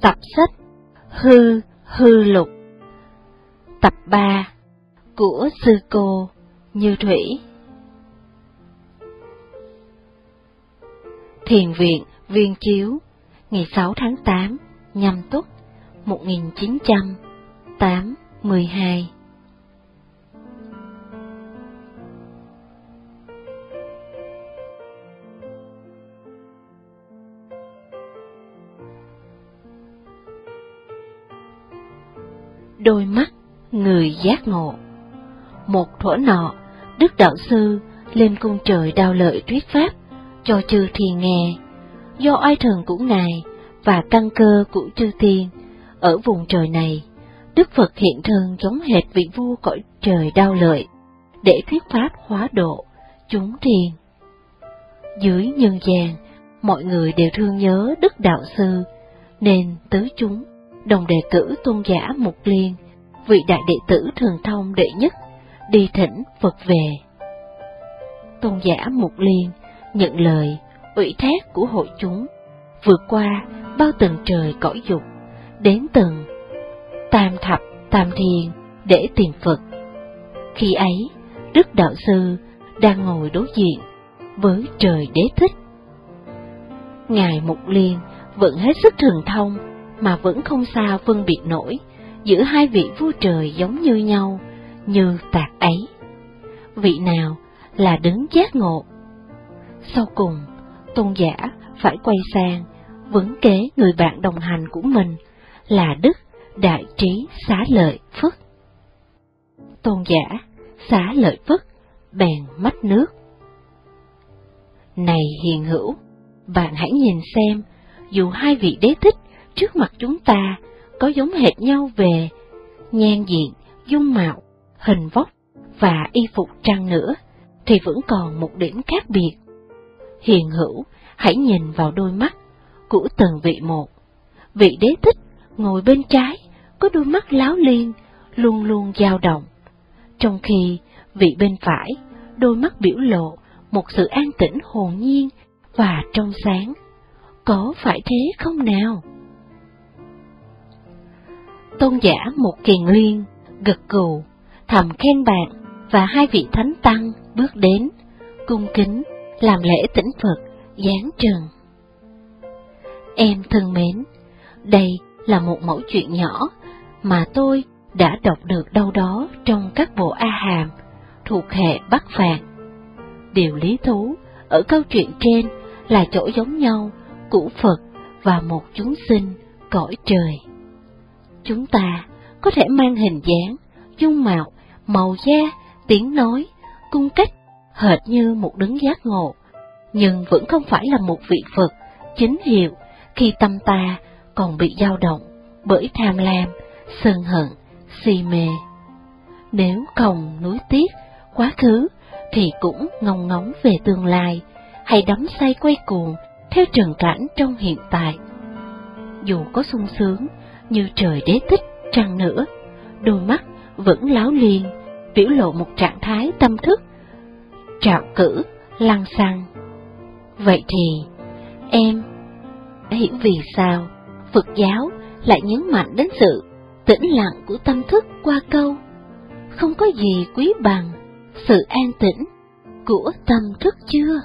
Tập sách Hư Hư Lục. Tập 3 Của Sư Cô Như Thủy. Thiền viện Viên Chiếu, Ngày 6 tháng 8 Nhâm Tuất 1982 đôi mắt người giác ngộ. Một thuở nọ, Đức Đạo Sư lên cung trời đao lợi thuyết pháp cho chư thiên nghe, do oai thần của Ngài và căn cơ của chư thiên, ở vùng trời này, Đức Phật hiện thân giống hệt vị vua cõi trời đao lợi, để thuyết pháp hóa độ, chúng thiên. Dưới nhân gian, mọi người đều thương nhớ Đức Đạo Sư, nên tứ chúng đồng đệ tử tôn giả Mục Liên, vị đại đệ tử thường thông đệ nhất, đi thỉnh Phật về. Tôn giả Mục Liên nhận lời ủy thác của hội chúng, vượt qua bao tầng trời cõi dục, đến tầng tam thập tam thiên để tìm Phật. Khi ấy, Đức Đạo Sư đang ngồi đối diện với trời đế thích. Ngài Mục Liên vẫn hết sức thường thông mà vẫn không xa phân biệt nổi giữa hai vị vua trời giống như nhau, như tạc ấy. Vị nào là đứng giác ngộ? Sau cùng, tôn giả phải quay sang, vấn kế người bạn đồng hành của mình là Đức Đại Trí Xá Lợi Phất. Tôn giả, Xá Lợi Phất, bèn mắt nước. Này hiền hữu, bạn hãy nhìn xem, dù hai vị đế thích trước mặt chúng ta có giống hệt nhau về nhan diện, dung mạo, hình vóc và y phục trăng nữa, thì vẫn còn một điểm khác biệt. Hiền hữu, hãy nhìn vào đôi mắt của từng vị một. Vị đế thích ngồi bên trái, có đôi mắt láo liên, luôn luôn dao động. Trong khi vị bên phải, đôi mắt biểu lộ một sự an tĩnh hồn nhiên và trong sáng. Có phải thế không nào? Tôn giả một kiền liên gật cù, thầm khen bạn và hai vị thánh tăng bước đến, cung kính, làm lễ tĩnh Phật, giáng trần. Em thân mến, đây là một mẫu chuyện nhỏ mà tôi đã đọc được đâu đó trong các bộ A Hàm thuộc hệ Bắc Phạt. Điều lý thú ở câu chuyện trên là chỗ giống nhau của Phật và một chúng sinh cõi trời chúng ta có thể mang hình dáng, dung mạo, màu da, tiếng nói, cung cách, hệt như một đấng giác ngộ, nhưng vẫn không phải là một vị Phật chính hiệu khi tâm ta còn bị dao động bởi tham lam, sân hận, si mê. Nếu không nuối tiếc quá khứ thì cũng ngông ngóng về tương lai, hay đắm say quay cuồng theo trần cảnh trong hiện tại. Dù có sung sướng, như trời đế thích trăng nữa, đôi mắt vẫn láo liên, biểu lộ một trạng thái tâm thức, trạo cử, lăng xăng. Vậy thì, em hiểu vì sao Phật giáo lại nhấn mạnh đến sự tĩnh lặng của tâm thức qua câu không có gì quý bằng sự an tĩnh của tâm thức chưa?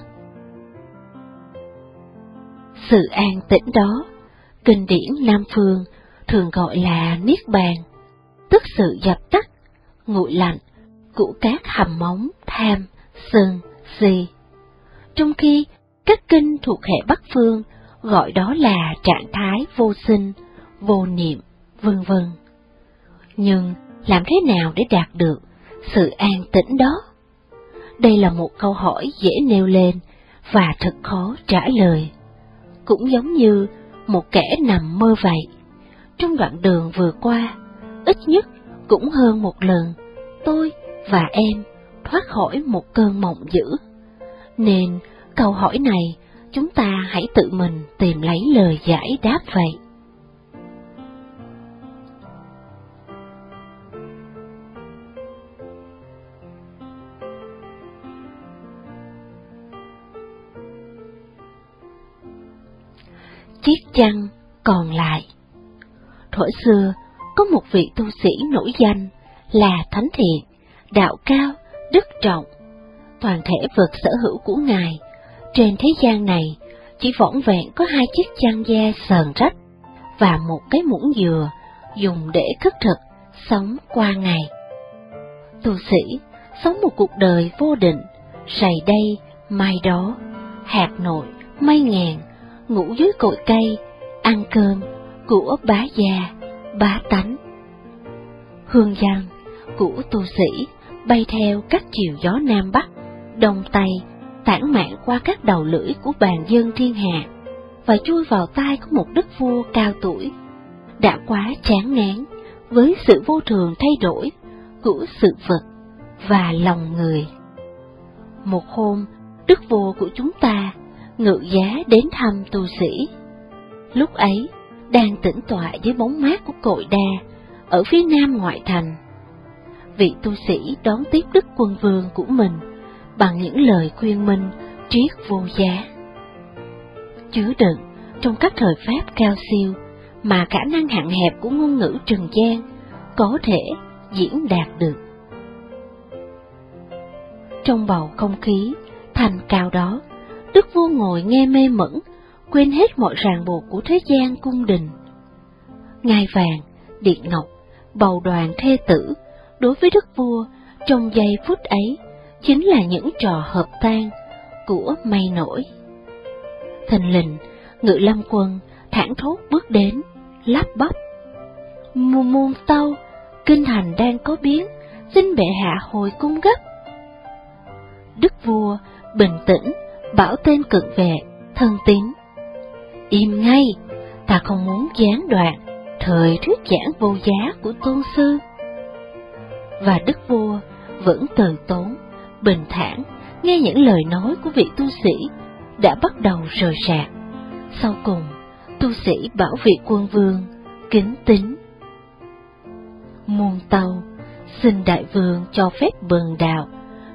Sự an tĩnh đó, kinh điển Nam Phương thường gọi là Niết Bàn, tức sự dập tắt, nguội lạnh của các hầm móng tham, sân, si. Trong khi các kinh thuộc hệ Bắc Phương gọi đó là trạng thái vô sinh, vô niệm, vân vân. Nhưng làm thế nào để đạt được sự an tĩnh đó? Đây là một câu hỏi dễ nêu lên và thật khó trả lời. Cũng giống như một kẻ nằm mơ vậy trong đoạn đường vừa qua, ít nhất cũng hơn một lần, tôi và em thoát khỏi một cơn mộng dữ. Nên câu hỏi này chúng ta hãy tự mình tìm lấy lời giải đáp vậy. Chiếc chăn còn lại thuở xưa, có một vị tu sĩ nổi danh là Thánh Thiện, đạo cao, đức trọng. Toàn thể vật sở hữu của Ngài, trên thế gian này chỉ vỏn vẹn có hai chiếc chăn da sờn rách và một cái muỗng dừa dùng để khất thực, sống qua ngày. Tu sĩ sống một cuộc đời vô định, sày đây, mai đó, hạt nội, mây ngàn, ngủ dưới cội cây, ăn cơm của bá già, bá tánh. Hương giang, của tu sĩ bay theo các chiều gió Nam Bắc, Đông Tây, tản mạn qua các đầu lưỡi của bàn dân thiên hạ, và chui vào tai của một đức vua cao tuổi, đã quá chán ngán với sự vô thường thay đổi của sự vật và lòng người. Một hôm, đức vua của chúng ta ngự giá đến thăm tu sĩ. Lúc ấy, đang tĩnh tọa dưới bóng mát của cội đa, ở phía nam ngoại thành. Vị tu sĩ đón tiếp đức quân vương của mình bằng những lời khuyên minh triết vô giá. Chứa đựng trong các thời pháp cao siêu mà khả năng hạn hẹp của ngôn ngữ trần gian có thể diễn đạt được. Trong bầu không khí thành cao đó, Đức vua ngồi nghe mê mẩn, quên hết mọi ràng buộc của thế gian cung đình. Ngai vàng, điện ngọc, bầu đoàn thê tử, đối với đức vua, trong giây phút ấy, chính là những trò hợp tan của mây nổi. Thình lình, ngự lâm quân thẳng thốt bước đến, lắp bắp. mùa muôn tâu, kinh thành đang có biến, xin bệ hạ hồi cung gấp. Đức vua bình tĩnh bảo tên cực vệ, thân tín. Im ngay, ta không muốn gián đoạn thời thuyết giảng vô giá của tôn sư. Và đức vua vẫn từ tốn, bình thản, nghe những lời nói của vị tu sĩ đã bắt đầu rời rạc. Sau cùng, tu sĩ bảo vị quân vương, kính tính. Muôn tàu, xin đại vương cho phép bần đạo,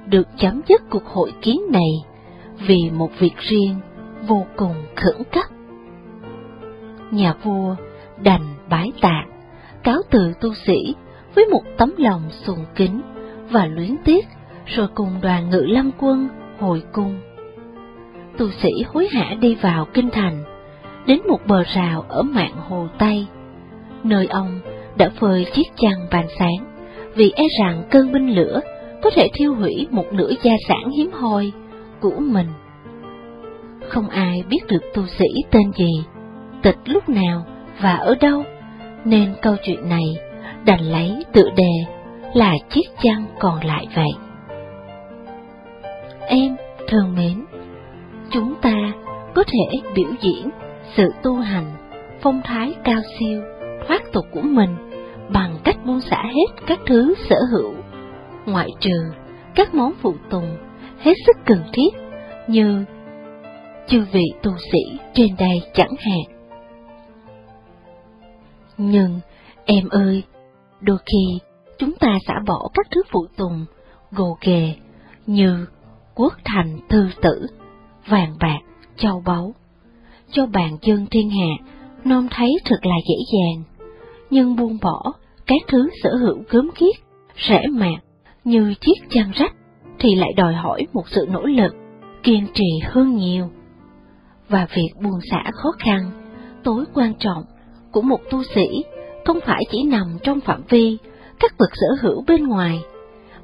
được chấm dứt cuộc hội kiến này vì một việc riêng vô cùng khẩn cấp. Nhà vua đành bái tạ, cáo từ tu sĩ với một tấm lòng sùng kính và luyến tiếc, rồi cùng đoàn ngự lâm quân hồi cung. Tu sĩ hối hả đi vào kinh thành, đến một bờ rào ở mạng hồ Tây, nơi ông đã phơi chiếc chăn bàn sáng, vì e rằng cơn binh lửa có thể thiêu hủy một nửa gia sản hiếm hoi của mình. Không ai biết được tu sĩ tên gì, tịch lúc nào và ở đâu, nên câu chuyện này đành lấy tự đề là chiếc chăn còn lại vậy. Em thường mến, chúng ta có thể biểu diễn sự tu hành, phong thái cao siêu, thoát tục của mình bằng cách buông xả hết các thứ sở hữu, ngoại trừ các món phụ tùng hết sức cần thiết như chư vị tu sĩ trên đây chẳng hạn. Nhưng, em ơi, đôi khi chúng ta xả bỏ các thứ phụ tùng, gồ ghề như quốc thành thư tử, vàng bạc, châu báu, cho bàn chân thiên hạ non thấy thật là dễ dàng, nhưng buông bỏ các thứ sở hữu gớm ghiếc, rẻ mạt như chiếc chăn rách thì lại đòi hỏi một sự nỗ lực, kiên trì hơn nhiều. Và việc buông xả khó khăn, tối quan trọng của một tu sĩ không phải chỉ nằm trong phạm vi các vật sở hữu bên ngoài,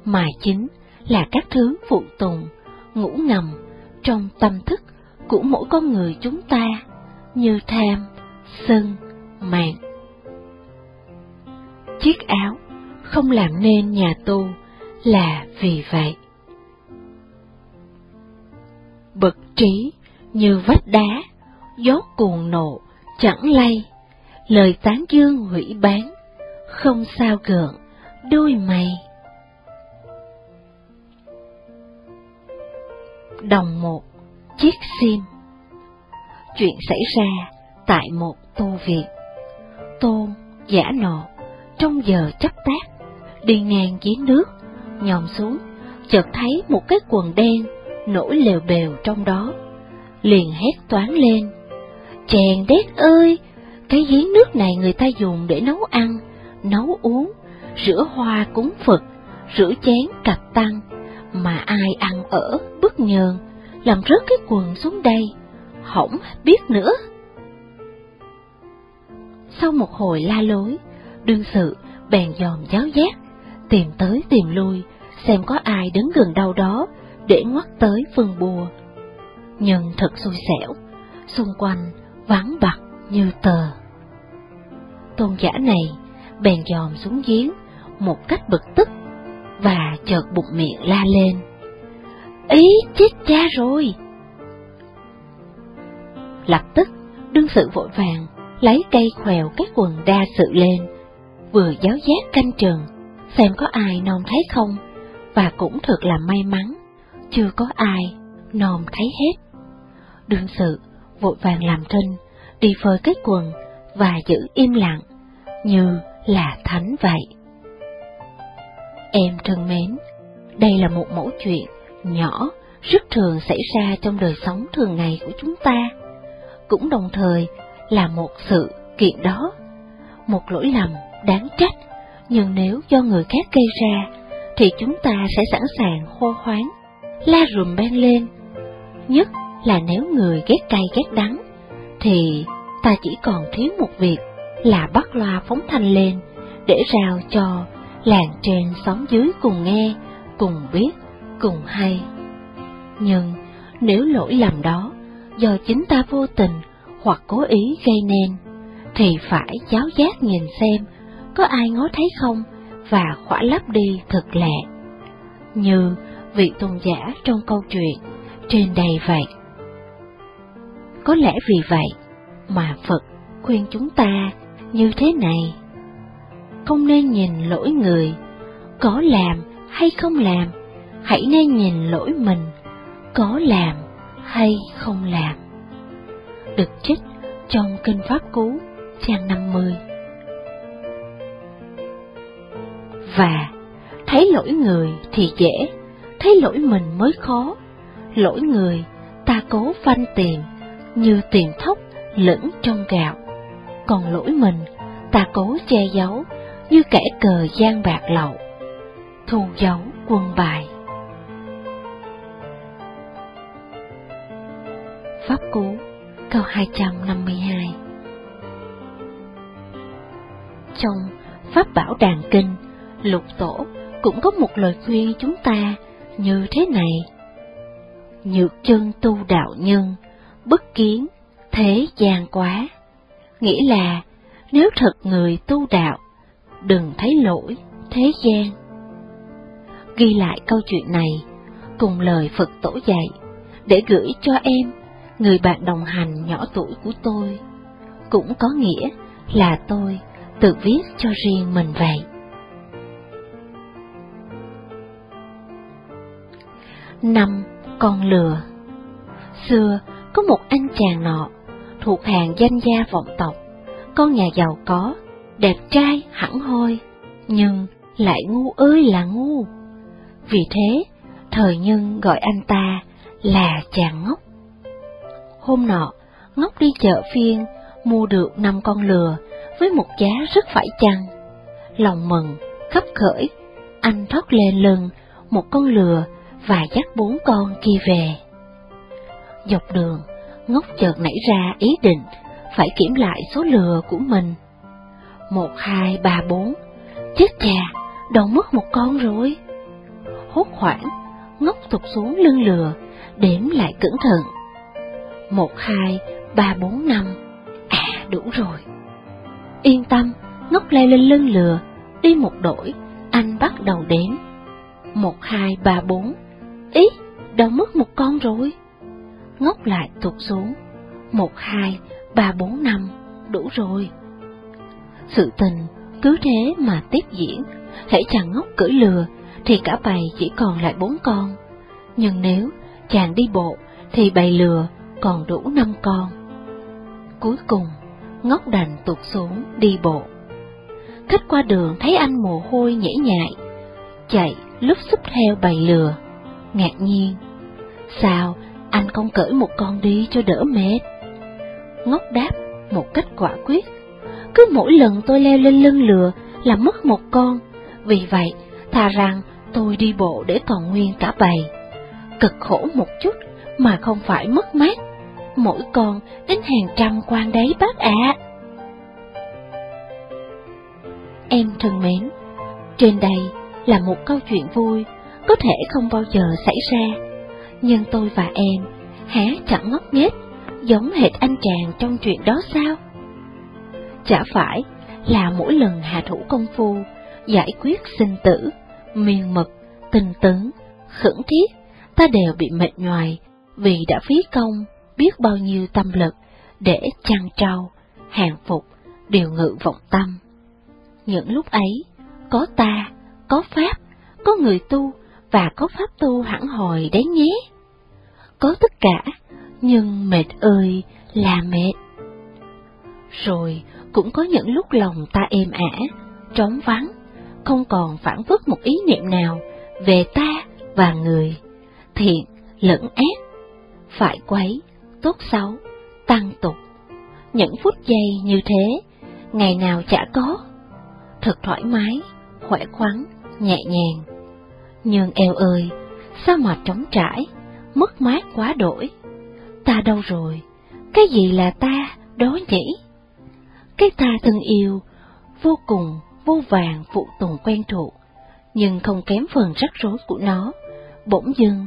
mà chính là các thứ phụ tùng, ngủ ngầm trong tâm thức của mỗi con người chúng ta như tham, sân, mạng. Chiếc áo không làm nên nhà tu là vì vậy. Bậc trí như vách đá, gió cuồng nộ, chẳng lay, lời tán dương hủy bán, không sao gượng đôi mày. Đồng một, chiếc sim Chuyện xảy ra tại một tu viện Tôn, giả nọ, trong giờ chấp tác, đi ngang giếng nước, nhòm xuống, chợt thấy một cái quần đen nổi lều bèo trong đó, liền hét toán lên. Chàng đét ơi, cái giếng nước này người ta dùng để nấu ăn, nấu uống, rửa hoa cúng Phật, rửa chén cặp tăng, mà ai ăn ở bất nhờn, làm rớt cái quần xuống đây, hỏng biết nữa. Sau một hồi la lối, đương sự bèn dòm giáo giác, tìm tới tìm lui, xem có ai đứng gần đâu đó để ngoắt tới phương bùa. Nhưng thật xui xẻo, xung quanh vắng bặt như tờ. Tôn giả này bèn dòm xuống giếng một cách bực tức và chợt bụng miệng la lên. Ý chết cha rồi! Lập tức, đương sự vội vàng, lấy cây khoèo các quần đa sự lên, vừa giáo giác canh chừng, xem có ai nòm thấy không, và cũng thật là may mắn, chưa có ai nòm thấy hết. Đương sự vội vàng làm trinh, đi phơi cái quần và giữ im lặng, như là thánh vậy. Em thân mến, đây là một mẫu chuyện nhỏ rất thường xảy ra trong đời sống thường ngày của chúng ta, cũng đồng thời là một sự kiện đó, một lỗi lầm đáng trách, nhưng nếu do người khác gây ra, thì chúng ta sẽ sẵn sàng hô hoáng, la rùm beng lên. Nhất là nếu người ghét cay ghét đắng, thì ta chỉ còn thiếu một việc là bắt loa phóng thanh lên để rao cho làng trên xóm dưới cùng nghe, cùng biết, cùng hay. Nhưng nếu lỗi lầm đó do chính ta vô tình hoặc cố ý gây nên, thì phải giáo giác nhìn xem có ai ngó thấy không và khỏa lấp đi thật lẹ. Như vị tôn giả trong câu chuyện trên đây vậy. Có lẽ vì vậy mà Phật khuyên chúng ta như thế này. Không nên nhìn lỗi người, có làm hay không làm, hãy nên nhìn lỗi mình, có làm hay không làm. Được trích trong Kinh Pháp Cú, trang 50. Và thấy lỗi người thì dễ, thấy lỗi mình mới khó. Lỗi người ta cố phanh tiền, như tiền thóc lẫn trong gạo. Còn lỗi mình ta cố che giấu, như kẻ cờ gian bạc lậu, thu giấu quân bài. Pháp Cú, câu 252 Trong Pháp Bảo Đàn Kinh, Lục Tổ cũng có một lời khuyên chúng ta như thế này. Nhược chân tu đạo nhân, bất kiến, thế gian quá. Nghĩa là, nếu thật người tu đạo, đừng thấy lỗi thế gian. Ghi lại câu chuyện này, cùng lời Phật tổ dạy, để gửi cho em, người bạn đồng hành nhỏ tuổi của tôi, cũng có nghĩa là tôi tự viết cho riêng mình vậy. Năm con lừa Xưa có một anh chàng nọ, thuộc hàng danh gia vọng tộc, con nhà giàu có, đẹp trai hẳn hoi, nhưng lại ngu ơi là ngu. Vì thế, thời nhân gọi anh ta là chàng ngốc. Hôm nọ, ngốc đi chợ phiên, mua được năm con lừa với một giá rất phải chăng. Lòng mừng, khắp khởi, anh thoát lên lưng một con lừa và dắt bốn con kia về. Dọc đường, ngốc chợt nảy ra ý định phải kiểm lại số lừa của mình. Một, hai, ba, bốn, chết chà, đâu mất một con rồi. Hốt hoảng, ngốc tụt xuống lưng lừa, đếm lại cẩn thận. Một, hai, ba, bốn, năm, à đủ rồi. Yên tâm, ngốc leo lên lưng lừa, đi một đổi, anh bắt đầu đếm. Một, hai, ba, bốn, ý, đâu mất một con rồi ngóc lại tụt xuống, một, hai, ba, bốn, năm, đủ rồi. Sự tình cứ thế mà tiếp diễn, hãy chàng ngốc cưỡi lừa thì cả bầy chỉ còn lại bốn con. Nhưng nếu chàng đi bộ thì bầy lừa còn đủ năm con. Cuối cùng, ngốc đành tụt xuống đi bộ. Khách qua đường thấy anh mồ hôi nhễ nhại, chạy lúc xúc theo bầy lừa, ngạc nhiên. Sao anh không cởi một con đi cho đỡ mệt? Ngốc đáp một cách quả quyết Cứ mỗi lần tôi leo lên lưng lừa là mất một con, vì vậy thà rằng tôi đi bộ để còn nguyên cả bầy. Cực khổ một chút mà không phải mất mát, mỗi con đến hàng trăm quan đấy bác ạ. Em thân mến, trên đây là một câu chuyện vui, có thể không bao giờ xảy ra, nhưng tôi và em há chẳng ngốc nghếch giống hệt anh chàng trong chuyện đó sao? Chả phải là mỗi lần hạ thủ công phu, giải quyết sinh tử, miên mực, tình tấn, khẩn thiết, ta đều bị mệt nhoài vì đã phí công biết bao nhiêu tâm lực để chăn trâu, hàng phục, điều ngự vọng tâm. Những lúc ấy, có ta, có Pháp, có người tu và có Pháp tu hẳn hồi đấy nhé. Có tất cả, nhưng mệt ơi là mệt. Rồi cũng có những lúc lòng ta êm ả, trống vắng, không còn phản phất một ý niệm nào về ta và người, thiện lẫn ác, phải quấy, tốt xấu, tăng tục. Những phút giây như thế, ngày nào chả có. Thật thoải mái, khỏe khoắn, nhẹ nhàng. Nhưng eo ơi, sao mà trống trải, mất mát quá đổi. Ta đâu rồi? Cái gì là ta đó nhỉ? Cái ta thân yêu, vô cùng, vô vàng phụ tùng quen thuộc, nhưng không kém phần rắc rối của nó, bỗng dưng,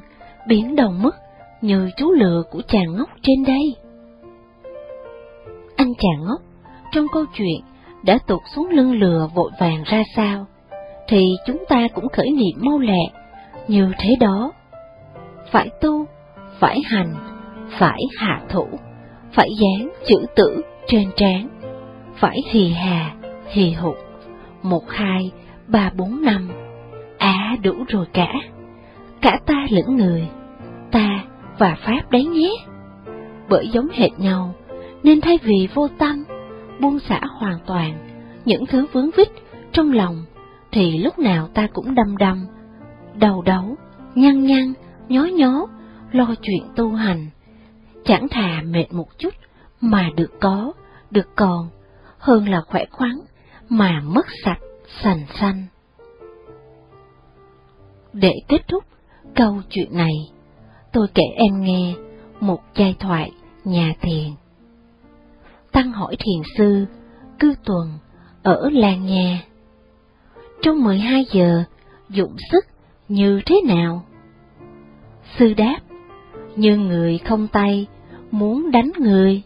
biến đồng mất như chú lừa của chàng ngốc trên đây. Anh chàng ngốc, trong câu chuyện, đã tụt xuống lưng lừa vội vàng ra sao, thì chúng ta cũng khởi niệm mau lẹ, như thế đó. Phải tu, phải hành, phải hạ thủ, phải dán chữ tử trên trán, phải hì hà, hì hục, một hai, ba bốn năm, à đủ rồi cả, cả ta lẫn người, ta và Pháp đấy nhé. Bởi giống hệt nhau, nên thay vì vô tâm, buông xả hoàn toàn, những thứ vướng vít trong lòng, thì lúc nào ta cũng đâm đâm, đầu đấu, nhăn nhăn, nhó nhó, lo chuyện tu hành. Chẳng thà mệt một chút mà được có, được còn, hơn là khỏe khoắn mà mất sạch, sành xanh. Để kết thúc câu chuyện này, tôi kể em nghe một giai thoại nhà thiền. Tăng hỏi thiền sư, cư tuần, ở làng nhà. Trong 12 giờ, dụng sức như thế nào? Sư đáp, như người không tay, muốn đánh người.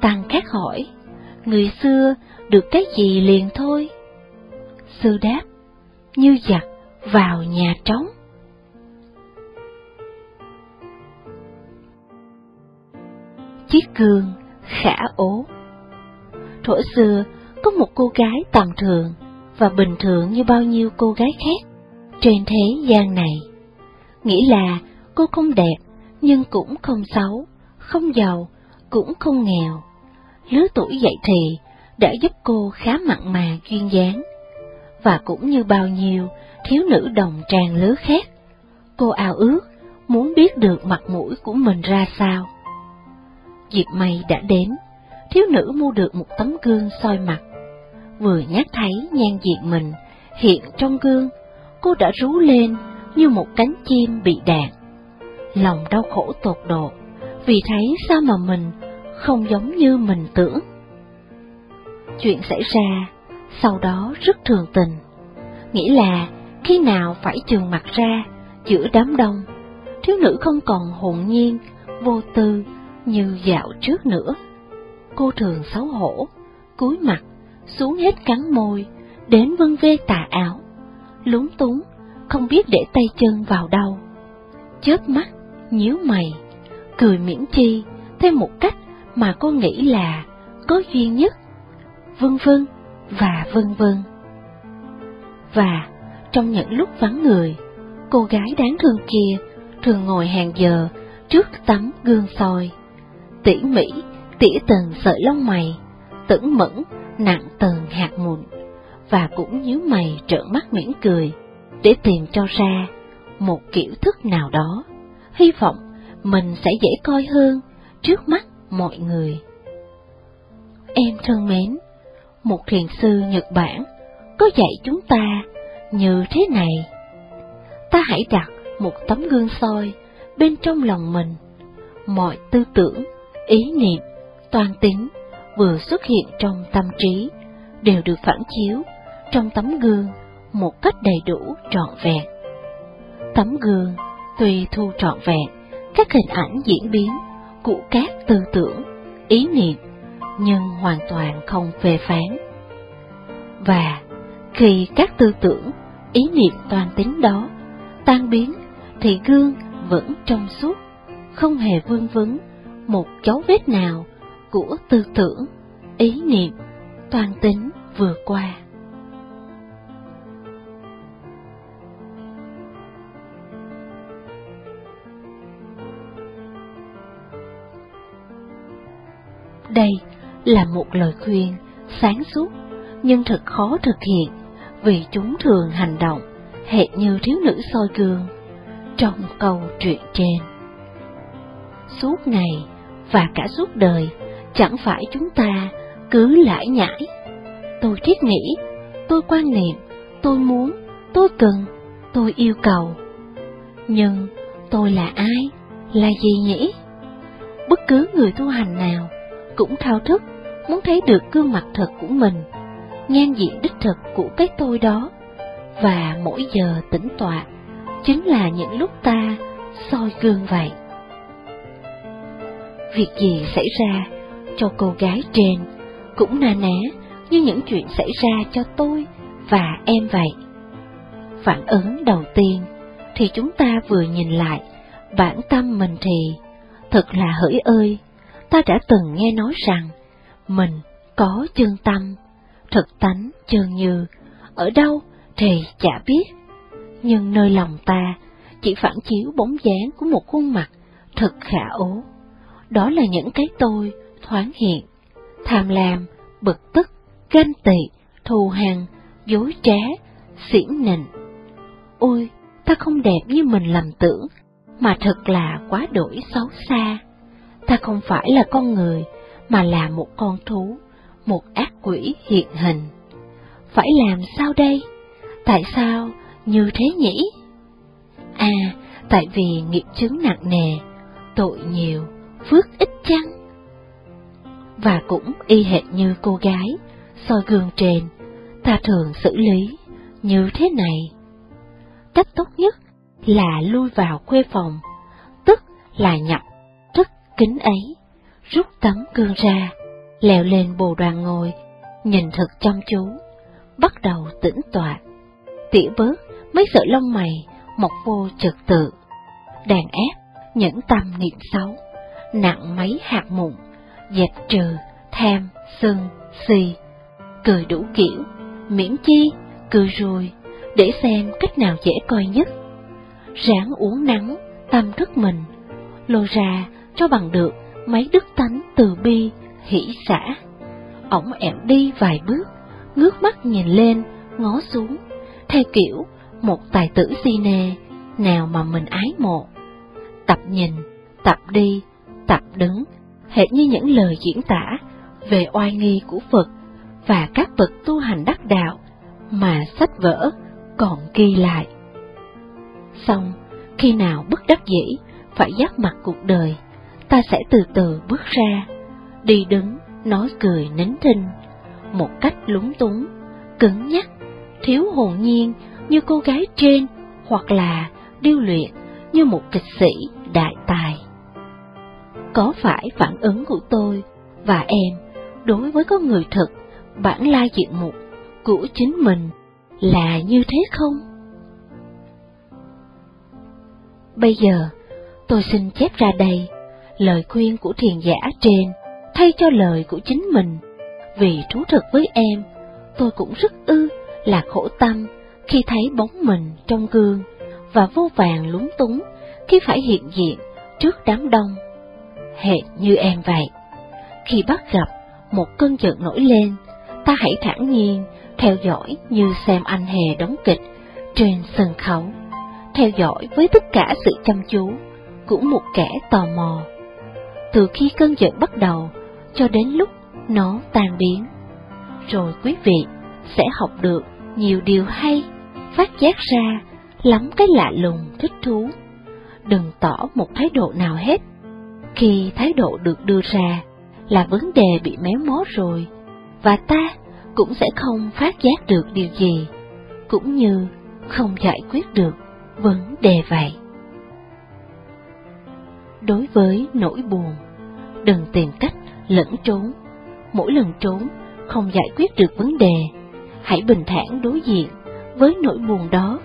Tăng khát hỏi, người xưa được cái gì liền thôi? Sư đáp, như giặc vào nhà trống. Chiếc gương khả ố thổi xưa, có một cô gái tầm thường và bình thường như bao nhiêu cô gái khác trên thế gian này. Nghĩ là cô không đẹp, nhưng cũng không xấu, không giàu, cũng không nghèo. Lứa tuổi dậy thì đã giúp cô khá mặn mà duyên dáng. Và cũng như bao nhiêu thiếu nữ đồng trang lứa khác, cô ao ước muốn biết được mặt mũi của mình ra sao. Dịp may đã đến, thiếu nữ mua được một tấm gương soi mặt. Vừa nhắc thấy nhan diện mình hiện trong gương, cô đã rú lên như một cánh chim bị đạn. Lòng đau khổ tột độ, vì thấy sao mà mình không giống như mình tưởng. Chuyện xảy ra, sau đó rất thường tình, nghĩa là khi nào phải trường mặt ra giữa đám đông, thiếu nữ không còn hồn nhiên, vô tư như dạo trước nữa. Cô thường xấu hổ, cúi mặt, xuống hết cắn môi, đến vân vê tà áo, lúng túng, không biết để tay chân vào đâu. Chớp mắt, nhíu mày, cười miễn chi, thêm một cách mà cô nghĩ là có duyên nhất, vân vân và vân vân. Và trong những lúc vắng người, cô gái đáng thương kia thường ngồi hàng giờ trước tấm gương soi, tỉ mỉ tỉa từng sợi lông mày, tửng mẫn nặng tần hạt mụn, và cũng nhíu mày trợn mắt mỉm cười để tìm cho ra một kiểu thức nào đó, hy vọng mình sẽ dễ coi hơn trước mắt mọi người. Em thân mến, một thiền sư Nhật Bản có dạy chúng ta như thế này. Ta hãy đặt một tấm gương soi bên trong lòng mình. Mọi tư tưởng, ý niệm, toàn tính vừa xuất hiện trong tâm trí đều được phản chiếu trong tấm gương một cách đầy đủ trọn vẹn. Tấm gương tuy thu trọn vẹn các hình ảnh diễn biến của các tư tưởng, ý niệm, nhưng hoàn toàn không phê phán. Và khi các tư tưởng, ý niệm toàn tính đó tan biến, thì gương vẫn trong suốt, không hề vương vấn một dấu vết nào của tư tưởng, ý niệm, toàn tính vừa qua. Đây là một lời khuyên sáng suốt nhưng thật khó thực hiện vì chúng thường hành động hệt như thiếu nữ soi gương trong câu chuyện trên. Suốt ngày và cả suốt đời chẳng phải chúng ta cứ lải nhải. Tôi thiết nghĩ, tôi quan niệm, tôi muốn, tôi cần, tôi yêu cầu. Nhưng tôi là ai? Là gì nhỉ? Bất cứ người tu hành nào cũng thao thức muốn thấy được gương mặt thật của mình, nhan diện đích thực của cái tôi đó, và mỗi giờ tĩnh tọa chính là những lúc ta soi gương vậy. Việc gì xảy ra cho cô gái trên cũng na ná như những chuyện xảy ra cho tôi và em vậy. Phản ứng đầu tiên thì chúng ta vừa nhìn lại bản tâm mình thì thật là hỡi ơi, ta đã từng nghe nói rằng mình có chân tâm, thực tánh chân như, ở đâu thì chả biết. Nhưng nơi lòng ta chỉ phản chiếu bóng dáng của một khuôn mặt thật khả ố. Đó là những cái tôi thoáng hiện, tham lam, bực tức, ganh tị, thù hằn, dối trá, xỉn nịnh. Ôi, ta không đẹp như mình lầm tưởng, mà thật là quá đổi xấu xa. Ta không phải là con người, mà là một con thú, một ác quỷ hiện hình. Phải làm sao đây? Tại sao như thế nhỉ? À, tại vì nghiệp chứng nặng nề, tội nhiều, phước ít chăng? Và cũng y hệt như cô gái, soi gương trên, ta thường xử lý như thế này. Cách tốt nhất là lui vào khuê phòng, tức là nhập rất kính ấy rút tấm gương ra, leo lên bồ đoàn ngồi, nhìn thật chăm chú, bắt đầu tĩnh tọa, tỉa bớt mấy sợi lông mày mọc vô trật tự, đàn ép những tâm niệm xấu, nặng mấy hạt mụn, dẹp trừ tham, sân, si, cười đủ kiểu, miễn chi, cười rồi, để xem cách nào dễ coi nhất. Ráng uống nắng, tâm thức mình, lô ra cho bằng được mấy đức tánh từ bi, hỷ xã. Ổng ẹo đi vài bước, ngước mắt nhìn lên, ngó xuống, theo kiểu một tài tử si cine, nào mà mình ái mộ. Tập nhìn, tập đi, tập đứng, hệt như những lời diễn tả về oai nghi của Phật và các bậc tu hành đắc đạo mà sách vở còn ghi lại. Xong, khi nào bất đắc dĩ phải giáp mặt cuộc đời, ta sẽ từ từ bước ra, đi đứng, nói cười nín thinh, một cách lúng túng, cứng nhắc, thiếu hồn nhiên như cô gái trên, hoặc là điêu luyện như một kịch sĩ đại tài. Có phải phản ứng của tôi và em đối với con người thực, bản lai diện mục của chính mình là như thế không? Bây giờ, tôi xin chép ra đây lời khuyên của thiền giả trên thay cho lời của chính mình. Vì thú thực với em, tôi cũng rất ư là khổ tâm khi thấy bóng mình trong gương và vô vàng lúng túng khi phải hiện diện trước đám đông. Hệt như em vậy, khi bắt gặp một cơn giận nổi lên, ta hãy thản nhiên theo dõi như xem anh hề đóng kịch trên sân khấu, theo dõi với tất cả sự chăm chú của một kẻ tò mò từ khi cơn giận bắt đầu cho đến lúc nó tan biến. rồi quý vị sẽ học được nhiều điều hay, phát giác ra lắm cái lạ lùng thích thú. Đừng tỏ một thái độ nào hết. Khi thái độ được đưa ra là vấn đề bị méo mó rồi, và ta cũng sẽ không phát giác được điều gì, cũng như không giải quyết được vấn đề vậy. Đối với nỗi buồn, đừng tìm cách lẫn trốn. Mỗi lần trốn không giải quyết được vấn đề, hãy bình thản đối diện với nỗi buồn đó,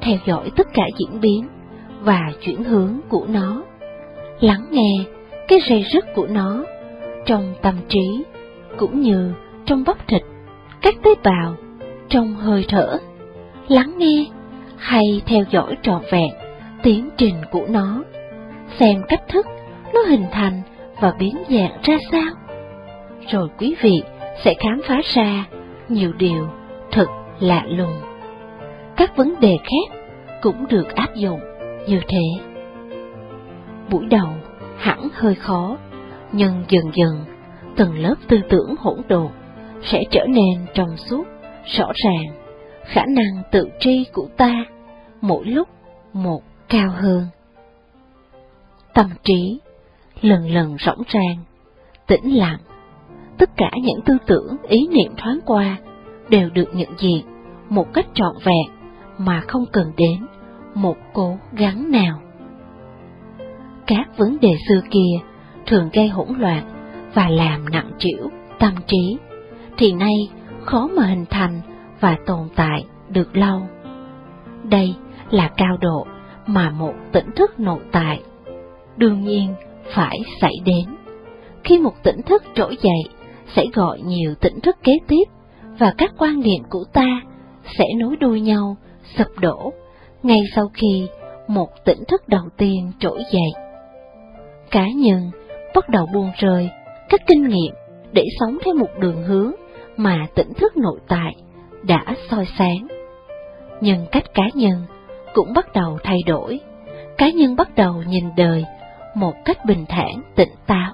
theo dõi tất cả diễn biến và chuyển hướng của nó, lắng nghe cái rầy rứt của nó trong tâm trí cũng như trong bắp thịt, các tế bào, trong hơi thở, lắng nghe hay theo dõi trọn vẹn tiến trình của nó, xem cách thức nó hình thành và biến dạng ra sao. Rồi quý vị sẽ khám phá ra nhiều điều thật lạ lùng. Các vấn đề khác cũng được áp dụng như thế. Buổi đầu hẳn hơi khó, nhưng dần dần từng lớp tư tưởng hỗn độn sẽ trở nên trong suốt, rõ ràng, khả năng tự tri của ta mỗi lúc một cao hơn. Tâm trí lần lần rỗng ràng, tĩnh lặng, tất cả những tư tưởng, ý niệm thoáng qua đều được nhận diện một cách trọn vẹn mà không cần đến một cố gắng nào. Các vấn đề xưa kia thường gây hỗn loạn và làm nặng trĩu tâm trí, thì nay khó mà hình thành và tồn tại được lâu. Đây là cao độ mà một tỉnh thức nội tại đương nhiên phải xảy đến. Khi một tỉnh thức trỗi dậy, sẽ gọi nhiều tỉnh thức kế tiếp, và các quan niệm của ta sẽ nối đuôi nhau, sụp đổ, ngay sau khi một tỉnh thức đầu tiên trỗi dậy. Cá nhân bắt đầu buông rơi các kinh nghiệm để sống theo một đường hướng mà tỉnh thức nội tại đã soi sáng. Nhưng cách cá nhân cũng bắt đầu thay đổi. Cá nhân bắt đầu nhìn đời một cách bình thản, tỉnh táo.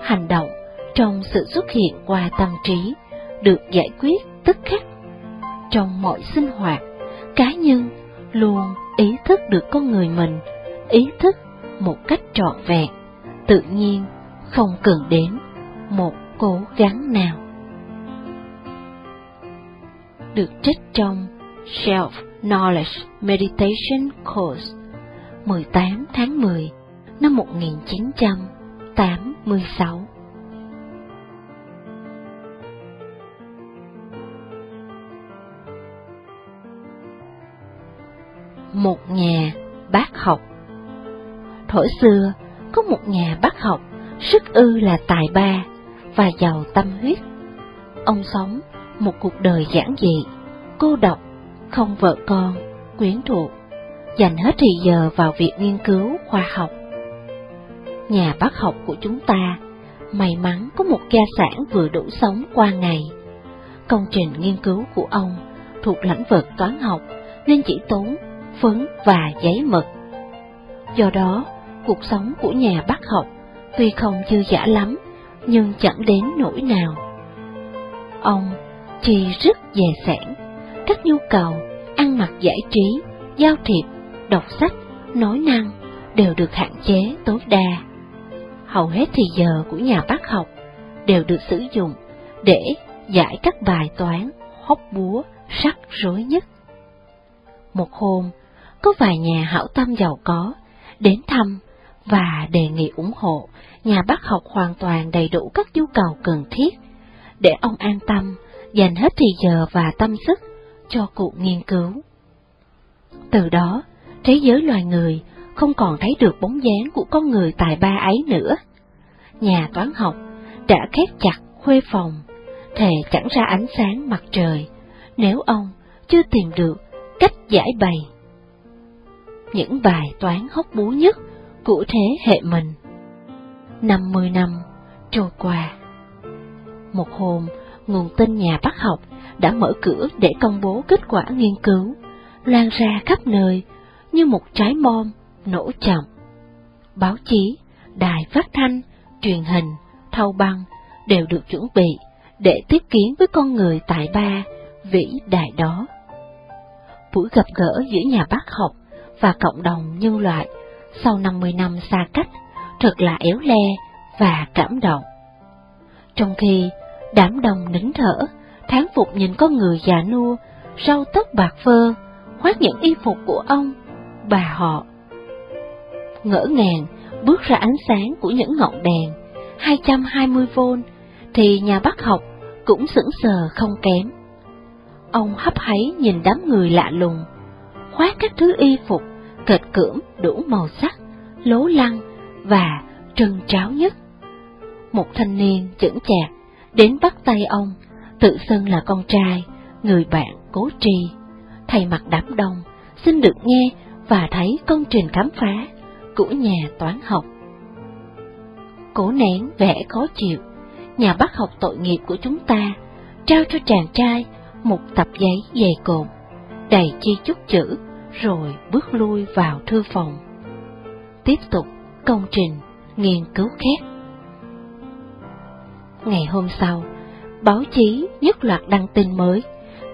Hành động trong sự xuất hiện qua tâm trí được giải quyết tức khắc. Trong mọi sinh hoạt, cá nhân luôn ý thức được con người mình, ý thức một cách trọn vẹn, tự nhiên, không cần đến một cố gắng nào. Được trích trong Self Knowledge Meditation Course 18 tháng 10 năm 1986. Một nhà bác học Thổi xưa, có một nhà bác học, sức ư là tài ba và giàu tâm huyết. Ông sống một cuộc đời giản dị, cô độc, không vợ con, quyến thuộc, dành hết thời giờ vào việc nghiên cứu khoa học nhà bác học của chúng ta may mắn có một gia sản vừa đủ sống qua ngày. Công trình nghiên cứu của ông thuộc lĩnh vực toán học nên chỉ tốn phấn và giấy mực. Do đó, cuộc sống của nhà bác học tuy không dư giả lắm, nhưng chẳng đến nỗi nào. Ông chỉ rất dè sẻn, các nhu cầu ăn mặc giải trí, giao thiệp, đọc sách, nói năng đều được hạn chế tối đa hầu hết thì giờ của nhà bác học đều được sử dụng để giải các bài toán hóc búa rắc rối nhất. Một hôm, có vài nhà hảo tâm giàu có đến thăm và đề nghị ủng hộ nhà bác học hoàn toàn đầy đủ các nhu cầu cần thiết để ông an tâm dành hết thì giờ và tâm sức cho cuộc nghiên cứu. Từ đó, thế giới loài người không còn thấy được bóng dáng của con người tài ba ấy nữa. Nhà toán học đã khép chặt khuê phòng, thề chẳng ra ánh sáng mặt trời, nếu ông chưa tìm được cách giải bày. Những bài toán hóc búa nhất của thế hệ mình. năm mươi năm trôi qua. Một hôm, nguồn tin nhà bác học đã mở cửa để công bố kết quả nghiên cứu, lan ra khắp nơi như một trái bom nổ chậm. Báo chí, đài phát thanh, truyền hình, thâu băng đều được chuẩn bị để tiếp kiến với con người tại ba vĩ đại đó. Buổi gặp gỡ giữa nhà bác học và cộng đồng nhân loại sau 50 năm xa cách thật là éo le và cảm động. Trong khi đám đông nín thở, tháng phục nhìn con người già nua, râu tóc bạc phơ, khoác những y phục của ông, bà họ. Ngỡ ngàng bước ra ánh sáng của những ngọn đèn 220V thì nhà bác học cũng sững sờ không kém. Ông hấp háy nhìn đám người lạ lùng, khoác các thứ y phục kệt cưỡng đủ màu sắc, lố lăng và trân tráo nhất. Một thanh niên chững chạc đến bắt tay ông, tự xưng là con trai, người bạn cố trì. Thầy mặt đám đông, xin được nghe và thấy công trình khám phá của nhà toán học. Cố nén vẻ khó chịu, nhà bác học tội nghiệp của chúng ta trao cho chàng trai một tập giấy dày cộm, đầy chi chúc chữ, rồi bước lui vào thư phòng. Tiếp tục công trình nghiên cứu khác. Ngày hôm sau, báo chí nhất loạt đăng tin mới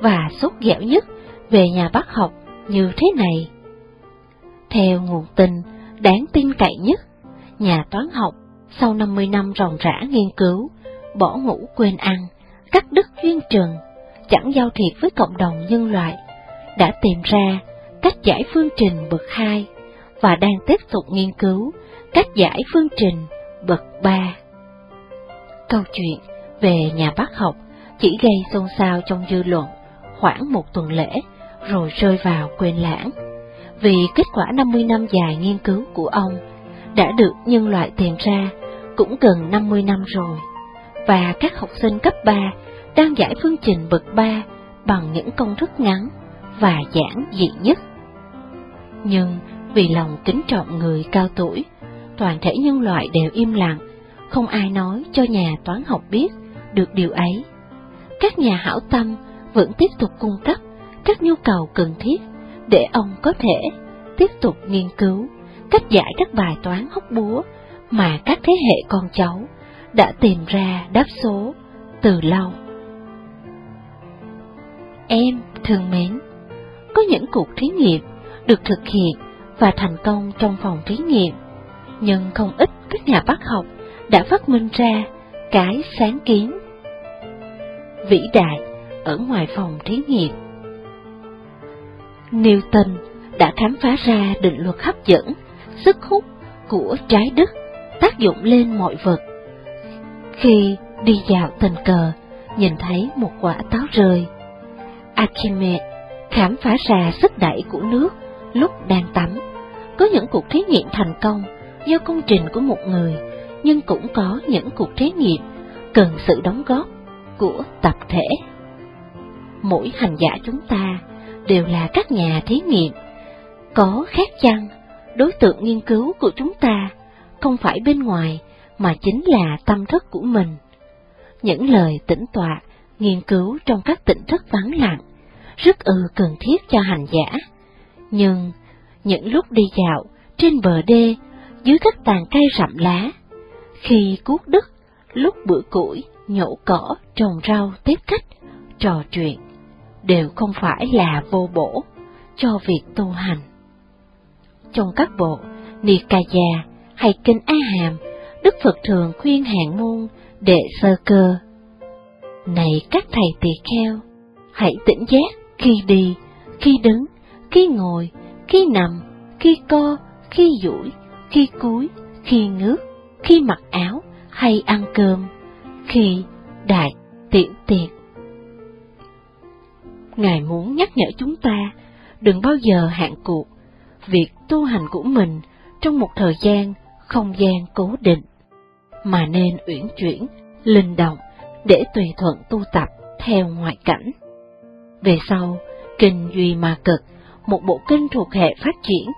và sốt dẻo nhất về nhà bác học như thế này. Theo nguồn tin đáng tin cậy nhất, nhà toán học sau 50 năm ròng rã nghiên cứu, bỏ ngủ quên ăn, cắt đứt duyên trần, chẳng giao thiệp với cộng đồng nhân loại, đã tìm ra cách giải phương trình bậc 2 và đang tiếp tục nghiên cứu cách giải phương trình bậc 3. Câu chuyện về nhà bác học chỉ gây xôn xao trong dư luận khoảng một tuần lễ rồi rơi vào quên lãng, vì kết quả 50 năm dài nghiên cứu của ông đã được nhân loại tìm ra cũng gần 50 năm rồi, và các học sinh cấp 3 đang giải phương trình bậc 3 bằng những công thức ngắn và giản dị nhất. Nhưng vì lòng kính trọng người cao tuổi, toàn thể nhân loại đều im lặng, không ai nói cho nhà toán học biết được điều ấy. Các nhà hảo tâm vẫn tiếp tục cung cấp các nhu cầu cần thiết để ông có thể tiếp tục nghiên cứu cách giải các bài toán hóc búa mà các thế hệ con cháu đã tìm ra đáp số từ lâu. Em thương mến, có những cuộc thí nghiệm được thực hiện và thành công trong phòng thí nghiệm, nhưng không ít các nhà bác học đã phát minh ra cái sáng kiến vĩ đại ở ngoài phòng thí nghiệm. Newton đã khám phá ra định luật hấp dẫn, sức hút của trái đất tác dụng lên mọi vật. Khi đi dạo tình cờ, nhìn thấy một quả táo rơi. Archimedes khám phá ra sức đẩy của nước lúc đang tắm. Có những cuộc thí nghiệm thành công do công trình của một người, nhưng cũng có những cuộc thí nghiệm cần sự đóng góp của tập thể. Mỗi hành giả chúng ta đều là các nhà thí nghiệm. Có khác chăng, đối tượng nghiên cứu của chúng ta không phải bên ngoài, mà chính là tâm thức của mình. Những lời tĩnh tọa, nghiên cứu trong các tỉnh thức vắng lặng, rất ư cần thiết cho hành giả. Nhưng, những lúc đi dạo, trên bờ đê, dưới các tàn cây rậm lá, khi cuốc đất, lúc bữa củi, nhổ cỏ, trồng rau tiếp khách, trò chuyện, đều không phải là vô bổ cho việc tu hành. Trong các bộ Nikaya hay kinh A Hàm, Đức Phật thường khuyên hạng môn đệ sơ cơ. Này các thầy tỳ kheo, hãy tỉnh giác khi đi, khi đứng, khi ngồi, khi nằm, khi co, khi duỗi, khi cúi, khi ngước, khi mặc áo hay ăn cơm, khi đại tiện tiệc. Ngài muốn nhắc nhở chúng ta đừng bao giờ hạn cuộc việc tu hành của mình trong một thời gian không gian cố định, mà nên uyển chuyển, linh động để tùy thuận tu tập theo ngoại cảnh. Về sau, Kinh Duy Ma Cực, một bộ kinh thuộc hệ phát triển,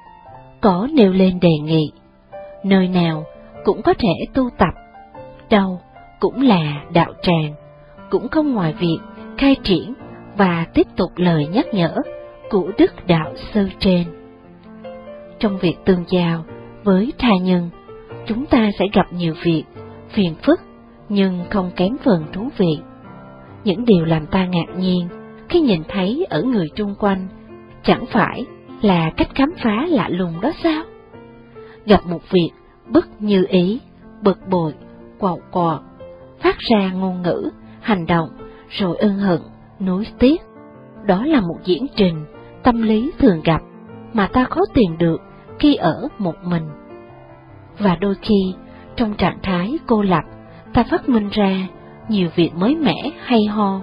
có nêu lên đề nghị, nơi nào cũng có thể tu tập, đâu cũng là đạo tràng, cũng không ngoài việc khai triển và tiếp tục lời nhắc nhở của Đức Đạo Sư trên. Trong việc tương giao với tha nhân, chúng ta sẽ gặp nhiều việc, phiền phức, nhưng không kém phần thú vị. những điều làm ta ngạc nhiên khi nhìn thấy ở người chung quanh, chẳng phải là cách khám phá lạ lùng đó sao? Gặp một việc bất như ý, bực bội, quạo quọ, phát ra ngôn ngữ, hành động, rồi ân hận, nối tiếc. Đó là một diễn trình tâm lý thường gặp mà ta khó tìm được khi ở một mình. Và đôi khi, trong trạng thái cô lập, ta phát minh ra nhiều việc mới mẻ hay ho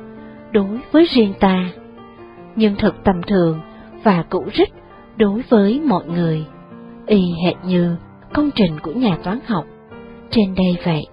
đối với riêng ta, nhưng thật tầm thường và cũ rích đối với mọi người, y hệt như công trình của nhà toán học trên đây vậy.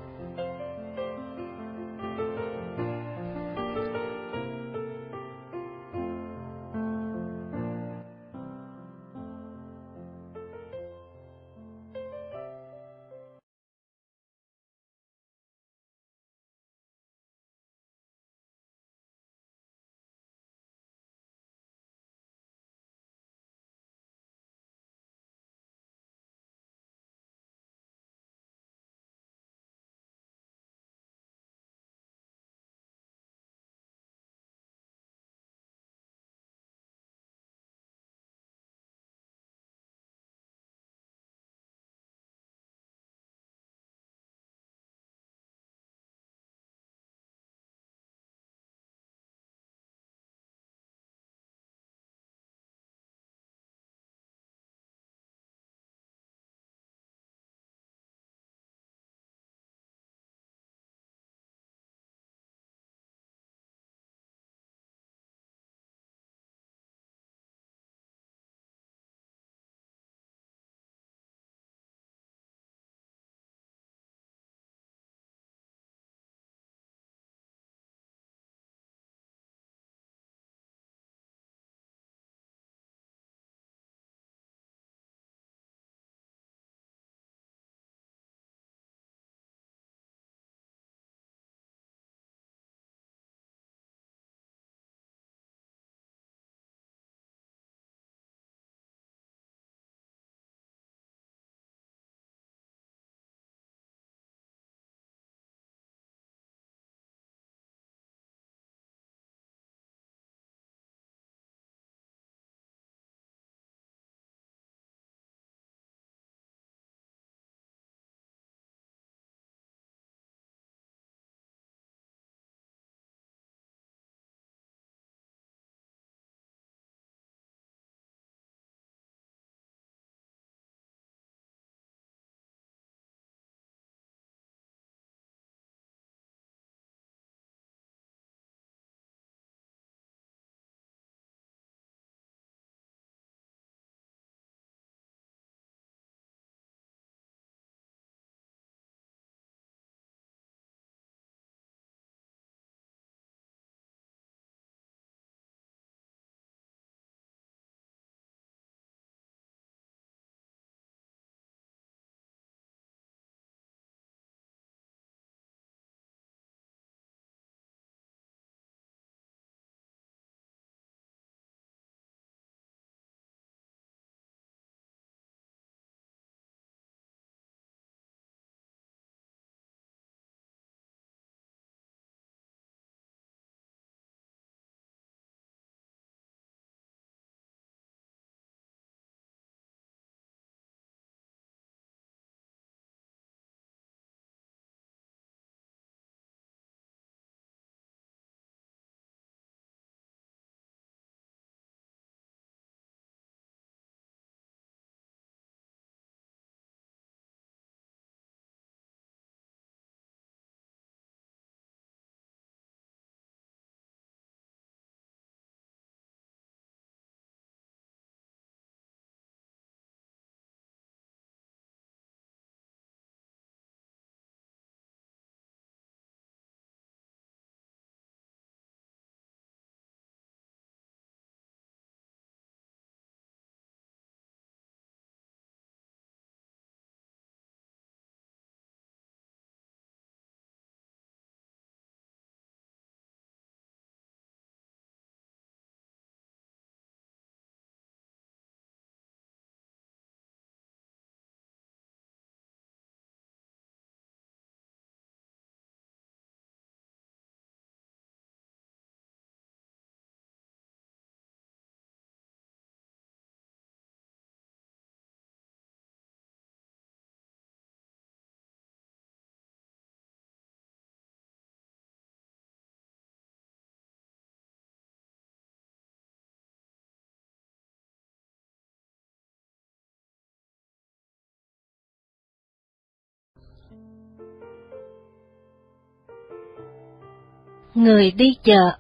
Người đi chợ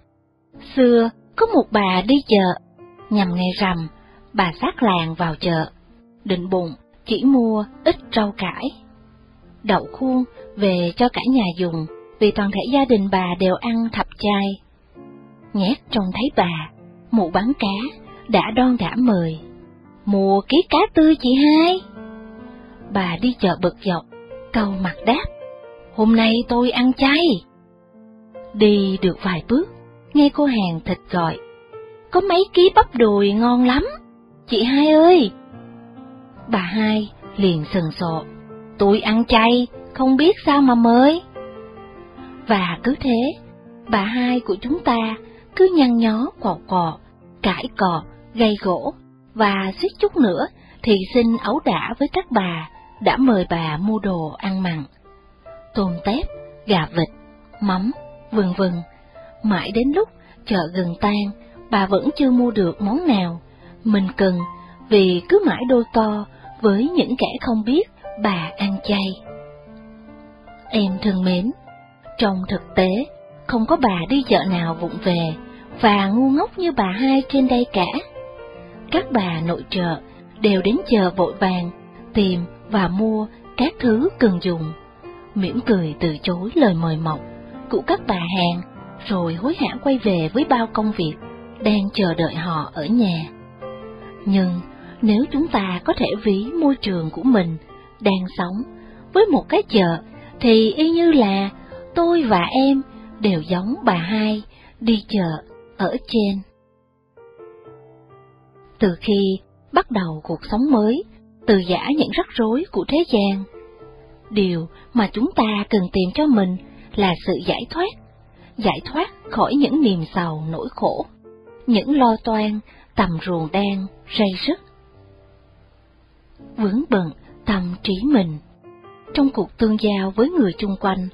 Xưa, có một bà đi chợ, nhằm ngày rằm, bà sát làng vào chợ, định bụng chỉ mua ít rau cải. Đậu khuôn về cho cả nhà dùng, vì toàn thể gia đình bà đều ăn thập chay. Nhét trông thấy bà, mụ bán cá, đã đon đã mời. Mua ký cá tươi chị hai. Bà đi chợ bực dọc, câu mặt đáp. Hôm nay tôi ăn chay. Đi được vài bước, nghe cô hàng thịt gọi. Có mấy ký bắp đùi ngon lắm. Chị hai ơi! Bà hai liền sừng sộ. Tôi ăn chay, không biết sao mà mới. Và cứ thế, bà hai của chúng ta cứ nhăn nhó cò cò cãi cọ, gây gỗ, và suýt chút nữa thì xin ấu đả với các bà đã mời bà mua đồ ăn mặn. Tôm tép, gà vịt, mắm, vân vân. Mãi đến lúc chợ gần tan, bà vẫn chưa mua được món nào. Mình cần vì cứ mãi đôi co với những kẻ không biết bà ăn chay. Em thân mến, trong thực tế, không có bà đi chợ nào vụng về và ngu ngốc như bà hai trên đây cả. Các bà nội trợ đều đến chờ vội vàng, tìm và mua các thứ cần dùng, mỉm cười từ chối lời mời mọc của các bà hàng, rồi hối hả quay về với bao công việc đang chờ đợi họ ở nhà. Nhưng nếu chúng ta có thể ví môi trường của mình đang sống với một cái chợ thì y như là tôi và em đều giống bà hai đi chợ ở trên. Từ khi bắt đầu cuộc sống mới, từ giả những rắc rối của thế gian, điều mà chúng ta cần tìm cho mình là sự giải thoát, giải thoát khỏi những niềm sầu nỗi khổ, những lo toan tầm ruồng đen, rây rứt. Vướng bận tâm trí mình. Trong cuộc tương giao với người chung quanh,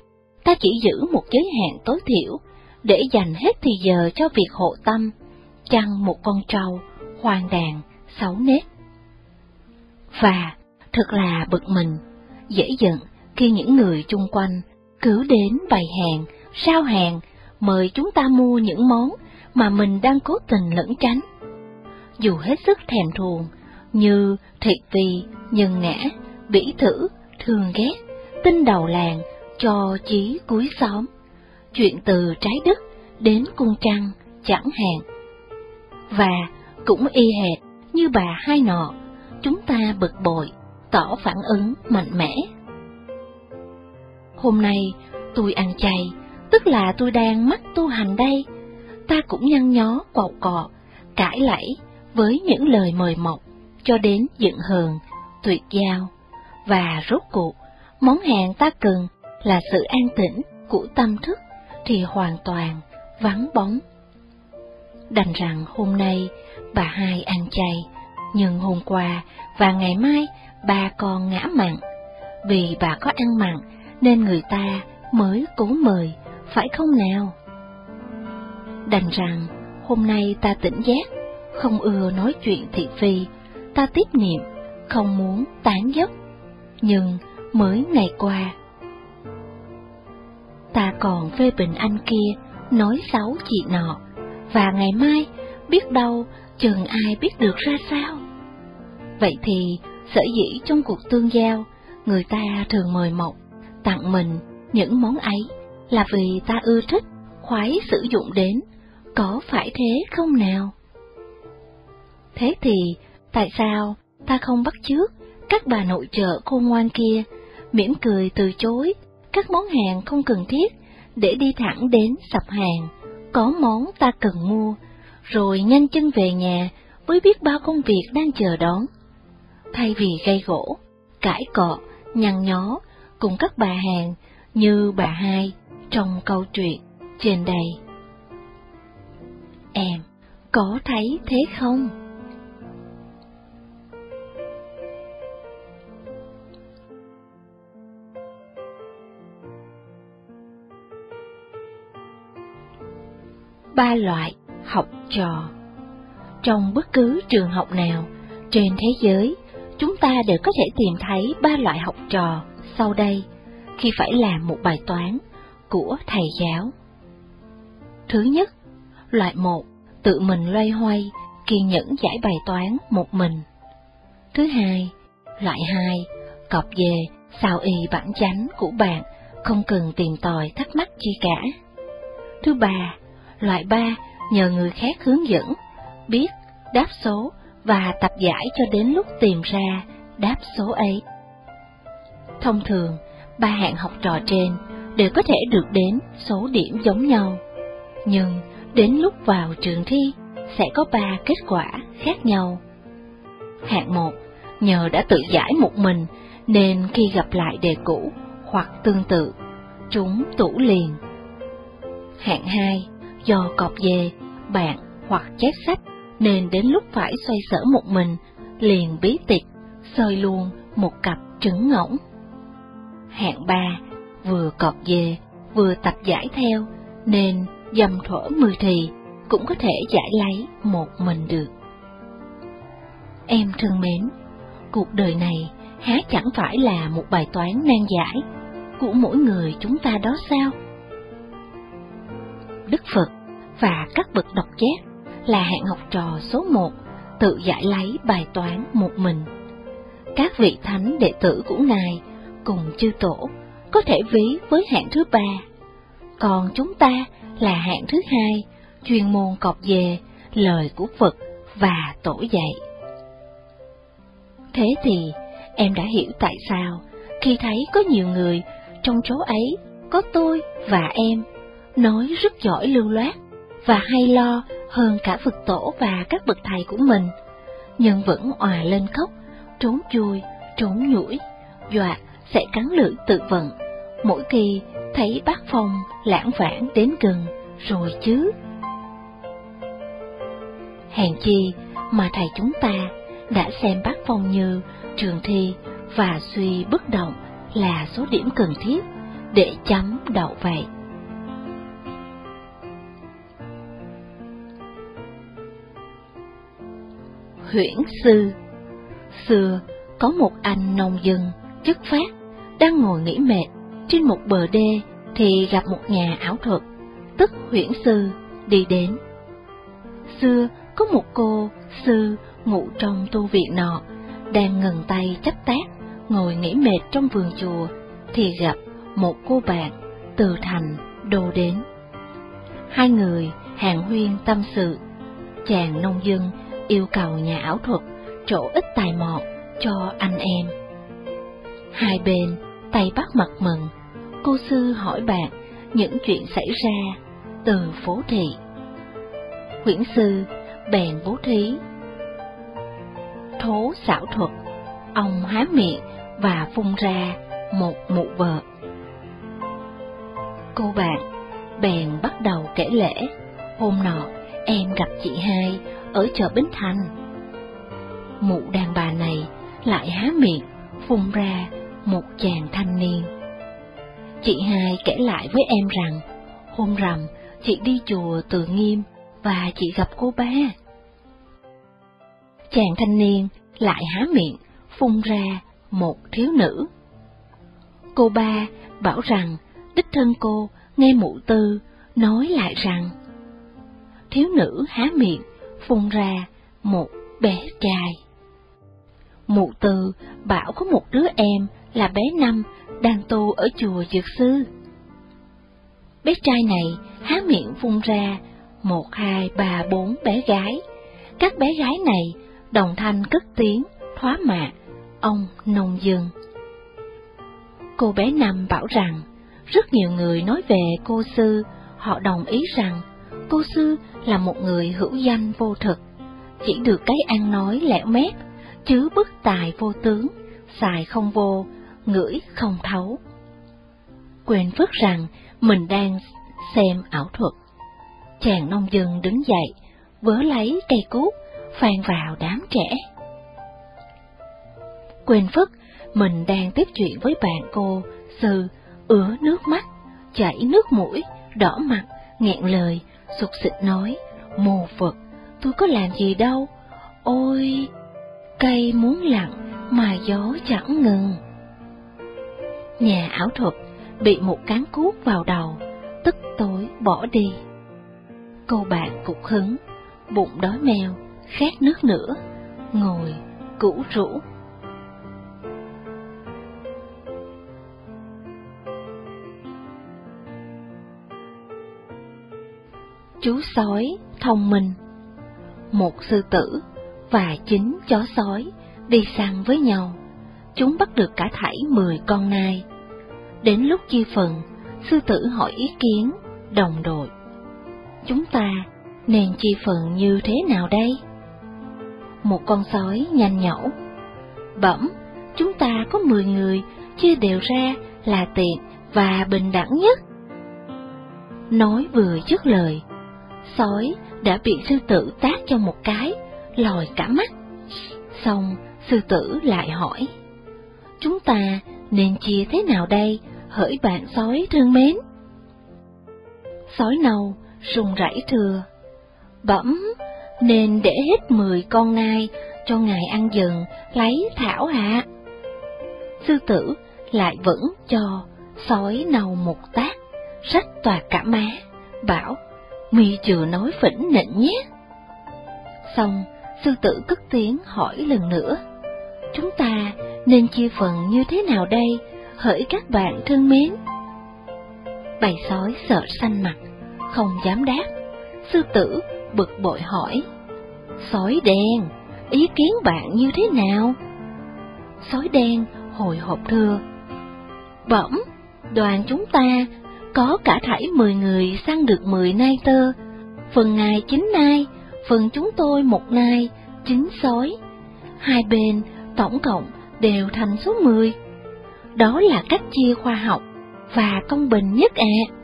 ta chỉ giữ một giới hạn tối thiểu để dành hết thì giờ cho việc hộ tâm, chăn một con trâu, hoàn đàn, sáu nết Và thật là bực mình, dễ giận khi những người chung quanh cứ đến bày hàng, sao hàng, mời chúng ta mua những món mà mình đang cố tình lẫn tránh. Dù hết sức thèm thuồng, như thịt vì, nhân ngã, bỉ thử, thương ghét, tinh đầu làng, cho chí cuối xóm. Chuyện từ trái đất đến cung trăng chẳng hạn. Và cũng y hệt như bà hai nọ, chúng ta bực bội, tỏ phản ứng mạnh mẽ. Hôm nay tôi ăn chay, tức là tôi đang mắc tu hành đây. Ta cũng nhăn nhó quậu cọ, cãi lẫy với những lời mời mọc cho đến giận hờn, tuyệt giao. Và rốt cuộc, món hàng ta cần là sự an tĩnh của tâm thức thì hoàn toàn vắng bóng. Đành rằng hôm nay bà hai ăn chay, nhưng hôm qua và ngày mai bà còn ngã mặn. Vì bà có ăn mặn nên người ta mới cố mời, phải không nào? Đành rằng hôm nay ta tỉnh giác, không ưa nói chuyện thị phi, ta tiếp niệm, không muốn tán dốc. Nhưng mới ngày qua, ta còn phê bình anh kia, nói xấu chị nọ, và ngày mai biết đâu chừng ai biết được ra sao. Vậy thì, sở dĩ trong cuộc tương giao, người ta thường mời mọc, tặng mình những món ấy là vì ta ưa thích, khoái sử dụng đến, có phải thế không nào? Thế thì, tại sao ta không bắt chước các bà nội trợ khôn ngoan kia, mỉm cười từ chối các món hàng không cần thiết để đi thẳng đến sập hàng, có món ta cần mua, rồi nhanh chân về nhà với biết bao công việc đang chờ đón. Thay vì gây gỗ, cãi cọ, nhằn nhó cùng các bà hàng như bà hai trong câu chuyện trên đây. Em có thấy thế không? ba loại học trò. Trong bất cứ trường học nào trên thế giới, chúng ta đều có thể tìm thấy ba loại học trò sau đây khi phải làm một bài toán của thầy giáo. Thứ nhất, loại một, tự mình loay hoay, kiên nhẫn giải bài toán một mình. Thứ hai, loại hai, cọp về, sao y bản chánh của bạn, không cần tìm tòi thắc mắc chi cả. Thứ ba, loại ba, nhờ người khác hướng dẫn, biết, đáp số và tập giải cho đến lúc tìm ra đáp số ấy. Thông thường, ba hạng học trò trên đều có thể được đến số điểm giống nhau, nhưng đến lúc vào trường thi sẽ có ba kết quả khác nhau. Hạng một nhờ đã tự giải một mình nên khi gặp lại đề cũ hoặc tương tự, chúng tủ liền. Hạng hai do cọp về, bạn hoặc chép sách nên đến lúc phải xoay sở một mình liền bí tịch, sơi luôn một cặp trứng ngỗng. Hạng ba vừa cọp về, vừa tập giải theo, nên dầm thuở mười thì cũng có thể giải lấy một mình được. Em thân mến, cuộc đời này há chẳng phải là một bài toán nan giải của mỗi người chúng ta đó sao? Đức Phật và các bậc độc giác là hạng học trò số một tự giải lấy bài toán một mình. Các vị thánh đệ tử của Ngài cùng chư tổ có thể ví với hạng thứ ba, còn chúng ta là hạng thứ hai, chuyên môn cọc về lời của Phật và tổ dạy. Thế thì, em đã hiểu tại sao khi thấy có nhiều người trong số ấy có tôi và em nói rất giỏi lưu loát và hay lo hơn cả Phật tổ và các bậc thầy của mình, nhưng vẫn òa lên khóc, trốn chui, trốn nhủi, dọa sẽ cắn lưỡi tự vận, mỗi khi thấy bác Phong lãng vãng đến gần rồi chứ. Hèn chi mà thầy chúng ta đã xem bác Phong như trường thi và suy bất động là số điểm cần thiết để chấm đậu vậy. Huyễn Sư Xưa, có một anh nông dân, chất phát, đang ngồi nghỉ mệt trên một bờ đê thì gặp một nhà ảo thuật, tức huyễn sư, đi đến. Xưa, có một cô, sư, ngủ trong tu viện nọ, đang ngừng tay chấp tác, ngồi nghỉ mệt trong vườn chùa, thì gặp một cô bạn từ thành đô đến. Hai người hàng huyên tâm sự, chàng nông dân yêu cầu nhà ảo thuật chỗ ít tài mọn cho anh em. Hai bên tay bắt mặt mừng, cô sư hỏi bạn những chuyện xảy ra từ phố thị. Huyễn sư bèn bố thí. Thố xảo thuật, ông há miệng và phun ra một mụ vợ. Cô bạn bèn bắt đầu kể lễ, hôm nọ em gặp chị hai ở chợ Bến Thành. Mụ đàn bà này lại há miệng, phun ra một chàng thanh niên. Chị hai kể lại với em rằng, hôm rằm chị đi chùa Từ Nghiêm và chị gặp cô ba. Chàng thanh niên lại há miệng, phun ra một thiếu nữ. Cô ba bảo rằng đích thân cô nghe mụ tư nói lại rằng thiếu nữ há miệng phun ra một bé trai. Mụ tư bảo có một đứa em là bé Năm đang tu ở chùa Dược Sư. Bé trai này há miệng phun ra một, hai, ba, bốn bé gái. Các bé gái này đồng thanh cất tiếng, thoá mạ, ông nông dân. Cô bé Năm bảo rằng, rất nhiều người nói về cô sư, họ đồng ý rằng cô sư là một người hữu danh vô thực, chỉ được cái ăn nói lẻo mép, chứ bức tài vô tướng, xài không vô, ngửi không thấu. Quên phức rằng mình đang xem ảo thuật. Chàng nông dân đứng dậy, vớ lấy cây cút phan vào đám trẻ. Quên phức, mình đang tiếp chuyện với bạn cô, sư, ứa nước mắt, chảy nước mũi, đỏ mặt, nghẹn lời, sụt xịt nói, mù Phật, tôi có làm gì đâu, ôi, cây muốn lặng mà gió chẳng ngừng. Nhà ảo thuật bị một cán cuốc vào đầu, tức tối bỏ đi. Cô bạn cục hứng, bụng đói mèo, khát nước nữa, ngồi, cũ rũ. Chú sói thông minh Một sư tử và chín chó sói đi săn với nhau. Chúng bắt được cả thảy mười con nai. Đến lúc chia phần, sư tử hỏi ý kiến, đồng đội. Chúng ta nên chia phần như thế nào đây? Một con sói nhanh nhẩu. Bẩm, chúng ta có mười người, chia đều ra là tiện và bình đẳng nhất. Nói vừa dứt lời, sói đã bị sư tử tát cho một cái, lòi cả mắt. Xong, sư tử lại hỏi, chúng ta nên chia thế nào đây, hỡi bạn sói thương mến? Sói nâu rùng rẫy thừa, bẩm, nên để hết mười con nai cho ngài ăn dần, lấy thảo hạ. Sư tử lại vẫn cho sói nâu một tác, rách toạc cả má, bảo, mi chưa nói phỉnh nịnh nhé. Xong, sư tử cất tiếng hỏi lần nữa, chúng ta nên chia phần như thế nào đây, hỡi các bạn thân mến? Bầy sói sợ xanh mặt, không dám đáp. Sư tử bực bội hỏi, sói đen, ý kiến bạn như thế nào? Sói đen hồi hộp thưa, bẩm, đoàn chúng ta có cả thảy mười người săn được mười nai tơ, phần ngài chín nai, phần chúng tôi một nai, chín sói. Hai bên tổng cộng đều thành số mười. Đó là cách chia khoa học và công bình nhất ạ. À.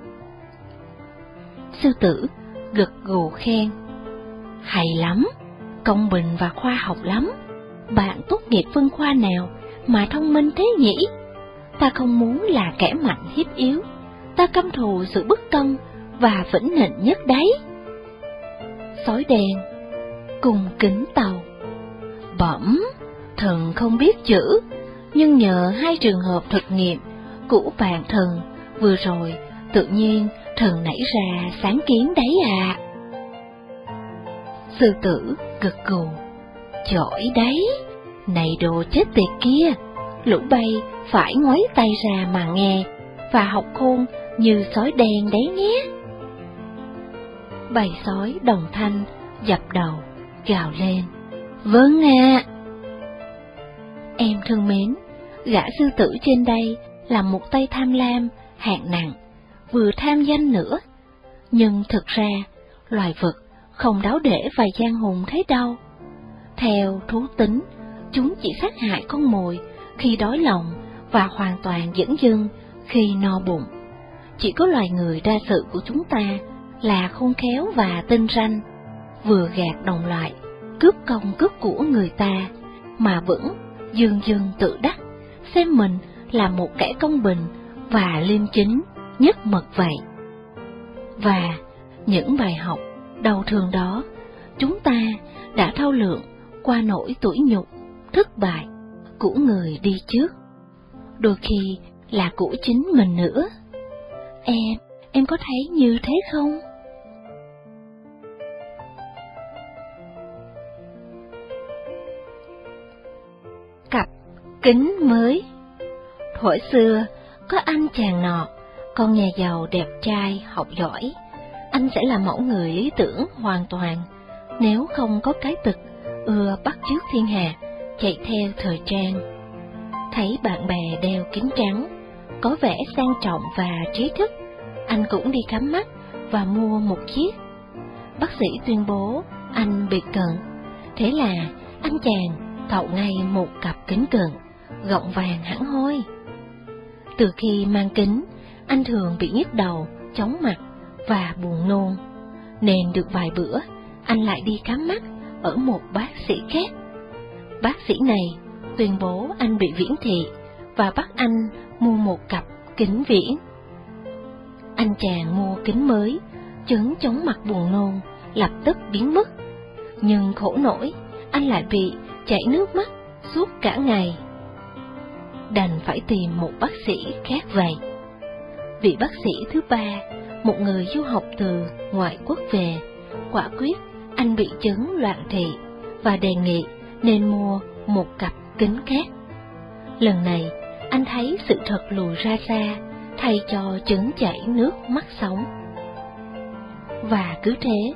Sư tử gật gù khen. Hay lắm, công bình và khoa học lắm. Bạn tốt nghiệp phân khoa nào mà thông minh thế nhỉ? Ta không muốn là kẻ mạnh hiếp yếu, ta căm thù sự bất công và vĩnh nịnh nhất đấy. Sói đen, cùng kính tàu. Bẩm, thần không biết chữ, nhưng nhờ hai trường hợp thực nghiệm của bạn thần vừa rồi, tự nhiên thần nảy ra sáng kiến đấy à. Sư tử gật gù, giỏi đấy, này đồ chết tiệt kia, lũ bay phải ngoái tay ra mà nghe, và học khôn như sói đen đấy nhé. Bầy sói đồng thanh, dập đầu, gào lên, vâng ạ. Em thương mến, gã sư tử trên đây là một tay tham lam, hạng nặng, vừa tham danh nữa. Nhưng thực ra, loài vật không đáo để vài gian hùng thế đâu. Theo thú tính, chúng chỉ sát hại con mồi khi đói lòng và hoàn toàn dẫn dưng khi no bụng. Chỉ có loài người đa sự của chúng ta là khôn khéo và tinh ranh, vừa gạt đồng loại, cướp công cướp của người ta, mà vẫn dường dường tự đắc, xem mình là một kẻ công bình và liêm chính nhất mật vậy. Và những bài học đầu thường đó, chúng ta đã thao lượng qua nỗi tuổi nhục, thất bại của người đi trước. Đôi khi là của chính mình nữa. Em, em có thấy như thế không? Kính mới Thuở xưa, có anh chàng nọ, con nhà giàu đẹp trai, học giỏi. Anh sẽ là mẫu người lý tưởng hoàn toàn, nếu không có cái tực, ưa bắt chước thiên hạ, chạy theo thời trang. Thấy bạn bè đeo kính trắng, có vẻ sang trọng và trí thức, anh cũng đi khám mắt và mua một chiếc. Bác sĩ tuyên bố anh bị cận, thế là anh chàng cậu ngay một cặp kính cận, gọng vàng hẳn hoi. Từ khi mang kính, anh thường bị nhức đầu, chóng mặt và buồn nôn, nên được vài bữa, anh lại đi khám mắt ở một bác sĩ khác. Bác sĩ này tuyên bố anh bị viễn thị và bắt anh mua một cặp kính viễn. Anh chàng mua kính mới, chứng chóng mặt buồn nôn, lập tức biến mất. Nhưng khổ nổi, anh lại bị chảy nước mắt suốt cả ngày. Đành phải tìm một bác sĩ khác vậy. Vị bác sĩ thứ ba, một người du học từ ngoại quốc về, quả quyết anh bị chứng loạn thị và đề nghị nên mua một cặp kính khác. Lần này, anh thấy sự thật lùi ra xa, thay cho chứng chảy nước mắt sống. Và cứ thế,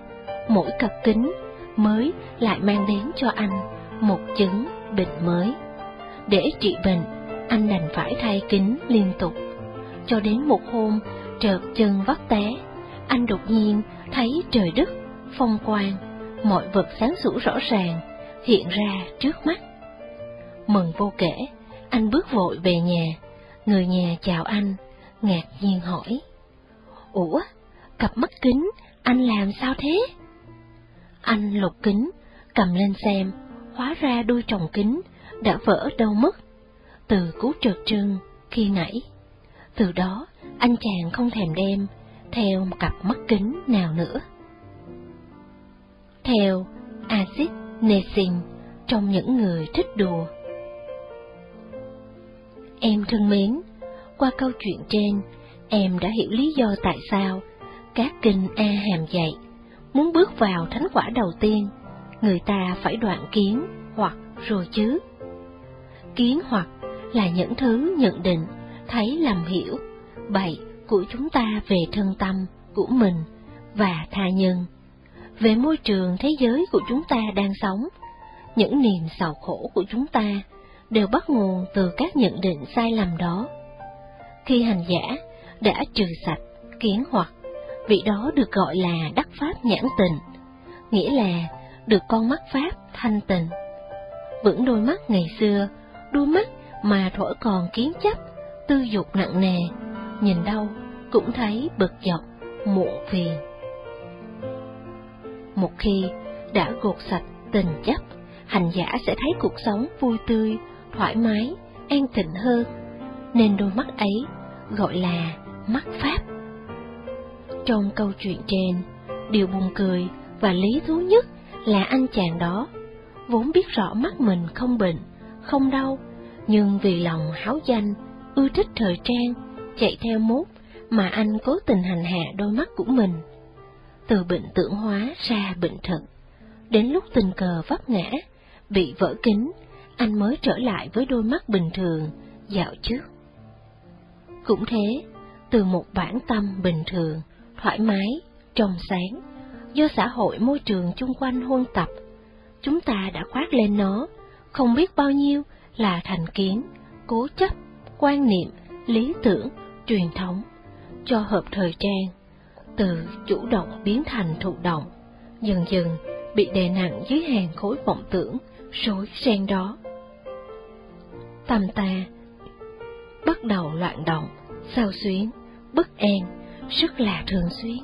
mỗi cặp kính mới lại mang đến cho anh một chứng bệnh mới. Để trị bệnh, anh đành phải thay kính liên tục. Cho đến một hôm, trợt chân vấp té, anh đột nhiên thấy trời đất, phong quang, mọi vật sáng sủa rõ ràng, hiện ra trước mắt. Mừng vô kể, anh bước vội về nhà, người nhà chào anh, ngạc nhiên hỏi. Ủa, cặp mắt kính, anh làm sao thế? Anh lục kính, cầm lên xem, hóa ra đuôi tròng kính đã vỡ đâu mất. Từ cú trượt trưng khi nãy. Từ đó, anh chàng không thèm đem theo một cặp mắt kính nào nữa. Theo Acid Nesin trong những người thích đùa. Em thân mến, qua câu chuyện trên, em đã hiểu lý do tại sao các kinh A hàm dạy muốn bước vào thánh quả đầu tiên, người ta phải đoạn kiến hoặc rồi chứ. Kiến hoặc là những thứ nhận định, thấy làm hiểu, bậy của chúng ta về thân tâm của mình và tha nhân, về môi trường thế giới của chúng ta đang sống, những niềm sầu khổ của chúng ta đều bắt nguồn từ các nhận định sai lầm đó. Khi hành giả đã trừ sạch kiến hoặc, vị đó được gọi là đắc pháp nhãn tình, nghĩa là được con mắt pháp thanh tịnh. Vững đôi mắt ngày xưa, đôi mắt mà thổi còn kiến chấp, tư dục nặng nề, nhìn đâu cũng thấy bực dọc, muộn phiền. Một khi đã gột sạch tình chấp, hành giả sẽ thấy cuộc sống vui tươi, thoải mái, an tịnh hơn, nên đôi mắt ấy gọi là mắt pháp. Trong câu chuyện trên, điều buồn cười và lý thú nhất là anh chàng đó, vốn biết rõ mắt mình không bệnh, không đau, nhưng vì lòng háo danh, ưa thích thời trang, chạy theo mốt mà anh cố tình hành hạ đôi mắt của mình. Từ bệnh tưởng hóa ra bệnh thật, đến lúc tình cờ vấp ngã, bị vỡ kính, anh mới trở lại với đôi mắt bình thường dạo trước. Cũng thế, từ một bản tâm bình thường, thoải mái, trong sáng, do xã hội môi trường chung quanh huân tập, chúng ta đã khoác lên nó, không biết bao nhiêu là thành kiến, cố chấp, quan niệm, lý tưởng, truyền thống, cho hợp thời trang, từ chủ động biến thành thụ động, dần dần bị đè nặng dưới hàng khối vọng tưởng, rối ren đó. Tâm ta bắt đầu loạn động, sao xuyến, bất an, rất là thường xuyên.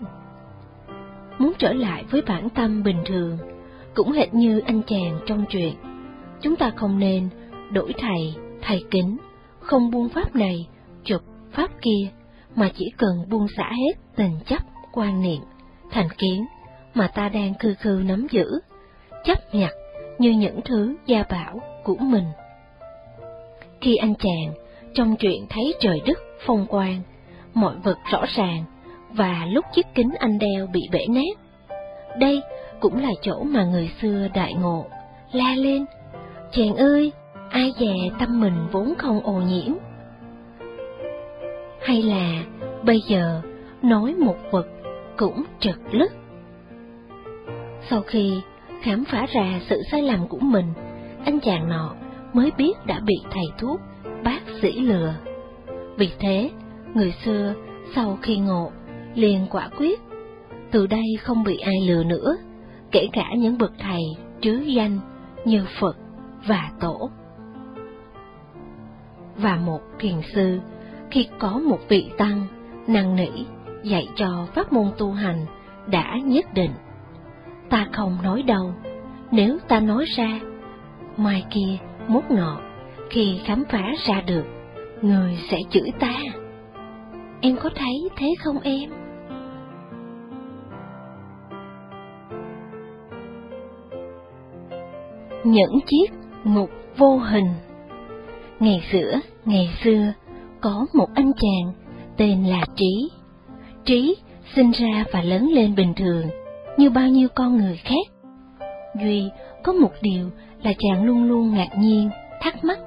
Muốn trở lại với bản tâm bình thường, cũng hệt như anh chàng trong chuyện, chúng ta không nên đổi thầy, thầy kính, không buông pháp này, chụp pháp kia, mà chỉ cần buông xả hết tình chấp, quan niệm, thành kiến mà ta đang khư khư nắm giữ, chấp nhặt như những thứ gia bảo của mình. Khi anh chàng trong chuyện thấy trời đất phong quang, mọi vật rõ ràng, và lúc chiếc kính anh đeo bị bể nát. Đây cũng là chỗ mà người xưa đại ngộ, la lên, chàng ơi, ai dè tâm mình vốn không ô nhiễm. Hay là bây giờ nói một vật cũng trật lứt. Sau khi khám phá ra sự sai lầm của mình, anh chàng nọ mới biết đã bị thầy thuốc, bác sĩ lừa. Vì thế, người xưa sau khi ngộ, liền quả quyết, từ đây không bị ai lừa nữa, kể cả những bậc thầy trứ danh như Phật và Tổ. Và một thiền sư, khi có một vị tăng, năng nỉ, dạy cho pháp môn tu hành, đã nhất định. Ta không nói đâu, nếu ta nói ra, mai kia, mốt nọ, khi khám phá ra được, người sẽ chửi ta. Em có thấy thế không em? Những chiếc ngục vô hình Ngày xưa, ngày xưa, có một anh chàng tên là Trí. Trí sinh ra và lớn lên bình thường, như bao nhiêu con người khác. Duy có một điều là chàng luôn luôn ngạc nhiên, thắc mắc.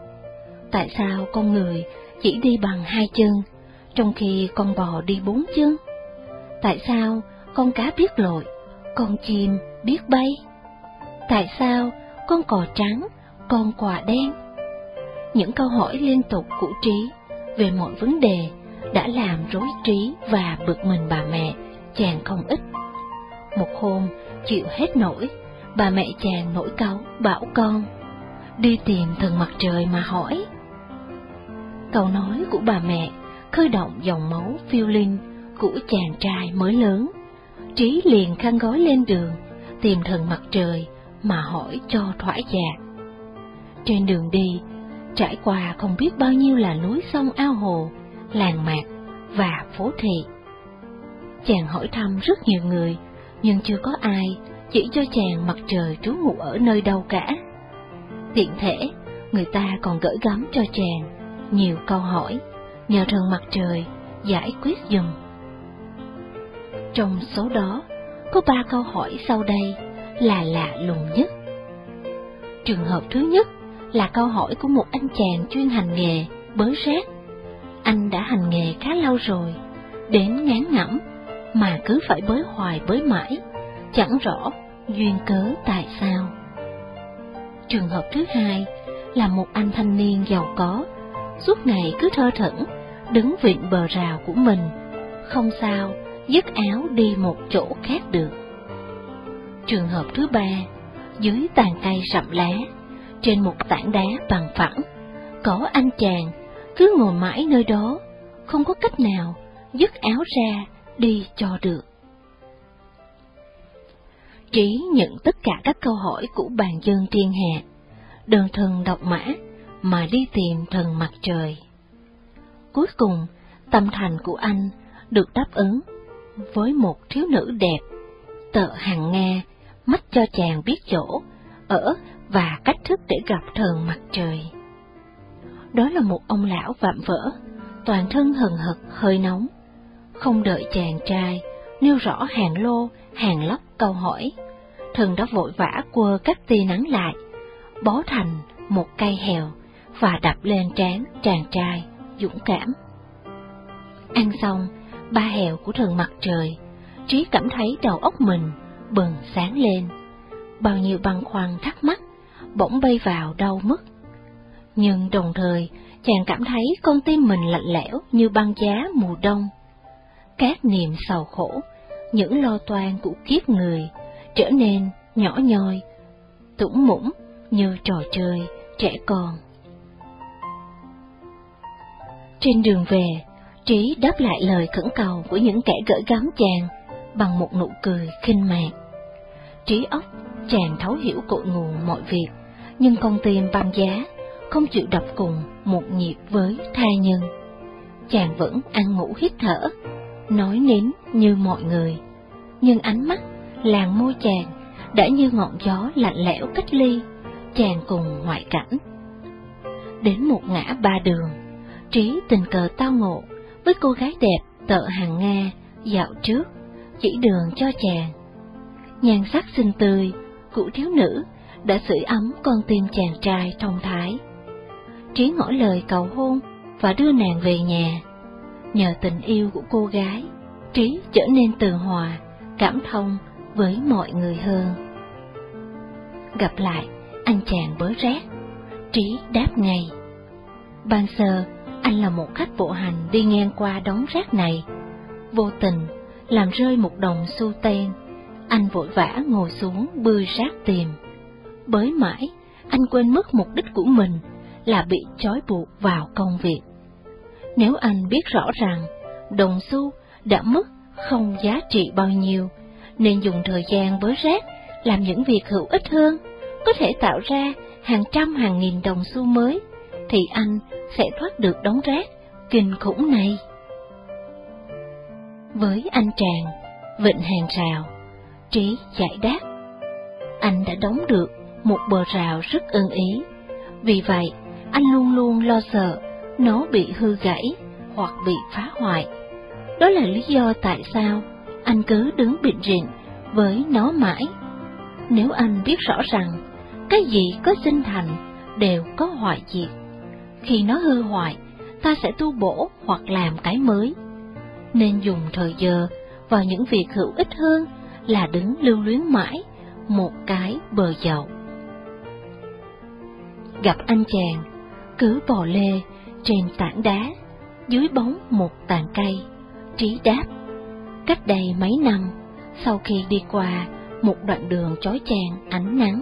Tại sao con người chỉ đi bằng hai chân, trong khi con bò đi bốn chân? Tại sao con cá biết lội, con chim biết bay? Tại sao con cò trắng, con quà đen? Những câu hỏi liên tục của Trí về mọi vấn đề đã làm rối trí và bực mình bà mẹ chàng không ít. Một hôm, chịu hết nổi, bà mẹ chàng nổi cáu bảo con đi tìm thần mặt trời mà hỏi. Câu nói của bà mẹ khơi động dòng máu phiêu linh của chàng trai mới lớn. Trí liền khăn gói lên đường, tìm thần mặt trời mà hỏi cho thoải dạ. Trên đường đi, trải qua không biết bao nhiêu là núi sông ao hồ, làng mạc và phố thị. Chàng hỏi thăm rất nhiều người, nhưng chưa có ai chỉ cho chàng mặt trời trú ngụ ở nơi đâu cả. Tiện thể, người ta còn gửi gắm cho chàng nhiều câu hỏi, nhờ thần mặt trời giải quyết dùm. Trong số đó, có ba câu hỏi sau đây là lạ lùng nhất. Trường hợp thứ nhất là câu hỏi của một anh chàng chuyên hành nghề bới rác. Anh đã hành nghề khá lâu rồi, đến ngán ngẩm mà cứ phải bới hoài bới mãi, chẳng rõ duyên cớ tại sao. Trường hợp thứ hai là một anh thanh niên giàu có, suốt ngày cứ thơ thẩn, đứng vịn bờ rào của mình, không sao dứt áo đi một chỗ khác được. Trường hợp thứ ba, dưới tàn cây rậm lá, trên một tảng đá bằng phẳng, có anh chàng cứ ngồi mãi nơi đó, không có cách nào dứt áo ra đi cho được. Trí nhận tất cả các câu hỏi của bàn dân thiên hạ, đơn thần độc mã mà đi tìm thần mặt trời. Cuối cùng, tâm thành của anh được đáp ứng với một thiếu nữ đẹp, tợ hàng Nga, mắt cho chàng biết chỗ, ở và cách thức để gặp thần mặt trời. Đó là một ông lão vạm vỡ, toàn thân hừng hực hơi nóng. Không đợi chàng trai nêu rõ hàng lô, hàng lóc câu hỏi, thần đã vội vã quơ các tia nắng lại, bó thành một cây hèo và đập lên trán chàng trai dũng cảm. Ăn xong, ba hèo của thần mặt trời, Trí cảm thấy đầu óc mình bừng sáng lên. Bao nhiêu băn khoăn thắc mắc, bỗng bay vào đau mất. Nhưng đồng thời, chàng cảm thấy con tim mình lạnh lẽo như băng giá mùa đông. Các niềm sầu khổ, những lo toan của kiếp người trở nên nhỏ nhoi, tủng mũng như trò chơi trẻ con. Trên đường về, Trí đáp lại lời khẩn cầu của những kẻ gỡ gắm chàng bằng một nụ cười khinh mạn. Trí óc, chàng thấu hiểu cội nguồn mọi việc, nhưng con tim băng giá, không chịu đập cùng một nhịp với tha nhân. Chàng vẫn ăn ngủ hít thở, nói nín như mọi người, nhưng ánh mắt, làn môi chàng đã như ngọn gió lạnh lẽo cách ly, chàng cùng ngoại cảnh. Đến một ngã ba đường, Trí tình cờ tao ngộ với cô gái đẹp tợ hàng Nga dạo trước, chỉ đường cho chàng. Nhan sắc xinh tươi của thiếu nữ đã sưởi ấm con tim chàng trai thông thái. Trí ngỏ lời cầu hôn và đưa nàng về nhà. Nhờ tình yêu của cô gái, Trí trở nên từ hòa, cảm thông với mọi người hơn. Gặp lại, anh chàng bớ rác, Trí đáp ngay. Ban sơ, anh là một khách bộ hành đi ngang qua đống rác này. Vô tình, làm rơi một đồng xu ten, anh vội vã ngồi xuống bươi rác tìm. Bới mãi, anh quên mất mục đích của mình là bị trói buộc vào công việc. Nếu anh biết rõ rằng đồng xu đã mất không giá trị bao nhiêu, nên dùng thời gian bới rác làm những việc hữu ích hơn, có thể tạo ra hàng trăm hàng nghìn đồng xu mới, thì anh sẽ thoát được đống rác kinh khủng này. Với anh chàng, vịnh hàng rào, trí giải đáp. Anh đã đóng được một bờ rào rất ưng ý, vì vậy anh luôn luôn lo sợ nó bị hư gãy hoặc bị phá hoại. Đó là lý do tại sao anh cứ đứng bịt rịn với nó mãi. Nếu anh biết rõ rằng cái gì có sinh thành đều có hoại diệt, khi nó hư hoại, ta sẽ tu bổ hoặc làm cái mới. Nên dùng thời giờ vào những việc hữu ích hơn là đứng lưu luyến mãi một cái bờ dậu. Gặp anh chàng, cứ bò lê trên tảng đá, dưới bóng một tàn cây, trí đáp. Cách đây mấy năm, sau khi đi qua một đoạn đường chói chang ánh nắng,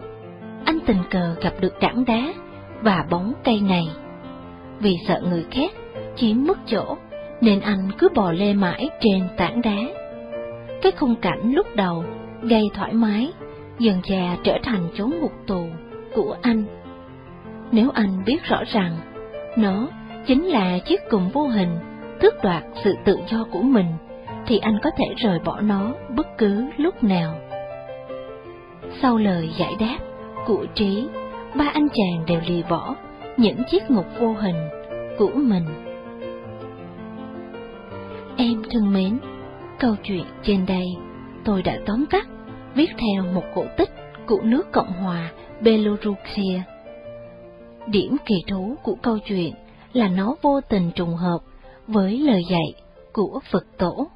anh tình cờ gặp được tảng đá và bóng cây này. Vì sợ người khác chiếm mất chỗ, nên anh cứ bò lê mãi trên tảng đá. Cái khung cảnh lúc đầu gây thoải mái, dần già trở thành chốn ngục tù của anh. Nếu anh biết rõ rằng nó chính là chiếc cùm vô hình tước đoạt sự tự do của mình, thì anh có thể rời bỏ nó bất cứ lúc nào. Sau lời giải đáp của Trí, ba anh chàng đều lì bỏ những chiếc ngục vô hình của mình. Em thân mến, câu chuyện trên đây tôi đã tóm tắt viết theo một cổ tích của nước Cộng hòa Belarusia. Điểm kỳ thú của câu chuyện là nó vô tình trùng hợp với lời dạy của Phật tổ,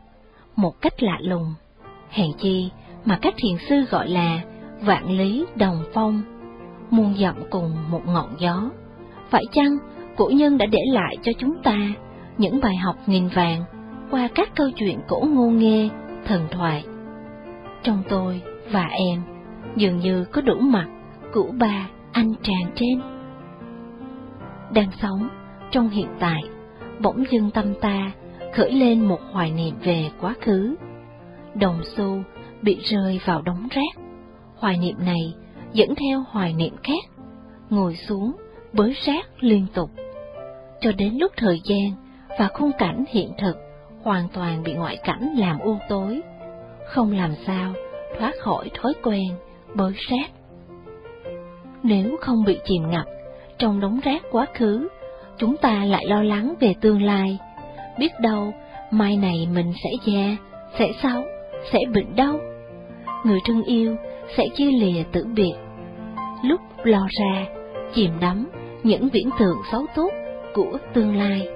một cách lạ lùng. Hèn chi mà các thiền sư gọi là vạn lý đồng phong, muôn dặm cùng một ngọn gió. Phải chăng cổ nhân đã để lại cho chúng ta những bài học nghìn vàng qua các câu chuyện cổ ngô nghê, thần thoại? Trong tôi và em dường như có đủ mặt của ba anh chàng trên. Đang sống trong hiện tại, bỗng dưng tâm ta khởi lên một hoài niệm về quá khứ. Đồng xu bị rơi vào đống rác, hoài niệm này dẫn theo hoài niệm khác, ngồi xuống bới rác liên tục, cho đến lúc thời gian và khung cảnh hiện thực hoàn toàn bị ngoại cảnh làm u tối, không làm sao thoát khỏi thói quen bới rác. Nếu không bị chìm ngập trong đống rác quá khứ, chúng ta lại lo lắng về tương lai. Biết đâu, mai này mình sẽ già, sẽ xấu, sẽ bệnh đau. Người thân yêu sẽ chia lìa tử biệt. Lúc lo ra, chìm đắm những viễn tượng xấu tốt của tương lai,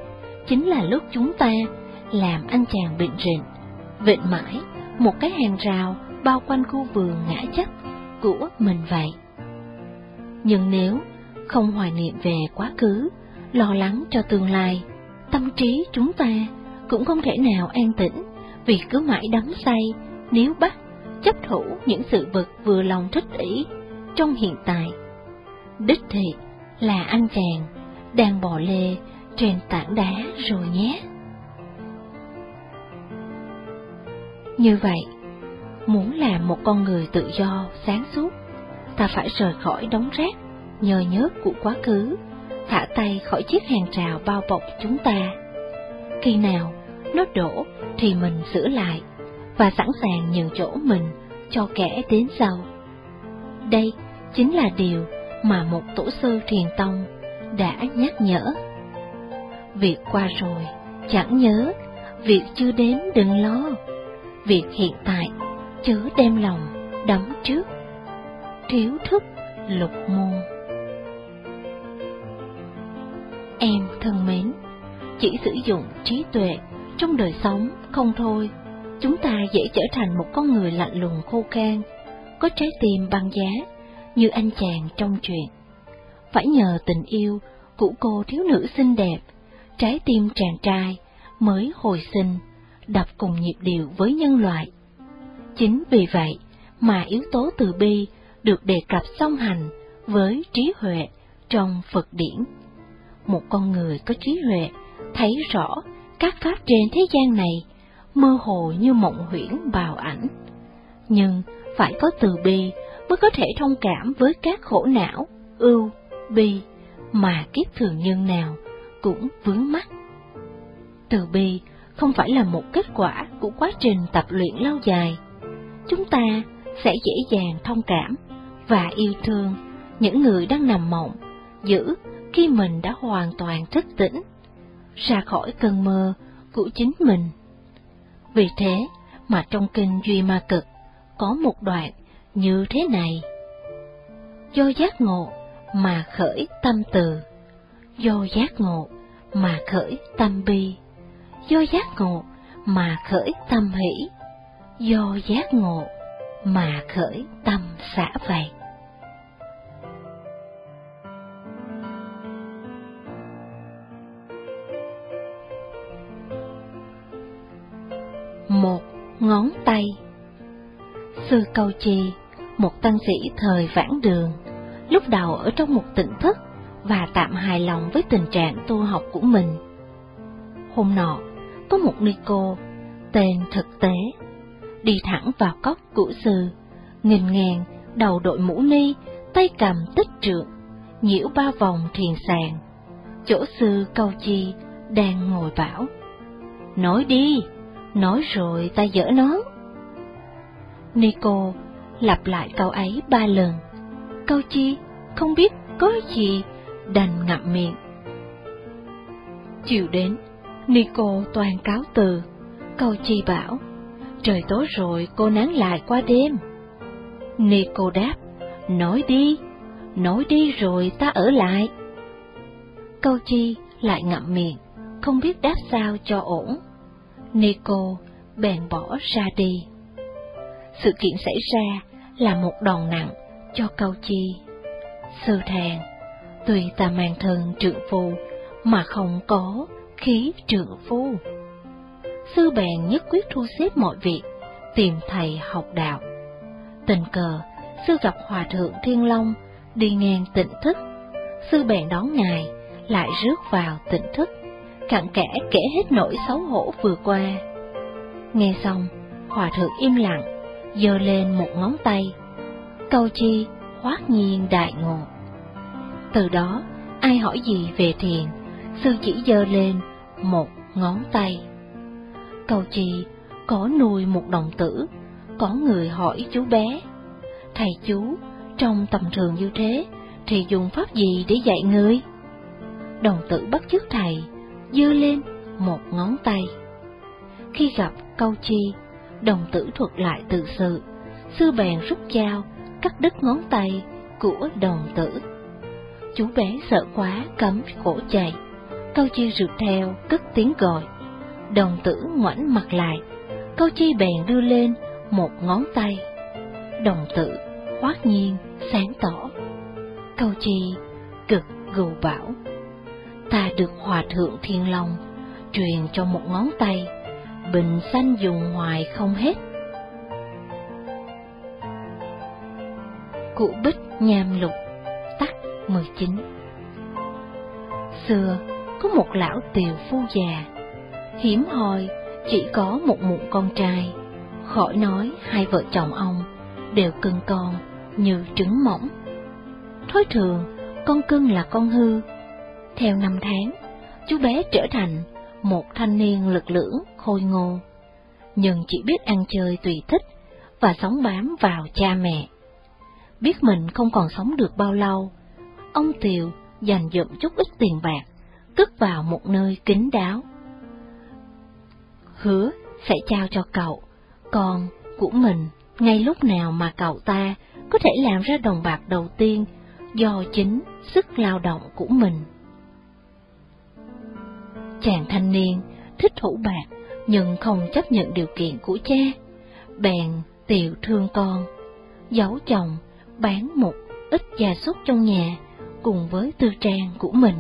chính là lúc chúng ta làm anh chàng bệnh rịnh, vịnh mãi một cái hàng rào bao quanh khu vườn ngã chấp của mình vậy. Nhưng nếu không hoài niệm về quá khứ, lo lắng cho tương lai, tâm trí chúng ta cũng không thể nào an tĩnh vì cứ mãi đắm say, nếu bắt, chấp thủ những sự vật vừa lòng thích ý trong hiện tại. Đích thị là anh chàng đang bò lê trên tảng đá rồi nhé. Như vậy, muốn làm một con người tự do, sáng suốt, ta phải rời khỏi đống rác, nhờ nhớt của quá khứ, thả tay khỏi chiếc hàng rào bao bọc chúng ta. Khi nào nó đổ thì mình sửa lại, và sẵn sàng nhường chỗ mình cho kẻ đến sau. Đây chính là điều mà một tổ sư thiền tông đã nhắc nhở. Việc qua rồi, chẳng nhớ, việc chưa đến đừng lo, việc hiện tại chớ đem lòng đắm trước thiếu thức lục môn em thân mến. Chỉ sử dụng trí tuệ, trong đời sống không thôi, chúng ta dễ trở thành một con người lạnh lùng khô khan, có trái tim băng giá, như anh chàng trong chuyện phải nhờ tình yêu của cô thiếu nữ xinh đẹp, trái tim chàng trai mới hồi sinh đập cùng nhịp điệu với nhân loại. Chính vì vậy mà yếu tố từ bi được đề cập song hành với trí huệ trong Phật điển. Một con người có trí huệ thấy rõ các pháp trên thế gian này mơ hồ như mộng huyễn bào ảnh, nhưng phải có từ bi mới có thể thông cảm với các khổ não, ưu, bi mà kiếp thường nhân nào cũng vướng mắc. Từ bi không phải là một kết quả của quá trình tập luyện lâu dài, chúng ta sẽ dễ dàng thông cảm và yêu thương những người đang nằm mộng, giữ khi mình đã hoàn toàn thức tỉnh, ra khỏi cơn mơ của chính mình. Vì thế mà trong kinh Duy Ma Cực có một đoạn như thế này. Do giác ngộ mà khởi tâm từ, do giác ngộ mà khởi tâm bi, do giác ngộ mà khởi tâm hỷ, do giác ngộ mà khởi tâm xả vậy. Một ngón tay Sư Câu Chi, một tăng sĩ thời vãn đường, lúc đầu ở trong một tỉnh thức và tạm hài lòng với tình trạng tu học của mình. Hôm nọ, có một ni cô, tên thực tế, đi thẳng vào cốc của sư, nghìn ngàn, đầu đội mũ ni, tay cầm tích trượng, nhiễu ba vòng thiền sàn. Chỗ sư câu chi đang ngồi bảo, nói đi, nói rồi ta dỡ nó. Nico lặp lại câu ấy ba lần, câu chi không biết có gì đành ngậm miệng. Chiều đến, Nico toàn cáo từ, câu chi bảo, trời tối rồi cô nán lại qua đêm. Nico đáp, nói đi, nói đi rồi ta ở lại. Câu chi lại ngậm miệng, không biết đáp sao cho ổn. Nico bèn bỏ ra đi. Sự kiện xảy ra là một đòn nặng cho câu chi. Sư thèn, tuy ta mang thân trượng phu mà không có khí trượng phu. Sư bèn nhất quyết thu xếp mọi việc, tìm thầy học đạo. Tình cờ, sư gặp Hòa Thượng Thiên Long đi ngang tịnh thức. Sư bèn đón ngài, lại rước vào tịnh thức, cặn kẽ kể hết nỗi xấu hổ vừa qua. Nghe xong, Hòa Thượng im lặng, giơ lên một ngón tay. Câu chi, hoát nhiên đại ngộ. Từ đó, ai hỏi gì về thiền, sư chỉ giơ lên một ngón tay. Câu chi có nuôi một đồng tử, có người hỏi chú bé. Thầy chú, trong tầm thường như thế, thì dùng pháp gì để dạy người? Đồng tử bắt chước thầy, dơ lên một ngón tay. Khi gặp câu chi, đồng tử thuật lại tự sự, sư bèn rút dao, cắt đứt ngón tay của đồng tử. Chú bé sợ quá cấm cổ chạy, câu chi rượt theo, cất tiếng gọi. Đồng tử ngoảnh mặt lại, câu chi bèn đưa lên một ngón tay. Đồng tử hoát nhiên sáng tỏ. Câu chi cực gù bảo. Ta được hòa thượng thiên long truyền cho một ngón tay, bình xanh dùng hoài không hết. Cụ bích nham lục, tắc 19 Xưa, có một lão tiều phu già, hiếm hoi chỉ có một mụn con trai, khỏi nói hai vợ chồng ông đều cưng con như trứng mỏng. Thói thường, con cưng là con hư. Theo năm tháng, chú bé trở thành một thanh niên lực lưỡng khôi ngô, nhưng chỉ biết ăn chơi tùy thích và sống bám vào cha mẹ. Biết mình không còn sống được bao lâu, ông Tiều dành dụm chút ít tiền bạc, cất vào một nơi kín đáo. Hứa sẽ trao cho cậu, con của mình ngay lúc nào mà cậu ta có thể làm ra đồng bạc đầu tiên do chính sức lao động của mình. Chàng thanh niên thích thủ bạc nhưng không chấp nhận điều kiện của cha, bèn tiều thương con, giấu chồng bán một ít gia súc trong nhà cùng với tư trang của mình.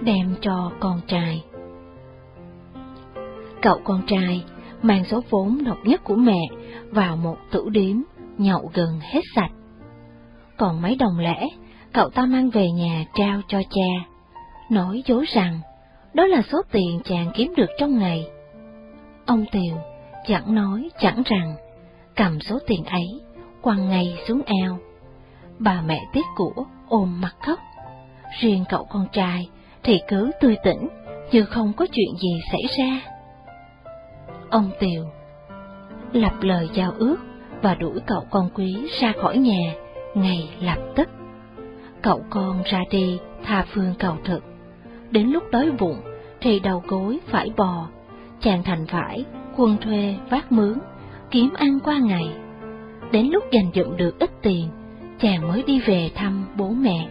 Đem cho con trai. Cậu con trai mang số vốn độc nhất của mẹ vào một tủ điếm, nhậu gần hết sạch. Còn mấy đồng lẻ, cậu ta mang về nhà trao cho cha, nói dối rằng đó là số tiền chàng kiếm được trong ngày. Ông Tiều chẳng nói chẳng rằng, cầm số tiền ấy, quăng ngay xuống ao. Bà mẹ tiếc của ôm mặt khóc, riêng cậu con trai thì cứ tươi tỉnh, như không có chuyện gì xảy ra. Ông Tiều lập lời giao ước và đuổi cậu con quý ra khỏi nhà ngay lập tức. Cậu con ra đi tha phương cầu thực, đến lúc đói bụng thì đầu gối phải bò, chàng thành vải quân thuê vác mướn, kiếm ăn qua ngày. Đến lúc dành dụm được ít tiền, chàng mới đi về thăm bố mẹ.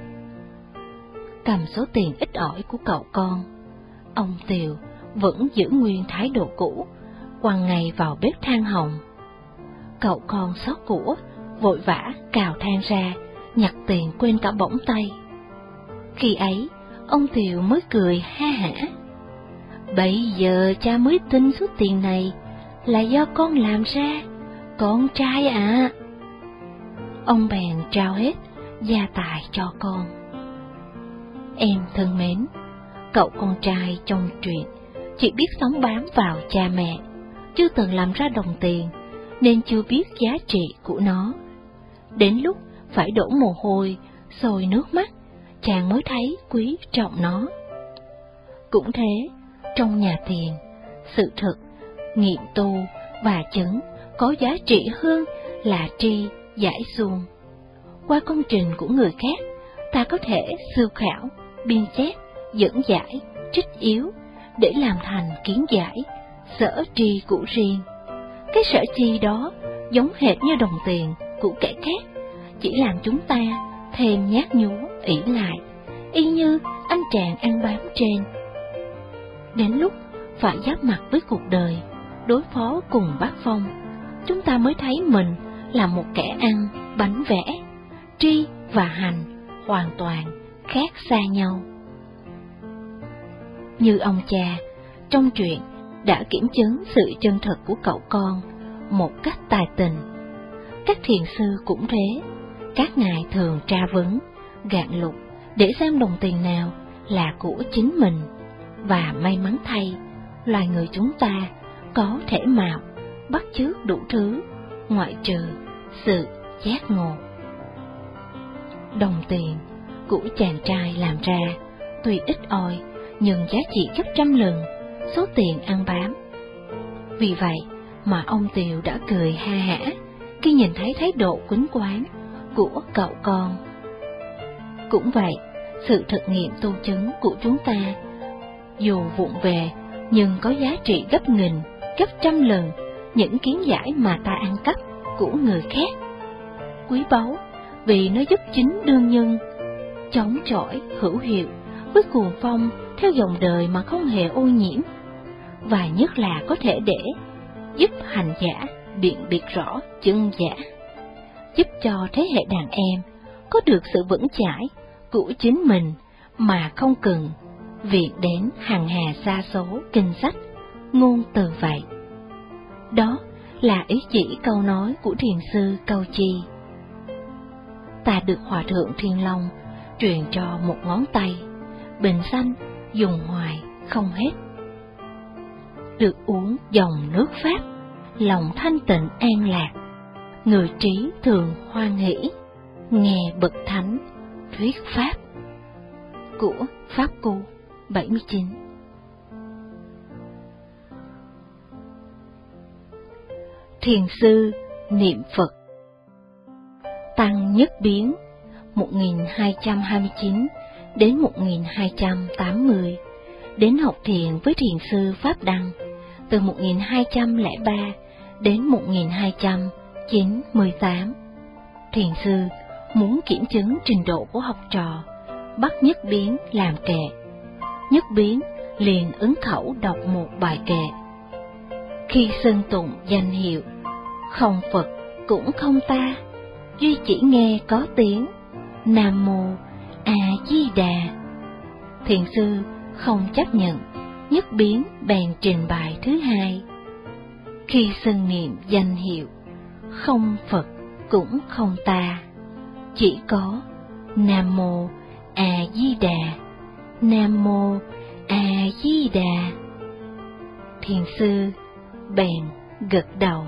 Cầm số tiền ít ỏi của cậu con, ông Tiều vẫn giữ nguyên thái độ cũ, quăng ngày vào bếp than hồng. Cậu con xót của, vội vã cào than ra, nhặt tiền quên cả bỗng tay. Khi ấy, ông Tiều mới cười ha hả. Bây giờ cha mới tin số tiền này là do con làm ra, con trai ạ. À. Ông bèn trao hết gia tài cho con. Em thân mến, cậu con trai trong truyện chỉ biết sống bám vào cha mẹ, chưa từng làm ra đồng tiền, nên chưa biết giá trị của nó. Đến lúc phải đổ mồ hôi, sôi nước mắt, chàng mới thấy quý trọng nó. Cũng thế, trong nhà tiền, sự thực, nghiệm tu và chứng có giá trị hơn là tri giải xuông. Qua công trình của người khác, ta có thể siêu khảo, biên chép, dẫn giải, trích yếu để làm thành kiến giải, sở tri của riêng. Cái sở tri đó giống hệt như đồng tiền của kẻ khác, chỉ làm chúng ta thêm nhát nhú ỷ lại, y như anh chàng ăn bám trên. Đến lúc phải giáp mặt với cuộc đời, đối phó cùng bác Phong, chúng ta mới thấy mình là một kẻ ăn bánh vẽ, tri và hành hoàn toàn khác xa nhau. Như ông cha, trong chuyện đã kiểm chứng sự chân thật của cậu con một cách tài tình. Các thiền sư cũng thế, các ngài thường tra vấn, gạn lục để xem đồng tiền nào là của chính mình, và may mắn thay, loài người chúng ta có thể mạo, bắt chước đủ thứ, ngoại trừ sự giác ngộ. Đồng tiền của chàng trai làm ra tuy ít ỏi nhưng giá trị gấp trăm lần số tiền ăn bám. Vì vậy mà ông Tiều đã cười ha hả khi nhìn thấy thái độ quýnh quán của cậu con. Cũng vậy, sự thực nghiệm tu chứng của chúng ta, dù vụng về nhưng có giá trị gấp nghìn, gấp trăm lần những kiến giải mà ta ăn cắp của người khác. Quý báu vì nó giúp chính đương nhân chống chọi hữu hiệu với cuồng phong theo dòng đời mà không hề ô nhiễm, và nhất là có thể để giúp hành giả biện biệt rõ chân giả, giúp cho thế hệ đàn em có được sự vững chãi của chính mình mà không cần việc đến hàng hà xa số kinh sách, ngôn từ vậy. Đó là ý chỉ câu nói của thiền sư Câu Chi. Ta được Hòa Thượng Thiên Long truyền cho một ngón tay, bình xanh dùng hoài không hết. Được uống dòng nước Pháp, lòng thanh tịnh an lạc, người trí thường hoan hỷ, nghe bậc thánh thuyết Pháp. Của Pháp Cu 79 Thiền sư niệm Phật. Tăng Nhất Biến 1229 đến 1280 đến học thiền với thiền sư Pháp Đăng từ 1203 đến 1200 1298. Thiền sư muốn kiểm chứng trình độ của học trò, bắt nhất biến làm kệ. Nhất biến liền ứng khẩu đọc một bài kệ. Khi xưng tụng danh hiệu, không Phật cũng không ta, duy chỉ nghe có tiếng Nam Mô A Di Đà. Thiền sư không chấp nhận, nhất biến bèn trình bày thứ hai. Khi xưng niệm danh hiệu, không Phật cũng không ta, chỉ có Nam Mô A Di Đà, Nam Mô A Di Đà. Thiền sư bèn gật đầu.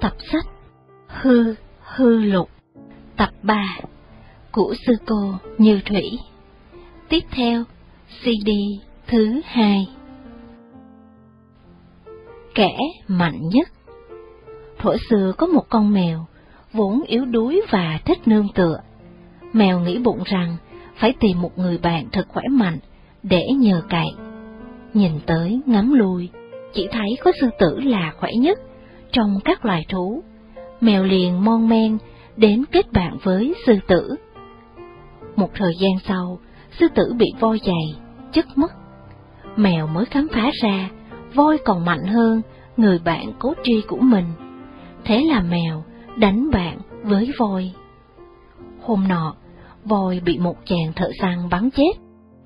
Tập sách Hư Hư Lục. Tập 3 của sư cô Như Thủy. Tiếp theo CD thứ hai. Kẻ mạnh nhất. Thổi xưa có một con mèo, vốn yếu đuối và thích nương tựa. Mèo nghĩ bụng rằng phải tìm một người bạn thật khỏe mạnh để nhờ cậy. Nhìn tới ngắm lui, chỉ thấy có sư tử là khỏe nhất trong các loài thú. Mèo liền mon men đến kết bạn với sư tử. Một thời gian sau, sư tử bị voi dày, chất mất. Mèo mới khám phá ra, voi còn mạnh hơn người bạn cố tri của mình. Thế là mèo đánh bạn với voi. Hôm nọ, voi bị một chàng thợ săn bắn chết.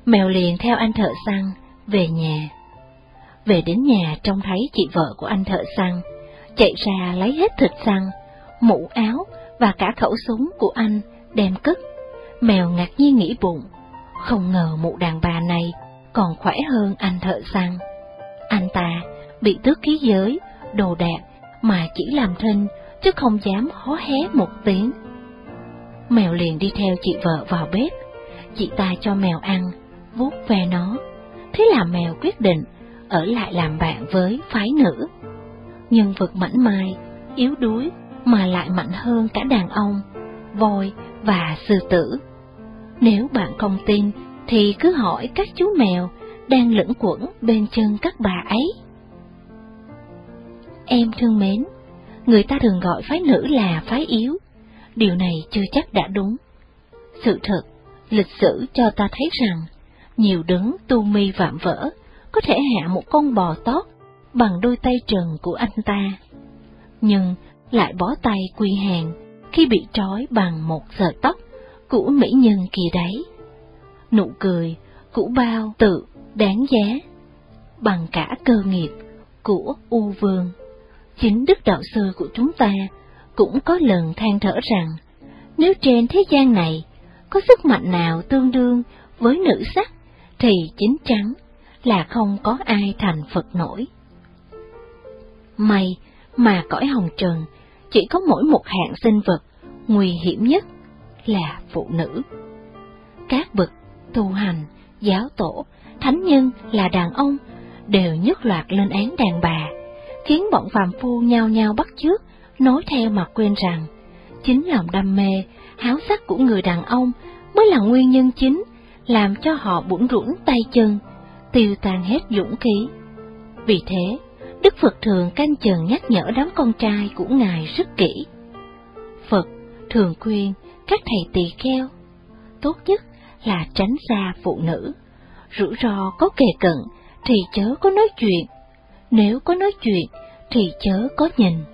Mèo liền theo anh thợ săn về nhà. Về đến nhà trông thấy chị vợ của anh thợ săn, chạy ra lấy hết thịt săn, mũ áo và cả khẩu súng của anh đem cất. Mèo ngạc nhiên nghĩ bụng, không ngờ mụ đàn bà này còn khỏe hơn anh thợ săn. Anh ta bị tước khí giới, đồ đạc mà chỉ làm thinh chứ không dám hó hé một tiếng. Mèo liền đi theo chị vợ vào bếp, chị ta cho mèo ăn, vuốt ve nó. Thế là mèo quyết định ở lại làm bạn với phái nữ. Nhân vật mảnh mai, yếu đuối mà lại mạnh hơn cả đàn ông, voi và sư tử. Nếu bạn không tin, thì cứ hỏi các chú mèo đang lẫn quẩn bên chân các bà ấy. Em thương mến, người ta thường gọi phái nữ là phái yếu, điều này chưa chắc đã đúng. Sự thật, lịch sử cho ta thấy rằng, nhiều đấng tu mi vạm vỡ có thể hạ một con bò tót bằng đôi tay trần của anh ta, nhưng lại bó tay quy hàng khi bị trói bằng một sợi tóc của mỹ nhân kỳ đấy. Nụ cười của bao tự đáng giá bằng cả cơ nghiệp của U Vương. Chính Đức Đạo Sư của chúng ta cũng có lần than thở rằng, nếu trên thế gian này có sức mạnh nào tương đương với nữ sắc, thì chính chắn là không có ai thành Phật nổi. May mà cõi hồng trần chỉ có mỗi một hạng sinh vật nguy hiểm nhất là phụ nữ. Các bậc tu hành, giáo tổ, thánh nhân là đàn ông đều nhất loạt lên án đàn bà, khiến bọn phàm phu nhao nhao bắt chước, nói theo mà quên rằng, chính lòng đam mê, háo sắc của người đàn ông mới là nguyên nhân chính làm cho họ bủn rủn tay chân, tiêu tan hết dũng khí. Vì thế, Đức Phật thường canh chừng nhắc nhở đám con trai của Ngài rất kỹ. Phật thường khuyên các thầy tỳ kheo, tốt nhất là tránh xa phụ nữ. Rủi ro có kề cận thì chớ có nói chuyện, nếu có nói chuyện thì chớ có nhìn.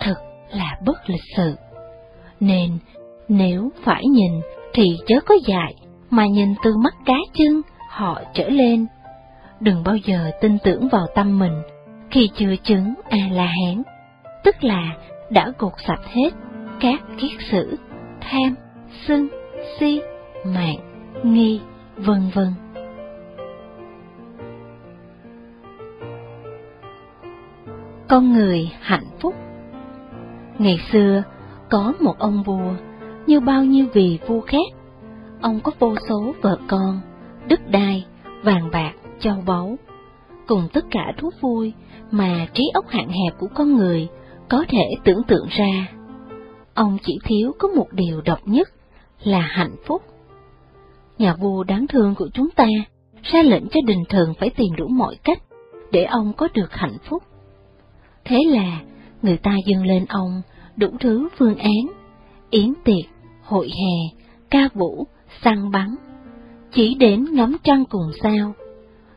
Thật là bất lịch sự. Nên nếu phải nhìn thì chớ có dại, mà nhìn từ mắt cá chân họ trở lên. Đừng bao giờ tin tưởng vào tâm mình khi chưa chứng A-la-hán, tức là đã gột sạch hết các kiết sử, tham, sân, si, mạng, nghi, vân vân. Con người hạnh phúc. Ngày xưa, có một ông vua, như bao nhiêu vị vua khác, ông có vô số vợ con, đất đai, vàng bạc, châu báu, cùng tất cả thú vui mà trí óc hạn hẹp của con người có thể tưởng tượng ra. Ông chỉ thiếu có một điều độc nhất là hạnh phúc. Nhà vua đáng thương của chúng ta ra lệnh cho đình thần phải tìm đủ mọi cách để ông có được hạnh phúc. Thế là người ta dâng lên ông đủ thứ phương án, yến tiệc, hội hè, ca vũ, săn bắn, chỉ đến ngắm trăng cùng sao.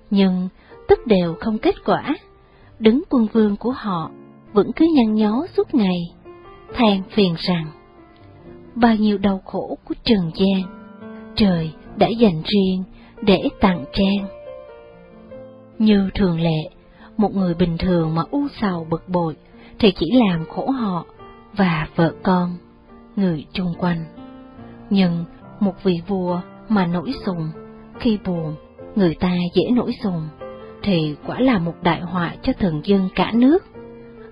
Nhưng tất đều không kết quả đứng quân vương của họ vẫn cứ nhăn nhó suốt ngày, than phiền rằng bao nhiêu đau khổ của trần gian, trời đã dành riêng để tặng trang. Như thường lệ, một người bình thường mà u sầu bực bội thì chỉ làm khổ họ và vợ con, người chung quanh. Nhưng một vị vua mà nổi sùng, khi buồn, người ta dễ nổi sùng thì quả là một đại họa cho thần dân cả nước.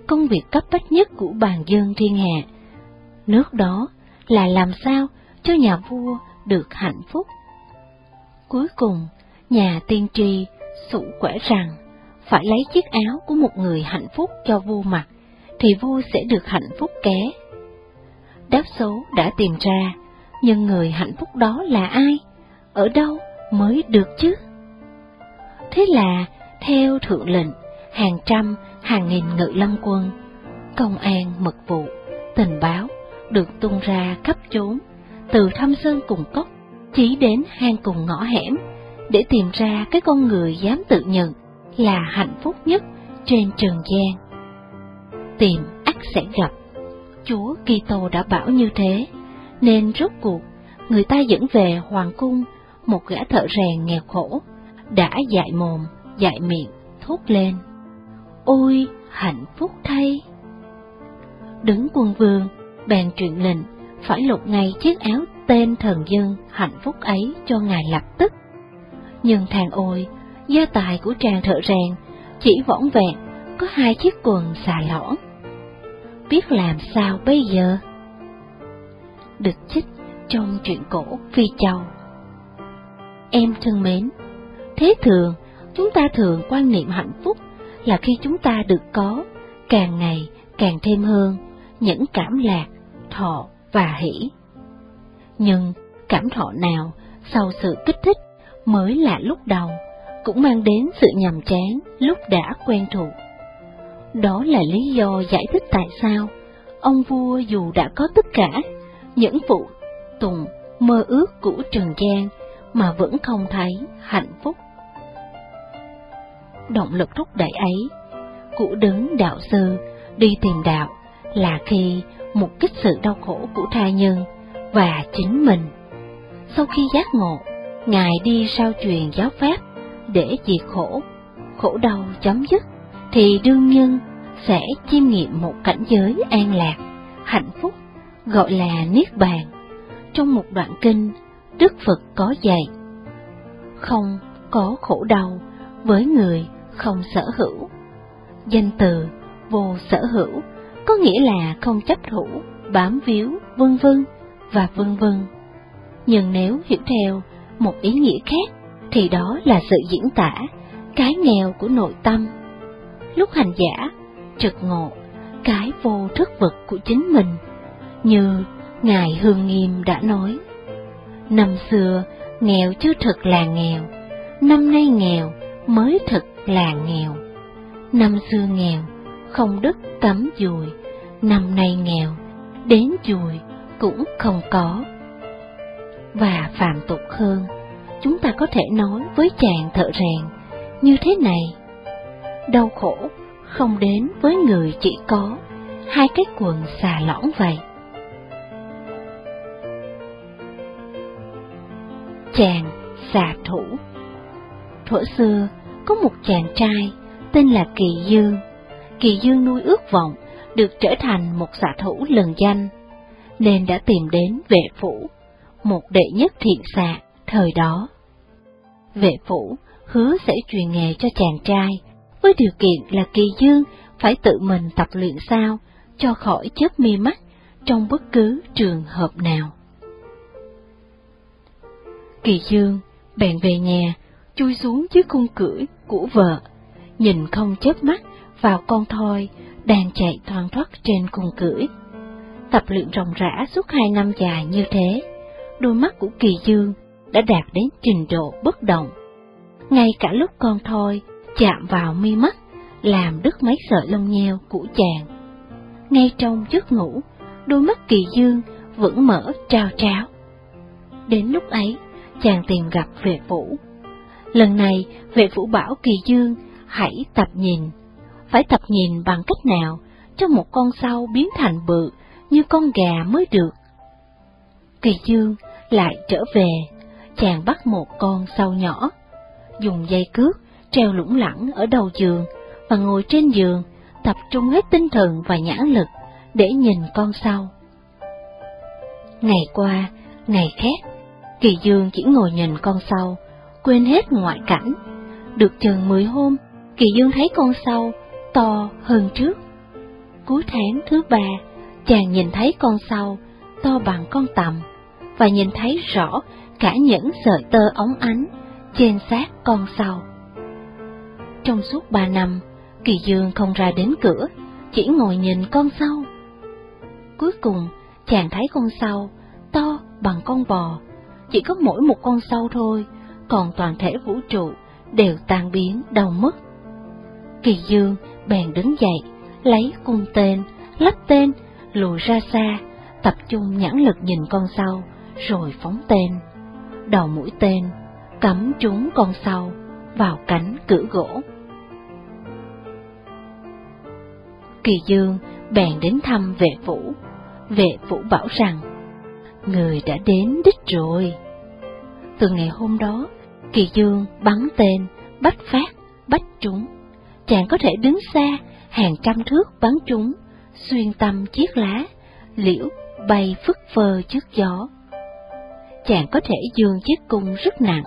công việc cấp bách nhất của bàn dân thiên hạ. Nước đó là làm sao cho nhà vua được hạnh phúc. Cuối cùng, nhà tiên tri sụ quẻ rằng phải lấy chiếc áo của một người hạnh phúc cho vua mặc, thì vua sẽ được hạnh phúc ké. Đáp số đã tìm ra, nhưng người hạnh phúc đó là ai? Ở đâu mới được chứ? Thế là, theo thượng lệnh, hàng trăm, hàng nghìn ngự lâm quân, công an mật vụ, tình báo được tung ra khắp chốn, từ thâm sơn cùng cốc, chỉ đến hang cùng ngõ hẻm, để tìm ra cái con người dám tự nhận là hạnh phúc nhất trên trần gian. Tìm ắt sẽ gặp. Chúa Kitô đã bảo như thế, nên rốt cuộc người ta dẫn về hoàng cung một gã thợ rèn nghèo khổ, đã dại mồm, dại miệng, thốt lên. Ôi, hạnh phúc thay! Đứng quân vương, bèn truyền lệnh, phải lột ngay chiếc áo tên thần dân hạnh phúc ấy cho ngài lập tức. Nhưng thằng ôi, gia tài của chàng thợ rèn chỉ vỏn vẹn có hai chiếc quần xà lõn. Biết làm sao bây giờ? Được chích trong chuyện cổ Phi Châu. Em thân mến, thế thường chúng ta thường quan niệm hạnh phúc là khi chúng ta được có, càng ngày càng thêm hơn, những cảm lạc, thọ và hỷ. Nhưng cảm thọ nào sau sự kích thích mới là lúc đầu, cũng mang đến sự nhàm chán lúc đã quen thuộc. Đó là lý do giải thích tại sao ông vua dù đã có tất cả những phụ tùng mơ ước của Trần gian mà vẫn không thấy hạnh phúc. Động lực thúc đẩy ấy cụ đứng đạo sư đi tìm đạo là khi một kích sự đau khổ của tha nhân và chính mình. Sau khi giác ngộ, Ngài đi sao truyền giáo pháp để diệt khổ, khổ đau chấm dứt, thì đương nhân sẽ chiêm nghiệm một cảnh giới an lạc, hạnh phúc, gọi là Niết Bàn. Trong một đoạn kinh, Đức Phật có dạy, không có khổ đau với người không sở hữu. Danh từ vô sở hữu có nghĩa là không chấp thủ, bám víu, vân vân và vân vân. Nhưng nếu hiểu theo một ý nghĩa khác, thì đó là sự diễn tả cái nghèo của nội tâm. Lúc hành giả trực ngộ cái vô thức vật của chính mình, như Ngài Hương Nghiêm đã nói. Năm xưa nghèo chưa thực là nghèo, năm nay nghèo mới thực là nghèo. Năm xưa nghèo, không đất cắm dùi, năm nay nghèo, đến dùi cũng không có. Và phạm tục hơn, chúng ta có thể nói với chàng thợ rèn như thế này. Đau khổ không đến với người chỉ có hai cái quần xà lõng vậy. Chàng xà thủ Thuở xưa, có một chàng trai tên là Kỳ Dương. Kỳ Dương nuôi ước vọng được trở thành một xạ thủ lừng danh, nên đã tìm đến vệ phủ, một đệ nhất thiện xạ thời đó. Vệ phủ hứa sẽ truyền nghề cho chàng trai, với điều kiện là Kỳ Dương phải tự mình tập luyện sao cho khỏi chớp mi mắt trong bất cứ trường hợp nào. Kỳ Dương bèn về nhà, chui xuống dưới cung cưỡi của vợ, nhìn không chớp mắt vào con thoi đang chạy thoăn thoắt trên cung cưỡi. Tập luyện ròng rã suốt hai năm dài như thế, đôi mắt của Kỳ Dương đã đạt đến trình độ bất động. Ngay cả lúc con thoi chạm vào mi mắt, làm đứt mấy sợi lông nheo của chàng. Ngay trong giấc ngủ, đôi mắt Kỳ Dương vẫn mở trao tráo. Đến lúc ấy, chàng tìm gặp vệ phủ. Lần này, vệ vũ bảo Kỳ Dương hãy tập nhìn. Phải tập nhìn bằng cách nào cho một con sâu biến thành bự như con gà mới được. Kỳ Dương lại trở về, chàng bắt một con sâu nhỏ, dùng dây cước treo lủng lẳng ở đầu giường và ngồi trên giường, tập trung hết tinh thần và nhãn lực để nhìn con sâu. Ngày qua, ngày khác, Kỳ Dương chỉ ngồi nhìn con sâu, quên hết ngoại cảnh. Được chừng mười hôm, Kỳ Dương thấy con sâu to hơn trước. Cuối tháng thứ ba, chàng nhìn thấy con sâu to bằng con tầm và nhìn thấy rõ cả những sợi tơ óng ánh trên xác con sâu. Trong suốt ba năm, Kỳ Dương không ra đến cửa, chỉ ngồi nhìn con sâu. Cuối cùng, chàng thấy con sâu to bằng con bò, chỉ có mỗi một con sâu thôi, còn toàn thể vũ trụ đều tan biến đau mất. Kỳ Dương bèn đứng dậy, lấy cung tên, lắp tên, lùi ra xa, tập trung nhãn lực nhìn con sau rồi phóng tên. Đầu mũi tên cắm trúng con sau vào cánh cửa gỗ. Kỳ Dương bèn đến thăm vệ vũ Vệ vũ bảo rằng, người đã đến đích rồi. Từ ngày hôm đó, Kỳ Dương bắn tên, bách phát, bách trúng. Chàng có thể đứng xa, hàng trăm thước bắn trúng, xuyên tâm chiếc lá, liễu bay phất phơ trước gió. Chàng có thể dương chiếc cung rất nặng,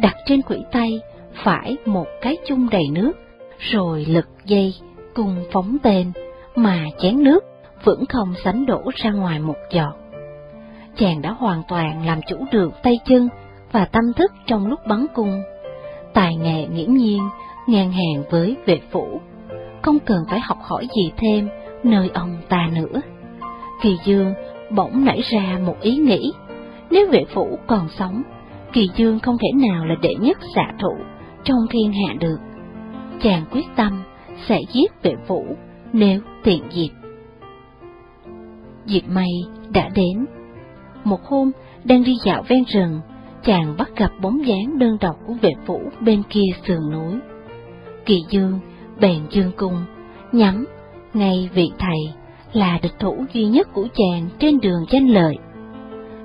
đặt trên quỷ tay phải một cái chung đầy nước, rồi lực dây cùng phóng tên, mà chén nước vẫn không sánh đổ ra ngoài một giọt. Chàng đã hoàn toàn làm chủ được tay chân và tâm thức trong lúc bắn cung. Tài nghệ nghiễm nhiên, ngang hàng với vệ phủ, không cần phải học hỏi gì thêm nơi ông ta nữa. Kỳ Dương bỗng nảy ra một ý nghĩ, nếu vệ phủ còn sống, Kỳ Dương không thể nào là đệ nhất xạ thủ trong thiên hạ được. Chàng quyết tâm sẽ giết vệ phủ nếu tiện dịp. Dịp may đã đến. Một hôm, đang đi dạo ven rừng, chàng bắt gặp bóng dáng đơn độc của vệ phủ bên kia sườn núi. Kỳ dương, bèn dương cung, nhắm, ngay vị thầy là địch thủ duy nhất của chàng trên đường danh lợi.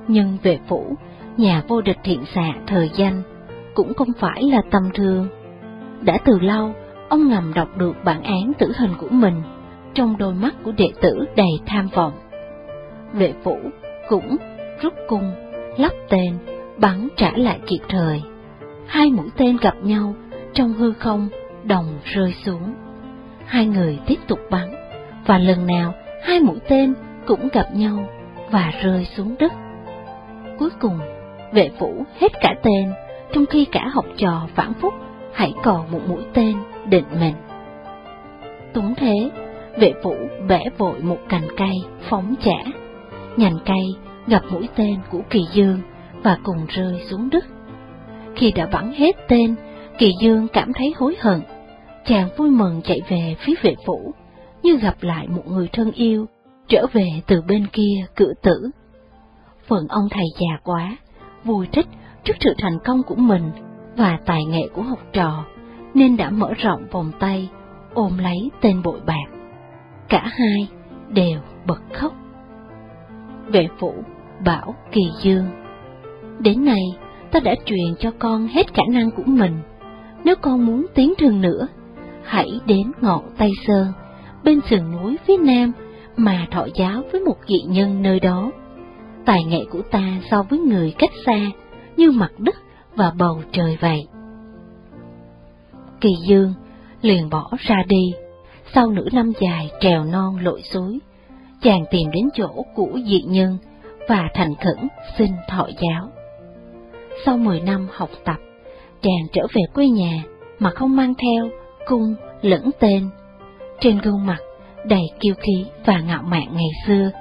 Nhưng vệ phủ, nhà vô địch thiện xạ thời danh, cũng không phải là tầm thường. Đã từ lâu, ông ngầm đọc được bản án tử hình của mình trong đôi mắt của đệ tử đầy tham vọng. Vệ phủ cũng rút cung, lắp tên, bắn trả lại kịp thời. Hai mũi tên gặp nhau trong hư không, đồng rơi xuống. Hai người tiếp tục bắn, và lần nào hai mũi tên cũng gặp nhau và rơi xuống đất. Cuối cùng, vệ vũ hết cả tên, trong khi cả học trò phản phúc hãy còn một mũi tên định mệnh. Túng thế, vệ vũ bẻ vội một cành cây phóng trả, nhành cây gặp mũi tên của kỳ dương và cùng rơi xuống đất. Khi đã bắn hết tên, kỳ dương cảm thấy hối hận, chàng vui mừng chạy về phía vệ phủ, như gặp lại một người thân yêu, trở về từ bên kia cửa tử. Phận ông thầy già quá, vui thích trước sự thành công của mình và tài nghệ của học trò, nên đã mở rộng vòng tay, ôm lấy tên bội bạc. Cả hai đều bật khóc. Vệ phủ bảo Kỳ Dương Đến nay, ta đã truyền cho con hết khả năng của mình. Nếu con muốn tiến thường nữa, hãy đến ngọn Tây Sơn, bên sườn núi phía nam, mà thọ giáo với một dị nhân nơi đó. Tài nghệ của ta so với người cách xa, như mặt đất và bầu trời vậy. Kỳ Dương liền bỏ ra đi, sau nửa năm dài trèo non lội suối, chàng tìm đến chỗ của dị nhân và thành khẩn xin thọ giáo. Sau mười năm học tập, chàng trở về quê nhà mà không mang theo cung lẫn tên. Trên gương mặt đầy kiêu khí và ngạo mạn ngày xưa,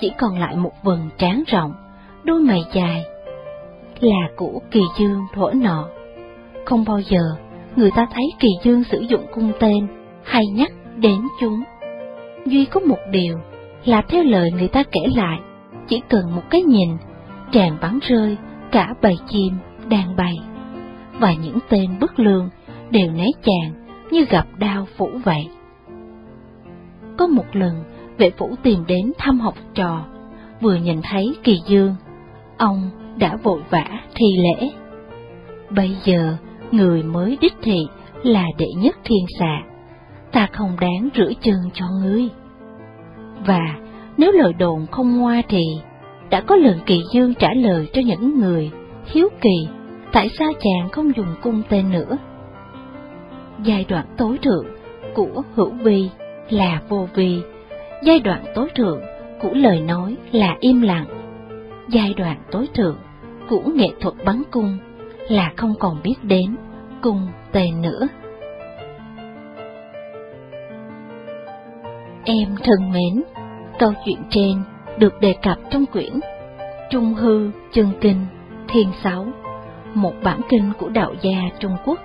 chỉ còn lại một vầng trán rộng, đôi mày dài, là của kỳ dương thuở nọ. Không bao giờ người ta thấy kỳ dương sử dụng cung tên hay nhắc đến chúng. Duy có một điều là theo lời người ta kể lại, chỉ cần một cái nhìn, chàng bắn rơi cả bầy chim đang bay, và những tên bất lương đều né chàng như gặp đau phủ vậy. Có một lần, vệ phủ tìm đến thăm học trò, vừa nhìn thấy kỳ dương, ông đã vội vã thi lễ. Bây giờ, người mới đích thị là đệ nhất thiên xạ, ta không đáng rửa chân cho ngươi. Và nếu lời đồn không ngoa thì đã có lần kỳ dương trả lời cho những người hiếu kỳ tại sao chàng không dùng cung tên nữa. Giai đoạn tối thượng của hữu vi là vô vi, giai đoạn tối thượng của lời nói là im lặng. Giai đoạn tối thượng của nghệ thuật bắn cung là không còn biết đến cung tên nữa. Em thân mến, câu chuyện trên được đề cập trong quyển Trung Hư Chân Kinh Thiên Sáu, một bản kinh của đạo gia Trung Quốc.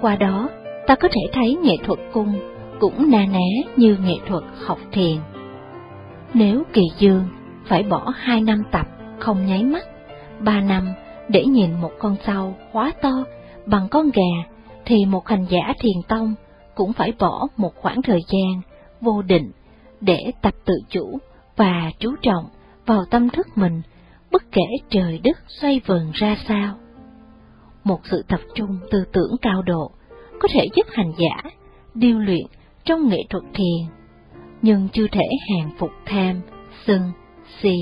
Qua đó, ta có thể thấy nghệ thuật cung cũng na ná như nghệ thuật học thiền. Nếu Kỳ Dương phải bỏ hai năm tập không nháy mắt, ba năm để nhìn một con sâu hóa to bằng con gà, thì một hành giả thiền tông cũng phải bỏ một khoảng thời gian vô định để tập tự chủ và chú trọng vào tâm thức mình, bất kể trời đất xoay vần ra sao. Một sự tập trung tư tưởng cao độ có thể giúp hành giả điêu luyện trong nghệ thuật thiền, nhưng chưa thể hàng phục tham, sân, si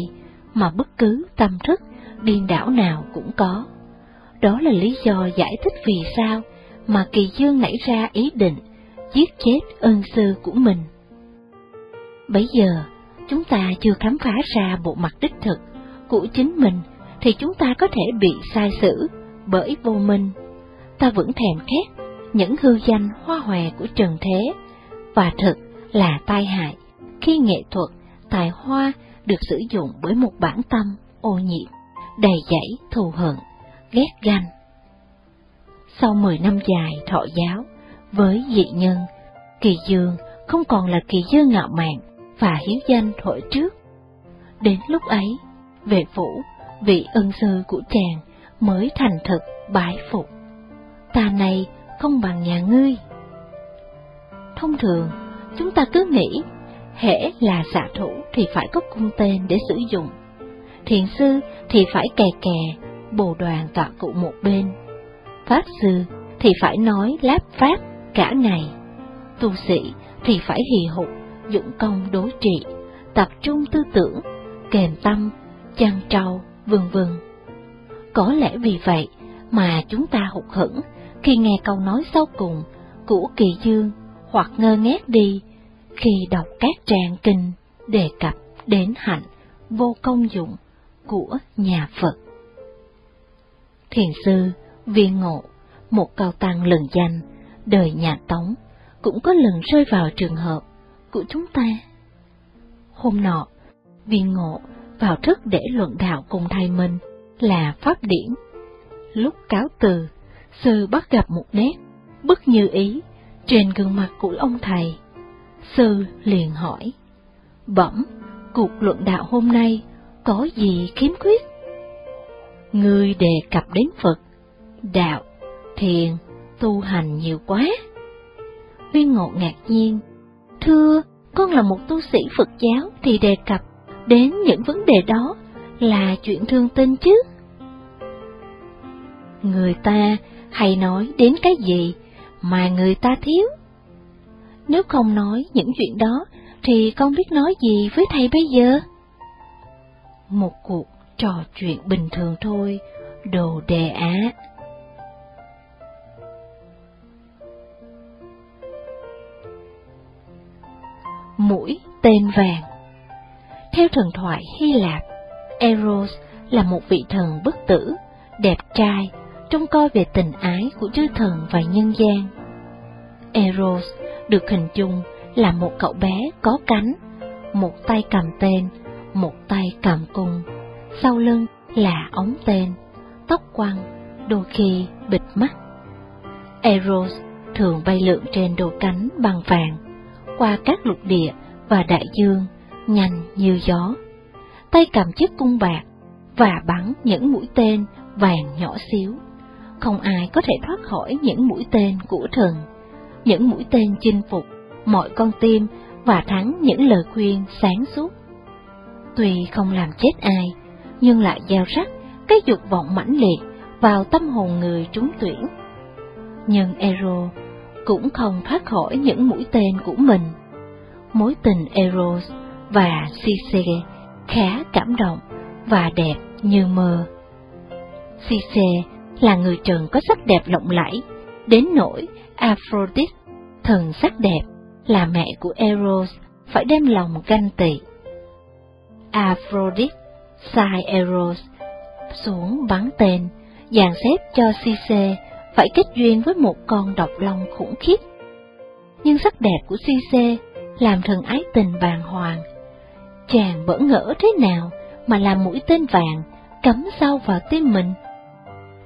mà bất cứ tâm thức điên đảo nào cũng có. Đó là lý do giải thích vì sao mà Kỳ Dương nảy ra ý định giết chết ân sư của mình. Bây giờ, chúng ta chưa khám phá ra bộ mặt đích thực của chính mình, thì chúng ta có thể bị sai xử bởi vô minh. Ta vẫn thèm khét những hư danh hoa hòe của trần thế, và thực là tai hại khi nghệ thuật, tài hoa được sử dụng bởi một bản tâm ô nhiễm, đầy dẫy thù hận, ghét ganh. Sau mười năm dài thọ giáo, với dị nhân, Kỳ Dương không còn là Kỳ Dương ngạo mạn và hiếu danh hội trước. Đến lúc ấy, về phủ, vị ân sư của chàng mới thành thực bái phục. Ta này không bằng nhà ngươi. Thông thường, chúng ta cứ nghĩ, hễ là xạ thủ thì phải có cung tên để sử dụng. Thiền sư thì phải kè kè, bồ đoàn tọa cụ một bên. Pháp sư thì phải nói láp pháp cả ngày. Tu sĩ thì phải hì hục, dụng công đối trị, tập trung tư tưởng, kèm tâm, chăn trâu, vân vân. Có lẽ vì vậy mà chúng ta hụt hẫng khi nghe câu nói sau cùng của Kỳ Dương hoặc ngơ ngác đi khi đọc các trang kinh đề cập đến hạnh vô công dụng của nhà Phật. Thiền sư Viên Ngộ, một cao tăng lần danh, đời nhà Tống, cũng có lần rơi vào trường hợp của chúng ta. Hôm nọ, Viên Ngộ vào thức để luận đạo cùng thầy mình là Pháp Điển. Lúc cáo từ, sư bắt gặp một nét, bất như ý, trên gương mặt của ông thầy. Sư liền hỏi, bẩm, cuộc luận đạo hôm nay có gì khiếm khuyết? Người đề cập đến Phật, đạo, thiền, tu hành nhiều quá. Viên ngộ ngạc nhiên, thưa, con là một tu sĩ Phật giáo thì đề cập đến những vấn đề đó là chuyện thương tin chứ. Người ta hay nói đến cái gì mà người ta thiếu? Nếu không nói những chuyện đó, thì con biết nói gì với thầy bây giờ? Một cuộc trò chuyện bình thường thôi, đồ đề á. Mũi tên vàng Theo thần thoại Hy Lạp, Eros là một vị thần bất tử, đẹp trai, trông coi về tình ái của chư thần và nhân gian. Eros được hình dung là một cậu bé có cánh, một tay cầm tên, một tay cầm cung, sau lưng là ống tên, tóc quăng, đôi khi bịt mắt. Eros thường bay lượn trên đôi cánh bằng vàng, qua các lục địa và đại dương, nhanh như gió. Tay cầm chiếc cung bạc và bắn những mũi tên vàng nhỏ xíu. Không ai có thể thoát khỏi những mũi tên của thần những mũi tên chinh phục mọi con tim và thắng những lời khuyên sáng suốt. Tuy không làm chết ai, nhưng lại gieo rắc cái dục vọng mãnh liệt vào tâm hồn người trúng tuyển. Nhưng Ero cũng không thoát khỏi những mũi tên của mình. Mối tình Eros và Cisse khá cảm động và đẹp như mơ. Cisse là người trần có sắc đẹp lộng lẫy, đến nỗi Aphrodite, thần sắc đẹp, là mẹ của Eros, phải đem lòng ganh tị. Aphrodite sai Eros xuống bắn tên, dàn xếp cho Cisse phải kết duyên với một con độc long khủng khiếp. Nhưng sắc đẹp của Circe làm thần ái tình bàng hoàng. Chàng bỡ ngỡ thế nào mà làm mũi tên vàng cắm sâu vào tim mình?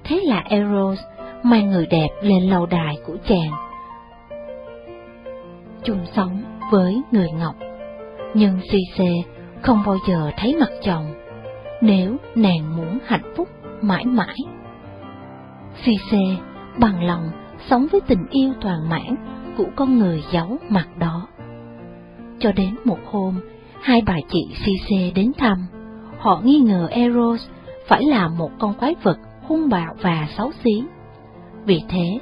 Thế là Eros mang người đẹp lên lầu đài của chàng. Chung sống với người ngọc, nhưng Circe không bao giờ thấy mặt chồng, nếu nàng muốn hạnh phúc mãi mãi. Circe bằng lòng sống với tình yêu toàn mãn của con người giấu mặt đó. Cho đến một hôm, hai bà chị Circe đến thăm, họ nghi ngờ Eros phải là một con quái vật hung bạo và xấu xí. Vì thế,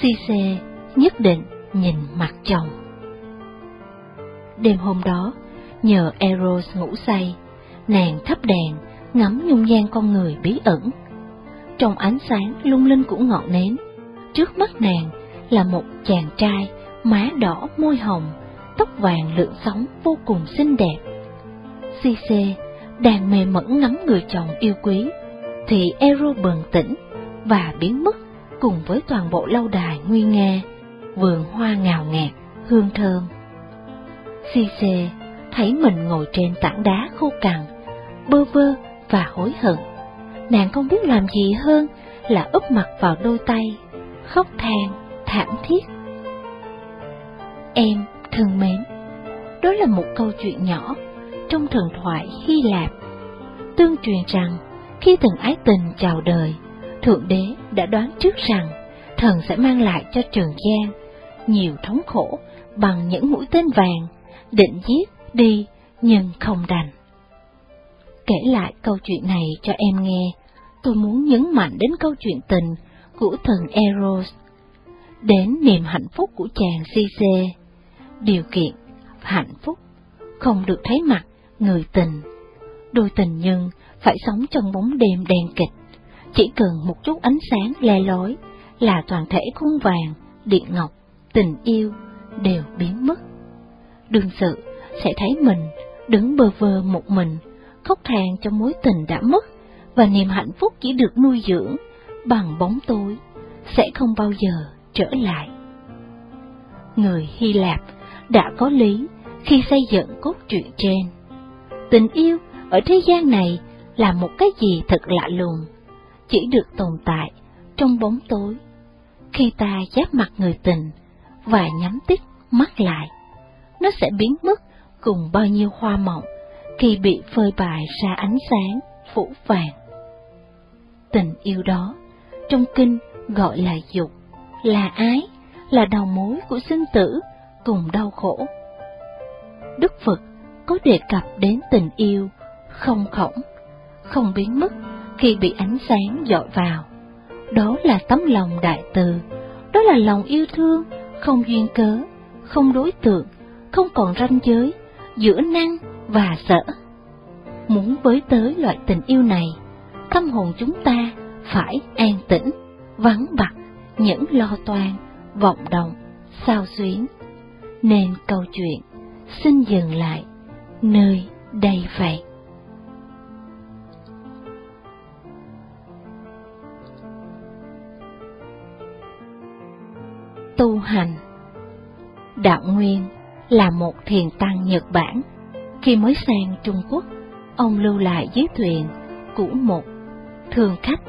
Circe nhất định nhìn mặt chồng. Đêm hôm đó, nhờ Eros ngủ say, nàng thắp đèn, ngắm nhung nhan con người bí ẩn. Trong ánh sáng lung linh của ngọn nến, trước mắt nàng là một chàng trai má đỏ môi hồng, tóc vàng lượn sóng vô cùng xinh đẹp. Circe đang mê mẩn ngắm người chồng yêu quý, thì Ero bừng tỉnh và biến mất cùng với toàn bộ lâu đài nguy nga, vườn hoa ngào ngạt, hương thơm. Circe thấy mình ngồi trên tảng đá khô cằn, bơ vơ và hối hận. Nàng không biết làm gì hơn là úp mặt vào đôi tay, khóc than, thảm thiết. Em thân mến, đó là một câu chuyện nhỏ trong thần thoại Hy Lạp. Tương truyền rằng, khi thần ái tình chào đời, Thượng Đế đã đoán trước rằng thần sẽ mang lại cho Trần gian nhiều thống khổ bằng những mũi tên vàng, định giết đi nhưng không đành. Kể lại câu chuyện này cho em nghe, tôi muốn nhấn mạnh đến câu chuyện tình của thần Eros, đến niềm hạnh phúc của chàng Circe, điều kiện hạnh phúc, không được thấy mặt người tình. Đôi tình nhân phải sống trong bóng đêm đen kịch, chỉ cần một chút ánh sáng le lói là toàn thể khung vàng, điện ngọc, tình yêu đều biến mất. Đương sự sẽ thấy mình đứng bơ vơ một mình, khóc than cho mối tình đã mất và niềm hạnh phúc chỉ được nuôi dưỡng bằng bóng tối, sẽ không bao giờ trở lại. Người Hy Lạp đã có lý khi xây dựng cốt truyện trên. Tình yêu ở thế gian này là một cái gì thật lạ lùng, chỉ được tồn tại trong bóng tối. Khi ta giáp mặt người tình và nhắm tít mắt lại, nó sẽ biến mất cùng bao nhiêu hoa mộng khi bị phơi bày ra ánh sáng phủ vàng. Tình yêu đó, trong kinh gọi là dục, là ái, là đầu mối của sinh tử cùng đau khổ. Đức Phật có đề cập đến tình yêu không khổng, không biến mất khi bị ánh sáng dọi vào. Đó là tấm lòng đại từ, đó là lòng yêu thương, không duyên cớ, không đối tượng, không còn ranh giới giữa năng và sở Muốn với tới loại tình yêu này, tâm hồn chúng ta phải an tĩnh, vắng bặt những lo toan, vọng động, sao xuyến. Nên câu chuyện xin dừng lại nơi đây vậy. Tu hành Đạo Nguyên là một thiền tăng Nhật Bản. Khi mới sang Trung Quốc, ông lưu lại dưới thuyền của một thường khách.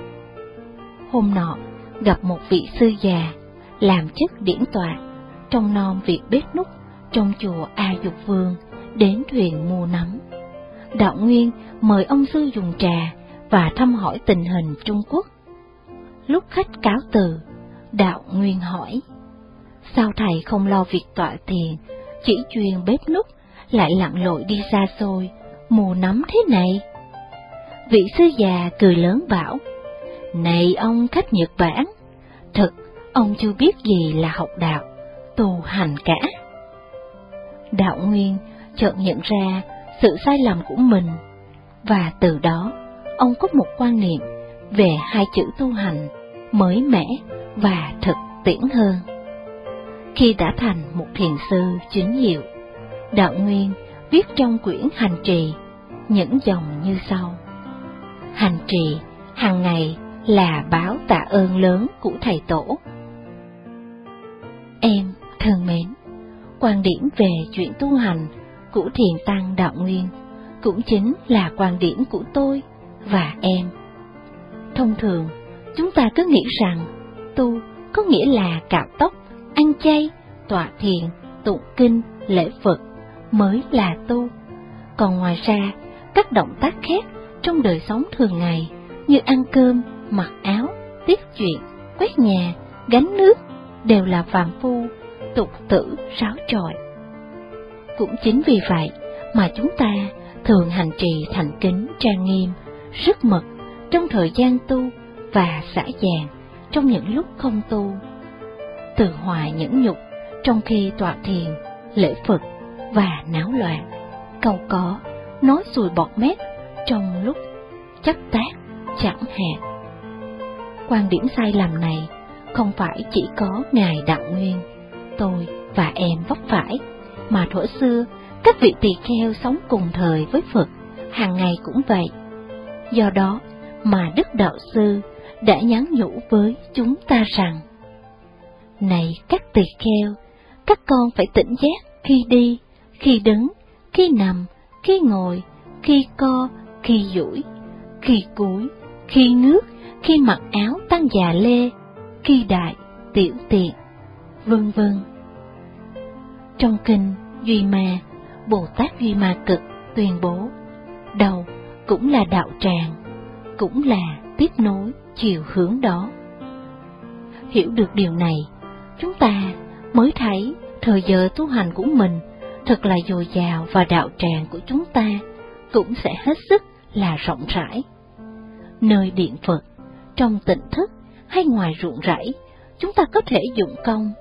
Hôm nọ, gặp một vị sư già làm chức điển tọa trong non việc bếp nút trong chùa A Dục Vương đến thuyền mua nắm. Đạo Nguyên mời ông sư dùng trà và thăm hỏi tình hình Trung Quốc. Lúc khách cáo từ, Đạo Nguyên hỏi, sao thầy không lo việc tọa thiền chỉ chuyên bếp nút, lại lặn lội đi xa xôi, mù nắm thế này? Vị sư già cười lớn bảo, này ông khách Nhật Bản, thật, ông chưa biết gì là học đạo, tu hành cả. Đạo Nguyên chợt nhận ra sự sai lầm của mình, và từ đó ông có một quan niệm về hai chữ tu hành mới mẻ và thực tiễn hơn. Khi đã thành một thiền sư chính hiệu, Đạo Nguyên viết trong quyển hành trì những dòng như sau. Hành trì hàng ngày là báo tạ ơn lớn của thầy tổ. Em thân mến, quan điểm về chuyện tu hành của thiền tăng đạo nguyên cũng chính là quan điểm của tôi và em. Thông thường, chúng ta cứ nghĩ rằng tu có nghĩa là cạo tóc, ăn chay, tọa thiền, tụng kinh, lễ Phật mới là tu. Còn ngoài ra, các động tác khác trong đời sống thường ngày như ăn cơm, mặc áo, tiếp chuyện, quét nhà, gánh nước đều là phàm phu, tục tử, ráo trọi. Cũng chính vì vậy mà chúng ta thường hành trì thành kính trang nghiêm, rất mật trong thời gian tu và xả dàng trong những lúc không tu. Từ hòa nhẫn nhục trong khi tọa thiền, lễ Phật và náo loạn, cầu có, nói xùi bọt mép trong lúc chắc tác chẳng hạn. Quan điểm sai lầm này không phải chỉ có Ngài Đạo Nguyên, tôi và em vấp phải, mà thuở xưa các vị tỳ kheo sống cùng thời với Phật, hàng ngày cũng vậy. Do đó mà Đức Đạo Sư đã nhắn nhủ với chúng ta rằng, Này các tỳ kheo, các con phải tỉnh giác khi đi, khi đứng, khi nằm, khi ngồi, khi co, khi duỗi, khi cúi, khi ngước, khi mặc áo tăng già lê, khi đại, tiểu tiện, vân vân. Trong kinh Duy Ma, Bồ Tát Duy Ma Cực tuyên bố, đầu cũng là đạo tràng, cũng là tiếp nối chiều hướng đó. Hiểu được điều này, chúng ta mới thấy thời giờ tu hành của mình thật là dồi dào và đạo tràng của chúng ta cũng sẽ hết sức là rộng rãi. Nơi điện Phật, trong tỉnh thức hay ngoài ruộng rẫy, chúng ta có thể dụng công,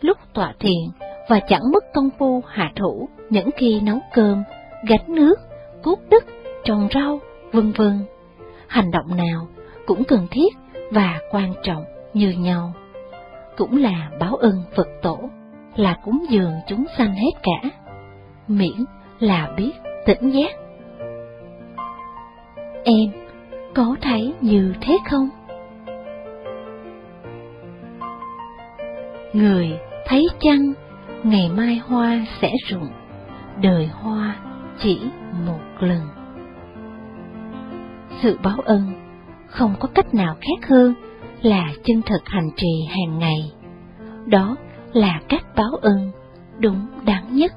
lúc tọa thiền và chẳng mất công phu hạ thủ những khi nấu cơm, gánh nước, cuốc đất, trồng rau, vân vân. Hành động nào cũng cần thiết và quan trọng như nhau. Cũng là báo ơn Phật tổ, là cúng dường chúng sanh hết cả, miễn là biết tỉnh giác. Em có thấy như thế không? Người thấy chăng ngày mai hoa sẽ rụng, đời hoa chỉ một lần. Sự báo ơn không có cách nào khác hơn là chân thực hành trì hàng ngày. Đó là cách báo ơn đúng đắn nhất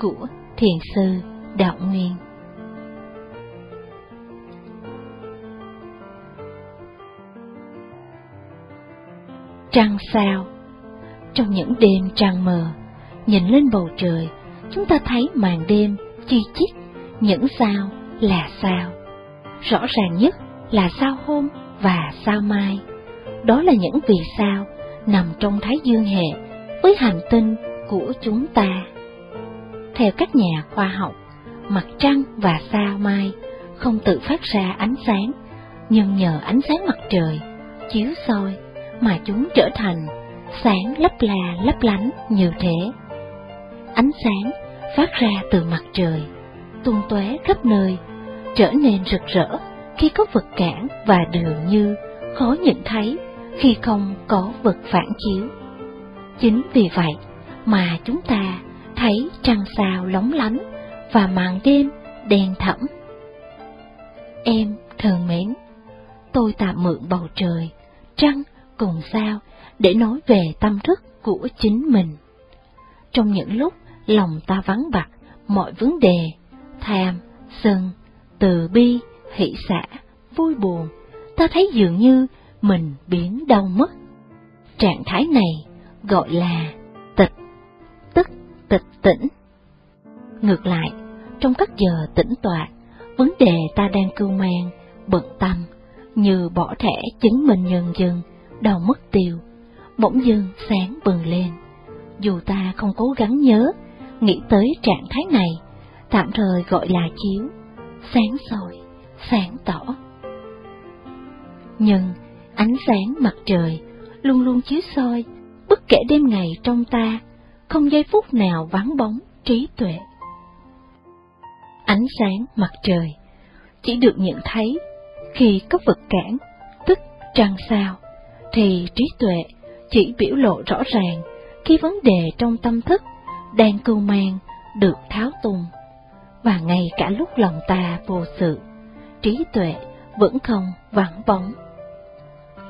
của Thiền sư Đạo Nguyên. Trăng sao Trong những đêm trăng mờ, nhìn lên bầu trời, chúng ta thấy màn đêm chi chít, những sao là sao. Rõ ràng nhất là sao hôm và sao mai. Đó là những vì sao nằm trong Thái Dương hệ với hành tinh của chúng ta. Theo các nhà khoa học, mặt trăng và sao mai không tự phát ra ánh sáng, nhưng nhờ ánh sáng mặt trời chiếu soi mà chúng trở thành sáng lấp là lấp lánh như thế. Ánh sáng phát ra từ mặt trời, tung tóe khắp nơi, trở nên rực rỡ khi có vật cản và đường như khó nhận thấy khi không có vật phản chiếu. Chính vì vậy mà chúng ta thấy trăng sao lóng lánh và màn đêm đen thẫm. Em thân mến, tôi tạm mượn bầu trời, trăng cùng sao để nói về tâm thức của chính mình. Trong những lúc lòng ta vắng bặt mọi vấn đề, tham, sân, từ bi, hỷ xả, vui buồn, ta thấy dường như mình biến đau mất. Trạng thái này gọi là tịch, tức tịch tỉnh. Ngược lại, trong các giờ tĩnh tọa, vấn đề ta đang cưu mang, bận tâm, như bỏ thẻ chứng minh nhân dân, đầu mất tiêu, bỗng dưng sáng bừng lên. Dù ta không cố gắng nhớ, nghĩ tới trạng thái này, tạm thời gọi là chiếu, sáng soi, sáng tỏ. Nhưng ánh sáng mặt trời luôn luôn chiếu soi, bất kể đêm ngày trong ta, không giây phút nào vắng bóng trí tuệ. Ánh sáng mặt trời chỉ được nhận thấy khi có vật cản, tức trăng sao, thì trí tuệ chỉ biểu lộ rõ ràng khi vấn đề trong tâm thức đang cưu mang được tháo tung. Và ngay cả lúc lòng ta vô sự, trí tuệ vẫn không vắng bóng.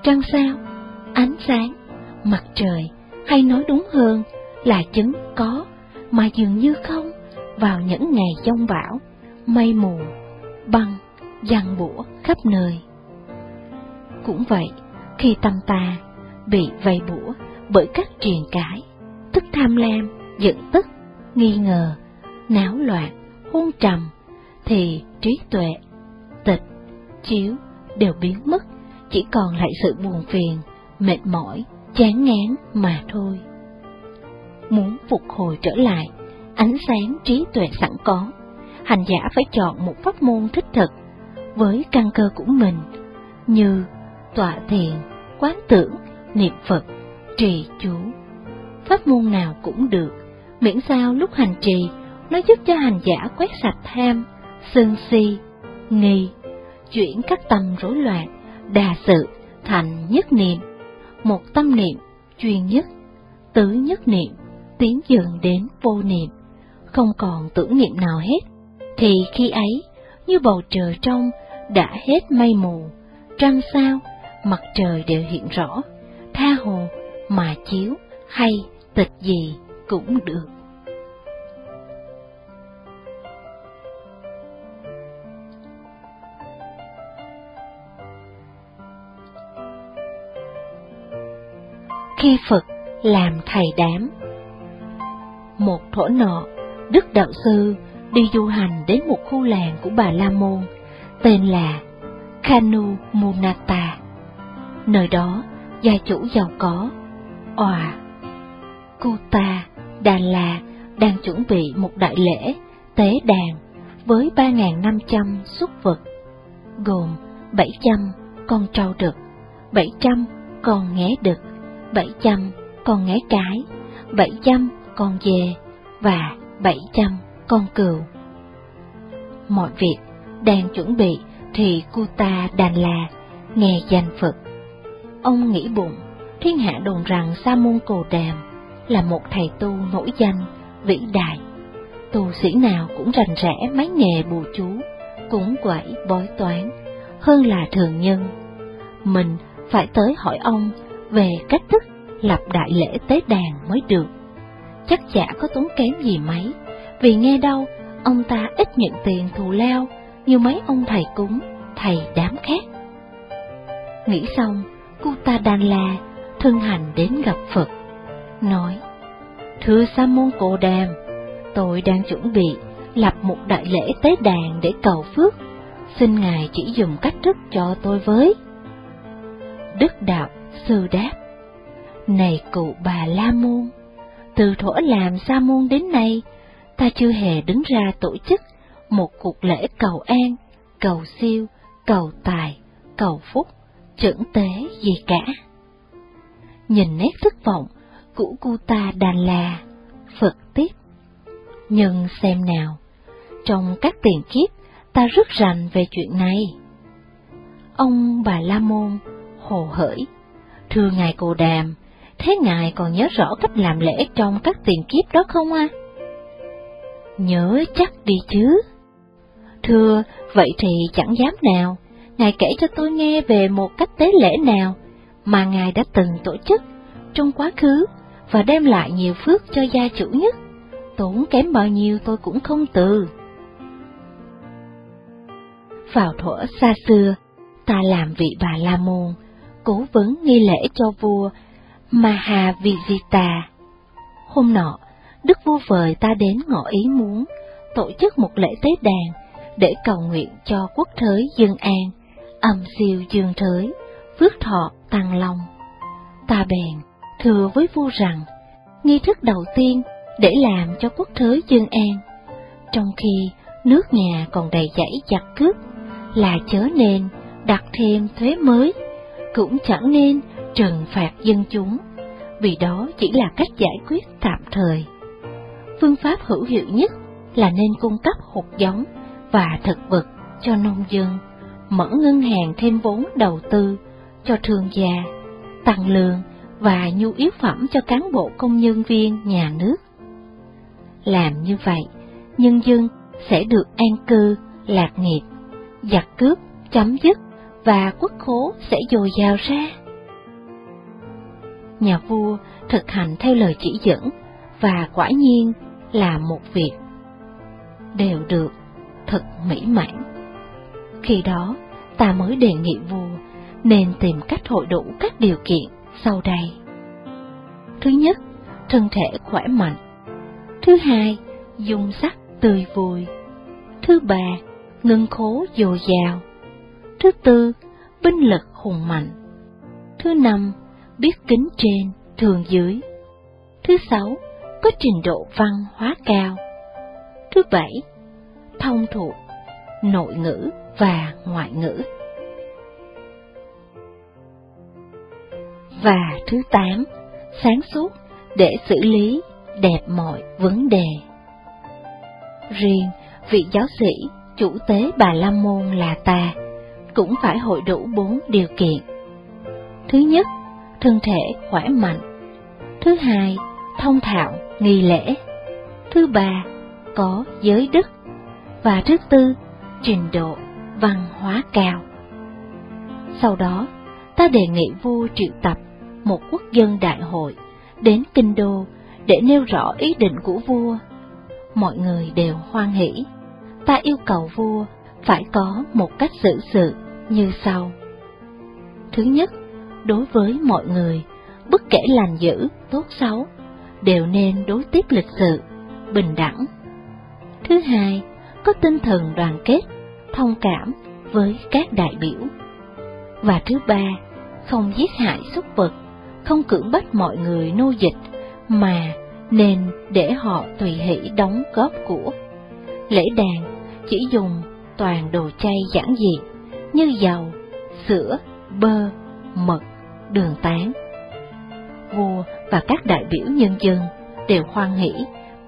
Trăng sao, ánh sáng, mặt trời, hay nói đúng hơn là chứng có mà dường như không vào những ngày giông bão, mây mù, băng, giăng bủa khắp nơi. Cũng vậy, khi tâm ta bị vây bủa bởi các truyền cãi, tức tham lam, giận tức, nghi ngờ, náo loạn, hôn trầm, thì trí tuệ, tịch, chiếu đều biến mất, chỉ còn lại sự buồn phiền, mệt mỏi, chán ngán mà thôi. Muốn phục hồi trở lại, ánh sáng trí tuệ sẵn có, hành giả phải chọn một pháp môn thích thực với căn cơ của mình, như tọa thiền, quán tưởng, niệm Phật, trì chú. Pháp môn nào cũng được, miễn sao lúc hành trì nó giúp cho hành giả quét sạch tham, sân si, nghi, chuyển các tâm rối loạn, đà sự thành nhất niệm, một tâm niệm chuyên nhất, tứ nhất niệm, tiến dần đến vô niệm, không còn tưởng niệm nào hết, thì khi ấy, như bầu trời trong đã hết mây mù, trăng sao, mặt trời đều hiện rõ, tha hồ mà chiếu hay tịch gì cũng được. Khi Phật làm thầy đám Một thổ nọ, Đức Đạo Sư đi du hành đến một khu làng của Bà La Môn, tên là Kanu Munata. Nơi đó, gia chủ giàu có, Òa, ta Đà Lạt đang chuẩn bị một đại lễ tế đàn với 3.500 xuất vật, gồm 700 con trâu đực, 700 con nghé đực, 700 con nghé cái, 700 con dê và 700 con cừu. Mọi việc đang chuẩn bị thì cô ta Đàn là nghe danh Phật. Ông nghĩ bụng, thiên hạ đồn rằng Sa môn Cồ Đàm là một thầy tu nổi danh, vĩ đại. Tu sĩ nào cũng rành rẽ mấy nghề bùa chú, cũng quẩy, bói toán, hơn là thường nhân. Mình phải tới hỏi ông về cách thức lập đại lễ tế đàn mới được. Chắc chả có tốn kém gì mấy, vì nghe đâu ông ta ít nhận tiền thù lao như mấy ông thầy cúng, thầy đám khác. Nghĩ xong, Kutadala ta la, thân hành đến gặp Phật, nói, Thưa Sa môn Cồ Đàm, tôi đang chuẩn bị lập một đại lễ tế đàn để cầu phước, xin Ngài chỉ dùng cách thức cho tôi với. Đức Đạo Sư đáp, Này cụ bà La Môn, từ thổ làm Sa môn đến nay, ta chưa hề đứng ra tổ chức một cuộc lễ cầu an, cầu siêu, cầu tài, cầu phúc, chuẩn tế gì cả. Nhìn nét thất vọng của cô ta đàn là, Phật tiếp. Nhưng xem nào, trong các tiền kiếp ta rất rành về chuyện này. Ông bà La Môn hồ hởi, thưa ngài Cồ Đàm, thế ngài còn nhớ rõ cách làm lễ trong các tiền kiếp đó không à? Nhớ chắc đi chứ. Thưa, vậy thì chẳng dám nào, Ngài kể cho tôi nghe về một cách tế lễ nào mà Ngài đã từng tổ chức trong quá khứ và đem lại nhiều phước cho gia chủ nhất. Tốn kém bao nhiêu tôi cũng không từ. Vào thuở xa xưa, ta làm vị bà La Môn, cố vấn nghi lễ cho vua Maha Vijita. Hôm nọ, Đức vua vời ta đến ngỏ ý muốn tổ chức một lễ tế đàn để cầu nguyện cho quốc thới dân an, âm siêu dương thới, phước thọ tăng long. Ta bèn thừa với vua rằng, nghi thức đầu tiên để làm cho quốc thới dân an, trong khi nước nhà còn đầy dãy giặc cướp, là chớ nên đặt thêm thuế mới, cũng chẳng nên trừng phạt dân chúng, vì đó chỉ là cách giải quyết tạm thời phương pháp hữu hiệu nhất là nên cung cấp hột giống và thực vật cho nông dân, mở ngân hàng thêm vốn đầu tư cho thương gia, tăng lương và nhu yếu phẩm cho cán bộ công nhân viên nhà nước. Làm như vậy, nhân dân sẽ được an cư, lạc nghiệp, giặc cướp chấm dứt và quốc khố sẽ dồi dào ra. Nhà vua thực hành theo lời chỉ dẫn và quả nhiên là một việc đều được thật mỹ mãn. Khi đó, ta mới đề nghị vua nên tìm cách hội đủ các điều kiện sau đây. Thứ nhất, thân thể khỏe mạnh. Thứ hai, dung sắc tươi vui. Thứ ba, ngân khố dồi dào. Thứ tư, binh lực hùng mạnh. Thứ năm, biết kính trên, thường dưới. Thứ sáu, có trình độ văn hóa cao. Thứ bảy, thông thuộc nội ngữ và ngoại ngữ. Và thứ tám, sáng suốt để xử lý đẹp mọi vấn đề. Riêng vị giáo sĩ, chủ tế Bà La Môn là ta, cũng phải hội đủ bốn điều kiện. Thứ nhất, thân thể khỏe mạnh. Thứ hai, thông thạo nghi lễ. Thứ ba, có giới đức. Và thứ tư, trình độ văn hóa cao. Sau đó, ta đề nghị vua triệu tập một quốc dân đại hội đến kinh đô để nêu rõ ý định của vua. Mọi người đều hoan hỷ. Ta yêu cầu vua phải có một cách xử sự như sau. Thứ nhất, đối với mọi người, bất kể lành dữ, tốt xấu, đều nên đối tiếp lịch sự, bình đẳng. Thứ hai, có tinh thần đoàn kết, thông cảm với các đại biểu. Và thứ ba, không giết hại súc vật, không cưỡng bắt mọi người nô dịch, mà nên để họ tùy hỷ đóng góp của. Lễ đàn chỉ dùng toàn đồ chay giản dị như dầu, sữa, bơ, mật, đường tán. Vua và các đại biểu nhân dân đều hoan hỷ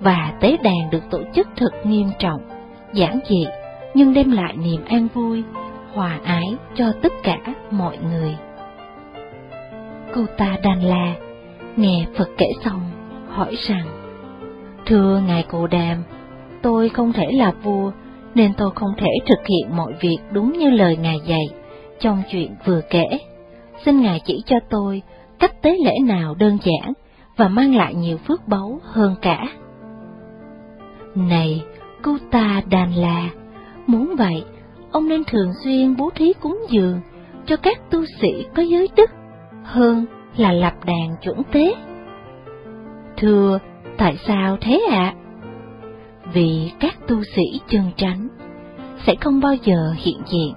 và tế đàn được tổ chức thật nghiêm trọng, giản dị nhưng đem lại niềm an vui, hòa ái cho tất cả mọi người. Cô ta đàn la, nghe Phật kể xong, hỏi rằng, Thưa Ngài Cụ Đàm, tôi không thể là vua, nên tôi không thể thực hiện mọi việc đúng như lời Ngài dạy trong chuyện vừa kể. Xin Ngài chỉ cho tôi cách tế lễ nào đơn giản và mang lại nhiều phước báu hơn cả. Này, cô ta đàn là, muốn vậy, ông nên thường xuyên bố thí cúng dường cho các tu sĩ có giới đức hơn là lập đàn chuẩn tế. Thưa, tại sao thế ạ? Vì các tu sĩ chân tránh sẽ không bao giờ hiện diện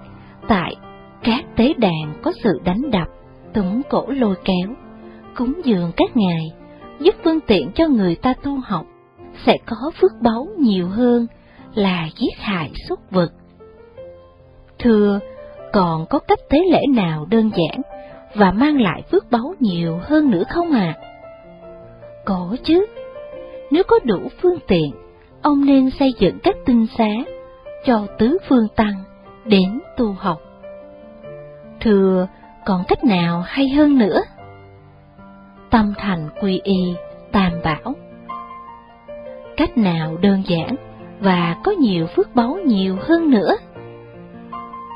tại các tế đàn có sự đánh đập, túng cổ lôi kéo, cúng dường các ngài, giúp phương tiện cho người ta tu học, sẽ có phước báu nhiều hơn là giết hại súc vật. Thưa, còn có cách tế lễ nào đơn giản và mang lại phước báu nhiều hơn nữa không à? Có chứ, nếu có đủ phương tiện, ông nên xây dựng các tinh xá cho tứ phương tăng đến tu học. Thưa, còn cách nào hay hơn nữa? Tâm thành quy y, tam bảo. Cách nào đơn giản và có nhiều phước báu nhiều hơn nữa?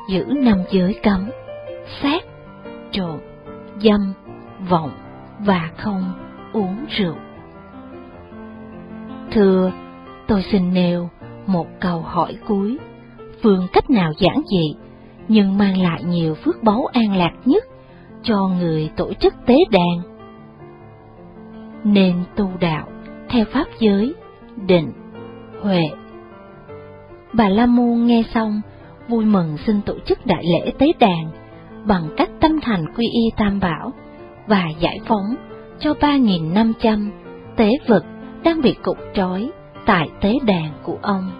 Giữ năm giới cấm, sát, trộn, dâm, vọng và không uống rượu. Thưa, tôi xin nêu một câu hỏi cuối, phương cách nào giản dị nhưng mang lại nhiều phước báu an lạc nhất cho người tổ chức tế đàn. Nên tu đạo theo pháp giới, định, huệ. Bà La Môn nghe xong, vui mừng xin tổ chức đại lễ tế đàn bằng cách tâm thành quy y tam bảo và giải phóng cho 3.500 tế vật đang bị cục trói tại tế đàn của ông.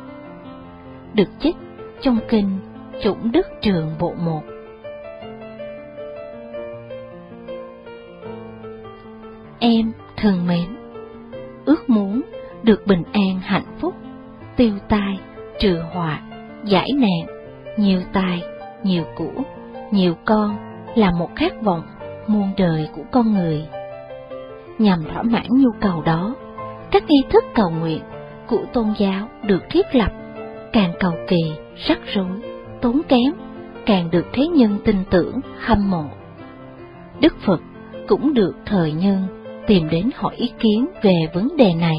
Được trích trong kinh Chủng Đức Trường Bộ 1 Em thân mến, ước muốn được bình an hạnh phúc, tiêu tai, trừ họa, giải nạn, nhiều tài, nhiều của, nhiều con là một khát vọng muôn đời của con người. Nhằm thỏa mãn nhu cầu đó, các nghi thức cầu nguyện của tôn giáo được thiết lập, càng cầu kỳ, rắc rối, tốn kém, càng được thế nhân tin tưởng, hâm mộ. Đức Phật cũng được thời nhân tìm đến hỏi ý kiến về vấn đề này.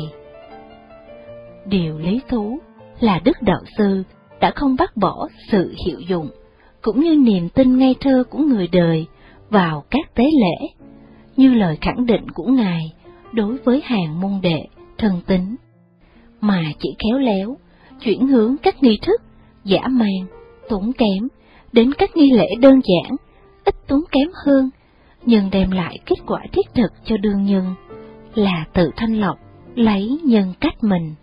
Điều lý thú là Đức Đạo Sư đã không bác bỏ sự hiệu dụng, cũng như niềm tin ngây thơ của người đời vào các tế lễ, như lời khẳng định của Ngài đối với hàng môn đệ, thân tín, mà chỉ khéo léo, chuyển hướng các nghi thức, giả man, tốn kém, đến các nghi lễ đơn giản, ít tốn kém hơn, nhưng đem lại kết quả thiết thực cho đương nhân, là tự thanh lọc, lấy nhân cách mình,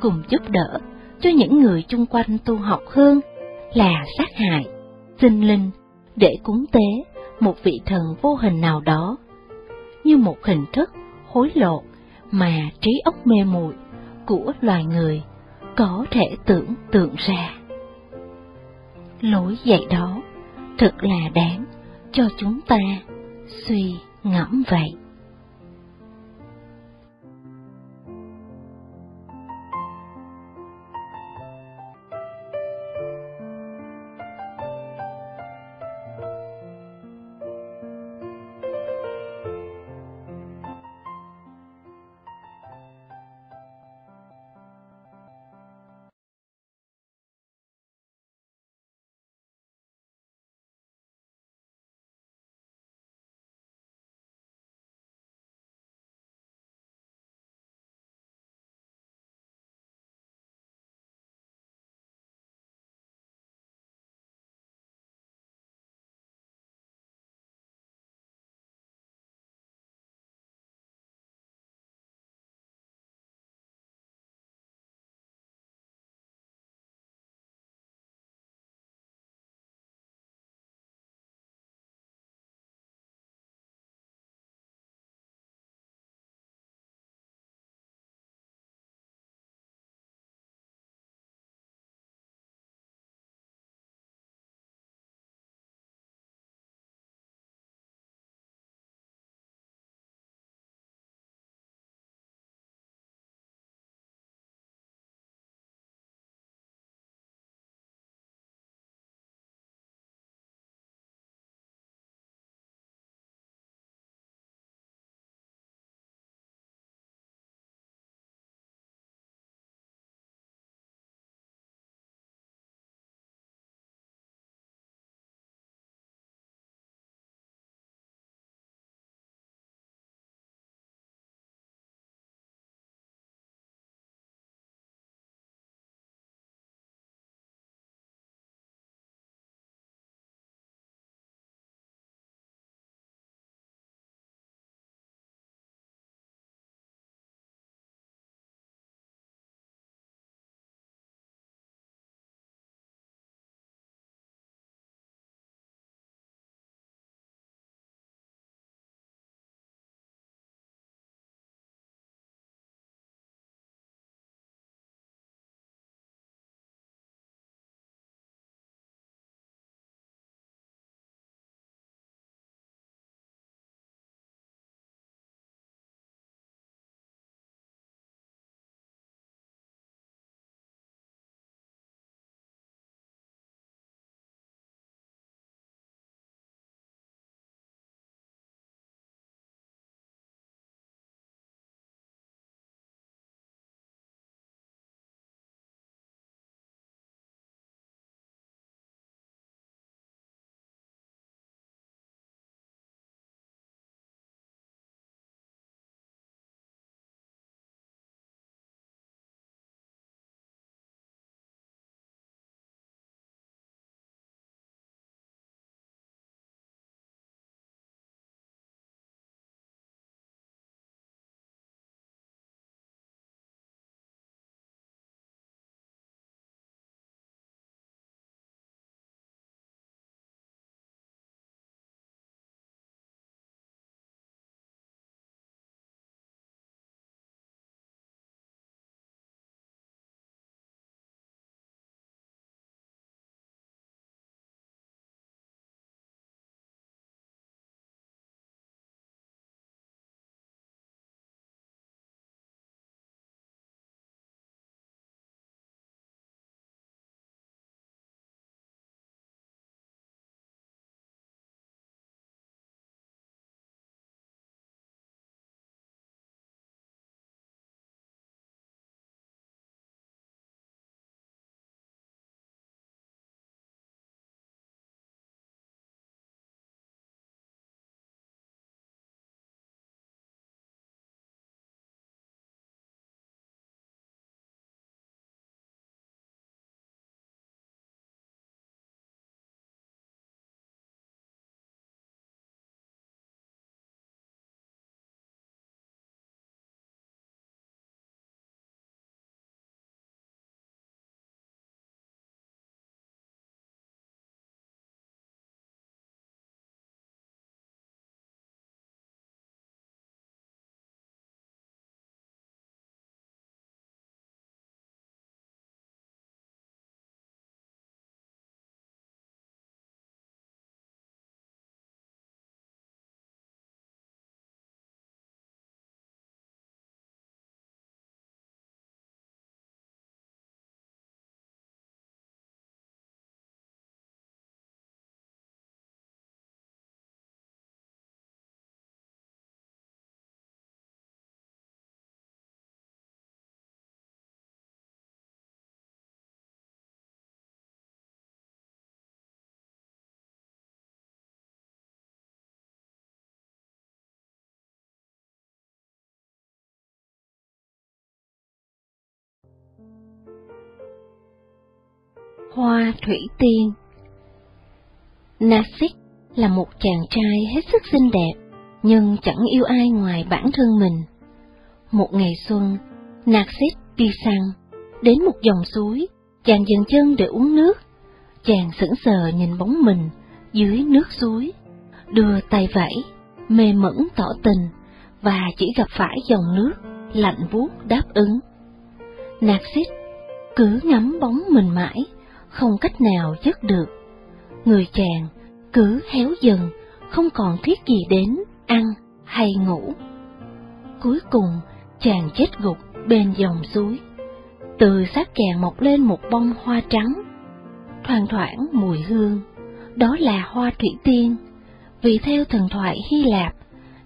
cùng giúp đỡ cho những người chung quanh tu học hơn là sát hại, sinh linh để cúng tế một vị thần vô hình nào đó, như một hình thức hối lộ mà trí óc mê muội của loài người có thể tưởng tượng ra. Lối dạy đó thật là đáng cho chúng ta suy ngẫm vậy. Hoa Thủy Tiên Nasik là một chàng trai hết sức xinh đẹp, nhưng chẳng yêu ai ngoài bản thân mình. Một ngày xuân, Nasik đi săn, đến một dòng suối, chàng dừng chân để uống nước. Chàng sững sờ nhìn bóng mình dưới nước suối, đưa tay vẫy, mê mẩn tỏ tình, và chỉ gặp phải dòng nước lạnh buốt đáp ứng. Narcis cứ ngắm bóng mình mãi, không cách nào dứt được. Người chàng cứ héo dần, không còn thiết gì đến ăn hay ngủ. Cuối cùng, chàng chết gục bên dòng suối. Từ xác chàng mọc lên một bông hoa trắng, thoang thoảng mùi hương, đó là hoa thủy tiên. Vì theo thần thoại Hy Lạp,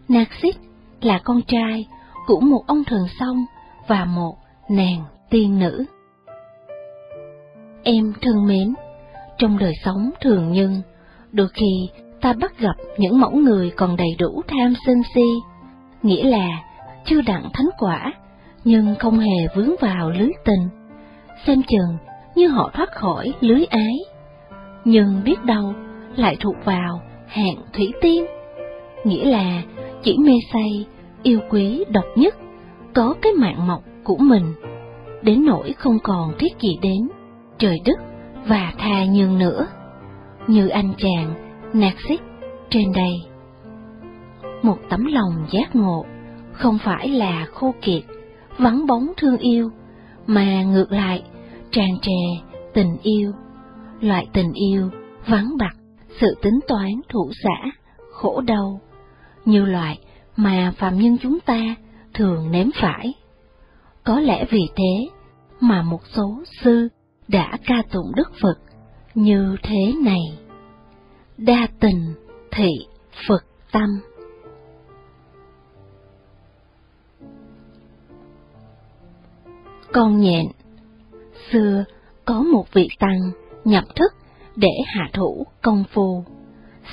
Narcis là con trai của một ông thần sông và một nàng tiên nữ. Em thân mến, trong đời sống thường nhân, đôi khi ta bắt gặp những mẫu người còn đầy đủ tham sân si, nghĩa là chưa đặng thánh quả, nhưng không hề vướng vào lưới tình, xem chừng như họ thoát khỏi lưới ái, nhưng biết đâu lại thuộc vào hạng thủy tiên, nghĩa là chỉ mê say, yêu quý độc nhất, có cái mạng mọc của mình, đến nỗi không còn thiết gì đến trời đất và tha nhường nữa, như anh chàng nạt xích trên đây. Một tấm lòng giác ngộ, không phải là khô kiệt, vắng bóng thương yêu, mà ngược lại tràn trề tình yêu, loại tình yêu vắng bặt sự tính toán thủ xã, khổ đau, như loại mà phạm nhân chúng ta thường nếm phải. Có lẽ vì thế mà một số sư đã ca tụng Đức Phật như thế này. Đa tình thị Phật tâm. Con nhện Xưa có một vị tăng nhập thức để hạ thủ công phu.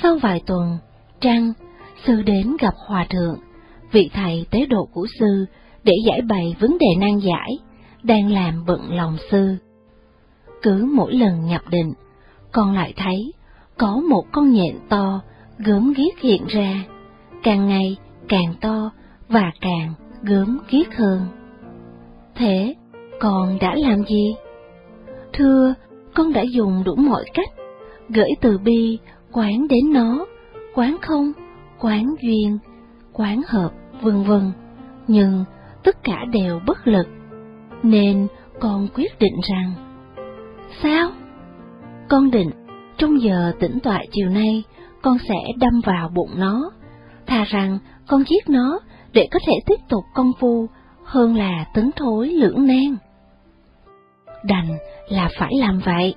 Sau vài tuần, trăng, sư đến gặp hòa thượng, vị thầy tế độ của sư để giải bày vấn đề nan giải, đang làm bận lòng sư. Cứ mỗi lần nhập định, con lại thấy có một con nhện to, gớm ghiếc hiện ra, càng ngày càng to và càng gớm ghiếc hơn. Thế, con đã làm gì? Thưa, con đã dùng đủ mọi cách, gửi từ bi, quán đến nó, quán không, quán duyên, quán hợp, vân vân, nhưng tất cả đều bất lực, nên con quyết định rằng Sao? Con định, trong giờ tĩnh tọa chiều nay, con sẽ đâm vào bụng nó, thà rằng con giết nó để có thể tiếp tục công phu hơn là tấn thối lưỡng nan. Đành là phải làm vậy,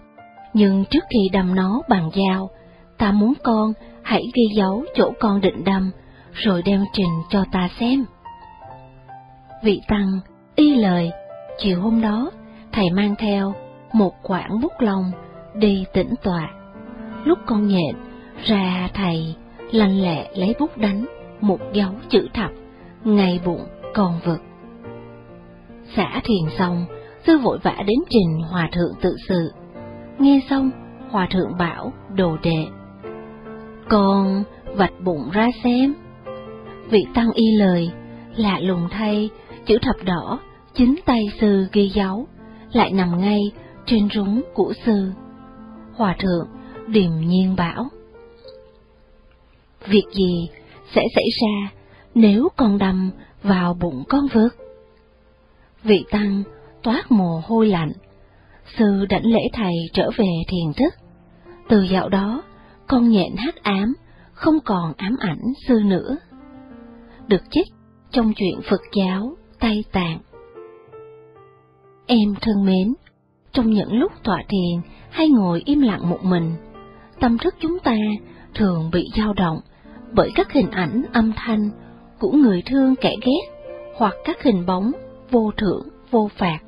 nhưng trước khi đâm nó bằng dao, ta muốn con hãy ghi dấu chỗ con định đâm, rồi đem trình cho ta xem. Vị Tăng y lời, chiều hôm đó, thầy mang theo một quãng bút lông đi tĩnh tọa. Lúc con nhện ra thầy lanh lẹ lấy bút đánh một dấu chữ thập ngay bụng còn vực Xả thiền xong, sư vội vã đến trình hòa thượng tự sự. Nghe xong, hòa thượng bảo đồ đệ. Con vạch bụng ra xem. Vị tăng y lời, lạ lùng thay, chữ thập đỏ, chính tay sư ghi dấu, lại nằm ngay trên rúng của sư. Hòa thượng điềm nhiên bảo. Việc gì sẽ xảy ra nếu con đâm vào bụng con vượt? Vị tăng toát mồ hôi lạnh, sư đảnh lễ thầy trở về thiền thức. Từ dạo đó, con nhện hát ám, không còn ám ảnh sư nữa. Được chích trong chuyện Phật giáo Tây Tạng. Em thân mến, trong những lúc tọa thiền hay ngồi im lặng một mình, tâm thức chúng ta thường bị dao động bởi các hình ảnh âm thanh của người thương kẻ ghét hoặc các hình bóng vô thưởng vô phạt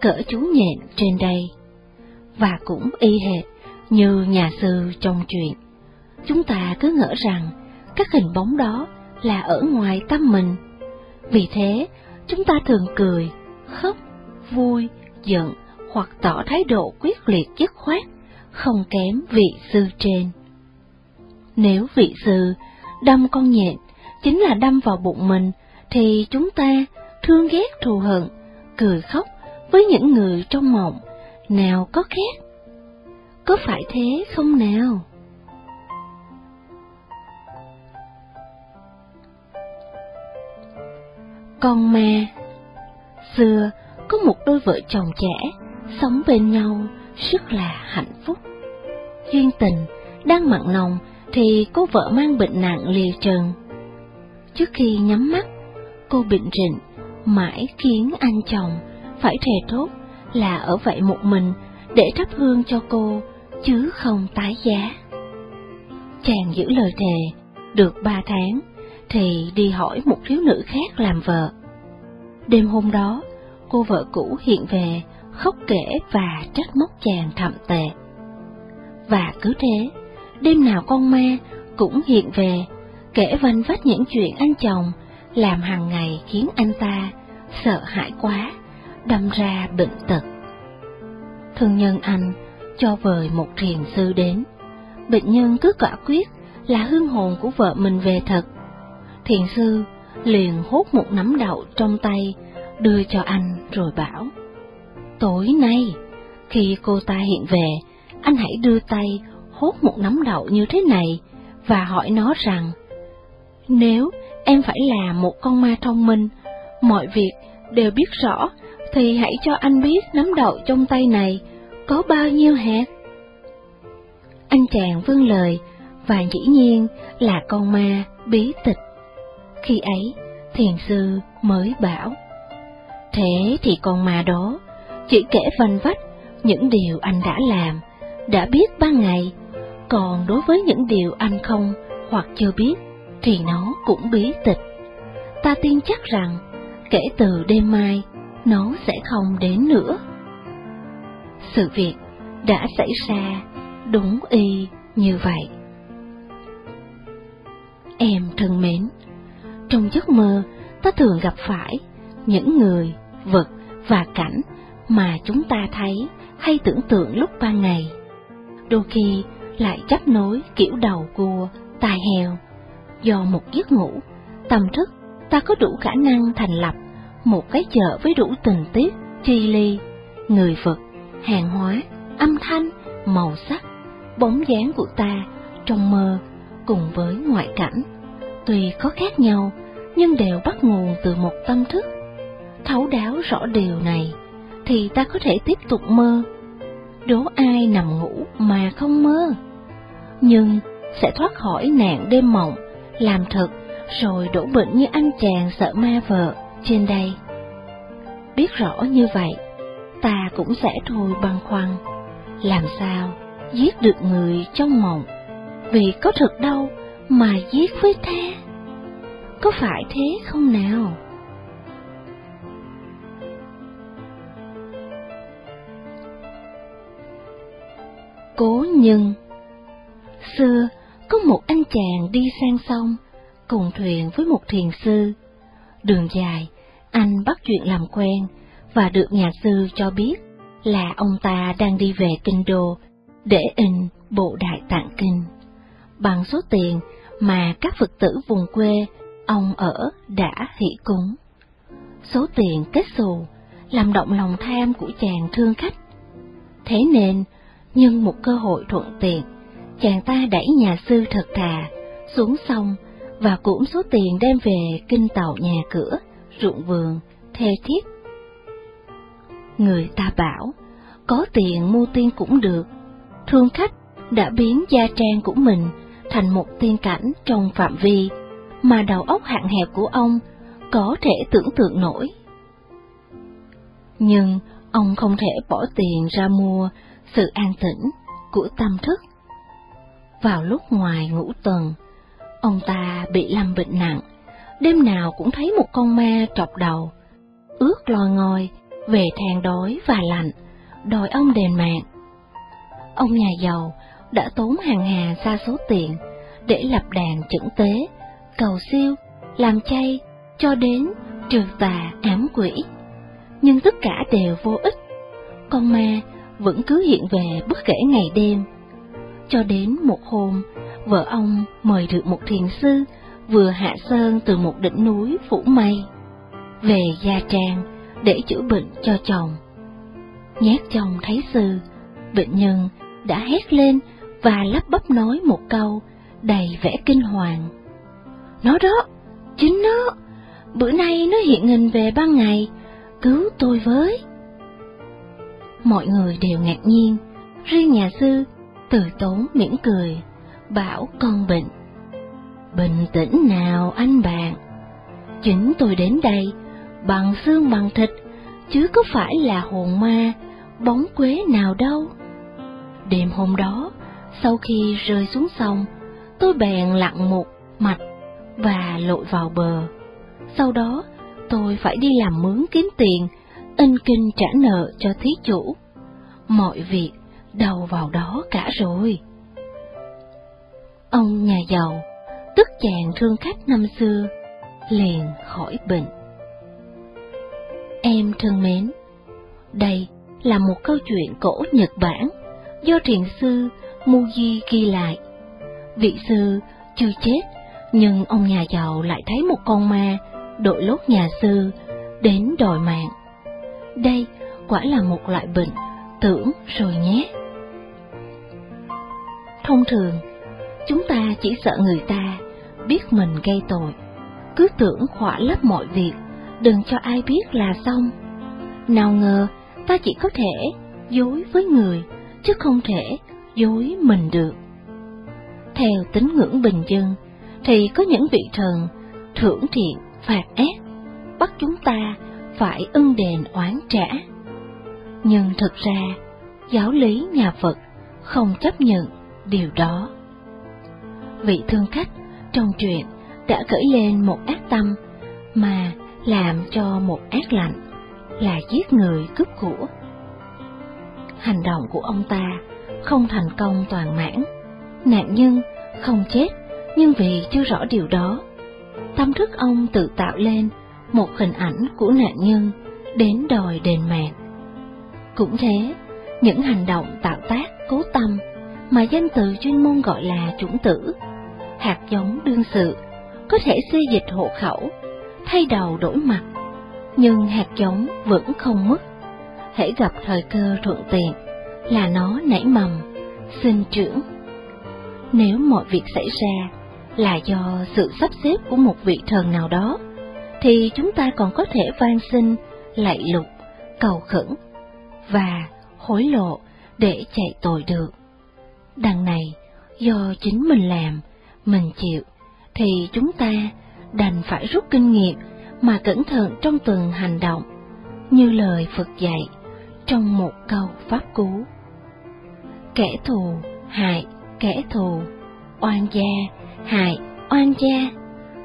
cỡ chú nhện trên đây. Và cũng y hệt như nhà sư trong chuyện, chúng ta cứ ngỡ rằng các hình bóng đó là ở ngoài tâm mình. Vì thế, chúng ta thường cười, khóc, vui, giận hoặc tỏ thái độ quyết liệt dứt khoát, không kém vị sư trên. Nếu vị sư đâm con nhện chính là đâm vào bụng mình, thì chúng ta thương ghét thù hận, cười khóc với những người trong mộng, nào có khác? Có phải thế không nào? Con ma Xưa, có một đôi vợ chồng trẻ, sống bên nhau rất là hạnh phúc. Duyên tình, đang mặn nồng thì cô vợ mang bệnh nặng liều trần. Trước khi nhắm mắt, cô bệnh rịnh, mãi khiến anh chồng phải thề thốt là ở vậy một mình để thắp hương cho cô, chứ không tái giá. Chàng giữ lời thề, được ba tháng, thì đi hỏi một thiếu nữ khác làm vợ. Đêm hôm đó, cô vợ cũ hiện về, khóc kể và trách móc chàng thậm tệ. Và cứ thế, đêm nào con ma cũng hiện về, kể vanh vách những chuyện anh chồng, làm hàng ngày khiến anh ta sợ hãi quá, đâm ra bệnh tật. Thương nhân anh cho vời một thiền sư đến, bệnh nhân cứ quả quyết là hương hồn của vợ mình về thật. Thiền sư liền hốt một nắm đậu trong tay, đưa cho anh rồi bảo, Tối nay, khi cô ta hiện về, anh hãy đưa tay hốt một nắm đậu như thế này và hỏi nó rằng, nếu em phải là một con ma thông minh, mọi việc đều biết rõ, thì hãy cho anh biết nắm đậu trong tay này có bao nhiêu hạt. Anh chàng vâng lời, và dĩ nhiên là con ma bí tịch. Khi ấy, thiền sư mới bảo, Thế thì con ma đó chỉ kể vanh vách những điều anh đã làm, đã biết ban ngày, còn đối với những điều anh không hoặc chưa biết thì nó cũng bí tịch. Ta tin chắc rằng kể từ đêm mai nó sẽ không đến nữa. Sự việc đã xảy ra đúng y như vậy. Em thân mến, trong giấc mơ ta thường gặp phải những người, vật và cảnh mà chúng ta thấy hay tưởng tượng lúc ban ngày. Đôi khi lại chấp nối kiểu đầu cua, tai heo. Do một giấc ngủ, tâm thức ta có đủ khả năng thành lập một cái chợ với đủ tình tiết, chi ly, người vật, hàng hóa, âm thanh, màu sắc, bóng dáng của ta trong mơ cùng với ngoại cảnh. Tuy có khác nhau, nhưng đều bắt nguồn từ một tâm thức. Thấu đáo rõ điều này, thì ta có thể tiếp tục mơ. Đố ai nằm ngủ mà không mơ, nhưng sẽ thoát khỏi nạn đêm mộng, làm thật, rồi đổ bệnh như anh chàng sợ ma vợ trên đây. Biết rõ như vậy, ta cũng sẽ thôi băn khoăn, làm sao giết được người trong mộng, vì có thật đâu mà giết với ta. Có phải thế không nào? Cố nhân Xưa, có một anh chàng đi sang sông, cùng thuyền với một thiền sư. Đường dài, anh bắt chuyện làm quen, và được nhà sư cho biết là ông ta đang đi về kinh đô để in bộ đại tạng kinh. Bằng số tiền mà các Phật tử vùng quê ông ở đã hỷ cúng. Số tiền kết xù làm động lòng tham của chàng thương khách. Thế nên, nhân một cơ hội thuận tiện, chàng ta đẩy nhà sư thật thà xuống sông và cũng số tiền đem về kinh tàu nhà cửa, ruộng vườn, thê thiết. Người ta bảo, có tiền mua tiên cũng được, thương khách đã biến gia trang của mình thành một tiên cảnh trong phạm vi mà đầu óc hạn hẹp của ông có thể tưởng tượng nổi. Nhưng ông không thể bỏ tiền ra mua sự an tĩnh của tâm thức. Vào lúc ngoài ngủ tuần, ông ta bị lâm bệnh nặng, đêm nào cũng thấy một con ma trọc đầu, ướt lòi ngòi, về than đói và lạnh, đòi ông đền mạng. Ông nhà giàu đã tốn hàng hà xa số tiền để lập đàn chẩn tế, cầu siêu, làm chay, cho đến trừ tà ám quỷ. Nhưng tất cả đều vô ích, con ma vẫn cứ hiện về bất kể ngày đêm. Cho đến một hôm, vợ ông mời được một thiền sư vừa hạ sơn từ một đỉnh núi phủ mây về Gia Trang để chữa bệnh cho chồng. Nhát chồng thấy sư, bệnh nhân đã hét lên và lắp bắp nói một câu đầy vẻ kinh hoàng. Nó đó, chính nó, bữa nay nó hiện hình về ban ngày, cứu tôi với. Mọi người đều ngạc nhiên, riêng nhà sư từ tốn mỉm cười, bảo con bệnh. Bình tĩnh nào anh bạn, chính tôi đến đây bằng xương bằng thịt, chứ có phải là hồn ma, bóng quế nào đâu. Đêm hôm đó, sau khi rơi xuống sông, tôi bèn lặn một mạch và lội vào bờ. Sau đó, tôi phải đi làm mướn kiếm tiền, in kinh trả nợ cho thí chủ. Mọi việc đầu vào đó cả rồi. Ông nhà giàu, tức chàng thương khách năm xưa, liền khỏi bệnh. Em thân mến, đây là một câu chuyện cổ Nhật Bản do thiền sư Muji ghi lại. Vị sư chưa chết, nhưng ông nhà giàu lại thấy một con ma đội lốt nhà sư đến đòi mạng. Đây quả là một loại bệnh tưởng rồi nhé. Thông thường, chúng ta chỉ sợ người ta biết mình gây tội, cứ tưởng khỏa lấp mọi việc đừng cho ai biết là xong. Nào ngờ, ta chỉ có thể dối với người, chứ không thể dối mình được. Theo tính ngưỡng bình dân, thì có những vị thần thưởng thiện phạt ác, bắt chúng ta phải ưng đền oán trả. Nhưng thực ra, giáo lý nhà Phật không chấp nhận điều đó. Vị thương khách trong chuyện đã gửi lên một ác tâm mà làm cho một ác lạnh là giết người cướp của. Hành động của ông ta không thành công toàn mãn, nạn nhân không chết nhưng vì chưa rõ điều đó, tâm thức ông tự tạo lên một hình ảnh của nạn nhân đến đòi đền mạng. Cũng thế, những hành động tạo tác cố tâm mà danh từ chuyên môn gọi là chủng tử, hạt giống đương sự, có thể xê dịch hộ khẩu thay đầu đổi mặt, nhưng hạt giống vẫn không mất. Hãy gặp thời cơ thuận tiện là nó nảy mầm, sinh trưởng. Nếu mọi việc xảy ra là do sự sắp xếp của một vị thần nào đó, thì chúng ta còn có thể van xin, lạy lục, cầu khẩn và hối lộ để chạy tội được. Đằng này, do chính mình làm, mình chịu, thì chúng ta đành phải rút kinh nghiệm mà cẩn thận trong từng hành động, như lời Phật dạy trong một câu pháp cú. Kẻ thù hại kẻ thù, oan gia hại oan gia,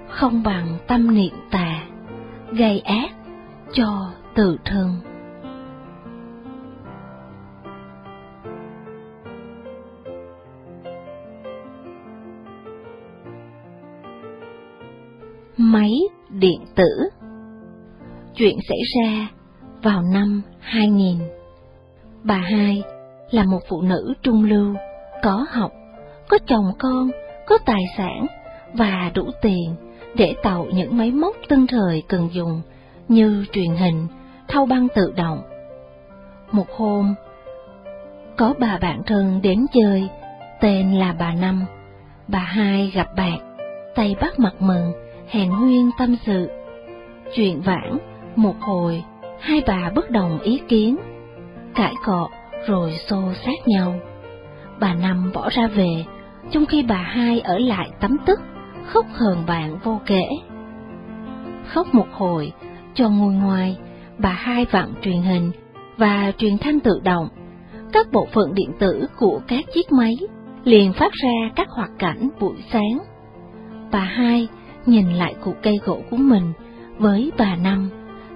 không bằng tâm niệm tà, gây ác cho tự thân. máy điện tử. Chuyện xảy ra vào năm 2000. Bà hai là một phụ nữ trung lưu, có học, có chồng con, có tài sản và đủ tiền để tạo những máy móc tân thời cần dùng như truyền hình, thao băng tự động. Một hôm, có bà bạn thân đến chơi, tên là bà Năm. Bà hai gặp bạn, tay bắt mặt mừng, hẹn huyên tâm sự. Chuyện vãn, một hồi, hai bà bất đồng ý kiến, cãi cọ rồi xô sát nhau. Bà Năm bỏ ra về, trong khi bà hai ở lại tắm tức, khóc hờn bạn vô kể. Khóc một hồi, cho ngồi ngoài, bà hai vặn truyền hình và truyền thanh tự động. Các bộ phận điện tử của các chiếc máy liền phát ra các hoạt cảnh buổi sáng. Bà hai nhìn lại cụ cây gỗ của mình với bà Năm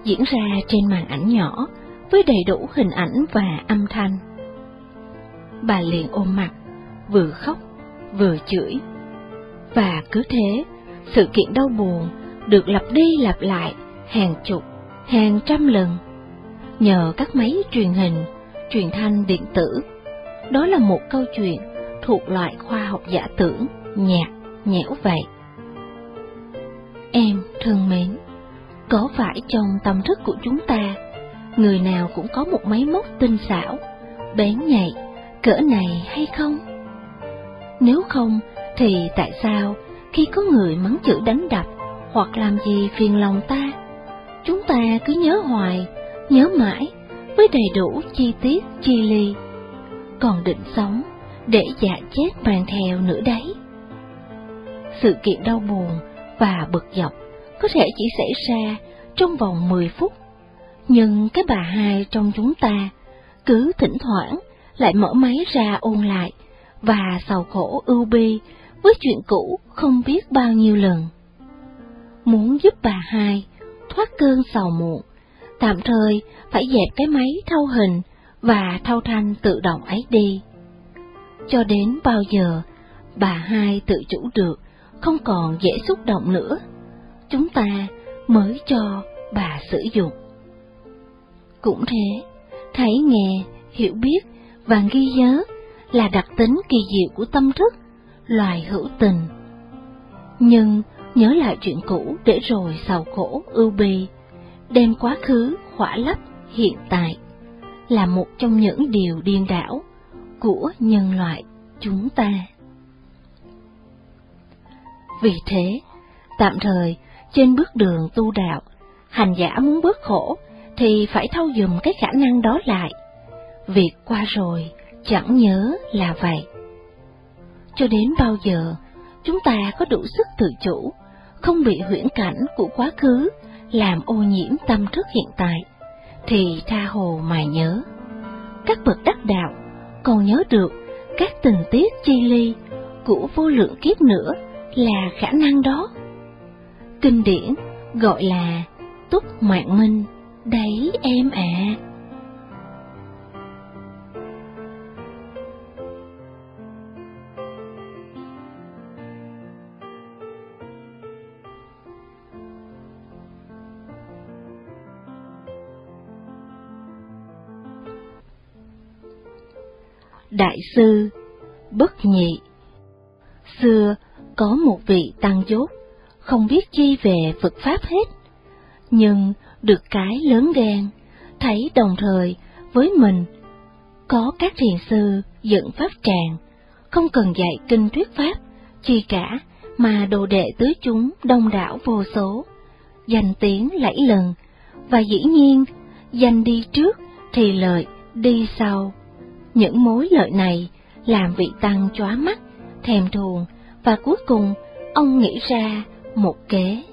diễn ra trên màn ảnh nhỏ với đầy đủ hình ảnh và âm thanh. Bà liền ôm mặt, vừa khóc, vừa chửi. Và cứ thế, sự kiện đau buồn được lặp đi lặp lại hàng chục, hàng trăm lần. Nhờ các máy truyền hình, truyền thanh điện tử. Đó là một câu chuyện thuộc loại khoa học giả tưởng, nhạt, nhẽo vậy. Em thân mến, có phải trong tâm thức của chúng ta, người nào cũng có một máy móc tinh xảo, bén nhạy, cỡ này hay không? Nếu không, thì tại sao khi có người mắng chửi đánh đập hoặc làm gì phiền lòng ta, chúng ta cứ nhớ hoài, nhớ mãi với đầy đủ chi tiết chi ly, còn định sống để dạ chết mang theo nữa đấy. Sự kiện đau buồn và bực dọc có thể chỉ xảy ra trong vòng 10 phút, nhưng cái bà hai trong chúng ta cứ thỉnh thoảng lại mở máy ra ôn lại và sầu khổ ưu bi với chuyện cũ không biết bao nhiêu lần. Muốn giúp bà hai thoát cơn sầu muộn, tạm thời phải dẹp cái máy thâu hình và thâu thanh tự động ấy đi. Cho đến bao giờ bà hai tự chủ được, không còn dễ xúc động nữa, chúng ta mới cho bà sử dụng. Cũng thế, thấy nghe, hiểu biết và ghi nhớ là đặc tính kỳ diệu của tâm thức, loài hữu tình. Nhưng nhớ lại chuyện cũ để rồi sầu khổ ưu bi, đem quá khứ khỏa lấp hiện tại, là một trong những điều điên đảo của nhân loại chúng ta. Vì thế, tạm thời, trên bước đường tu đạo, hành giả muốn bớt khổ thì phải thâu dùm cái khả năng đó lại. Việc qua rồi, chẳng nhớ là vậy. Cho đến bao giờ, chúng ta có đủ sức tự chủ, không bị huyễn cảnh của quá khứ làm ô nhiễm tâm thức hiện tại, thì tha hồ mà nhớ. Các bậc đắc đạo còn nhớ được các tình tiết chi ly của vô lượng kiếp nữa là khả năng đó. Kinh điển gọi là túc mạng minh, đấy em ạ. À. Đại sư Bất Nhị. Xưa có một vị tăng dốt, không biết chi về Phật Pháp hết, nhưng được cái lớn gan, thấy đồng thời với mình có các thiền sư dựng pháp tràng, không cần dạy kinh thuyết pháp, chi cả mà đồ đệ tứ chúng đông đảo vô số, danh tiếng lẫy lần, và dĩ nhiên danh đi trước thì lợi đi sau những mối lợi này làm vị tăng chóa mắt, thèm thuồng, và cuối cùng ông nghĩ ra một kế.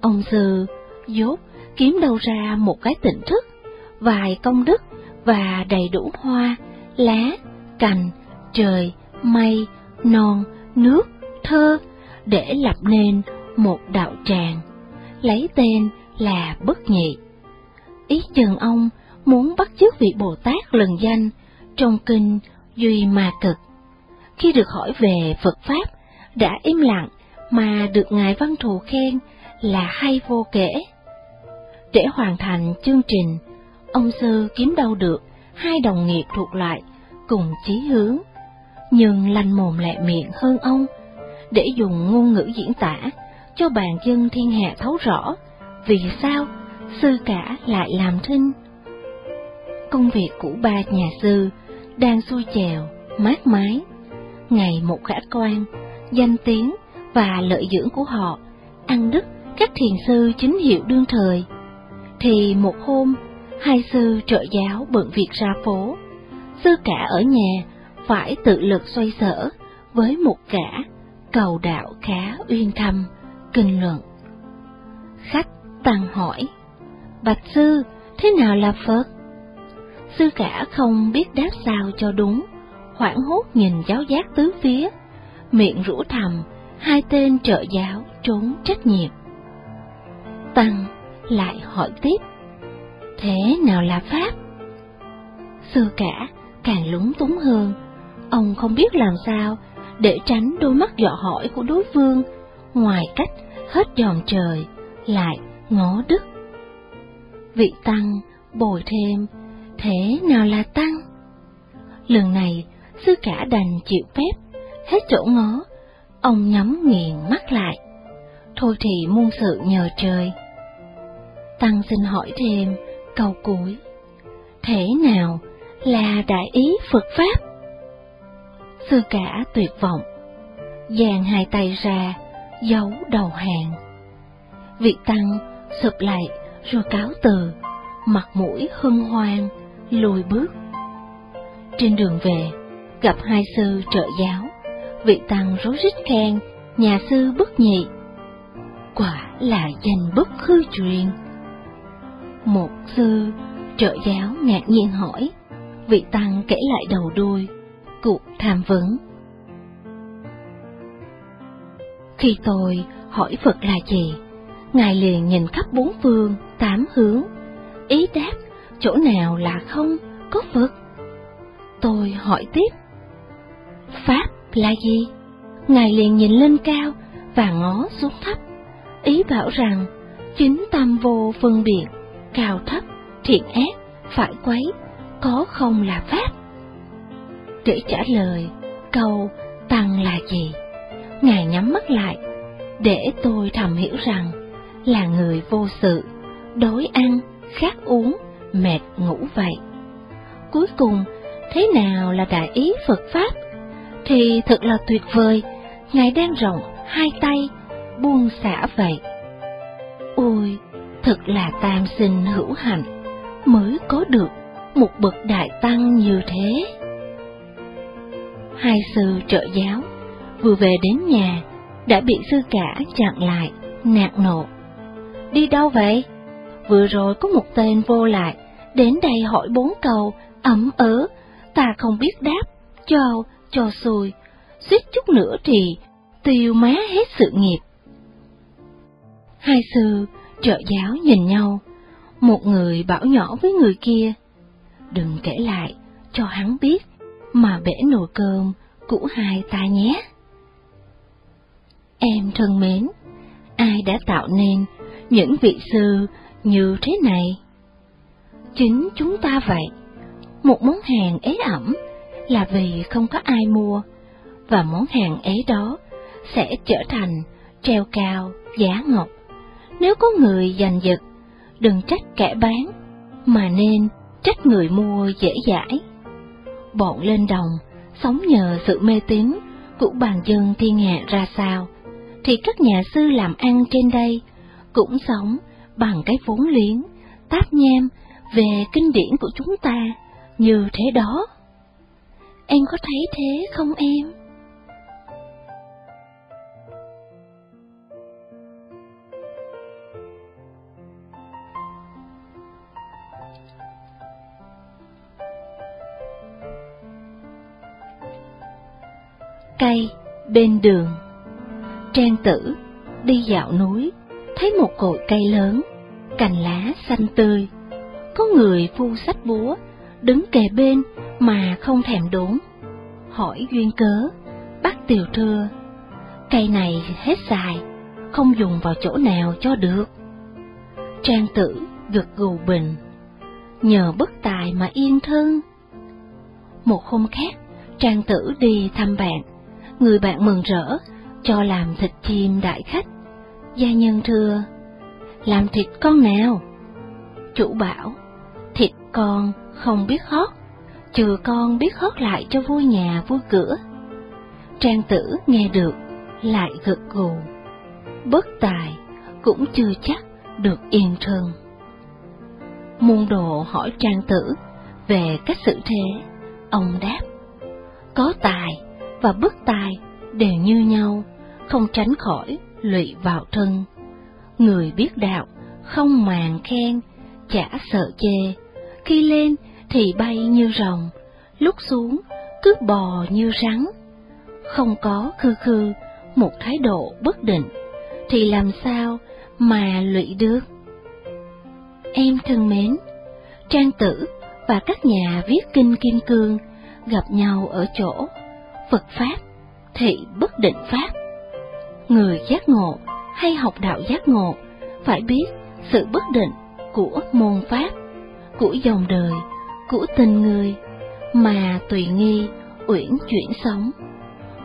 Ông sư dốt kiếm đâu ra một cái tỉnh thức, vài công đức và đầy đủ hoa, lá, cành, trời, mây, non, nước, thơ để lập nên một đạo tràng, lấy tên là Bất Nhị. Ý chừng ông muốn bắt chước vị Bồ Tát lần danh trong kinh Duy Ma Cực. Khi được hỏi về Phật Pháp, đã im lặng mà được Ngài Văn Thù khen là hay vô kể. Để hoàn thành chương trình, ông Sư kiếm đâu được hai đồng nghiệp thuộc loại cùng chí hướng, nhưng lanh mồm lẹ miệng hơn ông, để dùng ngôn ngữ diễn tả cho bàn dân thiên hạ thấu rõ vì sao sư cả lại làm thinh. Công việc của ba nhà sư đang xuôi chèo, mát mái. Ngày một khả quan, danh tiếng và lợi dưỡng của họ ăn đức các thiền sư chính hiệu đương thời. Thì một hôm, hai sư trợ giáo bận việc ra phố, sư cả ở nhà phải tự lực xoay sở với một cả cầu đạo khá uyên thâm, kinh luận. Khách tăng hỏi, Bạch sư, thế nào là Phật? Sư cả không biết đáp sao cho đúng, hoảng hốt nhìn giáo giác tứ phía, miệng rũ thầm, hai tên trợ giáo trốn trách nhiệm. Tăng lại hỏi tiếp, thế nào là Pháp? Sư cả càng lúng túng hơn, ông không biết làm sao để tránh đôi mắt dọ hỏi của đối phương, ngoài cách hết giòn trời, lại ngó đức. Vị Tăng bồi thêm thế nào là tăng? Lần này, sư cả đành chịu phép, hết chỗ ngó, ông nhắm nghiền mắt lại. Thôi thì muôn sự nhờ trời. Tăng xin hỏi thêm câu cuối. Thế nào là đại ý Phật Pháp? Sư cả tuyệt vọng, dàn hai tay ra, giấu đầu hàng. Vị Tăng sụp lại rồi cáo từ, mặt mũi hân hoan, lùi bước. Trên đường về, gặp hai sư trợ giáo, vị Tăng rối rít khen nhà sư bất nhị. Quả là danh bất hư truyền. Một sư trợ giáo ngạc nhiên hỏi, vị Tăng kể lại đầu đuôi, cuộc tham vấn. Khi tôi hỏi Phật là gì, Ngài liền nhìn khắp bốn phương, tám hướng, ý đáp chỗ nào là không có Phật. Tôi hỏi tiếp, Pháp là gì? Ngài liền nhìn lên cao và ngó xuống thấp, ý bảo rằng chính tam vô phân biệt, cao thấp, thiện ác, phải quấy, có không là Pháp. Để trả lời câu tăng là gì, Ngài nhắm mắt lại, để tôi thầm hiểu rằng là người vô sự, đối ăn, khát uống, mệt ngủ vậy. Cuối cùng, thế nào là đại ý Phật Pháp? Thì thật là tuyệt vời, Ngài đang rộng hai tay, buông xả vậy. Ôi, thật là tam sinh hữu hạnh, mới có được một bậc đại tăng như thế. Hai sư trợ giáo vừa về đến nhà đã bị sư cả chặn lại, nạt nộ. Đi đâu vậy? Vừa rồi có một tên vô lại, đến đây hỏi bốn câu, ẩm ớ, ta không biết đáp, cho, cho xui, suýt chút nữa thì tiêu má hết sự nghiệp. Hai sư trợ giáo nhìn nhau, một người bảo nhỏ với người kia, đừng kể lại cho hắn biết mà bể nồi cơm của hai ta nhé. Em thân mến, ai đã tạo nên những vị sư như thế này? Chính chúng ta vậy. Một món hàng ế ẩm là vì không có ai mua, và món hàng ế đó sẽ trở thành treo cao giá ngọc. Nếu có người giành giật, đừng trách kẻ bán, mà nên trách người mua dễ dãi. Bọn lên đồng, sống nhờ sự mê tín của bàn dân thiên hạ ra sao, thì các nhà sư làm ăn trên đây cũng sống bằng cái vốn liếng, táp nhem về kinh điển của chúng ta như thế đó. Em có thấy thế không em? Cây bên đường Trang tử đi dạo núi, thấy một cội cây lớn, cành lá xanh tươi. Có người phu sách búa, đứng kề bên mà không thèm đốn. Hỏi duyên cớ, bắt tiều thưa, cây này hết dài, không dùng vào chỗ nào cho được. Trang tử gật gù bình, nhờ bất tài mà yên thân. Một hôm khác, Trang tử đi thăm bạn, người bạn mừng rỡ cho làm thịt chim đại khách. Gia nhân thưa, làm thịt con nào? Chủ bảo, con không biết hót, trừ con biết hót lại cho vui nhà vui cửa. Trang tử nghe được, lại gật gù. Bất tài cũng chưa chắc được yên thân. Môn đồ hỏi trang tử về cách xử thế, ông đáp, có tài và bất tài đều như nhau, không tránh khỏi lụy vào thân. Người biết đạo, không màng khen, chả sợ chê, khi lên thì bay như rồng, lúc xuống cứ bò như rắn. Không có khư khư một thái độ bất định, thì làm sao mà lụy được? Em thân mến, Trang Tử và các nhà viết kinh Kim Cương gặp nhau ở chỗ Phật Pháp, thị bất định Pháp người giác ngộ hay học đạo giác ngộ phải biết sự bất định của môn pháp, của dòng đời, của tình người, mà tùy nghi uyển chuyển sống.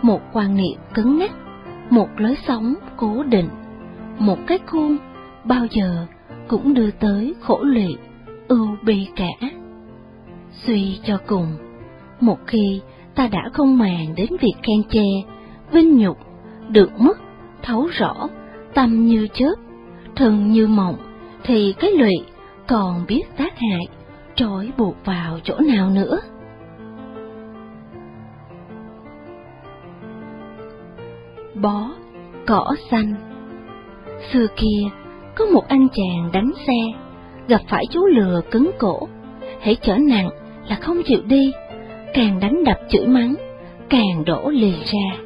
Một quan niệm cứng nhắc, một lối sống cố định, một cái khuôn bao giờ cũng đưa tới khổ lụy, ưu bi cả. Suy cho cùng, một khi ta đã không màng đến việc khen chê, vinh nhục, được mất, thấu rõ, tâm như chớp, thân như mộng, thì cái lụy còn biết tác hại, trói buộc vào chỗ nào nữa. Bó, cỏ xanh Xưa kia, có một anh chàng đánh xe, gặp phải chú lừa cứng cổ, hãy chở nặng là không chịu đi, càng đánh đập chửi mắng, càng đổ lì ra.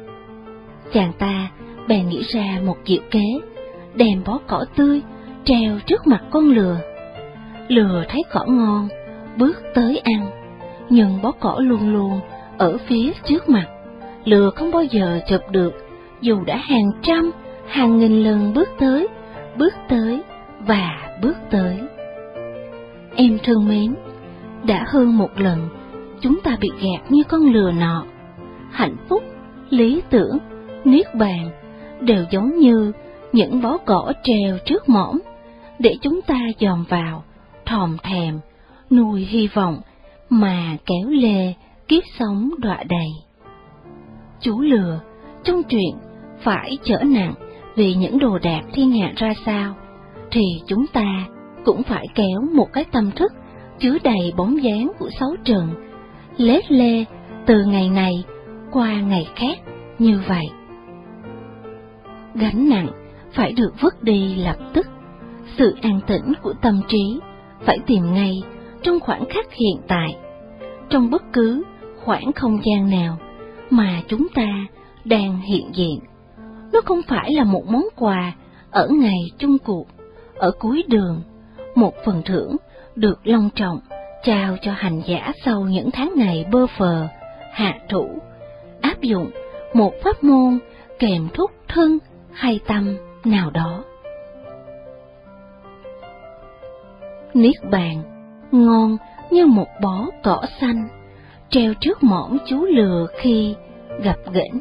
Chàng ta bèn nghĩ ra một diệu kế, đem bó cỏ tươi treo trước mặt con lừa. Lừa thấy cỏ ngon, bước tới ăn, nhưng bó cỏ luôn luôn ở phía trước mặt. Lừa không bao giờ chụp được, dù đã hàng trăm, hàng nghìn lần bước tới, bước tới và bước tới. Em thương mến, đã hơn một lần chúng ta bị gạt như con lừa nọ. Hạnh phúc, lý tưởng, niết bàn đều giống như những bó cỏ treo trước mõm để chúng ta dòm vào, thòm thèm, nuôi hy vọng mà kéo lê kiếp sống đọa đầy. Chú lừa trong chuyện phải trở nặng vì những đồ đạc thiên hạ ra sao, thì chúng ta cũng phải kéo một cái tâm thức chứa đầy bóng dáng của sáu trần, lết lê từ ngày này qua ngày khác như vậy. Gánh nặng phải được vứt đi lập tức, sự an tĩnh của tâm trí phải tìm ngay trong khoảnh khắc hiện tại, trong bất cứ khoảng không gian nào mà chúng ta đang hiện diện. Nó không phải là một món quà ở ngày chung cuộc, ở cuối đường, một phần thưởng được long trọng trao cho hành giả sau những tháng ngày bơ phờ, hạ thủ, áp dụng một pháp môn kèm thúc thân hay tâm nào đó. Niết bàn, ngon như một bó cỏ xanh, treo trước mõm chú lừa khi gặp ghỉnh.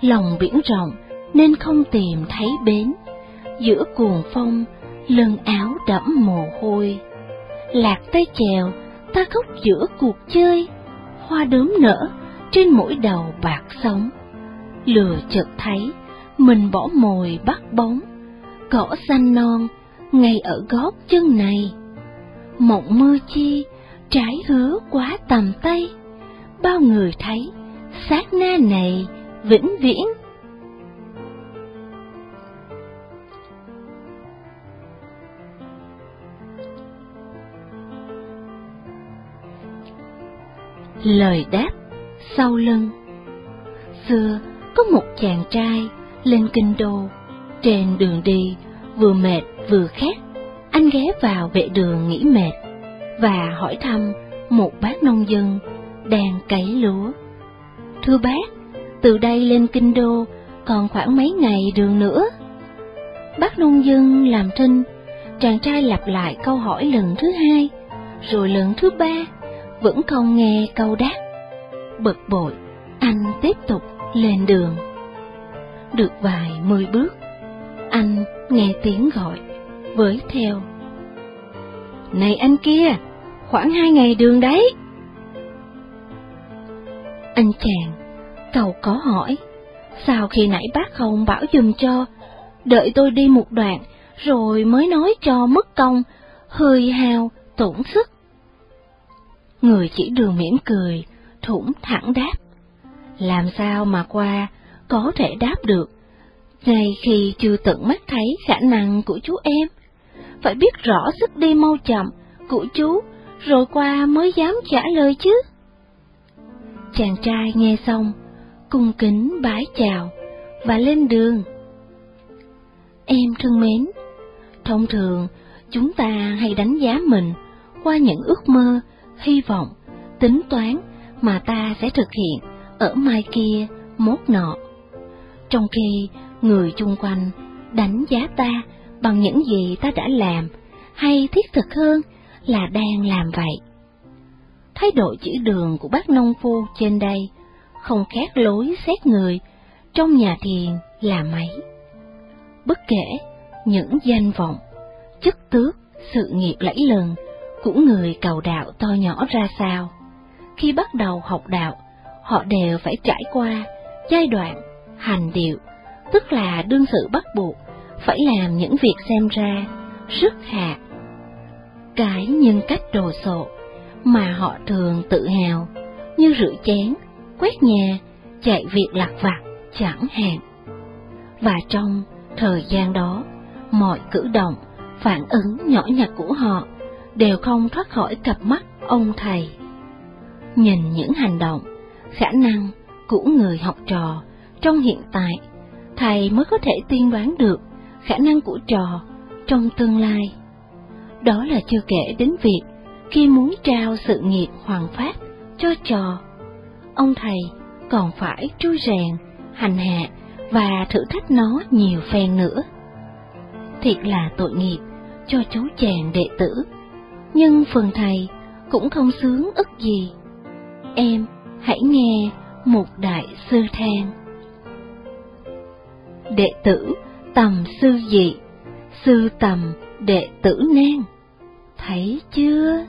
Lòng biển rộng nên không tìm thấy bến, giữa cuồng phong, lưng áo đẫm mồ hôi. Lạc tay chèo, ta khóc giữa cuộc chơi, hoa đốm nở trên mỗi đầu bạc sống. Lừa chợt thấy, mình bỏ mồi bắt bóng, cỏ xanh non ngay ở gót chân này. Mộng mơ chi, trái hứa quá tầm tay, bao người thấy, sát na này vĩnh viễn. Lời đáp sau lưng. Xưa có một chàng trai lên kinh đô, trên đường đi vừa mệt vừa khát, anh ghé vào vệ đường nghỉ mệt và hỏi thăm một bác nông dân đang cấy lúa. Thưa bác, từ đây lên kinh đô còn khoảng mấy ngày đường nữa. Bác nông dân làm thinh, chàng trai lặp lại câu hỏi lần thứ hai, rồi lần thứ ba, vẫn không nghe câu đáp. Bực bội, anh tiếp tục lên đường. Được vài mươi bước, anh nghe tiếng gọi, với theo. Này anh kia, khoảng hai ngày đường đấy. Anh chàng, cầu có hỏi, sao khi nãy bác không bảo dùm cho, đợi tôi đi một đoạn, rồi mới nói cho mất công, hơi hao, tổn sức. Người chỉ đường mỉm cười, thủng thẳng đáp. Làm sao mà qua, có thể đáp được, ngay khi chưa tận mắt thấy khả năng của chú em. Phải biết rõ sức đi mau chậm của chú, rồi qua mới dám trả lời chứ. Chàng trai nghe xong, cung kính bái chào và lên đường. Em thân mến, thông thường chúng ta hay đánh giá mình qua những ước mơ, hy vọng, tính toán mà ta sẽ thực hiện ở mai kia, mốt nọ. Trong khi người chung quanh đánh giá ta bằng những gì ta đã làm, hay thiết thực hơn là đang làm vậy. thái độ chữ đường của bác nông phu trên đây không khác lối xét người trong nhà thiền là mấy. Bất kể những danh vọng, chức tước, sự nghiệp lẫy lừng của người cầu đạo to nhỏ ra sao, khi bắt đầu học đạo, họ đều phải trải qua giai đoạn hành điệu, tức là đương sự bắt buộc phải làm những việc xem ra rất hạ. Cái nhân cách đồ sộ mà họ thường tự hào như rửa chén, quét nhà, chạy việc lặt vặt chẳng hạn. Và trong thời gian đó, mọi cử động, phản ứng nhỏ nhặt của họ đều không thoát khỏi cặp mắt ông thầy. Nhìn những hành động, khả năng của người học trò trong hiện tại, thầy mới có thể tiên đoán được khả năng của trò trong tương lai. Đó là chưa kể đến việc khi muốn trao sự nghiệp hoàng phát cho trò, ông thầy còn phải trui rèn, hành hạ và thử thách nó nhiều phen nữa. Thiệt là tội nghiệp cho chú chàng đệ tử, nhưng phần thầy cũng không sướng ức gì. Em hãy nghe một đại sư than. Đệ tử tầm sư dị, sư tầm đệ tử nan. Thấy chưa?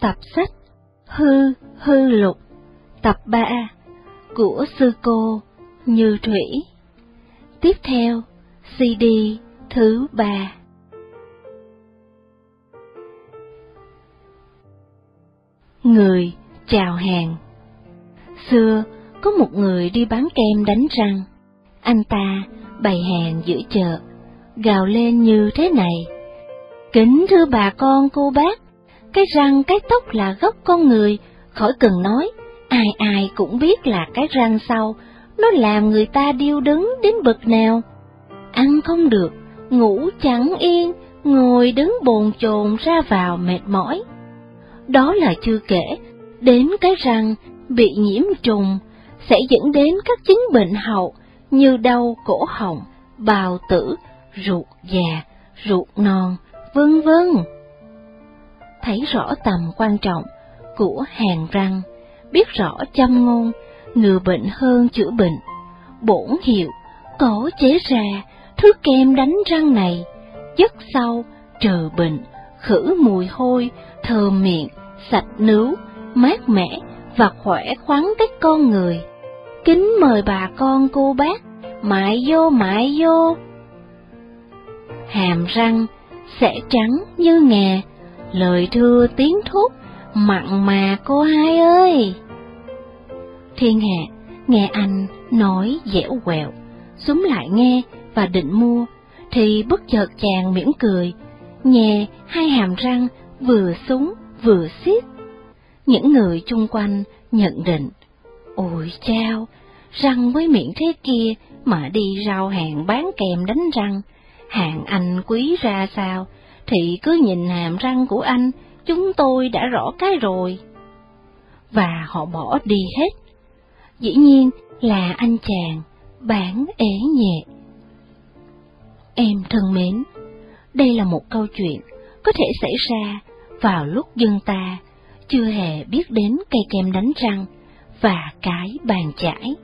Tập sách Hư Hư Lục, Tập 3 của sư cô Như Thủy. Tiếp theo CD thứ 3 Người chào hàng. Xưa, có một người đi bán kem đánh răng. Anh ta bày hàng giữa chợ. Gào lên như thế này Kính thưa bà con cô bác cái răng cái tóc là gốc con người, khỏi cần nói, ai ai cũng biết là cái răng sau, nó làm người ta điêu đứng đến bực nào. Ăn không được, ngủ chẳng yên, ngồi đứng bồn chồn ra vào mệt mỏi. Đó là chưa kể, đến cái răng bị nhiễm trùng sẽ dẫn đến các chứng bệnh hậu như đau cổ họng, bào tử, ruột già, ruột non, vân vân thấy rõ tầm quan trọng của hàng răng, biết rõ châm ngôn, ngừa bệnh hơn chữa bệnh. Bổn hiệu cổ chế ra thứ kem đánh răng này, chất sâu, trừ bệnh, khử mùi hôi, thơm miệng, sạch nướu, mát mẻ và khỏe khoắn các con người. Kính mời bà con cô bác, mại vô mại vô. Hàm răng sẽ trắng như ngà, lời thưa tiếng thúc, mặn mà cô hai ơi. Thiên hạ nghe anh nói dẻo quẹo, súng lại nghe và định mua, thì bất chợt chàng mỉm cười, nhè hai hàm răng vừa súng vừa xiết. Những người chung quanh nhận định, ôi chao, răng với miệng thế kia mà đi rau hàng bán kèm đánh răng, hàng anh quý ra sao, thì cứ nhìn hàm răng của anh, chúng tôi đã rõ cái rồi. Và họ bỏ đi hết. Dĩ nhiên là anh chàng, bản ế nhẹ. Em thân mến, đây là một câu chuyện có thể xảy ra vào lúc dân ta chưa hề biết đến cây kem đánh răng và cái bàn chải.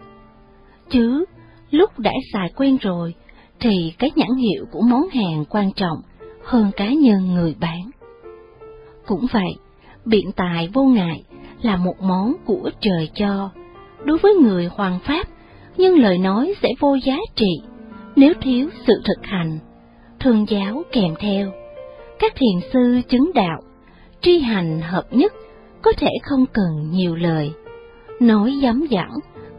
Chứ lúc đã xài quen rồi thì cái nhãn hiệu của món hàng quan trọng hơn cá nhân người bán. Cũng vậy, biện tài vô ngại là một món của trời cho. Đối với người hoàng pháp, nhưng lời nói sẽ vô giá trị nếu thiếu sự thực hành, thường giáo kèm theo. Các thiền sư chứng đạo, tri hành hợp nhất có thể không cần nhiều lời. Nói dám dẳng,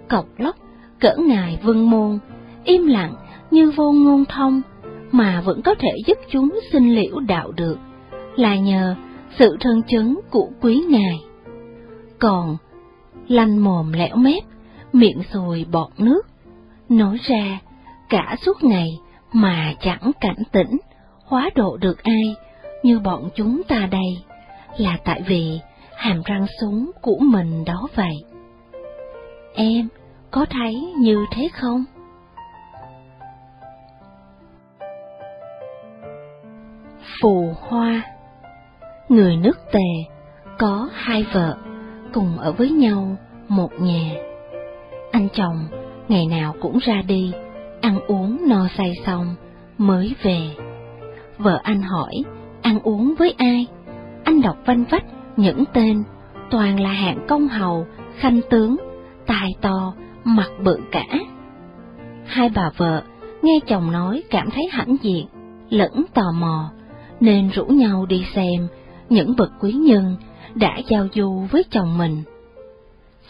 cọc lóc, cỡ ngài vân môn, im lặng như vô ngôn thông, mà vẫn có thể giúp chúng sinh liễu đạo được, là nhờ sự thân chứng của quý ngài. Còn lanh mồm lẻo mép, miệng sùi bọt nước, nói ra cả suốt ngày mà chẳng cảnh tỉnh, hóa độ được ai như bọn chúng ta đây, là tại vì hàm răng súng của mình đó vậy. Em có thấy như thế không? Phù Hoa Người nước Tề có hai vợ cùng ở với nhau một nhà. Anh chồng ngày nào cũng ra đi, ăn uống no say xong mới về. Vợ anh hỏi ăn uống với ai? Anh đọc văn vách những tên, toàn là hạng công hầu, khanh tướng, tài to, mặt bự cả. Hai bà vợ nghe chồng nói cảm thấy hãnh diện, lẫn tò mò, nên rủ nhau đi xem những bậc quý nhân đã giao du với chồng mình.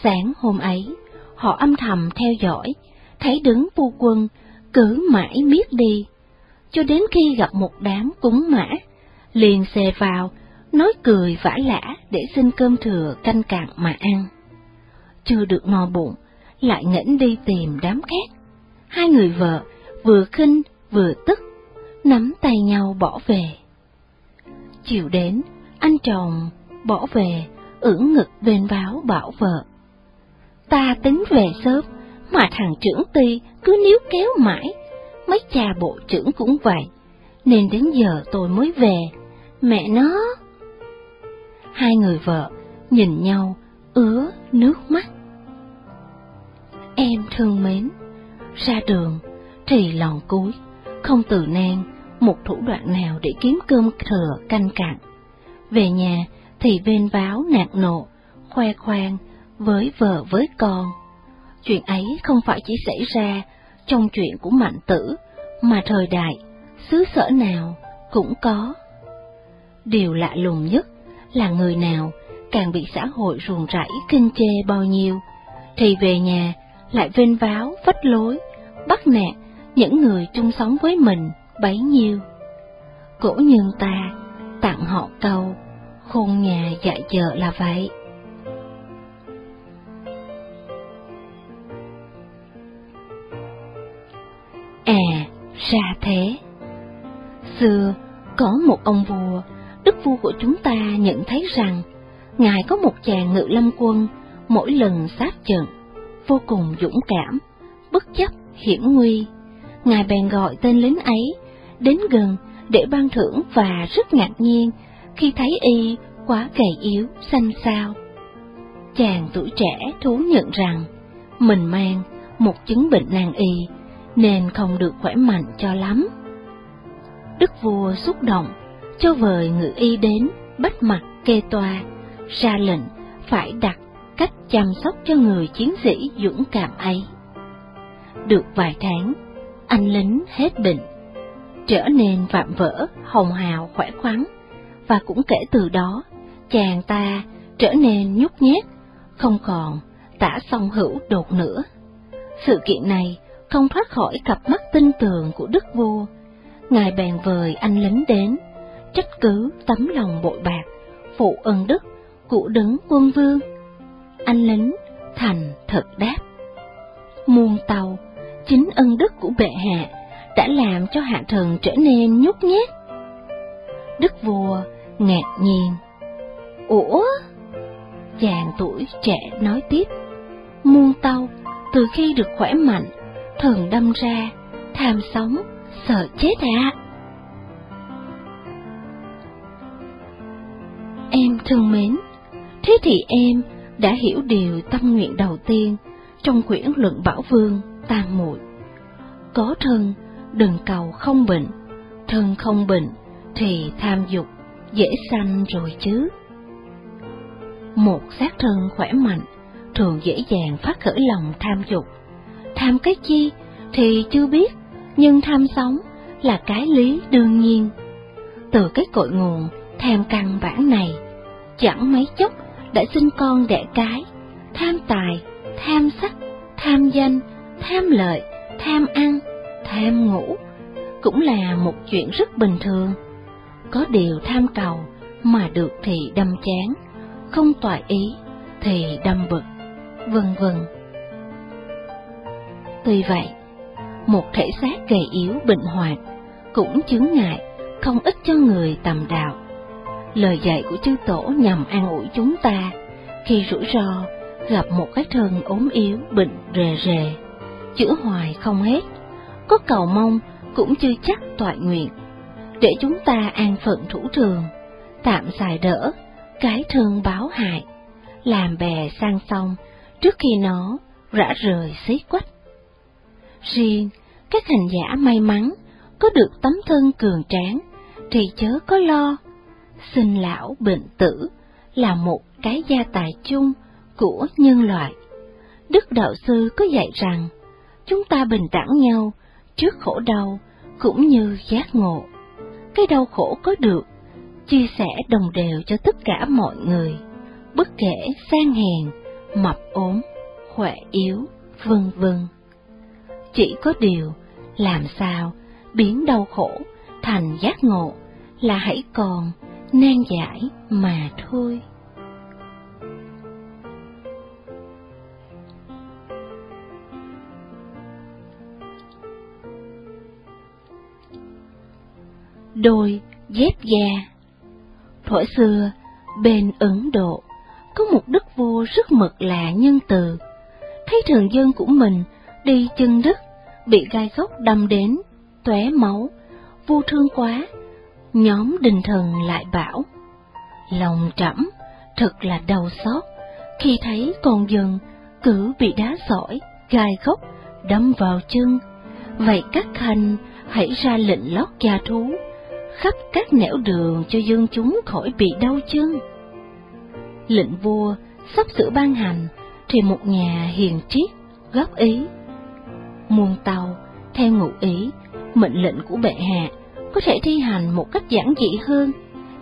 Sáng hôm ấy, họ âm thầm theo dõi, thấy đứng phu quân cứ mãi miết đi, cho đến khi gặp một đám cúng mã, liền xề vào, nói cười vả lả để xin cơm thừa canh cạn mà ăn. Chưa được no bụng, lại ngẩng đi tìm đám khác. Hai người vợ vừa khinh vừa tức, nắm tay nhau bỏ về. Chiều đến, anh chồng bỏ về, ưỡn ngực bên báo bảo vợ. Ta tính về sớm, mà thằng trưởng ty cứ níu kéo mãi, mấy cha bộ trưởng cũng vậy, nên đến giờ tôi mới về, mẹ nó. Hai người vợ nhìn nhau, ứa nước mắt. Em thương mến, ra đường thì lòng cúi, không từ nan, một thủ đoạn nào để kiếm cơm thừa canh cặn. Về nhà thì bên váo nạt nộ, khoe khoang với vợ với con. Chuyện ấy không phải chỉ xảy ra trong chuyện của mạnh tử, mà thời đại, xứ sở nào cũng có. Điều lạ lùng nhất là người nào càng bị xã hội ruồng rẫy kinh chê bao nhiêu, thì về nhà lại vênh váo vách lối, bắt nạt những người chung sống với mình bấy nhiêu. Cổ nhân ta tặng họ câu, khôn nhà dạy vợ là vậy. À, ra thế. Xưa, có một ông vua, đức vua của chúng ta nhận thấy rằng, ngài có một chàng ngự lâm quân, mỗi lần sát trận, vô cùng dũng cảm, bất chấp hiểm nguy. Ngài bèn gọi tên lính ấy, đến gần để ban thưởng và rất ngạc nhiên khi thấy y quá gầy yếu, xanh xao. Chàng tuổi trẻ thú nhận rằng mình mang một chứng bệnh nan y nên không được khỏe mạnh cho lắm. Đức vua xúc động, cho vời ngự y đến, bắt mặt kê toa, ra lệnh phải đặt cách chăm sóc cho người chiến sĩ dũng cảm ấy. Được vài tháng, anh lính hết bệnh, trở nên vạm vỡ, hồng hào, khỏe khoắn, và cũng kể từ đó, chàng ta trở nên nhút nhát, không còn tả song hữu đột nữa. Sự kiện này không thoát khỏi cặp mắt tinh tường của đức vua. Ngài bèn vời anh lính đến, trách cứ tấm lòng bội bạc, phụ ân đức của đứng quân vương. Anh lính thành thật đáp. Muôn tàu, chính ân đức của bệ hạ đã làm cho hạ thần trở nên nhút nhát. Đức vua ngạc nhiên. Ủa? Chàng tuổi trẻ nói tiếp. Muôn tâu, từ khi được khỏe mạnh, thường đâm ra, tham sống, sợ chết ạ. À? Em thương mến, thế thì em đã hiểu điều tâm nguyện đầu tiên trong quyển luận bảo vương tam muội. Có thân, đừng cầu không bệnh, thân không bệnh thì tham dục dễ sanh rồi chứ. Một xác thân khỏe mạnh thường dễ dàng phát khởi lòng tham dục tham cái chi thì chưa biết, nhưng tham sống là cái lý đương nhiên. Từ cái cội nguồn tham căn bản này, chẳng mấy chốc đã sinh con đẻ cái, tham tài, tham sắc, tham danh, tham lợi, tham ăn, tham ngủ, cũng là một chuyện rất bình thường. Có điều tham cầu mà được thì đâm chán, không toại ý thì đâm bực, vân vân. Tuy vậy, một thể xác gầy yếu bệnh hoạn cũng chướng ngại không ít cho người tầm đạo. Lời dạy của chư tổ nhằm an ủi chúng ta khi rủi ro gặp một cái thân ốm yếu bệnh rề rề, chữa hoài không hết, có cầu mong cũng chưa chắc toại nguyện, để chúng ta an phận thủ thường, tạm xài đỡ cái thương báo hại, làm bè sang sông trước khi nó rã rời xí quách. Riêng các hành giả may mắn có được tấm thân cường tráng thì chớ có lo. Sinh lão bệnh tử là một cái gia tài chung của nhân loại. Đức Đạo Sư có dạy rằng, chúng ta bình đẳng nhau trước khổ đau cũng như giác ngộ. Cái đau khổ có được, chia sẻ đồng đều cho tất cả mọi người, bất kể sang hèn, mập ốm, khỏe yếu, vân vân. Chỉ có điều, làm sao biến đau khổ thành giác ngộ là hãy còn nan giải mà thôi. Đôi dép da Thuở xưa, bên Ấn Độ, có một đức vua rất mực là nhân từ. Thấy thường dân của mình đi chân đất, bị gai góc đâm đến, tóe máu, vua thương quá. Nhóm đình thần lại bảo, lòng trẫm thật là đau xót khi thấy con dân cứ bị đá sỏi, gai góc đâm vào chân. Vậy các khanh hãy ra lệnh lót da thú, khắp các nẻo đường cho dân chúng khỏi bị đau chân. Lệnh vua sắp sửa ban hành, thì một nhà hiền triết góp ý. Muôn tàu, theo ngụ ý, mệnh lệnh của bệ hạ có thể thi hành một cách giản dị hơn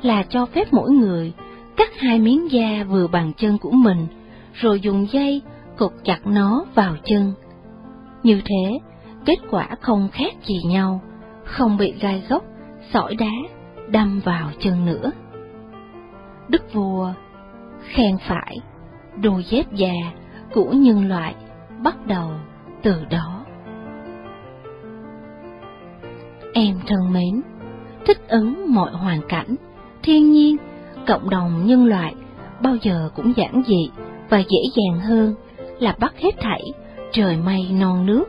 là cho phép mỗi người cắt hai miếng da vừa bằng chân của mình, rồi dùng dây cột chặt nó vào chân. Như thế, kết quả không khác gì nhau, không bị gai gốc, sỏi đá, đâm vào chân nữa. Đức vua khen phải, đôi dép già của nhân loại bắt đầu từ đó. Em thân mến, thích ứng mọi hoàn cảnh, thiên nhiên, cộng đồng nhân loại bao giờ cũng giản dị và dễ dàng hơn là bắt hết thảy trời mây non nước,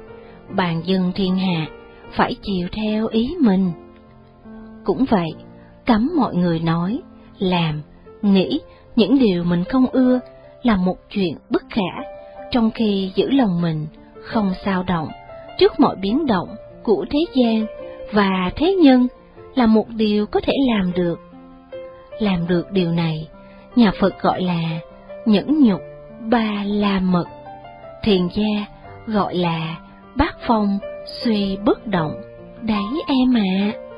bàn dân thiên hạ phải chịu theo ý mình. Cũng vậy, cấm mọi người nói, làm, nghĩ những điều mình không ưa là một chuyện bất khả, trong khi giữ lòng mình không sao động trước mọi biến động của thế gian và thế nhân là một điều có thể làm được. Làm được điều này, nhà Phật gọi là nhẫn nhục ba la mật, thiền gia gọi là bát phong suy bất động, đấy em ạ. À.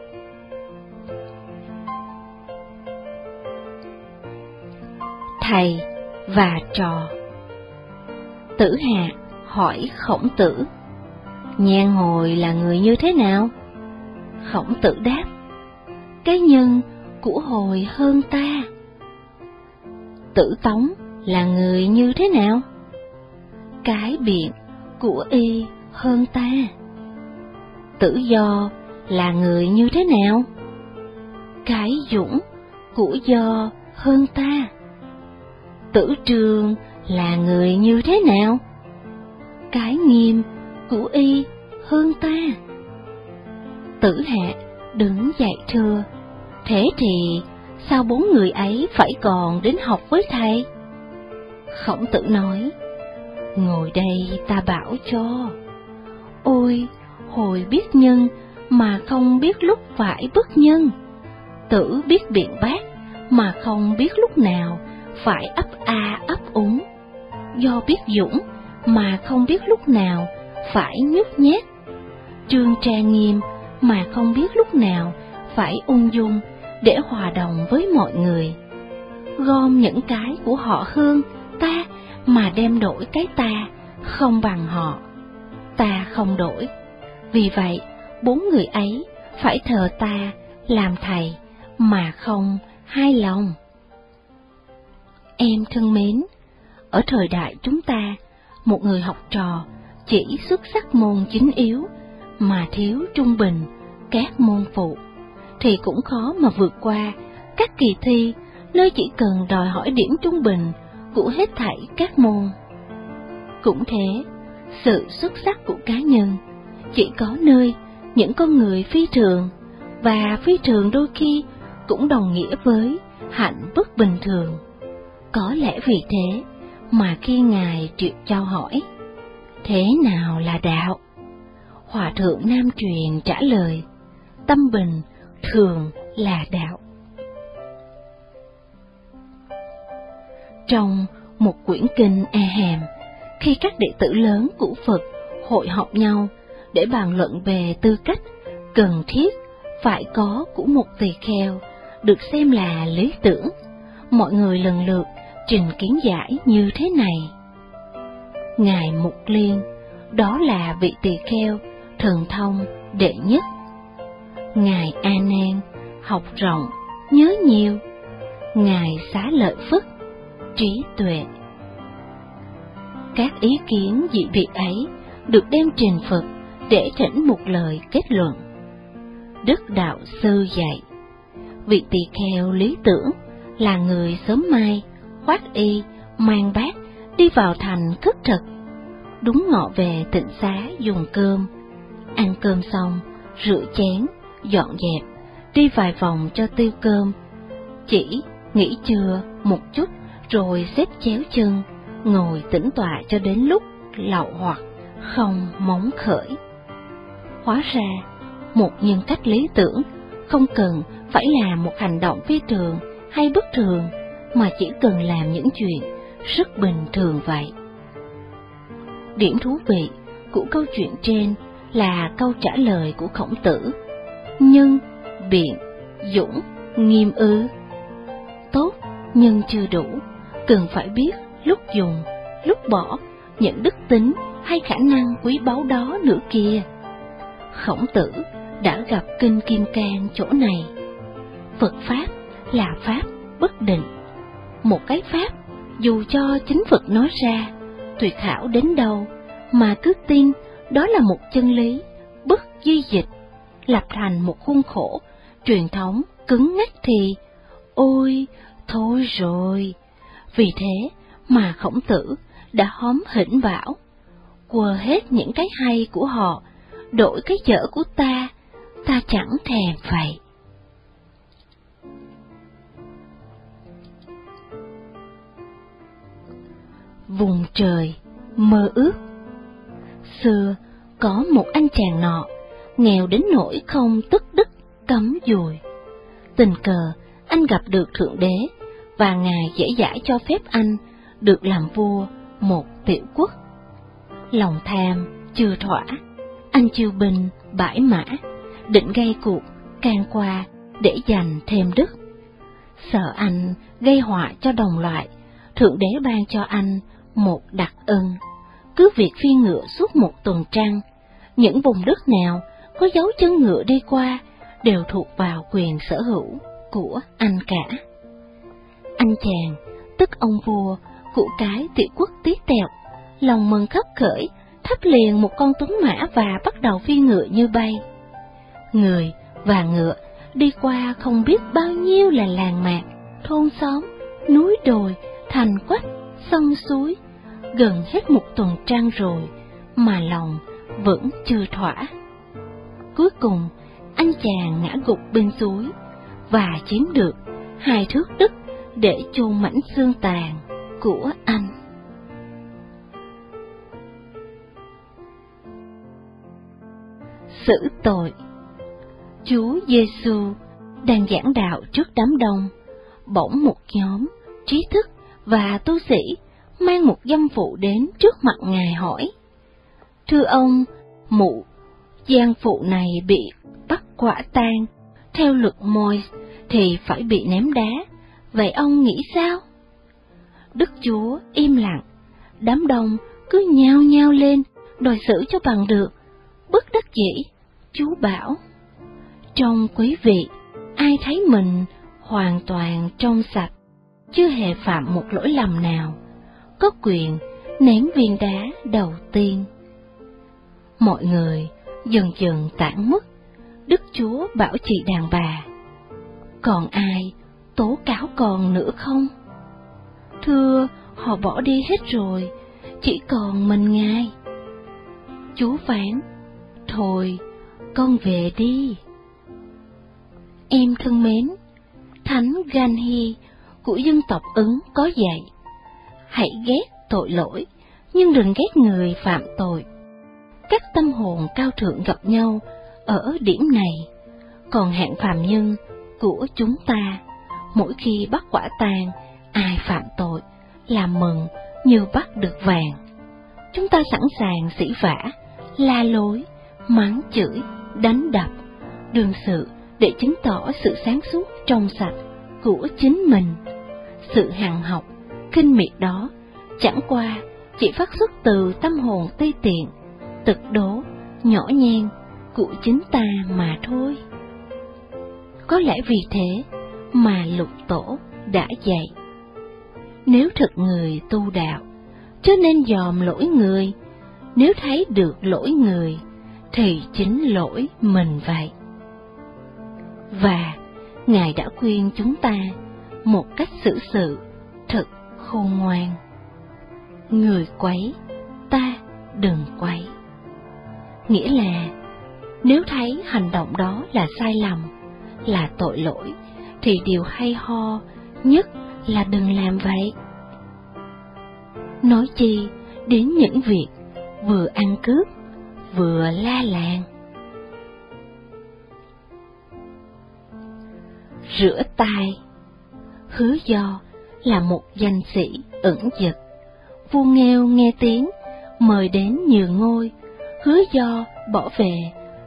Thầy và trò Tử Hạ hỏi khổng tử Nhan hồi là người như thế nào? Khổng tử đáp, Cái nhân của hồi hơn ta Tử tống, là người như thế nào? Cái biện của y hơn ta Tử do, là người như thế nào? Cái dũng của do hơn ta Tử trường là người như thế nào? Cái nghiêm của y hơn ta. Tử hạ đứng dậy thưa, thế thì sao bốn người ấy phải còn đến học với thầy? Khổng tử nói, ngồi đây ta bảo cho. Ôi, hồi biết nhân mà không biết lúc phải bất nhân. Tử biết biện bác mà không biết lúc nào phải ấp a ấp úng, do biết dũng mà không biết lúc nào phải nhút nhát, trương trang nghiêm mà không biết lúc nào phải ung dung để hòa đồng với mọi người. Gom những cái của họ hơn ta mà đem đổi cái ta không bằng họ. Ta không đổi. Vì vậy, bốn người ấy phải thờ ta làm thầy mà không hai lòng. Em thân mến, ở thời đại chúng ta, một người học trò chỉ xuất sắc môn chính yếu mà thiếu trung bình các môn phụ thì cũng khó mà vượt qua các kỳ thi nơi chỉ cần đòi hỏi điểm trung bình của hết thảy các môn. Cũng thế, sự xuất sắc của cá nhân chỉ có nơi những con người phi thường và phi thường đôi khi cũng đồng nghĩa với hạnh bất bình thường. Có lẽ vì thế mà khi Ngài Triệu Châu hỏi, thế nào là đạo? Hòa thượng Nam Truyền trả lời, tâm bình thường là đạo. Trong một quyển kinh e hèm khi các đệ tử lớn của Phật hội họp nhau để bàn luận về tư cách cần thiết phải có của một tỳ kheo được xem là lý tưởng, mọi người lần lượt trình kiến giải như thế này. Ngài Mục Liên, đó là vị tỳ kheo, thần thông, đệ nhất. Ngài A Nan, học rộng, nhớ nhiều. Ngài Xá Lợi Phất, trí tuệ. Các ý kiến dị biệt ấy được đem trình Phật để thỉnh một lời kết luận. Đức Đạo Sư dạy, vị tỳ kheo lý tưởng là người sớm mai khoác y, mang bát, đi vào thành khất thực. Đúng ngọ về tịnh xá dùng cơm, ăn cơm xong, rửa chén, dọn dẹp, đi vài vòng cho tiêu cơm. Chỉ nghỉ trưa một chút rồi xếp chéo chân, ngồi tĩnh tọa cho đến lúc lậu hoặc không móng khởi. Hóa ra, Một nhân cách lý tưởng không cần phải là một hành động phi thường hay bất thường, mà chỉ cần làm những chuyện rất bình thường vậy. Điểm thú vị của câu chuyện trên là câu trả lời của khổng tử. Nhưng, biện, dũng, nghiêm ư. Tốt, nhưng chưa đủ, cần phải biết lúc dùng, lúc bỏ, những đức tính hay khả năng quý báu đó nữa kia. Khổng tử đã gặp kinh kim cang chỗ này. Phật Pháp là Pháp bất định. Một cái Pháp, dù cho chính Phật nói ra, tuyệt hảo đến đâu, mà cứ tin đó là một chân lý, bất di dịch, lập thành một khuôn khổ, truyền thống cứng ngắc thì, ôi, thôi rồi. Vì thế mà khổng tử đã hóm hỉnh bảo, quờ hết những cái hay của họ, đổi cái dở của ta, ta chẳng thèm vậy. Vùng trời, mơ ước Xưa, có một anh chàng nọ, nghèo đến nỗi không tức đức, cấm dùi. Tình cờ, anh gặp được Thượng Đế, và Ngài dễ dãi cho phép anh được làm vua một tiểu quốc. Lòng tham chưa thỏa, anh chiêu binh bãi mã, định gây cuộc can qua để giành thêm đức. Sợ anh gây họa cho đồng loại, Thượng Đế ban cho anh một đặc ân cứ việc phi ngựa suốt một tuần trăng, những vùng đất nào có dấu chân ngựa đi qua đều thuộc vào quyền sở hữu của anh cả. Anh chàng, tức ông vua, cụ cái tiểu quốc tí tẹo, lòng mừng khắp khởi, thắp liền một con tuấn mã và bắt đầu phi ngựa như bay. Người và ngựa đi qua không biết bao nhiêu là làng mạc, thôn xóm, núi đồi, thành quách, sông suối, gần hết một tuần trăng rồi mà lòng vẫn chưa thỏa. Cuối cùng, anh chàng ngã gục bên suối và chiếm được hai thước đất để chôn mảnh xương tàn của anh. Xử tội Chúa Giêsu đang giảng đạo trước đám đông, bỗng một nhóm trí thức và tu sĩ mang một dâm phụ đến trước mặt ngài hỏi. Thưa ông, mụ, gian phụ này bị bắt quả tang, theo luật môi thì phải bị ném đá, vậy ông nghĩ sao? Đức Chúa im lặng, đám đông cứ nhao nhao lên, đòi xử cho bằng được, bất đắc dĩ, chú bảo. Trong quý vị, ai thấy mình hoàn toàn trong sạch, chưa hề phạm một lỗi lầm nào, có quyền ném viên đá đầu tiên. Mọi người dần dần tản mất, Đức Chúa bảo chị đàn bà. Còn ai tố cáo còn nữa không? Thưa, họ bỏ đi hết rồi, chỉ còn mình ngài. Chú phán, thôi, con về đi. Em thân mến, Thánh Ganhi của dân tộc Ứng có dạy, hãy ghét tội lỗi, nhưng đừng ghét người phạm tội. Các tâm hồn cao thượng gặp nhau ở điểm này, còn hạng phàm nhân của chúng ta, mỗi khi bắt quả tang ai phạm tội, làm mừng như bắt được vàng. Chúng ta sẵn sàng sĩ vả, la lối, mắng chửi, đánh đập, đường sự để chứng tỏ sự sáng suốt trong sạch của chính mình. Sự hàng học kinh miệt đó chẳng qua chỉ phát xuất từ tâm hồn ti tiện, tực đố, nhỏ nhen của chính ta mà thôi. Có lẽ vì thế mà lục tổ đã dạy. Nếu thật người tu đạo, cho nên dòm lỗi người, nếu thấy được lỗi người, thì chính lỗi mình vậy. Và Ngài đã khuyên chúng ta một cách xử sự thật khôn ngoan. Người quấy, ta đừng quấy. Nghĩa là, nếu thấy hành động đó là sai lầm, là tội lỗi, thì điều hay ho nhất là đừng làm vậy. Nói chi đến những việc vừa ăn cướp, vừa la làng. rửa tay. Hứa do là một danh sĩ ẩn dật. Vua nghèo nghe tiếng, mời đến nhường ngôi, hứa do bỏ về,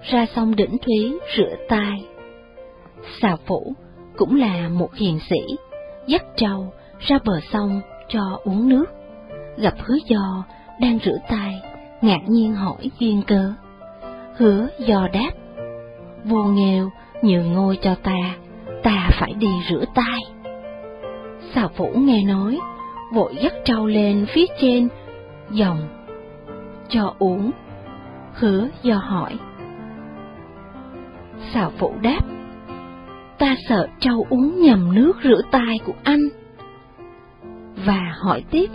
ra sông đỉnh thúy rửa tay. xà phủ cũng là một hiền sĩ, dắt trâu ra bờ sông cho uống nước. Gặp hứa do đang rửa tay, ngạc nhiên hỏi duyên cớ. Hứa do đáp, vua nghèo nhường ngôi cho ta, ta phải đi rửa tay. Xà phủ nghe nói, vội dắt trâu lên phía trên, dòng, cho uống. Hứa do hỏi. Xà phủ đáp, ta sợ trâu uống nhầm nước rửa tay của anh. Và hỏi tiếp,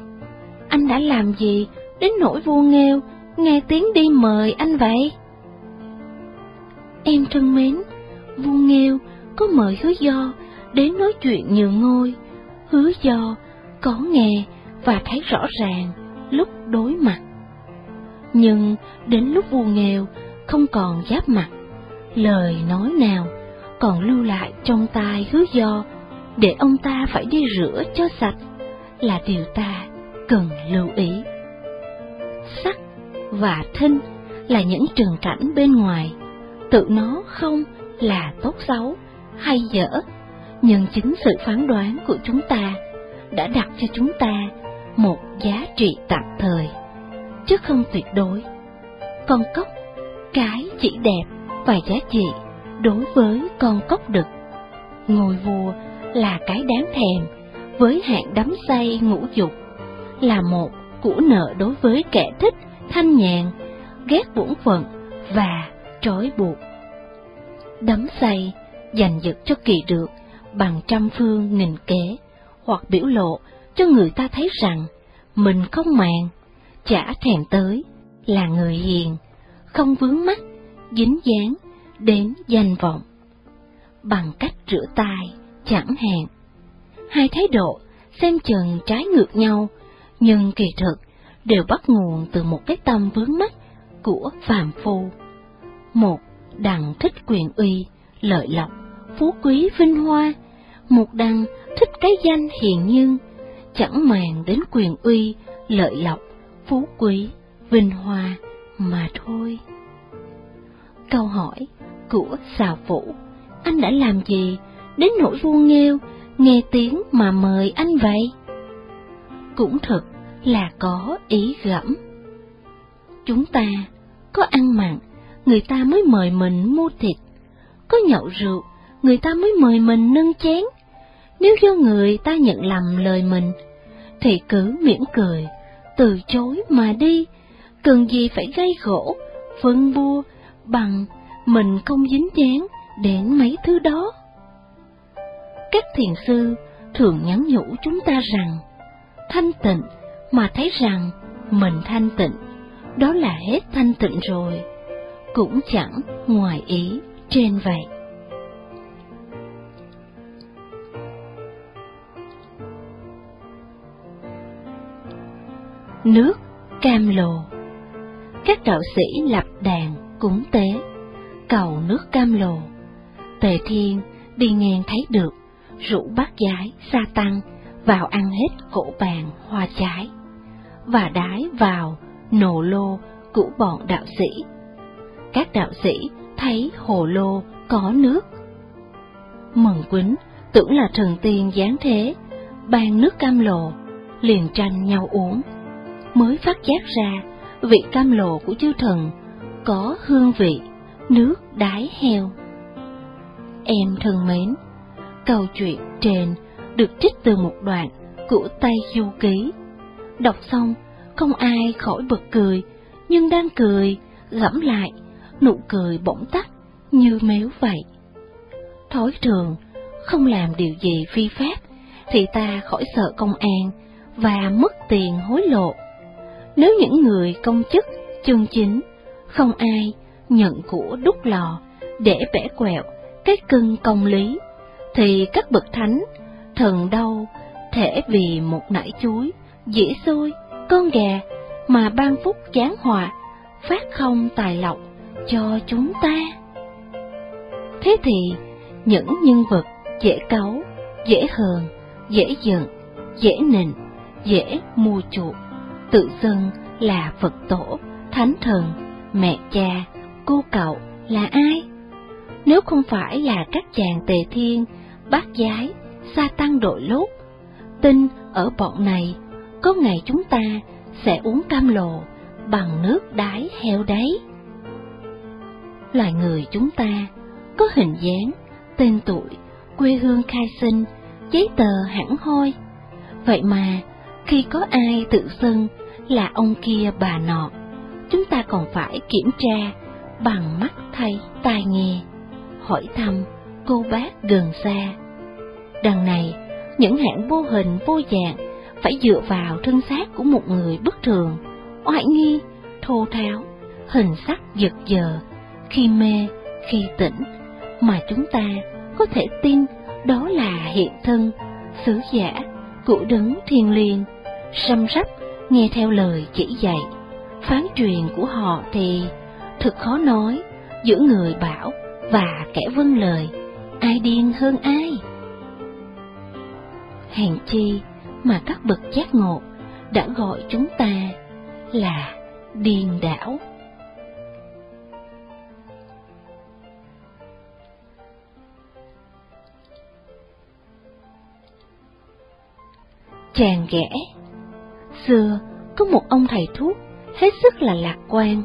anh đã làm gì đến nỗi vua nghêu nghe tiếng đi mời anh vậy? Em thân mến, vua nghêu có mời hứa do đến nói chuyện nhường ngôi, hứa do có nghe và thấy rõ ràng lúc đối mặt. Nhưng đến lúc vua nghèo không còn giáp mặt, lời nói nào còn lưu lại trong tai hứa do để ông ta phải đi rửa cho sạch là điều ta cần lưu ý. Sắc và thinh là những trường cảnh bên ngoài, tự nó không là tốt xấu hay dở, nhưng chính sự phán đoán của chúng ta đã đặt cho chúng ta một giá trị tạm thời, chứ không tuyệt đối. Con cốc, cái chỉ đẹp và giá trị đối với con cốc đực. Ngôi vua là cái đáng thèm với hạng đắm say ngũ dục, là một của nợ đối với kẻ thích thanh nhàn, ghét bổn phận và trói buộc. Đắm say, dành giật cho kỳ được bằng trăm phương nghìn kế, hoặc biểu lộ cho người ta thấy rằng mình không màng, chả thèm tới, là người hiền, không vướng mắt, dính dáng đến danh vọng. Bằng cách rửa tay, chẳng hạn. Hai thái độ xem chừng trái ngược nhau, nhưng kỳ thực đều bắt nguồn từ một cái tâm vướng mắt của phàm phu. Một đằng thích quyền uy, lợi lộc, phú quý vinh hoa, một đằng thích cái danh hiền nhưng, chẳng màng đến quyền uy, lợi lộc, phú quý, vinh hoa mà thôi. Câu hỏi của xào vũ anh đã làm gì đến nỗi vua nghêu nghe tiếng mà mời anh vậy? Cũng thật là có ý gẫm. Chúng ta có ăn mặn, người ta mới mời mình mua thịt, có nhậu rượu, người ta mới mời mình nâng chén. Nếu do người ta nhận lầm lời mình, thì cứ mỉm cười, từ chối mà đi, cần gì phải gây gỗ, phân bua bằng mình không dính dáng đến mấy thứ đó. Các thiền sư thường nhắn nhủ chúng ta rằng, thanh tịnh mà thấy rằng mình thanh tịnh, đó là hết thanh tịnh rồi, cũng chẳng ngoài ý trên vậy. Nước cam lồ Các đạo sĩ lập đàn cúng tế, cầu nước cam lồ. Tề Thiên đi ngang thấy được, rủ bác gái sa tăng vào ăn hết cổ bàn hoa trái và đái vào nồ lô của bọn đạo sĩ. Các đạo sĩ thấy hồ lô có nước. Mừng quýnh tưởng là thần tiên giáng thế, ban nước cam lồ, liền tranh nhau uống. Mới phát giác ra, vị cam lộ của chư thần có hương vị nước đái heo. Em thân mến, câu chuyện trên được trích từ một đoạn của Tây Du Ký. Đọc xong, không ai khỏi bật cười, nhưng đang cười, gẫm lại, nụ cười bỗng tắt như méo vậy. Thói thường, không làm điều gì phi pháp, thì ta khỏi sợ công an và mất tiền hối lộ. Nếu những người công chức, chương chính, không ai nhận của đúc lò để bẻ quẹo cái cưng công lý, thì các bậc thánh, thần đâu thể vì một nải chuối, dĩa xôi, con gà mà ban phúc giáng họa, phát không tài lộc cho chúng ta. Thế thì, những nhân vật dễ cấu dễ hờn, dễ giận, dễ nịnh, dễ mua chuộc, tự xưng là Phật tổ, Thánh Thần, mẹ cha, cô cậu là ai? Nếu không phải là các chàng tề thiên, bát giái, sa tăng đội lốt, tin ở bọn này, có ngày chúng ta sẽ uống cam lồ bằng nước đái heo đấy. Loài người chúng ta có hình dáng, tên tuổi, quê hương khai sinh, giấy tờ hẳn hoi. Vậy mà, khi có ai tự xưng là ông kia bà nọ, chúng ta còn phải kiểm tra bằng mắt thấy tai nghe, hỏi thăm cô bác gần xa. Đằng này, những hạng vô hình vô dạng phải dựa vào thân xác của một người bất thường, oải nghi, thô tháo, hình sắc giật giờ, khi mê, khi tỉnh, mà chúng ta có thể tin đó là hiện thân, sứ giả của đấng thiên liêng, răm rắp nghe theo lời chỉ dạy, phán truyền của họ thì thực khó nói giữa người bảo và kẻ vâng lời, ai điên hơn ai. Hèn chi mà các bậc giác ngộ đã gọi chúng ta là điên đảo. Chàng ghẻ Xưa, có một ông thầy thuốc hết sức là lạc quan,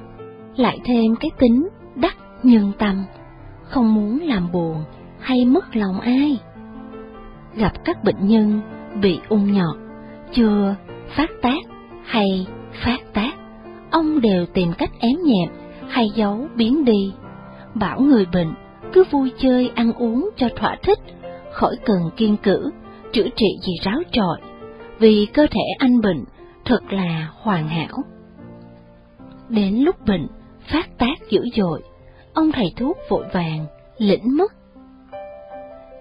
lại thêm cái tính đắc nhân tâm, không muốn làm buồn hay mất lòng ai. Gặp các bệnh nhân bị ung nhọt, chưa phát tác hay phát tác, ông đều tìm cách ém nhẹm hay giấu biến đi, bảo người bệnh cứ vui chơi ăn uống cho thỏa thích, khỏi cần kiên cử, chữa trị gì ráo trọi, vì cơ thể anh bệnh thật là hoàn hảo. Đến lúc bệnh phát tác dữ dội, ông thầy thuốc vội vàng lĩnh mất.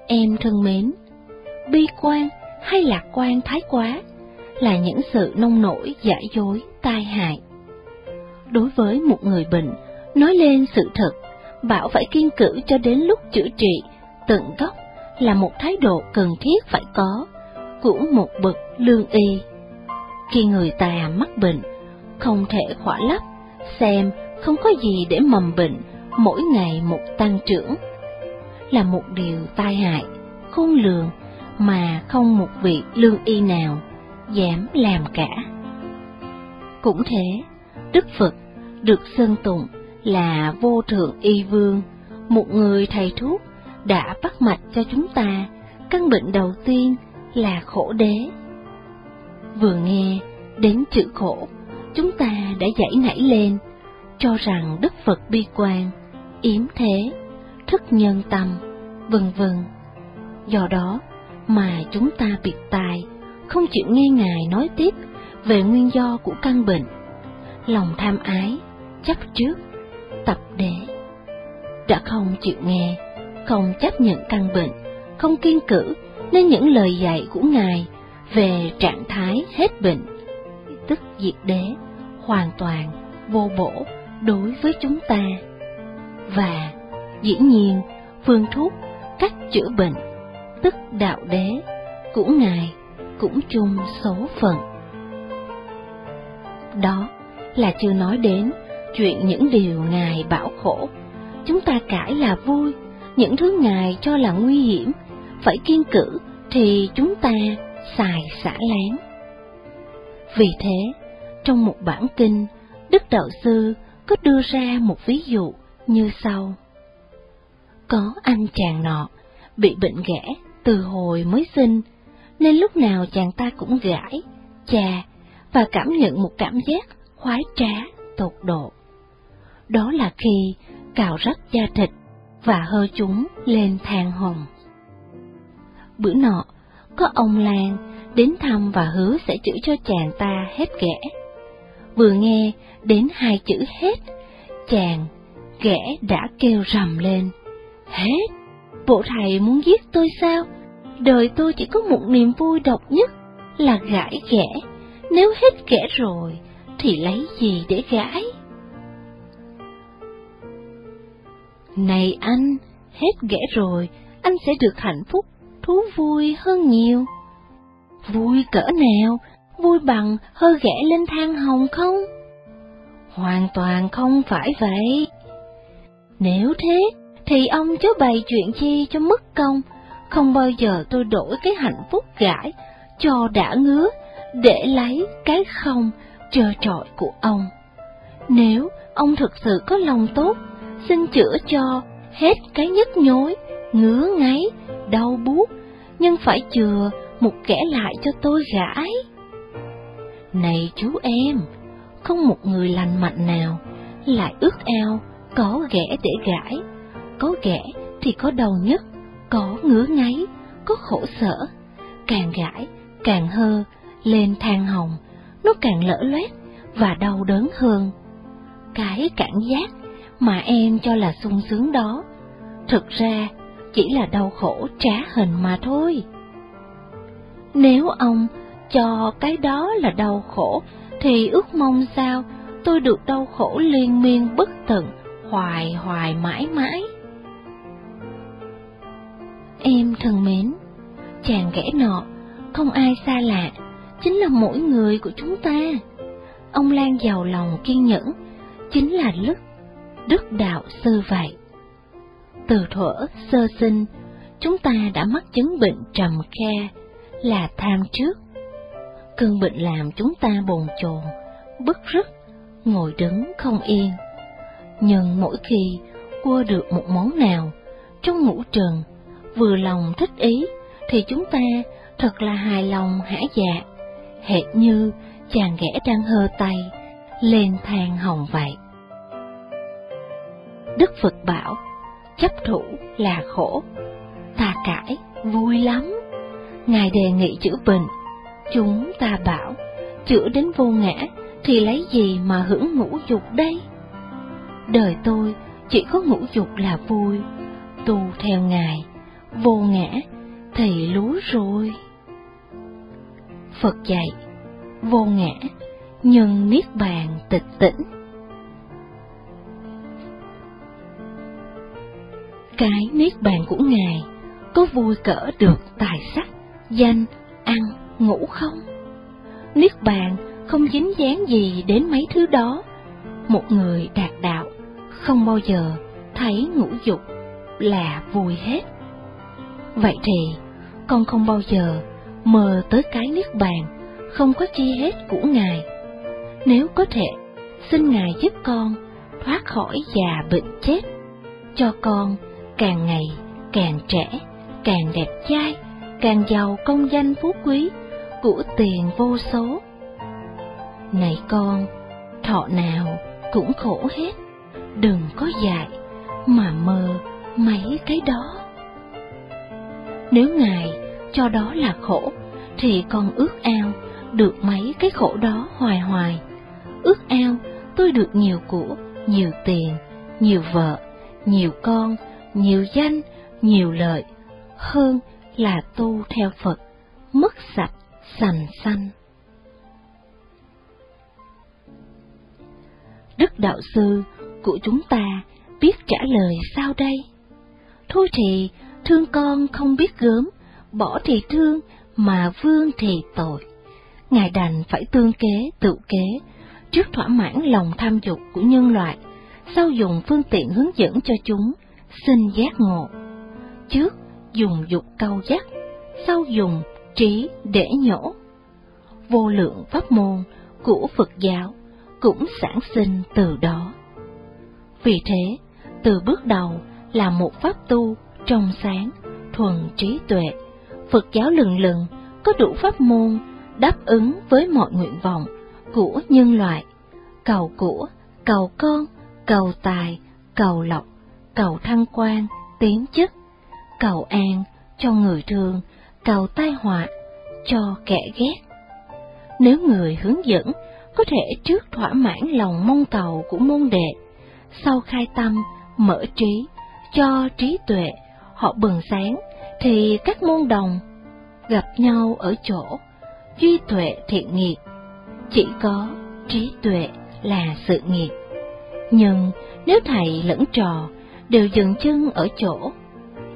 Em thân mến, bi quan hay lạc quan thái quá là những sự nông nổi giả dối tai hại. Đối với một người bệnh, nói lên sự thật, bảo phải kiên cử cho đến lúc chữa trị, tận gốc là một thái độ cần thiết phải có của một bậc lương y. Khi người ta mắc bệnh, không thể khỏa lấp, xem không có gì để mầm bệnh, mỗi ngày một tăng trưởng. Là một điều tai hại, khôn lường mà không một vị lương y nào dám làm cả. Cũng thế, Đức Phật được sơn tụng là vô thượng y vương, một người thầy thuốc đã bắt mạch cho chúng ta căn bệnh đầu tiên là khổ đế. Vừa nghe đến chữ khổ, chúng ta đã dãy nảy lên, cho rằng Đức Phật bi quan, yếm thế, thức nhân tâm, vân vân. Do đó mà chúng ta biệt tài, không chịu nghe Ngài nói tiếp về nguyên do của căn bệnh. Lòng tham ái, chấp trước, tập đế. Đã không chịu nghe, không chấp nhận căn bệnh, không kiên cử nên những lời dạy của Ngài về trạng thái hết bệnh, tức diệt đế, hoàn toàn, vô bổ đối với chúng ta. Và, dĩ nhiên, phương thuốc, cách chữa bệnh, tức đạo đế, của Ngài cũng chung số phận. Đó là chưa nói đến chuyện những điều Ngài bảo khổ, chúng ta cãi là vui, những thứ Ngài cho là nguy hiểm, phải kiên cử thì chúng ta xài xả láng. Vì thế, trong một bản kinh, Đức Đạo Sư có đưa ra một ví dụ như sau. Có anh chàng nọ bị bệnh ghẻ từ hồi mới sinh, nên lúc nào chàng ta cũng gãi, chà và cảm nhận một cảm giác khoái trá tột độ. Đó là khi cào rắc da thịt và hơ chúng lên than hồng. Bữa nọ, có ông Lan đến thăm và hứa sẽ chữa cho chàng ta hết ghẻ. Vừa nghe đến hai chữ hết, chàng ghẻ đã kêu rầm lên. Hết! Bộ thầy muốn giết tôi sao? Đời tôi chỉ có một niềm vui độc nhất là gãi ghẻ. Nếu hết ghẻ rồi, thì lấy gì để gãi? Này anh, hết ghẻ rồi, anh sẽ được hạnh phúc thú vui hơn nhiều. Vui cỡ nào? Vui bằng hơi ghẻ lên thang hồng không? Hoàn toàn không phải vậy. Nếu thế, thì ông chớ bày chuyện chi cho mất công, không bao giờ tôi đổi cái hạnh phúc gãi cho đã ngứa để lấy cái không trơ trọi của ông. Nếu ông thực sự có lòng tốt, xin chữa cho hết cái nhức nhối, ngứa ngáy, đau buốt, nhưng phải chừa một kẻ lại cho tôi gãi. Này chú em, không một người lành mạnh nào lại ước ao có ghẻ để gãi, có ghẻ thì có đầu nhất, có ngứa ngáy, có khổ sở, càng gãi càng hơ, lên than hồng, nó càng lỡ loét và đau đớn hơn. Cái cảm giác mà em cho là sung sướng đó, thực ra chỉ là đau khổ trá hình mà thôi. Nếu ông cho cái đó là đau khổ, thì ước mong sao tôi được đau khổ liên miên bất tận, hoài hoài mãi mãi. Em thân mến, chàng ghẻ nọ, không ai xa lạ, chính là mỗi người của chúng ta. Ông Lan giàu lòng kiên nhẫn, chính là Lức, đức đạo sư vậy. Từ thuở sơ sinh, chúng ta đã mắc chứng bệnh trầm khe là tham trước. Cơn bệnh làm chúng ta bồn chồn, bức rứt, ngồi đứng không yên. Nhưng mỗi khi qua được một món nào, trong ngũ trần, vừa lòng thích ý, thì chúng ta thật là hài lòng hả dạ, hệt như chàng ghẻ đang hơ tay, lên thang hồng vậy. Đức Phật bảo, chấp thủ là khổ, ta cãi vui lắm. Ngài đề nghị chữa bệnh, chúng ta bảo, chữa đến vô ngã thì lấy gì mà hưởng ngũ dục đây? Đời tôi chỉ có ngũ dục là vui, tu theo Ngài, vô ngã thì lú rồi. Phật dạy, vô ngã, nhưng niết bàn tịch tỉnh. Cái niết bàn của Ngài có vui cỡ được tài sắc, danh, ăn, ngủ không? Niết bàn không dính dáng gì đến mấy thứ đó. Một người đạt đạo không bao giờ thấy ngũ dục là vui hết. Vậy thì, con không bao giờ mơ tới cái niết bàn, không có chi hết của Ngài. Nếu có thể, xin Ngài giúp con thoát khỏi già bệnh chết, cho con càng ngày càng trẻ, càng đẹp trai, càng giàu công danh phú quý, của tiền vô số. Này con, thọ nào cũng khổ hết, đừng có dại mà mơ mấy cái đó. Nếu Ngài cho đó là khổ, thì con ước ao được mấy cái khổ đó hoài hoài. Ước ao tôi được nhiều của, nhiều tiền, nhiều vợ, nhiều con, nhiều danh, nhiều lợi, hơn là tu theo Phật, mất sạch, sành xanh. Đức Đạo Sư của chúng ta biết trả lời sao đây? Thôi thì, thương con không biết gớm, bỏ thì thương, mà vương thì tội. Ngài đành phải tương kế, tự kế, trước thỏa mãn lòng tham dục của nhân loại, sau dùng phương tiện hướng dẫn cho chúng, xin giác ngộ. Trước dùng dục câu dắt, sau dùng trí để nhổ. Vô lượng pháp môn của Phật giáo cũng sản sinh từ đó. Vì thế, từ bước đầu là một pháp tu trong sáng, thuần trí tuệ, Phật giáo lừng lừng có đủ pháp môn đáp ứng với mọi nguyện vọng của nhân loại, cầu của, cầu con, cầu tài, cầu lộc, cầu thăng quan, tiến chức, cầu an cho người thương, cầu tai họa cho kẻ ghét. Nếu người hướng dẫn có thể trước thỏa mãn lòng mong cầu của môn đệ, sau khai tâm, mở trí, cho trí tuệ, họ bừng sáng, thì các môn đồng gặp nhau ở chỗ duy tuệ thiện nghiệp, chỉ có trí tuệ là sự nghiệp. Nhưng nếu thầy lẫn trò đều dừng chân ở chỗ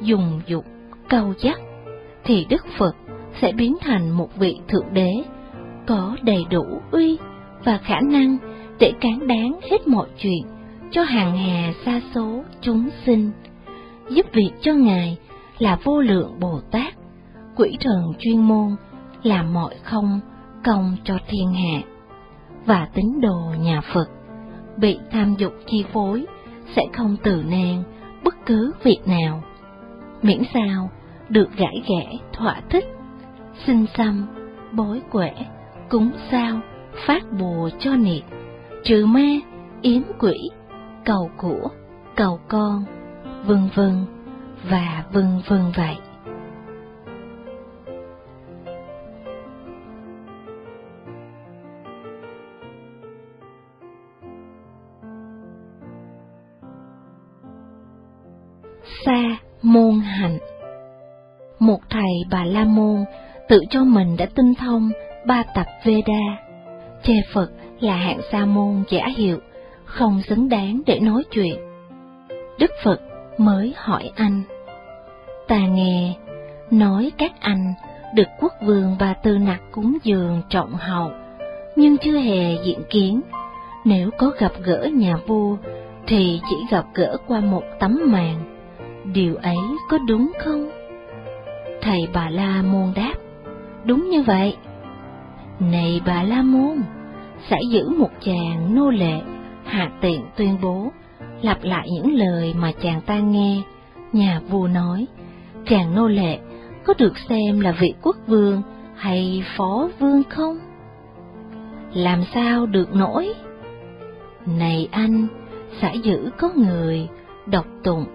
dùng dục câu dắt, thì Đức Phật sẽ biến thành một vị Thượng Đế, có đầy đủ uy và khả năng để cán đáng hết mọi chuyện cho hàng hà xa số chúng sinh, giúp việc cho Ngài là vô lượng Bồ Tát, quỷ thần chuyên môn, làm mọi không công cho thiên hạ. Và tín đồ nhà Phật bị tham dục chi phối sẽ không từ nan bất cứ việc nào, miễn sao được gãi ghẻ thỏa thích, xin xăm, bối quẻ, cúng sao, phát bùa cho niệm, trừ ma, yếm quỷ, cầu của, cầu con, vân vân và vân vân vậy. Sa môn hạnh Một thầy Bà La Môn tự cho mình đã tinh thông ba tập Veda, chê Phật là hạng sa môn giả hiệu, không xứng đáng để nói chuyện. Đức Phật mới hỏi anh. Ta nghe, nói các anh được quốc vương và tư nặc cúng dường trọng hậu, nhưng chưa hề diện kiến. Nếu có gặp gỡ nhà vua, thì chỉ gặp gỡ qua một tấm màn. Điều ấy có đúng không? Thầy Bà La Môn đáp, đúng như vậy. Này Bà La Môn, sẽ giữ một chàng nô lệ, hạ tiện tuyên bố, lặp lại những lời mà chàng ta nghe, nhà vua nói, chàng nô lệ có được xem là vị quốc vương hay phó vương không? Làm sao được nổi? Này anh, sẽ giữ có người độc tụng,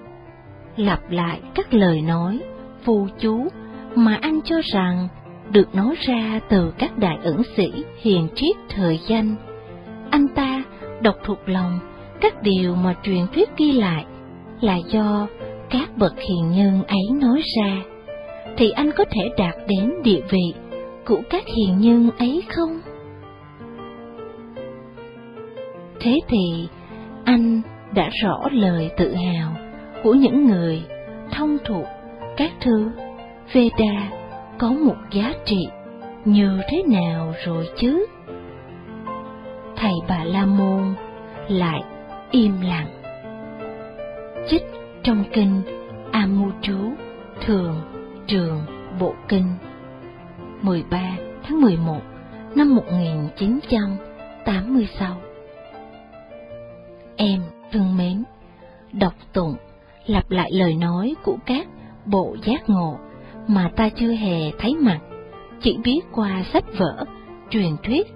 lặp lại các lời nói, phù chú mà anh cho rằng được nói ra từ các đại ẩn sĩ hiền triết thời danh. Anh ta đọc thuộc lòng các điều mà truyền thuyết ghi lại là do các bậc hiền nhân ấy nói ra, thì anh có thể đạt đến địa vị của các hiền nhân ấy không? Thế thì anh đã rõ lời tự hào của những người thông thuộc các thứ Veda có một giá trị như thế nào rồi chứ? Thầy bà La Môn lại im lặng. Chích trong kinh A Mu Chú Thường Trường Bộ Kinh 13 tháng 11 năm 1986 Em thân mến, đọc tụng, lặp lại lời nói của các bộ giác ngộ mà ta chưa hề thấy mặt, chỉ biết qua sách vở, truyền thuyết,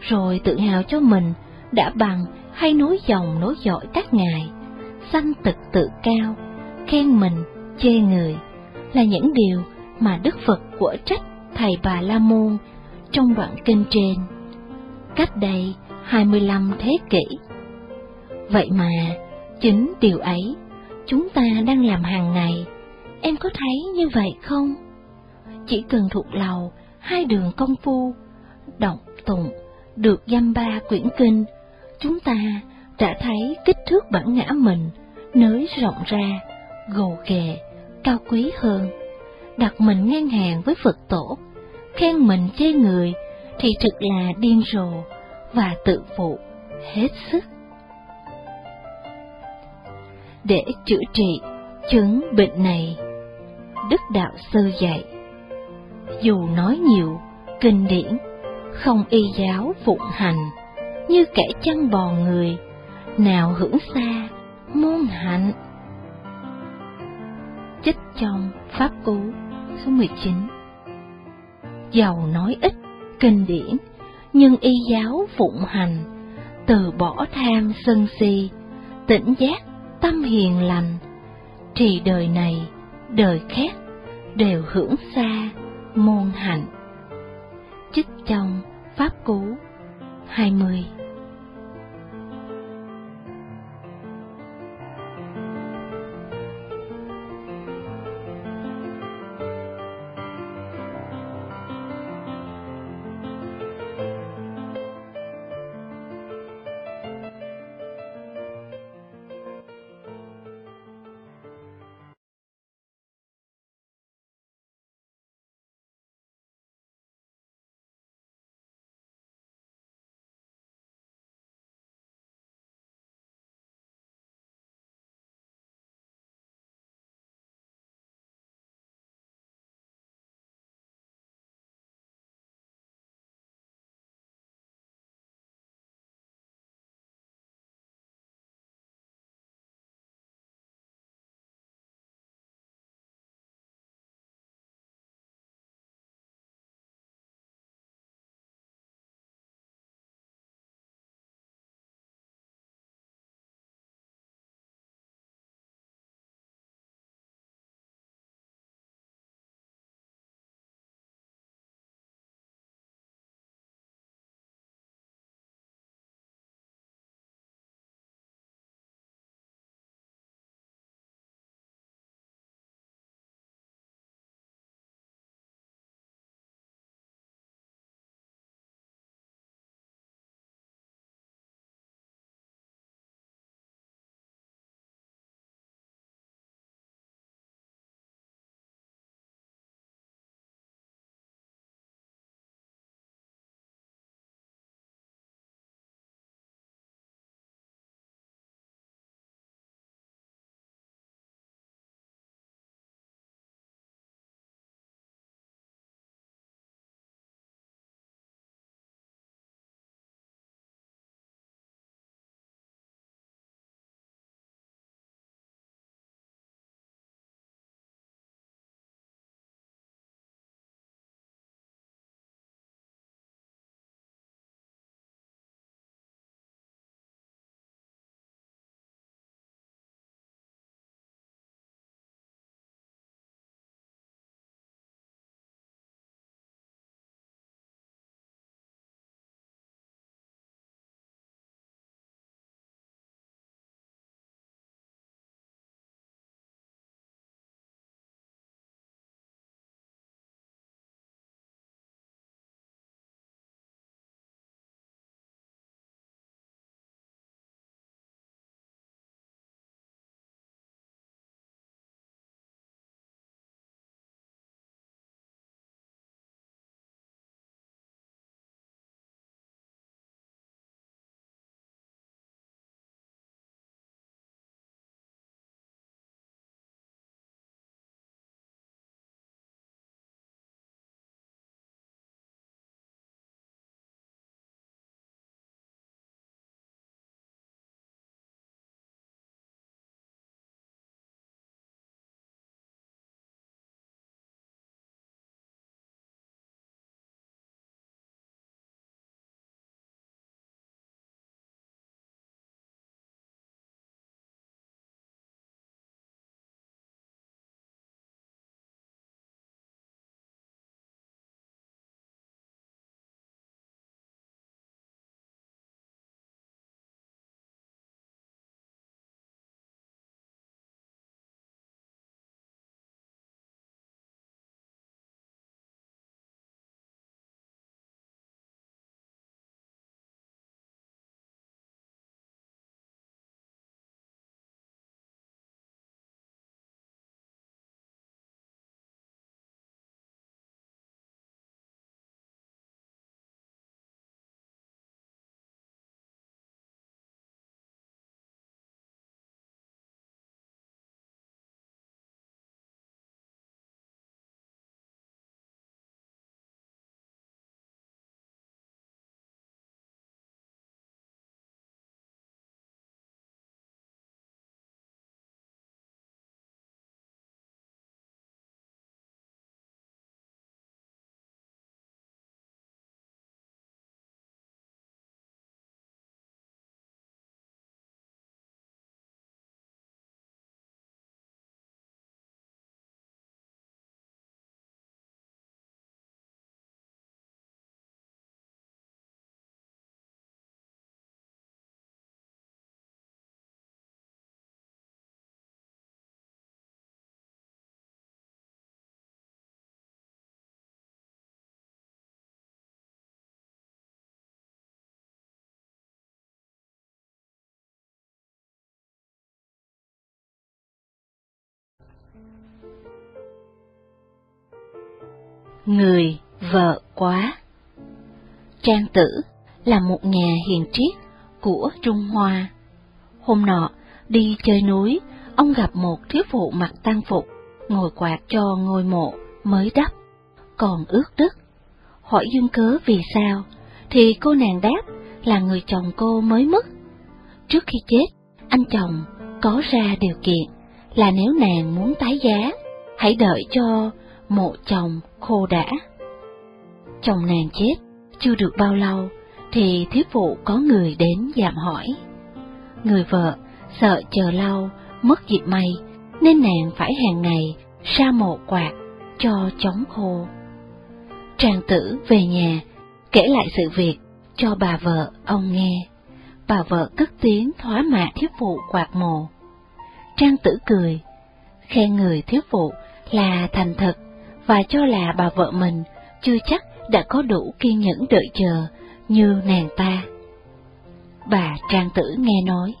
rồi tự hào cho mình đã bằng hay nối dòng nối dõi các ngài, sanh tật tự cao, khen mình, chê người, là những điều mà Đức Phật của trách Thầy Bà La Môn trong đoạn kinh trên, cách đây 25 thế kỷ. Vậy mà, chính điều ấy, chúng ta đang làm hàng ngày, em có thấy như vậy không? Chỉ cần thuộc lầu hai đường công phu, đọc tụng, được dăm ba quyển kinh, chúng ta đã thấy kích thước bản ngã mình nới rộng ra, gồ ghề, cao quý hơn. Đặt mình ngang hàng với Phật tổ, khen mình chê người thì thực là điên rồ và tự phụ hết sức. Để chữa trị chứng bệnh này, Đức Đạo Sư dạy, dù nói nhiều, kinh điển, không y giáo phụng hành, như kẻ chăn bò người, nào hưởng xa, muôn hạnh. Chích trong Pháp Cú số 19 Giàu nói ít, kinh điển, nhưng y giáo phụng hành, từ bỏ tham sân si, tỉnh giác, tâm hiền lành, thì đời này, đời khác, đều hưởng xa, môn hạnh. Chích trong Pháp Cú 20 Người vợ quá Trang tử là một nhà hiền triết của Trung Hoa. Hôm nọ, đi chơi núi, ông gặp một thiếu phụ mặc tang phục, ngồi quạt cho ngôi mộ mới đắp, còn ướt đất. Hỏi duyên cớ vì sao, thì cô nàng đáp là người chồng cô mới mất. Trước khi chết, anh chồng có ra điều kiện là nếu nàng muốn tái giá, hãy đợi cho mộ chồng khô đã. Chồng nàng chết, chưa được bao lâu, thì thiếu phụ có người đến dạm hỏi. Người vợ sợ chờ lâu, mất dịp may, nên nàng phải hàng ngày sa mộ quạt cho chóng khô. Tràng tử về nhà, kể lại sự việc cho bà vợ ông nghe. Bà vợ cất tiếng thoá mạ thiếu phụ quạt mồ. Trang tử cười, khen người thiếu phụ là thành thật và cho là bà vợ mình chưa chắc đã có đủ kiên nhẫn đợi chờ như nàng ta. Bà Trang Tử nghe nói,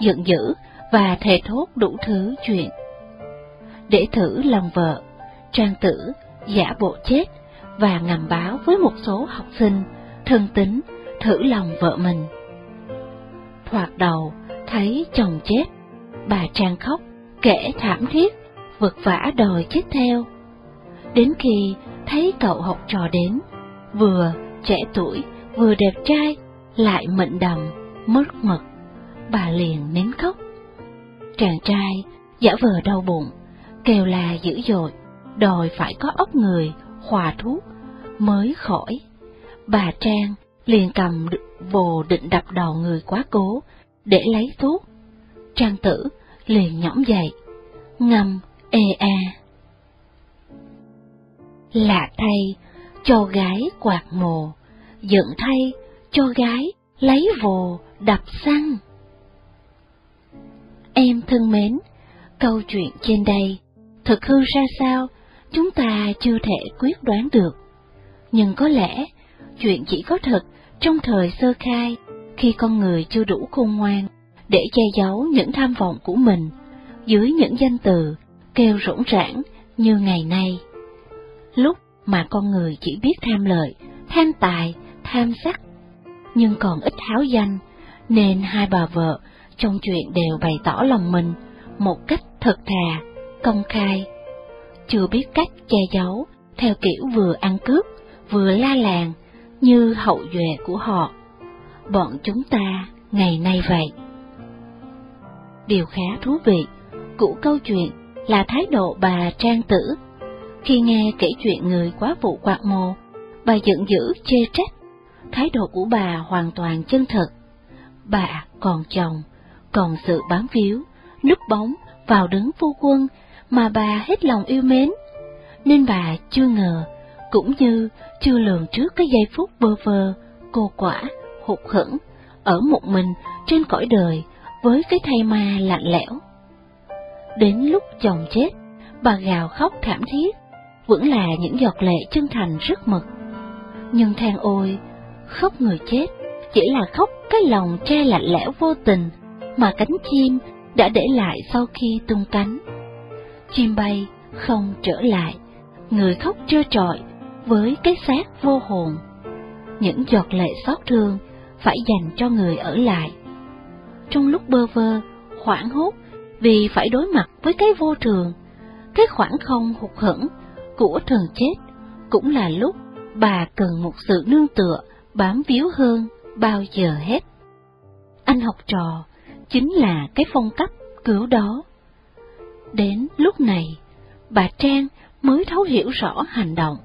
giận dữ và thề thốt đủ thứ chuyện. Để thử lòng vợ, Trang Tử giả bộ chết và ngầm báo với một số học sinh thân tính thử lòng vợ mình. Thoạt đầu thấy chồng chết, bà Trang khóc, kể thảm thiết, vật vã đòi chết theo. Đến khi thấy cậu học trò đến, vừa trẻ tuổi vừa đẹp trai, lại mệnh đầm, mất mật, bà liền nín khóc. Chàng trai giả vờ đau bụng, kêu là dữ dội, đòi phải có ốc người, hòa thuốc, mới khỏi. Bà Trang liền cầm vồ định đập đầu người quá cố, để lấy thuốc. Trang tử liền nhõm dậy, ngâm ê a. Lạ thay, cho gái quạt mồ, giận thay cho gái lấy vồ đập xăng. Em thân mến, câu chuyện trên đây thực hư ra sao chúng ta chưa thể quyết đoán được. Nhưng có lẽ chuyện chỉ có thật trong thời sơ khai khi con người chưa đủ khôn ngoan để che giấu những tham vọng của mình dưới những danh từ kêu rỗng rãng như ngày nay. Lúc mà con người chỉ biết tham lợi, tham tài, tham sắc, nhưng còn ít háo danh, nên hai bà vợ trong chuyện đều bày tỏ lòng mình một cách thật thà, công khai, chưa biết cách che giấu theo kiểu vừa ăn cướp vừa la làng như hậu duệ của họ. Bọn chúng ta ngày nay vậy. Điều khá thú vị của câu chuyện là thái độ bà Trang Tử. Khi nghe kể chuyện người quá phụ quạt mồ, bà giận dữ chê trách thái độ của bà hoàn toàn chân thật. Bà còn chồng, còn sự bám víu, núp bóng vào đứng phu quân mà bà hết lòng yêu mến, nên bà chưa ngờ, cũng như chưa lường trước cái giây phút bơ vơ, cô quả, hụt hẫng ở một mình trên cõi đời với cái thay ma lạnh lẽo. Đến lúc chồng chết, bà gào khóc thảm thiết, vẫn là những giọt lệ chân thành rất mực. Nhưng than ôi, khóc người chết, chỉ là khóc cái lòng che lạnh lẽo vô tình mà cánh chim đã để lại sau khi tung cánh. Chim bay không trở lại, người khóc trơ trọi với cái xác vô hồn. Những giọt lệ xót thương phải dành cho người ở lại. Trong lúc bơ vơ, hoảng hốt vì phải đối mặt với cái vô thường, cái khoảng không hụt hẫng của thần chết cũng là lúc bà cần một sự nương tựa bám víu hơn bao giờ hết. Anh học trò chính là cái phong cách cứu đó. Đến lúc này, bà Trang mới thấu hiểu rõ hành động,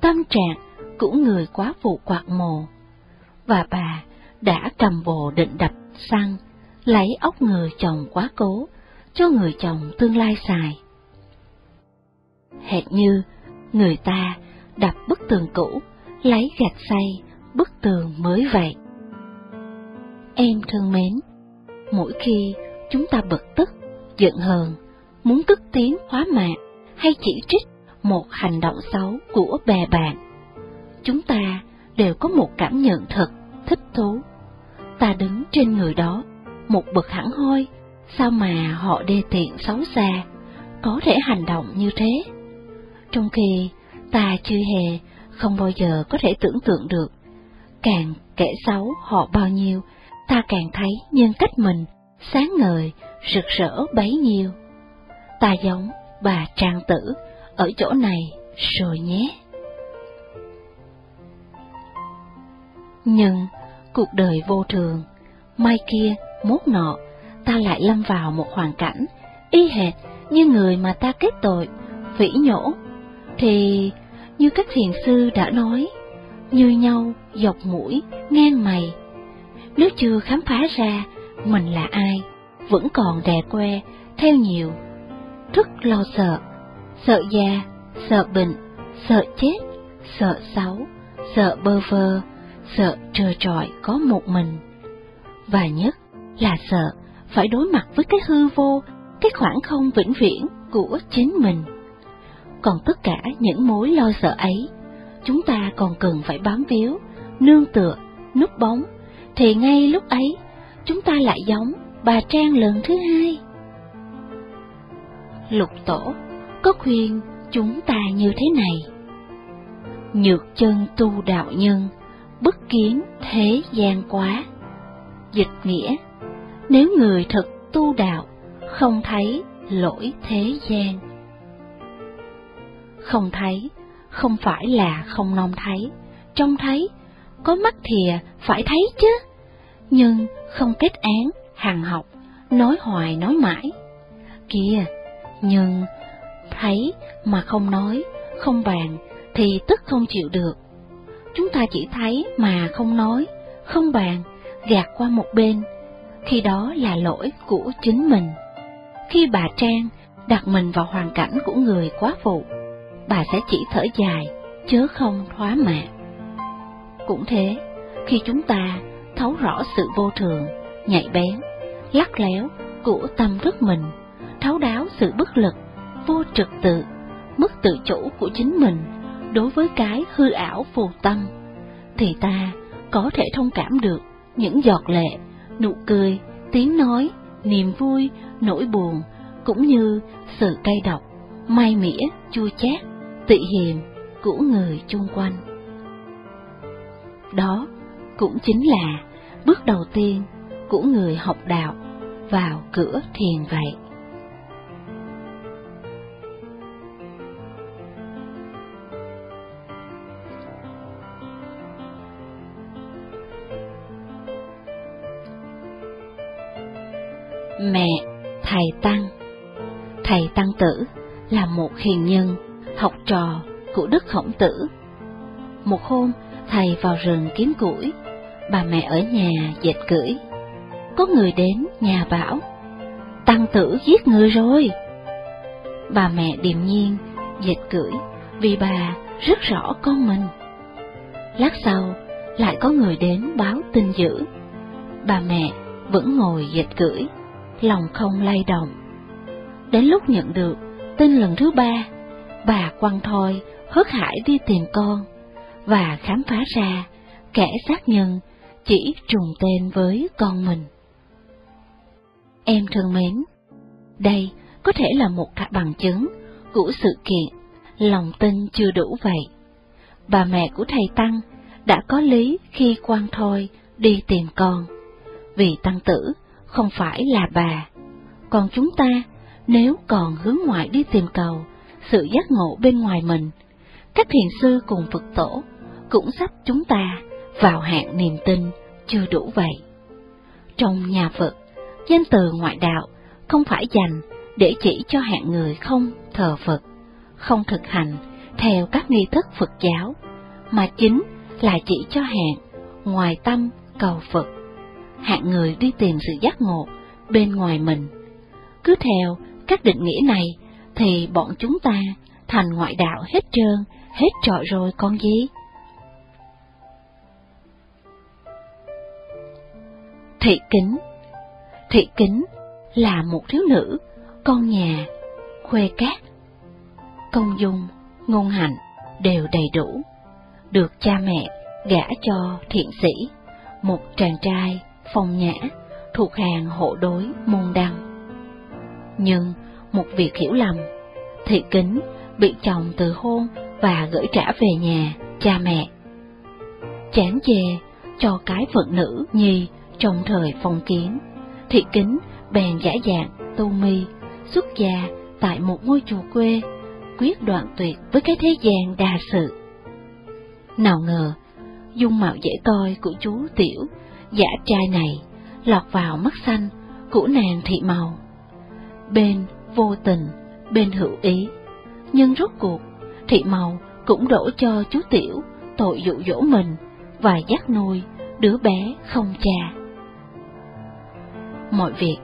tâm trạng của người quá phụ quạt mồ, và bà đã cầm bồ định đập xăng, lấy ốc người chồng quá cố, cho người chồng tương lai xài. Hệt như người ta đập bức tường cũ, lấy gạch xây, bức tường mới vậy. Em thân mến, mỗi khi chúng ta bực tức, giận hờn, muốn cất tiếng hóa mạng hay chỉ trích một hành động xấu của bè bạn, chúng ta đều có một cảm nhận thật thích thú. Ta đứng trên người đó, một bậc hẳn hoi, sao mà họ đê tiện xấu xa, có thể hành động như thế. Trong khi ta chưa hề, không bao giờ có thể tưởng tượng được. Càng kẻ xấu họ bao nhiêu, ta càng thấy nhân cách mình sáng ngời, rực rỡ bấy nhiêu. Ta giống bà trang tử ở chỗ này rồi nhé. Nhưng cuộc đời vô thường, mai kia, mốt nọ, ta lại lâm vào một hoàn cảnh y hệt như người mà ta kết tội, phỉ nhổ, thì như các thiền sư đã nói, như nhau dọc mũi, ngang mày. Nếu chưa khám phá ra mình là ai, vẫn còn đè que theo nhiều, thức lo sợ, sợ già, sợ bệnh, sợ chết, sợ xấu, sợ bơ vơ, sợ trơ trọi có một mình. Và nhất là sợ phải đối mặt với cái hư vô, cái khoảng không vĩnh viễn của chính mình. Còn tất cả những mối lo sợ ấy, chúng ta còn cần phải bám víu, nương tựa, núp bóng, thì ngay lúc ấy, chúng ta lại giống bà Trang lần thứ hai. Lục tổ có khuyên chúng ta như thế này. Nhược chân tu đạo nhân, bất kiến thế gian quá. Dịch nghĩa, nếu người thật tu đạo, không thấy lỗi thế gian. Không thấy, không phải là không non thấy, trông thấy, có mắt thìa phải thấy chứ. Nhưng không kết án, hàng học, nói hoài nói mãi. Kìa, nhưng thấy mà không nói, không bàn thì tức không chịu được. Chúng ta chỉ thấy mà không nói, không bàn, gạt qua một bên, khi đó là lỗi của chính mình. Khi bà Trang đặt mình vào hoàn cảnh của người quá phụ, bà sẽ chỉ thở dài, chớ không thoá mạ. Cũng thế, khi chúng ta thấu rõ sự vô thường, nhạy bén, lắc léo của tâm thức mình, thấu đáo sự bất lực, vô trật tự, mất tự chủ của chính mình đối với cái hư ảo phù tâm, thì ta có thể thông cảm được những giọt lệ, nụ cười, tiếng nói, niềm vui, nỗi buồn, cũng như sự cay độc, may mỉa, chua chát, tị hiềm của người chung quanh. Đó cũng chính là bước đầu tiên của người học đạo vào cửa thiền vậy. Mẹ, thầy Tăng Thầy Tăng Tử là một hiền nhân, học trò của Đức Khổng Tử. Một hôm, thầy vào rừng kiếm củi, bà mẹ ở nhà dệt cưỡi. Có người đến nhà bảo, Tăng Tử giết người rồi. Bà mẹ điềm nhiên dệt cưỡi vì bà rất rõ con mình. Lát sau, lại có người đến báo tin dữ. Bà mẹ vẫn ngồi dệt cưỡi, lòng không lay động. Đến lúc nhận được tin lần thứ ba, bà quăng thoi hớt hải đi tìm con và khám phá ra kẻ sát nhân chỉ trùng tên với con mình. Em thân mến, đây có thể là một cả bằng chứng của sự kiện lòng tin chưa đủ vậy. Bà mẹ của thầy Tăng đã có lý khi quan thôi đi tìm con, vì Tăng tử không phải là bà. Còn chúng ta, nếu còn hướng ngoại đi tìm cầu, sự giác ngộ bên ngoài mình, các thiền sư cùng Phật tổ cũng sắp chúng ta vào hạng niềm tin chưa đủ vậy. Trong nhà Phật, danh từ ngoại đạo không phải dành để chỉ cho hạng người không thờ Phật, không thực hành theo các nghi thức Phật giáo, mà chính là chỉ cho hạng ngoài tâm cầu Phật hạng người đi tìm sự giác ngộ bên ngoài mình. Cứ theo các định nghĩa này thì bọn chúng ta thành ngoại đạo hết trơn, hết trọi rồi con gì? Thị kính Thị kính là một thiếu nữ, con nhà, khuê cát. Công dung, ngôn hạnh đều đầy đủ, được cha mẹ gả cho thiện sĩ, một chàng trai phong nhã, thuộc hàng hộ đối môn đăng. Nhưng một việc hiểu lầm. Thị kính bị chồng từ hôn và gửi trả về nhà, cha mẹ. Chán chê cho cái phận nữ nhi trong thời phong kiến, thị kính bèn giả dạng tu mi xuất gia tại một ngôi chùa quê, quyết đoạn tuyệt với cái thế gian đa sự. Nào ngờ, dung mạo dễ coi của chú Tiểu, giả trai này, lọt vào mắt xanh của nàng thị màu. Bên vô tình, bên hữu ý, nhưng rốt cuộc, thị màu cũng đổ cho chú Tiểu tội dụ dỗ mình và dắt nuôi đứa bé không cha. Mọi việc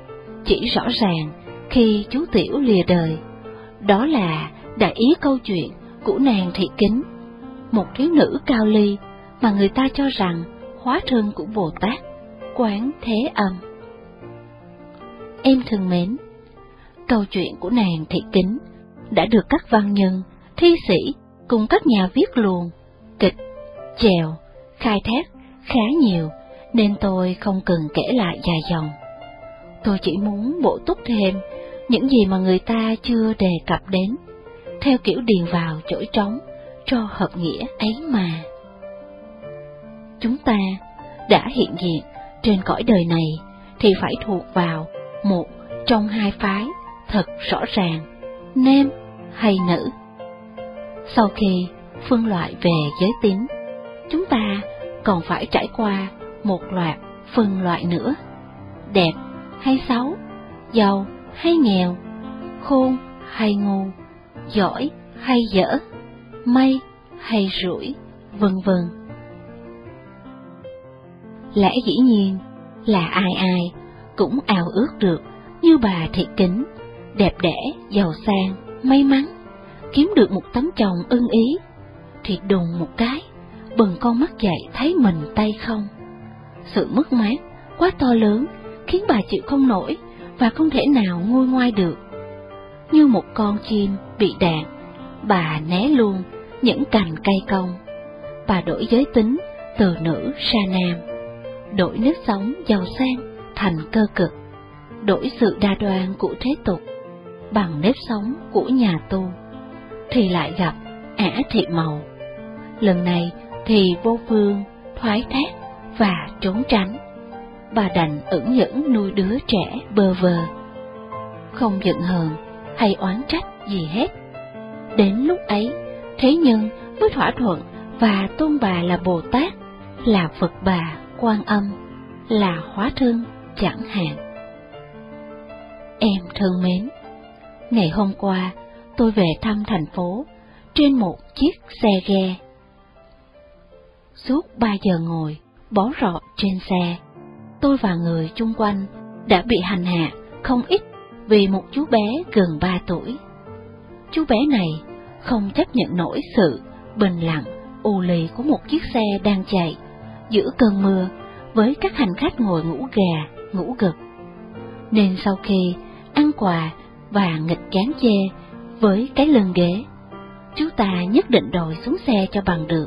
chỉ rõ ràng khi chú Tiểu lìa đời, đó là đại ý câu chuyện của nàng thị kính, một thiếu nữ cao ly mà người ta cho rằng hóa thân của Bồ Tát, quán thế âm. Em thân mến, câu chuyện của nàng thị kính đã được các văn nhân, thi sĩ cùng các nhà viết luồng, kịch, chèo, khai thác khá nhiều, nên tôi không cần kể lại dài dòng. Tôi chỉ muốn bổ túc thêm những gì mà người ta chưa đề cập đến, theo kiểu điền vào chỗ trống cho hợp nghĩa ấy mà. Chúng ta đã hiện diện trên cõi đời này thì phải thuộc vào một trong hai phái thật rõ ràng, nam hay nữ. Sau khi phân loại về giới tính, chúng ta còn phải trải qua một loạt phân loại nữa. Đẹp hay xấu, giàu hay nghèo, khôn hay ngu, giỏi hay dở, may hay rủi, vân vân. Lẽ dĩ nhiên là ai ai cũng ao ước được như bà thị kính, đẹp đẽ, giàu sang, may mắn, kiếm được một tấm chồng ưng ý, thì đùng một cái, bừng con mắt dậy thấy mình tay không. Sự mất mát quá to lớn khiến bà chịu không nổi và không thể nào nguôi ngoai được. Như một con chim bị đạn, bà né luôn những cành cây cong. Bà đổi giới tính từ nữ sang nam, đổi nếp sống giàu sang thành cơ cực, đổi sự đa đoan của thế tục bằng nếp sống của nhà tu, thì lại gặp ả thị màu. Lần này thì vô phương, thoái thác và trốn tránh bà đành ẩn nhẫn nuôi đứa trẻ bơ vơ. Không giận hờn hay oán trách gì hết. Đến lúc ấy, thế nhân mới thỏa thuận và tôn bà là Bồ Tát, là Phật bà, quan âm, là hóa thân chẳng hạn. Em thân mến, ngày hôm qua tôi về thăm thành phố trên một chiếc xe ghe. Suốt ba giờ ngồi, bó rọ trên xe, tôi và người chung quanh đã bị hành hạ không ít vì một chú bé gần ba tuổi. Chú bé này không chấp nhận nổi sự bình lặng, u lì của một chiếc xe đang chạy giữa cơn mưa với các hành khách ngồi ngủ gà, ngủ gật. Nên sau khi ăn quà và nghịch chán chê với cái lưng ghế, chú ta nhất định đòi xuống xe cho bằng được.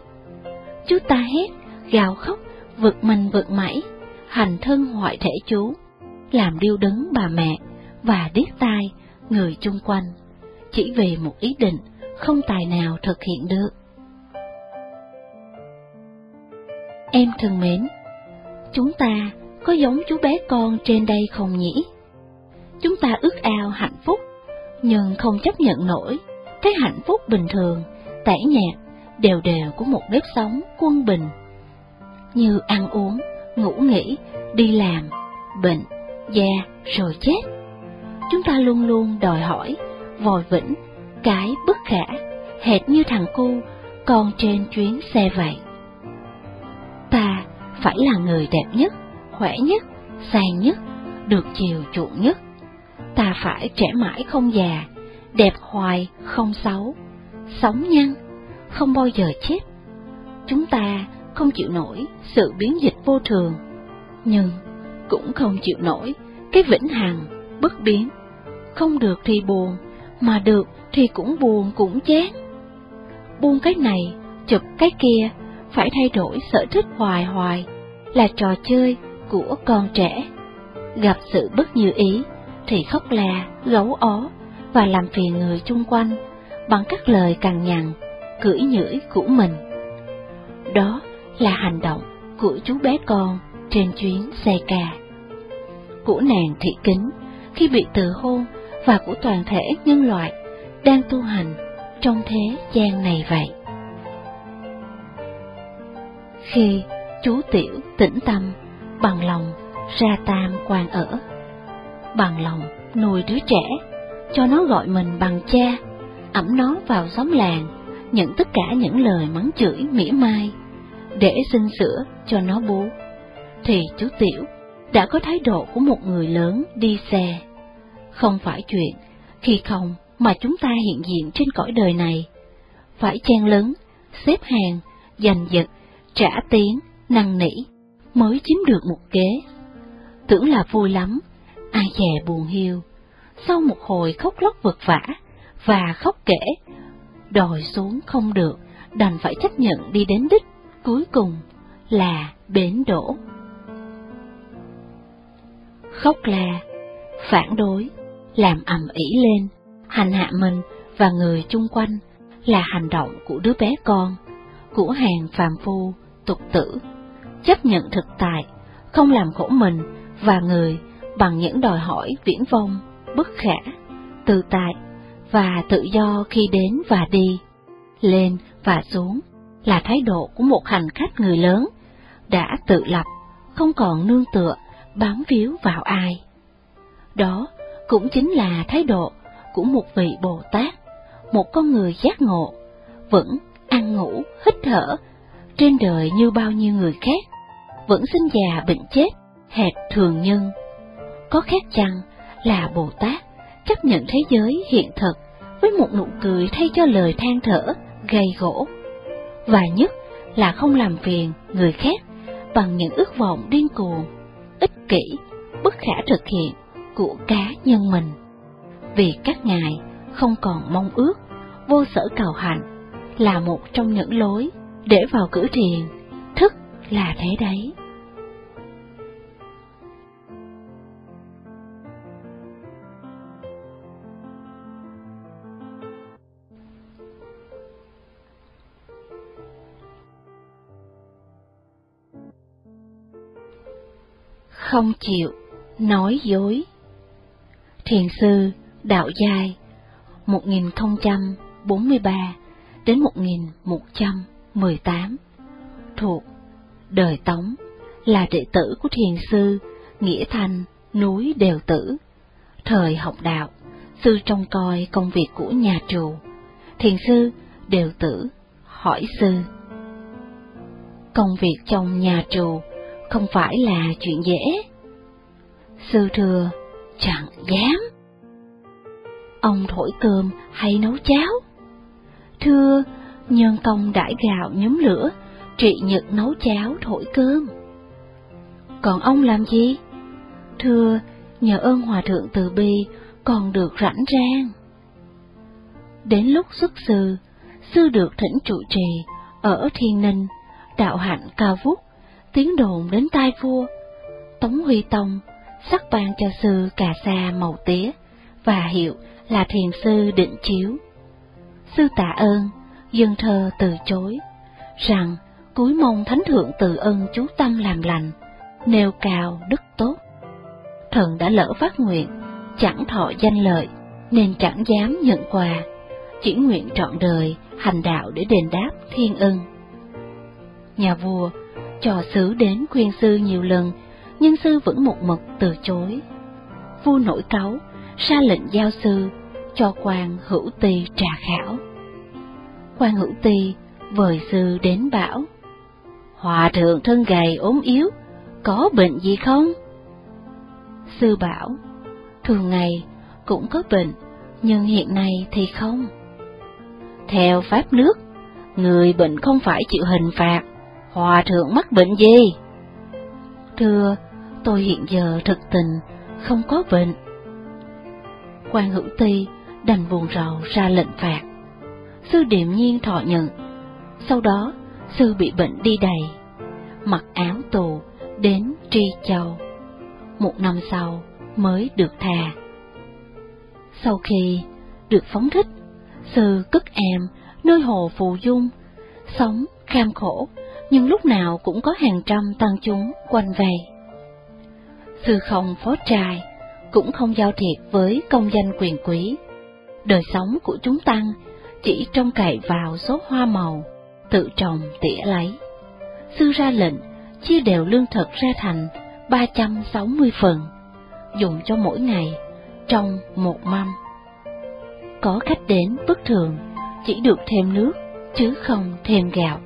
Chú ta hét, gào khóc, vực mình vực mãi hành thân hoại thể chú, làm điêu đứng bà mẹ và điếc tai người chung quanh, chỉ vì một ý định không tài nào thực hiện được. Em thân mến, chúng ta có giống chú bé con trên đây không nhỉ? Chúng ta ước ao hạnh phúc, nhưng không chấp nhận nổi cái hạnh phúc bình thường, tẻ nhạt, đều đều của một nếp sống quân bình. Như ăn uống, ngủ nghỉ, đi làm, bệnh, già rồi chết. Chúng ta luôn luôn đòi hỏi, vòi vĩnh, cái bất khả, hệt như thằng cu con trên chuyến xe vậy. Ta phải là người đẹp nhất, khỏe nhất, sang nhất, được chiều chuộng nhất. Ta phải trẻ mãi không già, đẹp hoài không xấu, sống nhăn, không bao giờ chết. Chúng ta không chịu nổi sự biến dịch vô thường, nhưng cũng không chịu nổi cái vĩnh hằng, bất biến. Không được thì buồn, mà được thì cũng buồn cũng chán. Buông cái này, chụp cái kia, phải thay đổi sở thích hoài hoài, là trò chơi của con trẻ. Gặp sự bất như ý, thì khóc là, gấu ó, và làm phiền người chung quanh bằng các lời cằn nhằn, cưỡi nhưỡi của mình. Đó là hành động của chú bé con trên chuyến xe cà Của nàng thị kính khi bị từ hôn và của toàn thể nhân loại đang tu hành trong thế gian này vậy. Khi chú Tiểu tĩnh tâm, bằng lòng ra tam quan ở, bằng lòng nuôi đứa trẻ, cho nó gọi mình bằng cha, ẩm nó vào xóm làng, nhận tất cả những lời mắng chửi mỉa mai, để xin sữa cho nó bú, thì chú Tiểu đã có thái độ của một người lớn đi xe. Không phải chuyện khi không mà chúng ta hiện diện trên cõi đời này, phải chen lớn, xếp hàng, giành giật, trả tiếng, năn nỉ, mới chiếm được một kế. Tưởng là vui lắm, ai dè buồn hiu, sau một hồi khóc lóc vật vả và khóc kể, đòi xuống không được, đành phải chấp nhận đi đến đích, cuối cùng là bến đổ. Khóc là phản đối, làm ầm ĩ lên, hành hạ mình và người chung quanh là hành động của đứa bé con, của hàng phàm phu, tục tử, chấp nhận thực tại, không làm khổ mình và người bằng những đòi hỏi viễn vông, bất khả, tự tại và tự do khi đến và đi, lên và xuống là thái độ của một hành khách người lớn, đã tự lập, không còn nương tựa, bám víu vào ai. Đó cũng chính là thái độ của một vị Bồ Tát, một con người giác ngộ, vẫn ăn ngủ, hít thở, trên đời như bao nhiêu người khác, vẫn sinh già bệnh chết, hẹp thường nhân. Có khác chăng là Bồ Tát chấp nhận thế giới hiện thực với một nụ cười thay cho lời than thở, gầy gỗ, và nhất là không làm phiền người khác bằng những ước vọng điên cuồng, ích kỷ, bất khả thực hiện của cá nhân mình. Vì các ngài không còn mong ước, vô sở cầu hạnh là một trong những lối để vào cử thiền, thức là thế đấy. Không chịu nói dối Thiền sư Đạo Giai 1043 đến 18 thuộc đời Tống là đệ tử của thiền sư Nghĩa Thanh núi Đều Tử. Thời học đạo, sư trông coi công việc của nhà trù. Thiền sư Đều Tử hỏi sư. Công việc trong nhà trù không phải là chuyện dễ. Sư thưa, chẳng dám. Ông thổi cơm hay nấu cháo? Thưa, nhân công đãi gạo nhóm lửa, trị nhật nấu cháo thổi cơm. Còn ông làm gì? Thưa, nhờ ơn Hòa Thượng Từ Bi còn được rảnh rang. Đến lúc xuất sư, sư được thỉnh trụ trì ở Thiên Ninh, đạo hạnh cao vút, tiếng đồn đến tai vua. Tống Huy Tông sắc ban cho sư cà sa màu tía và hiệu là thiền sư định chiếu. Sư tạ ơn, dân thơ từ chối, rằng cúi mong thánh thượng từ ân chú tâm làm lành, nêu cao đức tốt. Thần đã lỡ phát nguyện, chẳng thọ danh lợi, nên chẳng dám nhận quà, chỉ nguyện trọn đời hành đạo để đền đáp thiên ân. Nhà vua cho sứ đến khuyên sư nhiều lần, nhưng sư vẫn một mực từ chối. Vua nổi cáu, ra lệnh giao sư cho quan hữu tỳ trà khảo. Quan hữu Ti vời sư đến bảo, Hòa thượng thân gầy ốm yếu, có bệnh gì không? Sư bảo, thường ngày cũng có bệnh, nhưng hiện nay thì không. Theo pháp nước, người bệnh không phải chịu hình phạt, hòa thượng mắc bệnh gì? Thưa, tôi hiện giờ thực tình không có bệnh. Quan hữu ti đành buồn rầu ra lệnh phạt. Sư điềm nhiên thọ nhận, sau đó sư bị bệnh đi đầy, mặc áo tù đến Tri Châu. Một năm sau mới được thà. Sau khi được phóng thích, sư cất em nơi hồ phù dung, sống kham khổ, nhưng lúc nào cũng có hàng trăm tăng chúng quanh về. Sư không phó trai, cũng không giao thiệp với công danh quyền quý. Đời sống của chúng tăng chỉ trông cậy vào số hoa màu, tự trồng tỉa lấy. Sư ra lệnh chia đều lương thực ra thành 360 phần, dùng cho mỗi ngày trong một mâm. Có khách đến bất thường, chỉ được thêm nước, chứ không thêm gạo.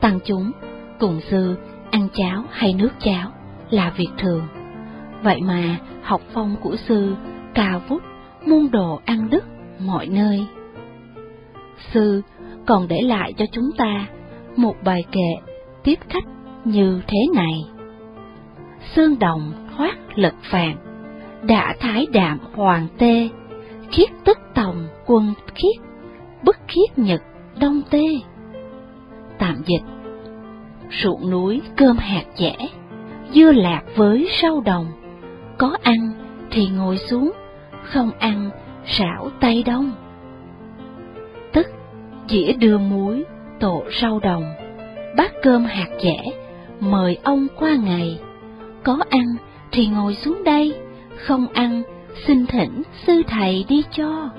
Tăng chúng, cùng sư, ăn cháo hay nước cháo là việc thường. Vậy mà học phong của sư cao vút môn đồ ăn đức mọi nơi. Sư còn để lại cho chúng ta một bài kệ tiếp khách như thế này. Xương đồng thoát lật vàng, đã thái đạm hoàng tê, khiết tức tòng quân khiết, bức khiết nhật đông tê. Tạm dịch Ruộng núi cơm hạt dẻ, dưa lạc với rau đồng, có ăn thì ngồi xuống, không ăn sảo tay đông. Tức dĩa đưa muối, tổ rau đồng, bát cơm hạt dẻ, mời ông qua ngày, có ăn thì ngồi xuống đây, không ăn, xin thỉnh sư thầy đi cho.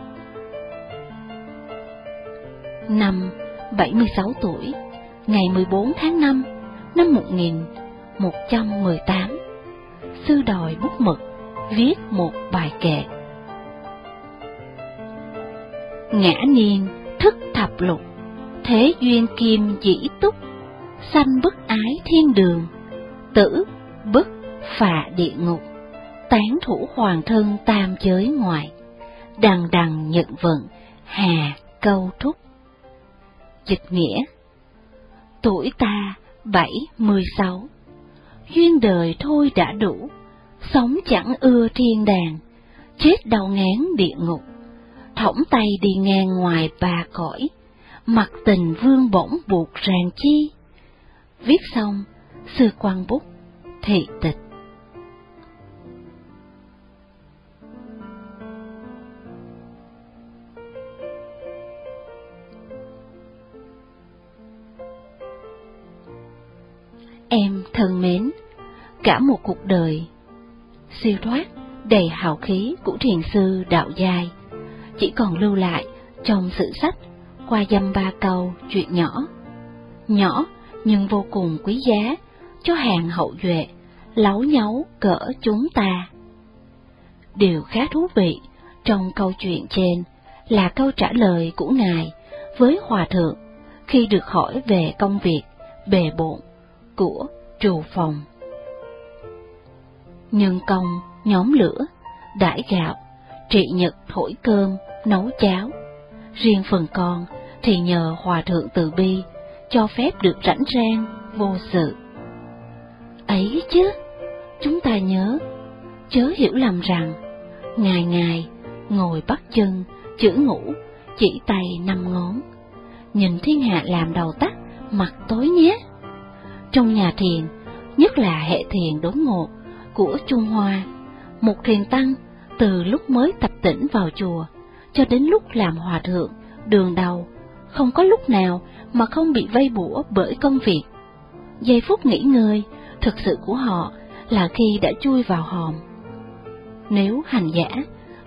Năm 76 tuổi, ngày 14 tháng 5 năm 1118, sư đòi bút mực viết một bài kệ. Ngã niên thức thập lục, thế duyên kim dĩ túc, sanh bất ái thiên đường, tử bất phà địa ngục, tán thủ hoàng thân tam giới ngoại, đằng đằng nhận vận, hà câu thúc. Dịch nghĩa Tuổi ta bảy mười sáu. Duyên đời thôi đã đủ, sống chẳng ưa thiên đàng, chết đầu ngán địa ngục, thõng tay đi ngang ngoài ba cõi, mặt tình vương bổng buộc ràng chi. Viết xong, sư quan bút, thị tịch. Em thân mến, cả một cuộc đời siêu thoát đầy hào khí của thiền sư đạo giai chỉ còn lưu lại trong sử sách qua dăm ba câu chuyện nhỏ. Nhỏ nhưng vô cùng quý giá cho hàng hậu duệ, láu nhấu cỡ chúng ta. Điều khá thú vị trong câu chuyện trên là câu trả lời của Ngài với Hòa Thượng khi được hỏi về công việc bề bộn của trù phòng. Nhân công, nhóm lửa, đãi gạo, trị nhật thổi cơm, nấu cháo. Riêng phần con thì nhờ Hòa Thượng Từ Bi cho phép được rảnh rang, vô sự. Ấy chứ, chúng ta nhớ, chớ hiểu lầm rằng, ngày ngày ngồi bắt chân, chữ ngủ, chỉ tay năm ngón, nhìn thiên hạ làm đầu tắt, mặt tối nhé. Trong nhà thiền, nhất là hệ thiền đốn ngột của Trung Hoa, một thiền tăng từ lúc mới tập tỉnh vào chùa cho đến lúc làm hòa thượng, đường đầu, không có lúc nào mà không bị vây bủa bởi công việc. Giây phút nghỉ ngơi, thực sự của họ là khi đã chui vào hòm. Nếu hành giả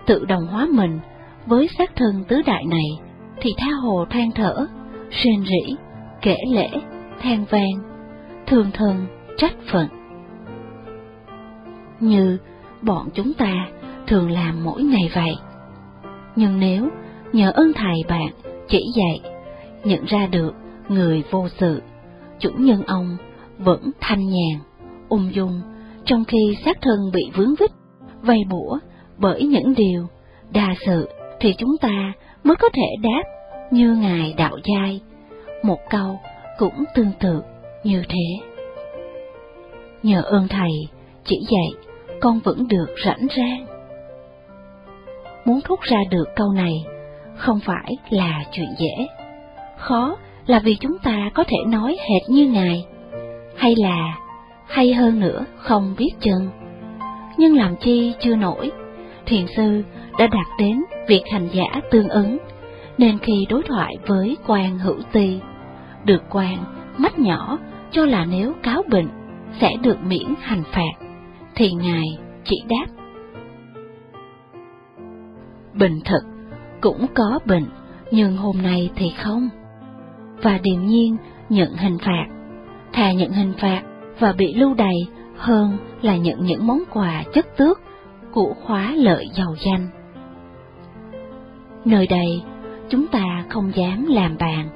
tự đồng hóa mình với xác thân tứ đại này, thì tha hồ than thở, rên rỉ, kể lễ, than vang, thường thường trách phận. Như bọn chúng ta thường làm mỗi ngày vậy. Nhưng nếu nhờ ơn thầy bạn chỉ dạy, nhận ra được người vô sự, chủ nhân ông vẫn thanh nhàn, ung dung, trong khi xác thân bị vướng vít, vây bủa bởi những điều đa sự thì chúng ta mới có thể đáp như Ngài Đạo Giai, một câu cũng tương tự như thế. Nhờ ơn Thầy chỉ dạy, con vẫn được rảnh rang. Muốn thốt ra được câu này không phải là chuyện dễ. Khó là vì chúng ta có thể nói hệt như Ngài, hay là, hay hơn nữa không biết chừng. Nhưng làm chi chưa nổi, Thiền sư đã đạt đến việc hành giả tương ứng, nên khi đối thoại với quan hữu ti, được quan mắt nhỏ cho là nếu cáo bệnh sẽ được miễn hành phạt, thì Ngài chỉ đáp. Bệnh thật, cũng có bệnh, nhưng hôm nay thì không. Và điềm nhiên nhận hình phạt, thà nhận hình phạt và bị lưu đày hơn là nhận những món quà chất tước của khóa lợi giàu danh. Nơi đây, chúng ta không dám làm bàn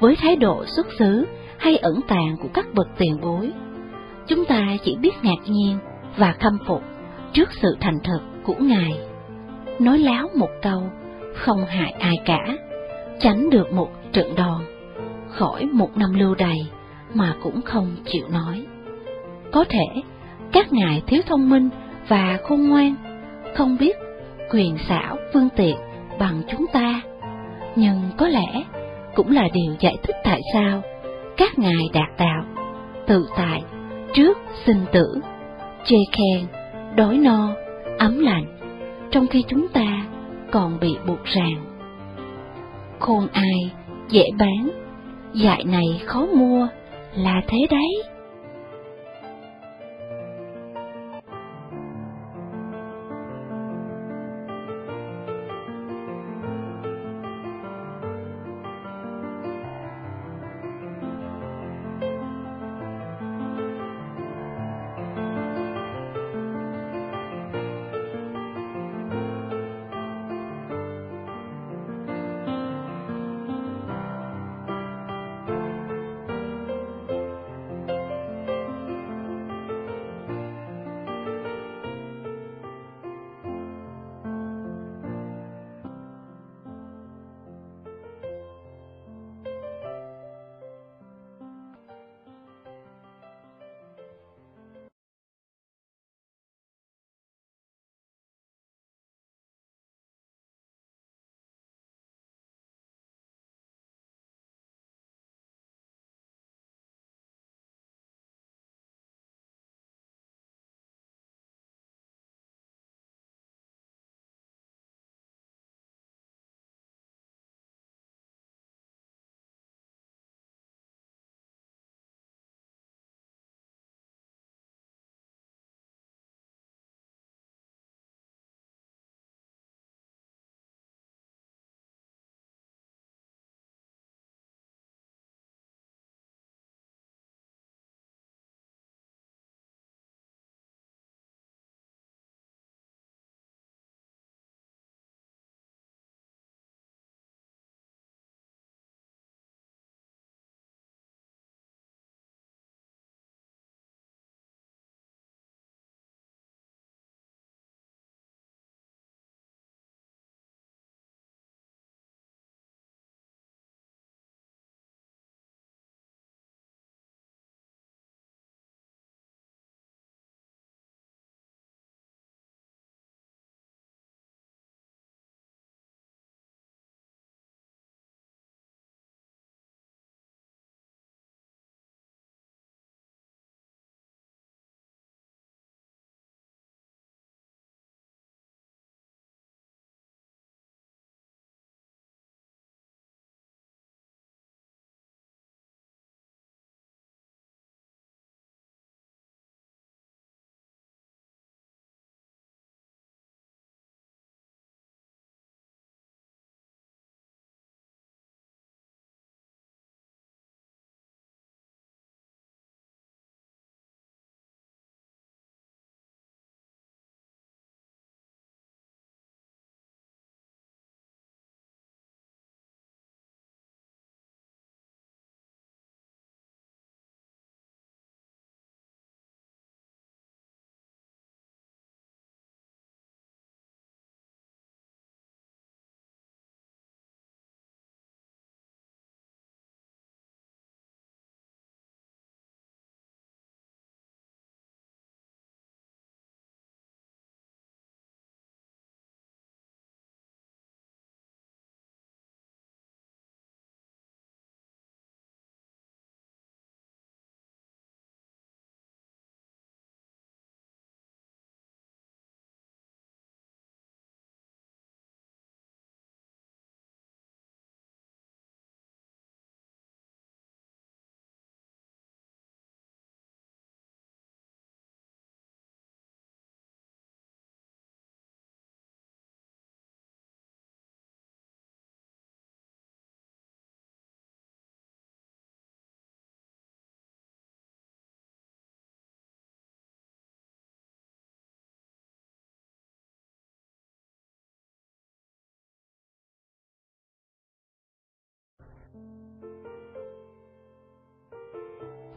với thái độ xuất xứ hay ẩn tàng của các bậc tiền bối. Chúng ta chỉ biết ngạc nhiên và khâm phục trước sự thành thật của Ngài. Nói láo một câu, không hại ai cả, tránh được một trận đòn, khỏi một năm lưu đày mà cũng không chịu nói. Có thể các ngài thiếu thông minh và khôn ngoan, không biết quyền xảo phương tiện bằng chúng ta, nhưng có lẽ cũng là điều giải thích tại sao các ngài đạt đạo, tự tại, trước sinh tử, chê khen, đói no, ấm lạnh, trong khi chúng ta còn bị buộc ràng. Khôn ai, dễ bán, dại này khó mua, là thế đấy.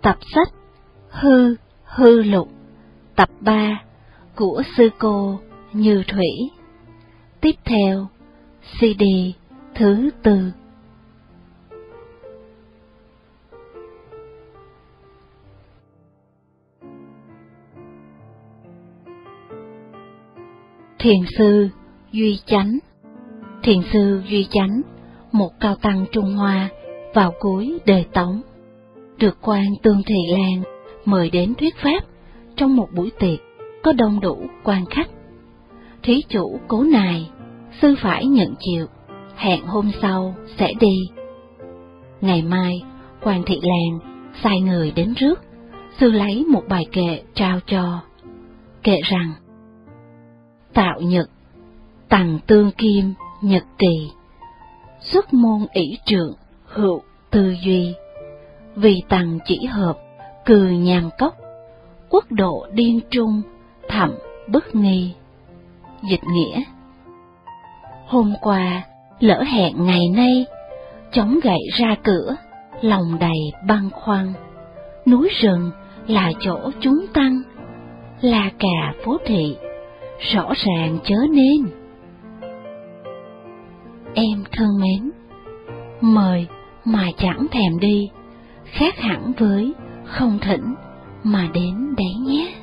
Tập sách Hư Hư Lục Tập 3 của sư cô Như Thủy. Tiếp theo CD thứ tư. Thiền sư Duy Chánh. Thiền sư Duy Chánh, một cao tăng Trung Hoa vào cuối đời Tống, được quan Tương Thị Lan mời đến thuyết pháp trong một buổi tiệc có đông đủ quan khách. Thí chủ cố nài, sư phải nhận chịu, hẹn hôm sau sẽ đi. Ngày mai, quan Thị Lan sai người đến rước, sư lấy một bài kệ trao cho. Kệ rằng, tạo nhật, Tằng tương kim nhật kỳ, xuất môn ỷ trượng, hữu tư duy, vì tầng chỉ hợp, cừ nhàm cốc, quốc độ điên trung, thậm bất nghi. Dịch nghĩa Hôm qua, lỡ hẹn ngày nay, chống gậy ra cửa, lòng đầy băng khoăn. Núi rừng là chỗ chúng tăng, là cả phố thị, rõ ràng chớ nên. Em thân mến, mời mà chẳng thèm đi, khác hẳn với không thỉnh mà đến đấy nhé.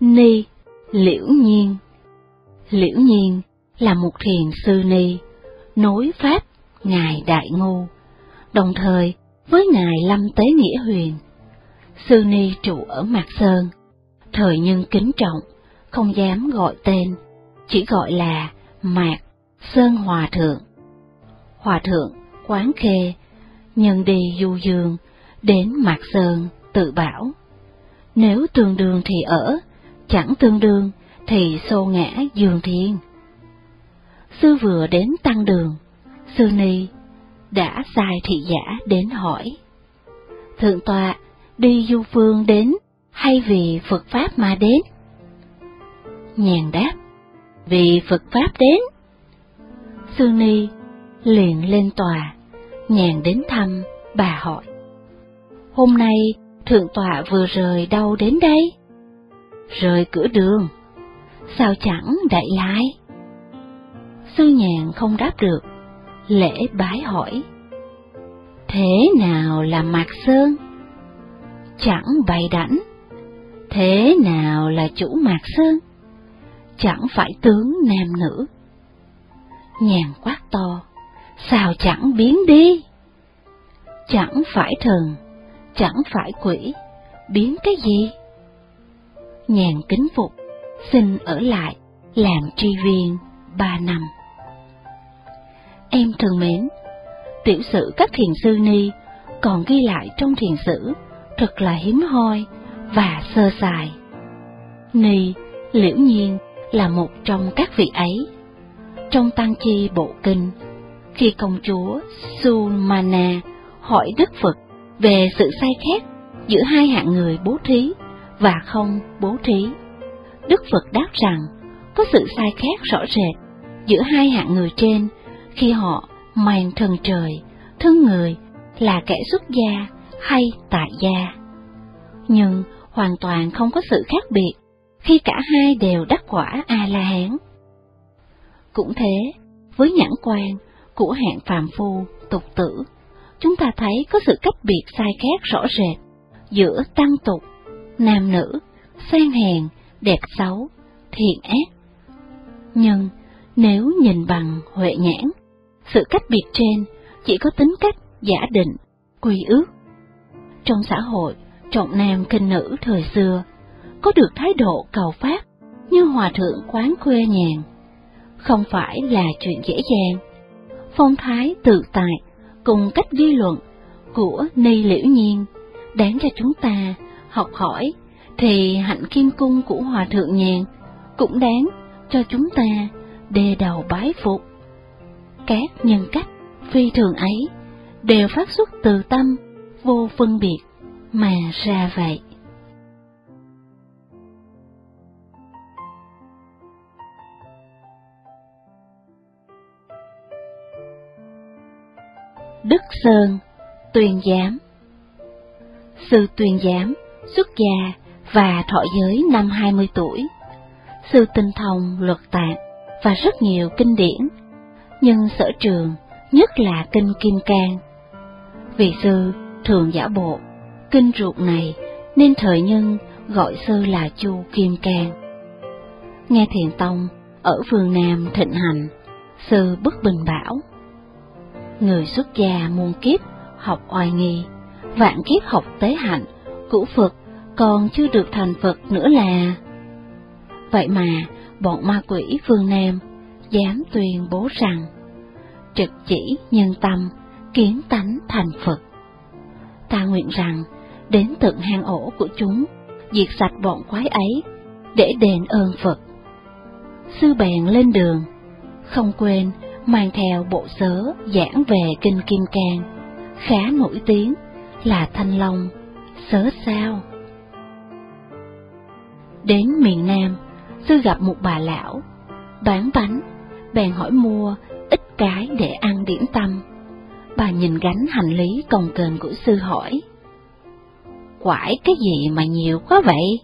Ni Liễu Nhiên Liễu Nhiên là một thiền sư ni, nối Pháp Ngài Đại Ngô, đồng thời với Ngài Lâm Tế Nghĩa Huyền. Sư Ni trụ ở Mạc Sơn, thời nhân kính trọng, không dám gọi tên, chỉ gọi là Mạc Sơn Hòa Thượng. Hòa Thượng quán khê, nhân đi du dương, đến Mạc Sơn tự bảo. Nếu tương đương thì ở, chẳng tương đương thì xô ngã dương thiên. Sư vừa đến tăng đường, sư ni đã sai thị giả đến hỏi. Thượng tọa đi du phương đến hay vì Phật Pháp mà đến? Nhàn đáp, vì Phật Pháp đến. Sư Ni liền lên tòa, nhàn đến thăm, bà hỏi. Hôm nay Thượng tọa vừa rời đâu đến đây? Rời cửa đường. Sao chẳng đại lái? Sư nhàn không đáp được, lễ bái hỏi. Thế nào là Mạc Sơn? Chẳng bày đảnh. Thế nào là chủ Mạc Sơn? Chẳng phải tướng nam nữ. Nhàn quát to, sao chẳng biến đi? Chẳng phải thần, chẳng phải quỷ, biến cái gì? Nhàn kính phục, xin ở lại, làm tri viên ba năm. Em thân mến, tiểu sử các thiền sư ni còn ghi lại trong thiền sử thật là hiếm hoi và sơ sài. Ni, liễu nhiên là một trong các vị ấy. Trong tăng chi bộ kinh, khi công chúa Sumana hỏi Đức Phật về sự sai khác giữa hai hạng người bố thí và không bố thí, Đức Phật đáp rằng có sự sai khác rõ rệt giữa hai hạng người trên khi họ mang thân trời, thân người là kẻ xuất gia hay tại gia. Nhưng hoàn toàn không có sự khác biệt khi cả hai đều đắc quả A-la-hán. Cũng thế, với nhãn quan của hạng phàm phu, tục tử, chúng ta thấy có sự cách biệt sai khác rõ rệt giữa tăng tục, nam nữ, sang hèn, đẹp xấu, thiện ác. Nhưng nếu nhìn bằng huệ nhãn, sự cách biệt trên chỉ có tính cách giả định, quy ước. Trong xã hội trọng nam kinh nữ thời xưa, có được thái độ cầu phát như hòa thượng quán quê nhàn, không phải là chuyện dễ dàng. Phong thái tự tại cùng cách ghi luận của Ni Liễu Nhiên đáng cho chúng ta học hỏi thì hạnh kim cung của hòa thượng nhàn cũng đáng cho chúng ta đề đầu bái phục. Các nhân cách phi thường ấy đều phát xuất từ tâm, vô phân biệt, mà ra vậy. Đức Sơn, Tuyền Giám Sư Tuyền Giám xuất gia và thọ giới năm 20 tuổi. Sư tinh thông luật tạng và rất nhiều kinh điển, nhưng sở trường nhất là kinh Kim Cang. Vị sư thường giả bộ kinh ruột này nên thời nhân gọi sư là Chu Kim Cang. Nghe Thiền Tông ở phương Nam thịnh hành, sư bất Bình bảo người xuất gia muôn kiếp học oai nghi, vạn kiếp học tế hạnh cửu Phật còn chưa được thành Phật nữa là. Vậy mà bọn ma quỷ phương Nam dám tuyên bố rằng trực chỉ nhân tâm kiến tánh thành Phật. Ta nguyện rằng đến tận hang ổ của chúng diệt sạch bọn quái ấy để đền ơn Phật. Sư bèn lên đường, không quên mang theo bộ sớ giảng về Kinh Kim Cang, khá nổi tiếng là Thanh Long, sớ sao. Đến miền Nam, sư gặp một bà lão, bán bánh, bèn hỏi mua ít cái để ăn điểm tâm. Bà nhìn gánh hành lý cồng kềnh của sư hỏi, Quải cái gì mà nhiều quá vậy?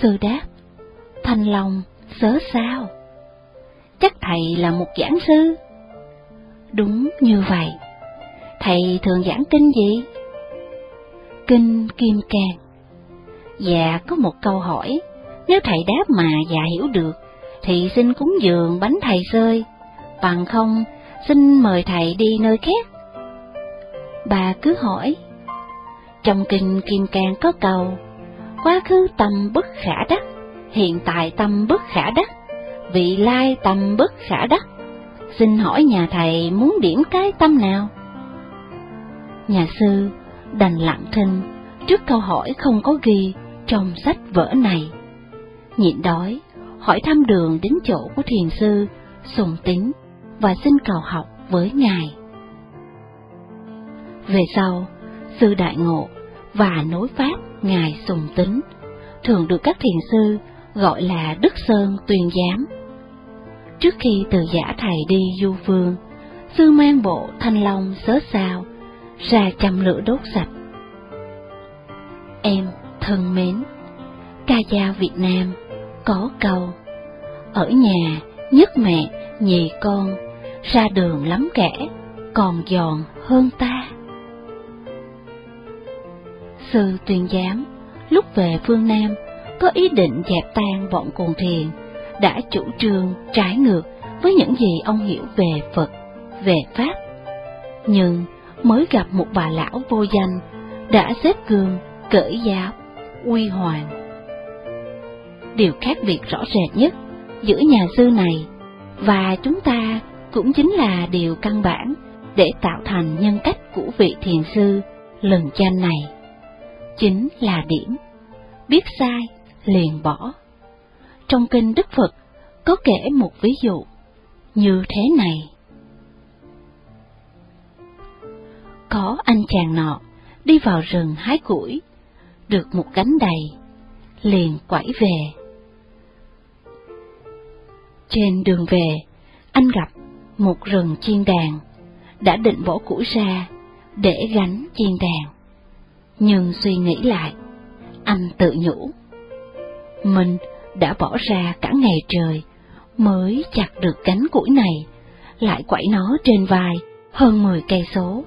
Sư đáp, Thanh Long, sớ sao? chắc thầy là một giảng sư. Đúng như vậy. Thầy thường giảng kinh gì? Kinh Kim Cang. Dạ có một câu hỏi, nếu thầy đáp mà dạ hiểu được, thì xin cúng dường bánh thầy rơi, bằng không xin mời thầy đi nơi khác. Bà cứ hỏi. Trong kinh Kim Cang có câu, quá khứ tâm bất khả đắc, hiện tại tâm bất khả đắc, vị lai tâm bất khả đắc. Xin hỏi nhà thầy muốn điểm cái tâm nào? Nhà sư đành lặng thinh trước câu hỏi không có ghi trong sách vở này. Nhịn đói, hỏi thăm đường đến chỗ của thiền sư, sùng tính và xin cầu học với ngài. Về sau, sư đại ngộ và nối pháp ngài sùng tính, thường được các thiền sư gọi là Đức Sơn tuyên Giám Trước khi từ giả thầy đi du phương, sư mang bộ thanh long sớ sao, ra châm lửa đốt sạch. Em thân mến, ca dao Việt Nam có câu, ở nhà nhất mẹ nhì con, ra đường lắm kẻ, còn giòn hơn ta. Sư tuyên giám, lúc về phương Nam, có ý định dẹp tan bọn cồn thiền, đã chủ trương trái ngược với những gì ông hiểu về Phật, về Pháp. Nhưng mới gặp một bà lão vô danh, đã xếp gương, cởi giáo, uy hoàng. Điều khác biệt rõ rệt nhất giữa nhà sư này và chúng ta cũng chính là điều căn bản để tạo thành nhân cách của vị thiền sư lần danh này. Chính là điểm, biết sai liền bỏ trong kinh Đức Phật có kể một ví dụ như thế này. Có anh chàng nọ đi vào rừng hái củi, được một gánh đầy, liền quẩy về. Trên đường về, anh gặp một rừng chiên đàn, đã định bỏ củi ra để gánh chiên đàn. Nhưng suy nghĩ lại, anh tự nhủ. Mình đã bỏ ra cả ngày trời, mới chặt được cánh củi này, lại quẩy nó trên vai hơn mười cây số,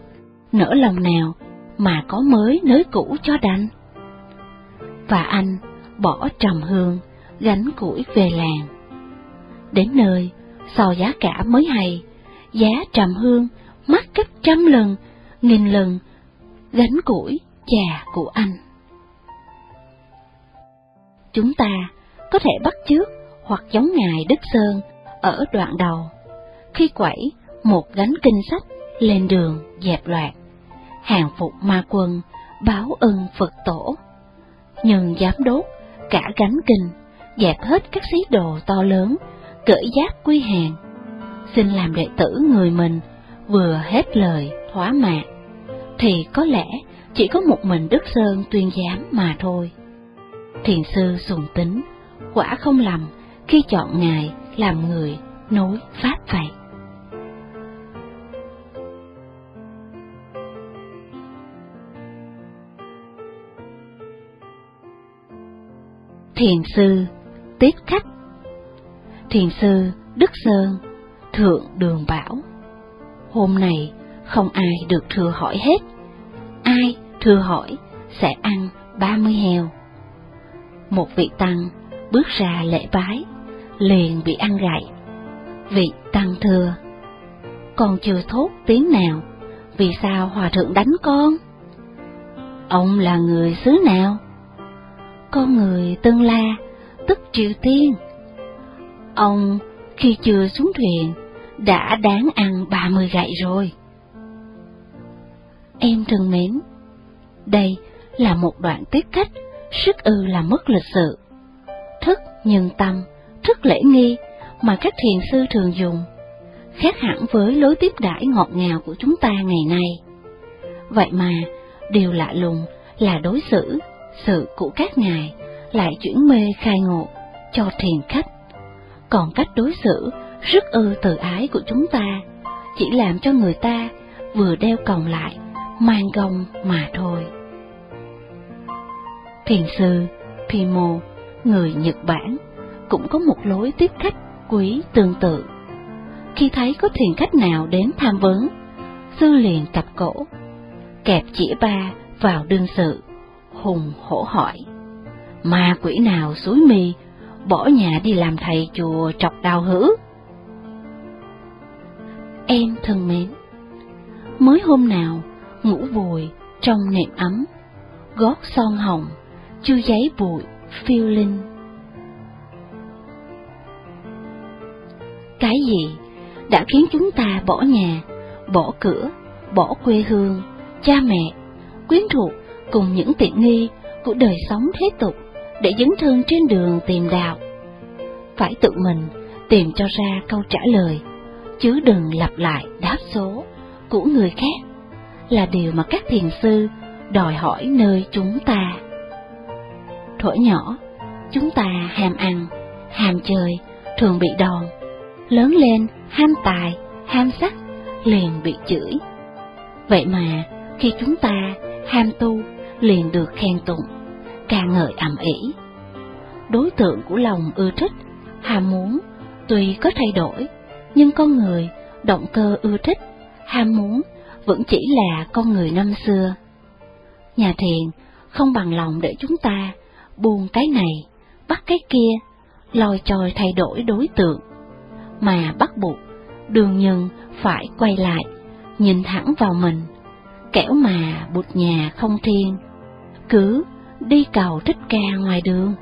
nỡ lòng nào mà có mới nới cũ cho đành. Và anh bỏ trầm hương, gánh củi về làng. Đến nơi, so giá cả mới hay, giá trầm hương mắc gấp trăm lần, nghìn lần, gánh củi trà của anh. Chúng ta có thể bắt chước hoặc giống ngài Đức Sơn ở đoạn đầu, khi quẩy một gánh kinh sách lên đường dẹp loạn, hàng phục ma quân báo ơn Phật tổ. Nhưng dám đốt cả gánh kinh, dẹp hết các xí đồ to lớn, cởi giác quy hàng, xin làm đệ tử người mình vừa hết lời hóa mạc, thì có lẽ chỉ có một mình Đức Sơn tuyên giám mà thôi. Thiền sư sùng tính, quả không lầm khi chọn Ngài làm người nối Pháp vậy. Thiền sư tiếp khách Thiền sư Đức Sơn Thượng Đường Bảo Hôm nay không ai được thừa hỏi hết Ai thừa hỏi sẽ ăn ba mươi heo Một vị tăng bước ra lễ bái Liền bị ăn gậy Vị tăng thưa Con chưa thốt tiếng nào Vì sao hòa thượng đánh con? Ông là người xứ nào? Con người Tân La, tức Triều Tiên. Ông khi chưa xuống thuyền đã đáng ăn ba mươi gậy rồi. Em thân mến, đây là một đoạn tiết khách sức ư là mất lịch sự. Thức nhân tâm, thức lễ nghi mà các thiền sư thường dùng, khác hẳn với lối tiếp đãi ngọt ngào của chúng ta ngày nay. Vậy mà, điều lạ lùng là đối xử, sự của các ngài lại chuyển mê khai ngộ cho thiền khách. Còn cách đối xử rất ư từ ái của chúng ta chỉ làm cho người ta vừa đeo còng lại, mang gông mà thôi. Thiền sư Pimo, người Nhật Bản, cũng có một lối tiếp khách quý tương tự. Khi thấy có thiền khách nào đến tham vấn, sư liền tập cổ, kẹp chỉ ba vào đương sự, hùng hổ hỏi ma quỷ nào suối mi, bỏ nhà đi làm thầy chùa trọc đào hữu. Em thân mến, mới hôm nào ngủ vùi trong nệm ấm, gót son hồng, chưa giấy bụi phiêu linh. Cái gì đã khiến chúng ta bỏ nhà, bỏ cửa, bỏ quê hương, cha mẹ, quyến thuộc cùng những tiện nghi của đời sống thế tục để dấn thân trên đường tìm đạo. Phải tự mình tìm cho ra câu trả lời, chứ đừng lặp lại đáp số của người khác, là điều mà các thiền sư đòi hỏi nơi chúng ta. Thuở nhỏ, chúng ta ham ăn, ham chơi, thường bị đòn, lớn lên ham tài, ham sắc, liền bị chửi. Vậy mà, khi chúng ta ham tu, liền được khen tụng ca ngợi ầm ĩ. Đối tượng của lòng ưa thích, ham muốn, tuy có thay đổi, nhưng con người, động cơ ưa thích, ham muốn vẫn chỉ là con người năm xưa. Nhà thiền không bằng lòng để chúng ta buông cái này, bắt cái kia, lòi tròi thay đổi đối tượng, mà bắt buộc đường nhân phải quay lại, nhìn thẳng vào mình, kẻo mà bụt nhà không thiên, cứ đi cầu thích ca ngoài đường.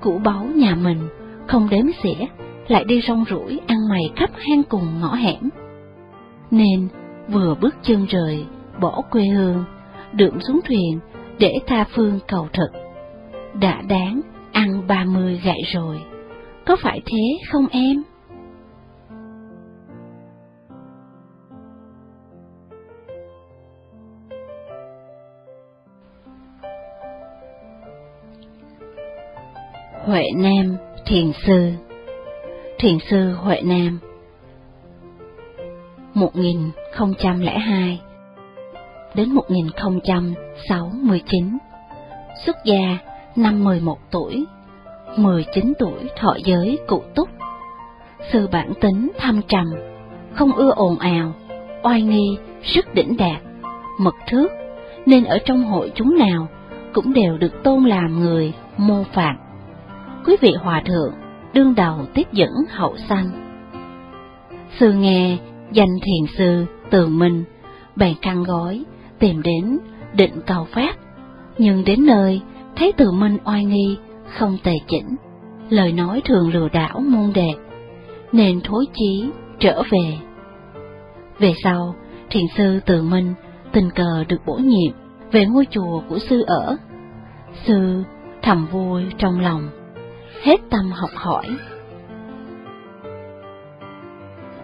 Củ báu nhà mình, không đếm xỉa, lại đi rong rủi ăn mày khắp hang cùng ngõ hẻm. Nên vừa bước chân rời, bỏ quê hương, đượm xuống thuyền để tha phương cầu thực. Đã đáng ăn ba mươi gậy rồi, có phải thế không em? Huệ Nam Thiền Sư. Thiền Sư Huệ Nam. 1002 đến 1069 Xuất gia năm 11 tuổi 19 tuổi thọ giới cụ túc. Sư bản tính thâm trầm Không ưa ồn ào Oai nghi, rất đỉnh đạt Mật thước Nên ở trong hội chúng nào Cũng đều được tôn làm người mô phạm quý vị hòa thượng đương đầu tiếp dẫn hậu sanh. Sư nghe danh thiền sư tường minh, bèn căn gói, tìm đến định cầu pháp, nhưng đến nơi thấy tường minh oai nghi, không tề chỉnh, lời nói thường lừa đảo môn đệ, nên thối chí trở về. Về sau, thiền sư tường minh tình cờ được bổ nhiệm về ngôi chùa của sư ở. Sư thầm vui trong lòng hết tâm học hỏi.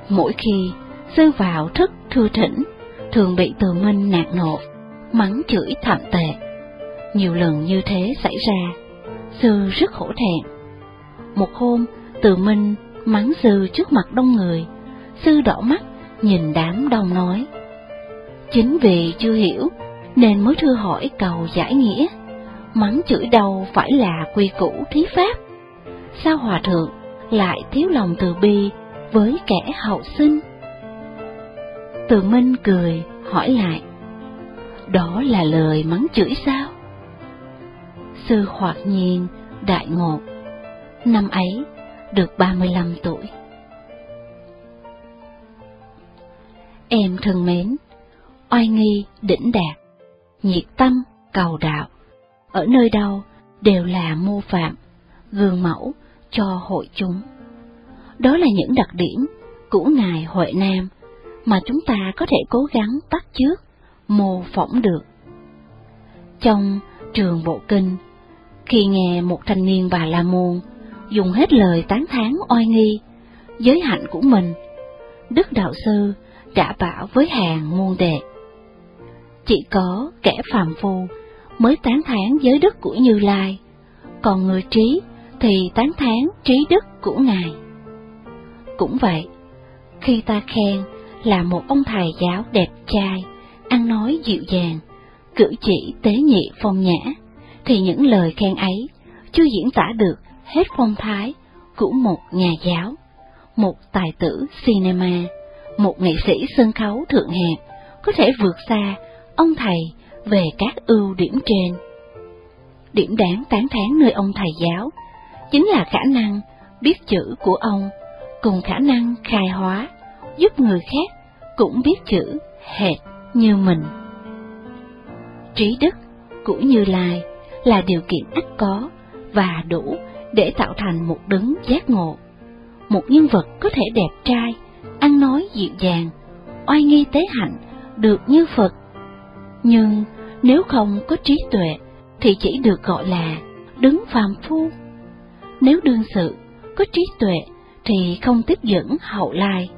Mỗi khi sư vào thức thư thỉnh, thường bị từ minh nạt nộ, mắng chửi thảm tệ. Nhiều lần như thế xảy ra, sư rất khổ thẹn. Một hôm, từ minh mắng sư trước mặt đông người, sư đỏ mắt nhìn đám đông nói. Chính vì chưa hiểu nên mới thưa hỏi cầu giải nghĩa, mắng chửi đâu phải là quy củ thí pháp. Sao hòa thượng lại thiếu lòng từ bi với kẻ hậu sinh? Từ Minh cười, hỏi lại, đó là lời mắng chửi sao? Sư hoạt nhiên, đại ngộ, năm ấy được 35 tuổi. Em thân mến, oai nghi, đỉnh đạt, nhiệt tâm, cầu đạo, ở nơi đâu đều là mô phạm, gương mẫu cho hội chúng. Đó là những đặc điểm của Ngài Huệ Nam mà chúng ta có thể cố gắng bắt chước, mô phỏng được. Trong trường bộ kinh, khi nghe một thanh niên bà La Môn dùng hết lời tán thán oai nghi, giới hạnh của mình, Đức Đạo Sư đã bảo với hàng môn đệ. Chỉ có kẻ phàm phu mới tán thán giới đức của Như Lai, còn người trí thì tán thán trí đức của Ngài. Cũng vậy, khi ta khen là một ông thầy giáo đẹp trai, ăn nói dịu dàng, cử chỉ tế nhị phong nhã, thì những lời khen ấy chưa diễn tả được hết phong thái của một nhà giáo, một tài tử cinema, một nghệ sĩ sân khấu thượng hạng, có thể vượt xa ông thầy về các ưu điểm trên. Điểm đáng tán thán nơi ông thầy giáo chính là khả năng biết chữ của ông cùng khả năng khai hóa, giúp người khác cũng biết chữ hệt như mình. Trí đức của Như Lai là điều kiện ít có và đủ để tạo thành một đấng giác ngộ. Một nhân vật có thể đẹp trai, ăn nói dịu dàng, oai nghi tế hạnh, được như Phật. Nhưng nếu không có trí tuệ, thì chỉ được gọi là đứng phàm phu. Nếu đương sự có trí tuệ, thì không tiếp dẫn hậu lai,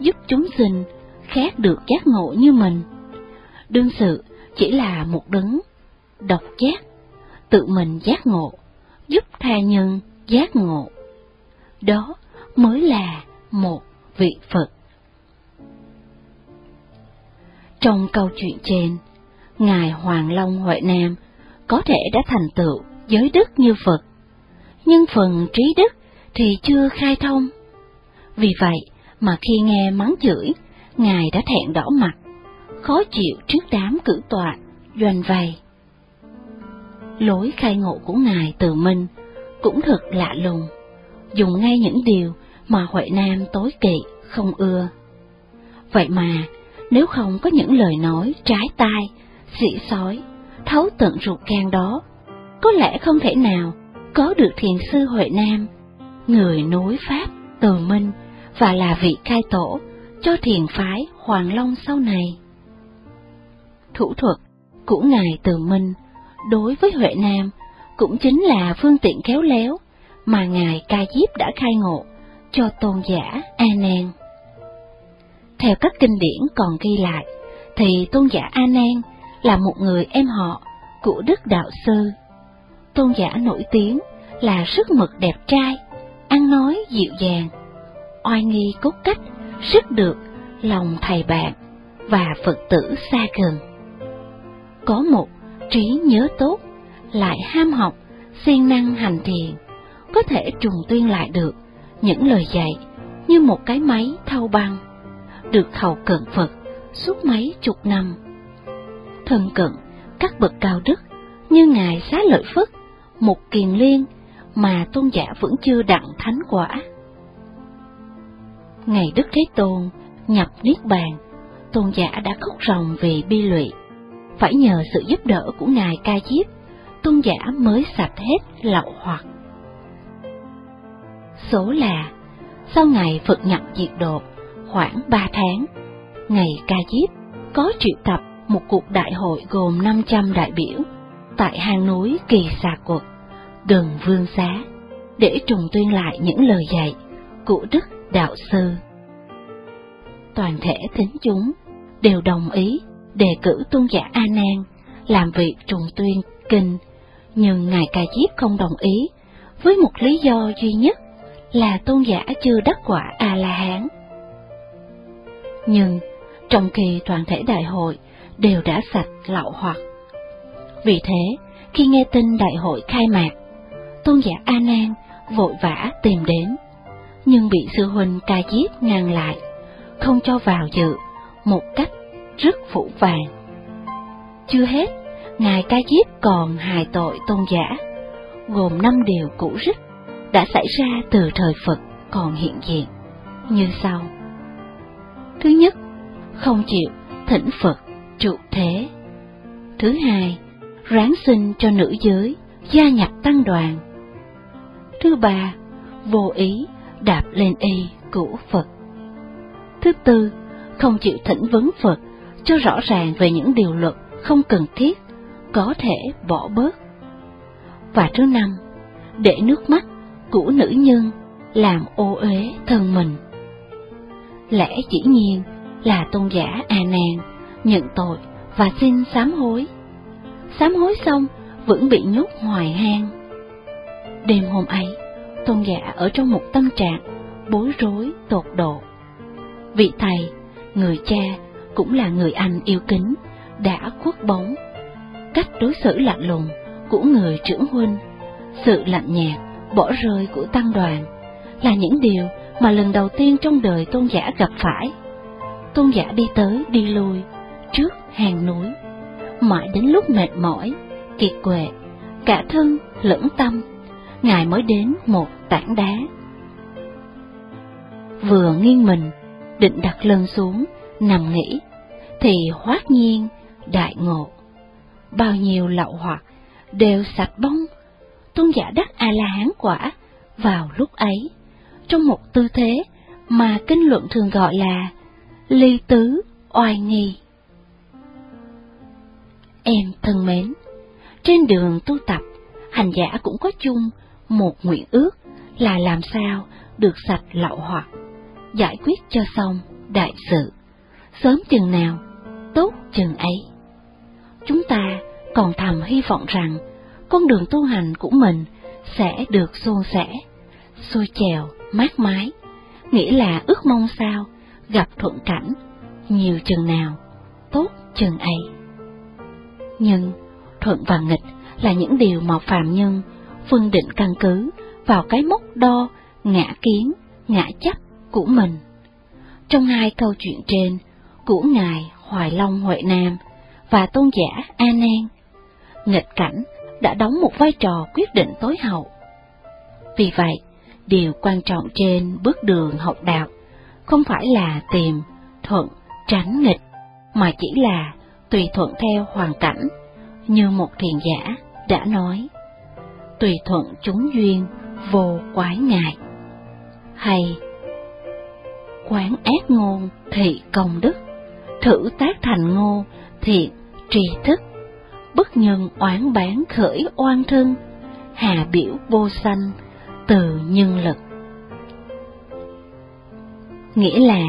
giúp chúng sinh khác được giác ngộ như mình. Đương sự chỉ là một đấng độc giác, tự mình giác ngộ, giúp tha nhân giác ngộ. Đó mới là một vị Phật. Trong câu chuyện trên, Ngài Hoàng Long Huệ Nam có thể đã thành tựu giới đức như Phật, nhưng phần trí đức thì chưa khai thông. Vì vậy mà khi nghe mắng chửi, Ngài đã thẹn đỏ mặt, khó chịu trước đám cử tọa, doanh vầy. Lối khai ngộ của Ngài từ minh cũng thật lạ lùng, dùng ngay những điều mà Huệ Nam tối kỵ không ưa. Vậy mà, nếu không có những lời nói trái tai, dị sói, thấu tận ruột gan đó, có lẽ không thể nào có được thiền sư Huệ Nam, người nối Pháp, từ minh và là vị cai tổ cho thiền phái Hoàng Long sau này. Thủ thuật của Ngài Từ Minh đối với Huệ Nam cũng chính là phương tiện khéo léo mà Ngài Ca Diếp đã khai ngộ cho tôn giả A Nan. Theo các kinh điển còn ghi lại, thì tôn giả A Nan là một người em họ của Đức Đạo Sư. Tôn giả nổi tiếng là sức mực đẹp trai, ăn nói dịu dàng, oai nghi cốt cách, sức được lòng thầy bạn và Phật tử xa gần. Có một trí nhớ tốt, lại ham học, siêng năng hành thiền, có thể trùng tuyên lại được những lời dạy như một cái máy thâu băng, được hầu cận Phật suốt mấy chục năm. Thân cận các bậc cao đức như Ngài Xá Lợi Phất, một kiền liên mà tôn giả vẫn chưa đặng thánh quả. Ngày Đức Thế Tôn nhập Niết Bàn, tôn giả đã khóc ròng vì bi lụy. Phải nhờ sự giúp đỡ của Ngài Ca Diếp, tôn giả mới sạch hết lậu hoặc. Số là, sau ngày Phật nhập diệt đột, khoảng ba tháng, ngày Ca Diếp có triệu tập một cuộc đại hội gồm 500 đại biểu tại hang núi Kỳ Xà Quật, gần Vương Xá, để trùng tuyên lại những lời dạy của Đức Đạo Sư toàn thể thính chúng đều đồng ý đề cử tôn giả A Nan làm vị trùng tuyên kinh, nhưng ngài Ca Diếp không đồng ý với một lý do duy nhất là tôn giả chưa đắc quả A La Hán. Nhưng trong khi toàn thể đại hội đều đã sạch lậu hoặc. Vì thế, khi nghe tin đại hội khai mạc, tôn giả A Nan vội vã tìm đến, nhưng bị sư huynh Ca Diếp ngăn lại, không cho vào dự một cách rất phủ vàng. Chưa hết, ngài Ca Diếp còn hài tội tôn giả, gồm năm điều cũ rích đã xảy ra từ thời Phật còn hiện diện, như sau. Thứ nhất, không chịu thỉnh Phật trụ thế. Thứ hai, ráng sinh cho nữ giới gia nhập tăng đoàn. Thứ ba, vô ý đạp lên y của Phật. Thứ tư, không chịu thỉnh vấn Phật cho rõ ràng về những điều luật không cần thiết, có thể bỏ bớt. Và thứ năm, để nước mắt của nữ nhân làm ô uế thân mình. Lẽ chỉ nhiên là tôn giả A Nan nhận tội và xin sám hối. Sám hối xong vẫn bị nhốt ngoài hang. Đêm hôm ấy, tôn giả ở trong một tâm trạng bối rối tột độ. Vị thầy, người cha cũng là người anh yêu kính, đã khuất bóng. Cách đối xử lạnh lùng của người trưởng huynh, sự lạnh nhạt, bỏ rơi của tăng đoàn là những điều mà lần đầu tiên trong đời tôn giả gặp phải. Tôn giả đi tới đi lui trước hàng núi, mãi đến lúc mệt mỏi, kiệt quệ, cả thân lẫn tâm, ngài mới đến một tảng đá. Vừa nghiêng mình, định đặt lưng xuống, nằm nghỉ, thì hoát nhiên, đại ngộ. Bao nhiêu lậu hoặc đều sạch bông, tôn giả đắc A-la-hán quả vào lúc ấy, trong một tư thế mà kinh luận thường gọi là ly tứ oai nghi. Em thân mến, trên đường tu tập, hành giả cũng có chung một nguyện ước là làm sao được sạch lậu hoặc, giải quyết cho xong đại sự, sớm chừng nào, tốt chừng ấy. Chúng ta còn thầm hy vọng rằng con đường tu hành của mình sẽ được suôn sẻ, xuôi chèo, mát mái, nghĩa là ước mong sao gặp thuận cảnh, nhiều chừng nào, tốt chừng ấy. Nhưng thuận và nghịch là những điều mà phàm nhân phân định căn cứ vào cái mốc đo ngã kiến, ngã chấp của mình. Trong hai câu chuyện trên của Ngài Hoài Long Huệ Nam và tôn giả A Nan, nghịch cảnh đã đóng một vai trò quyết định tối hậu. Vì vậy, điều quan trọng trên bước đường học đạo không phải là tìm thuận tránh nghịch, mà chỉ là tùy thuận theo hoàn cảnh, như một thiền giả đã nói, tùy thuận chúng duyên vô quái ngại, hay quán ác ngôn thị công đức, thử tác thành ngô thiện tri thức, bất nhân oán bán khởi oan thân, hà biểu vô sanh từ nhân lực. Nghĩa là,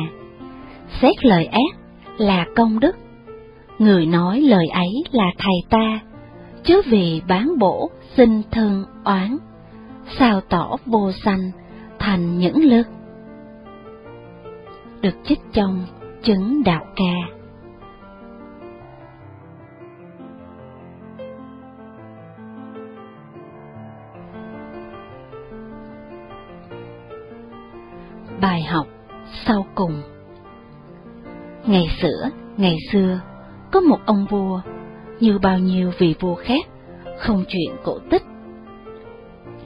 xét lời ác là công đức, người nói lời ấy là thầy ta, chứ vì bán bổ sinh thân oán, sao tỏ vô sanh thành những lực. Được chích trong chứng đạo ca. Bài học sau cùng Ngày xưa, ngày xưa, có một ông vua, như bao nhiêu vị vua khác, không chuyện cổ tích.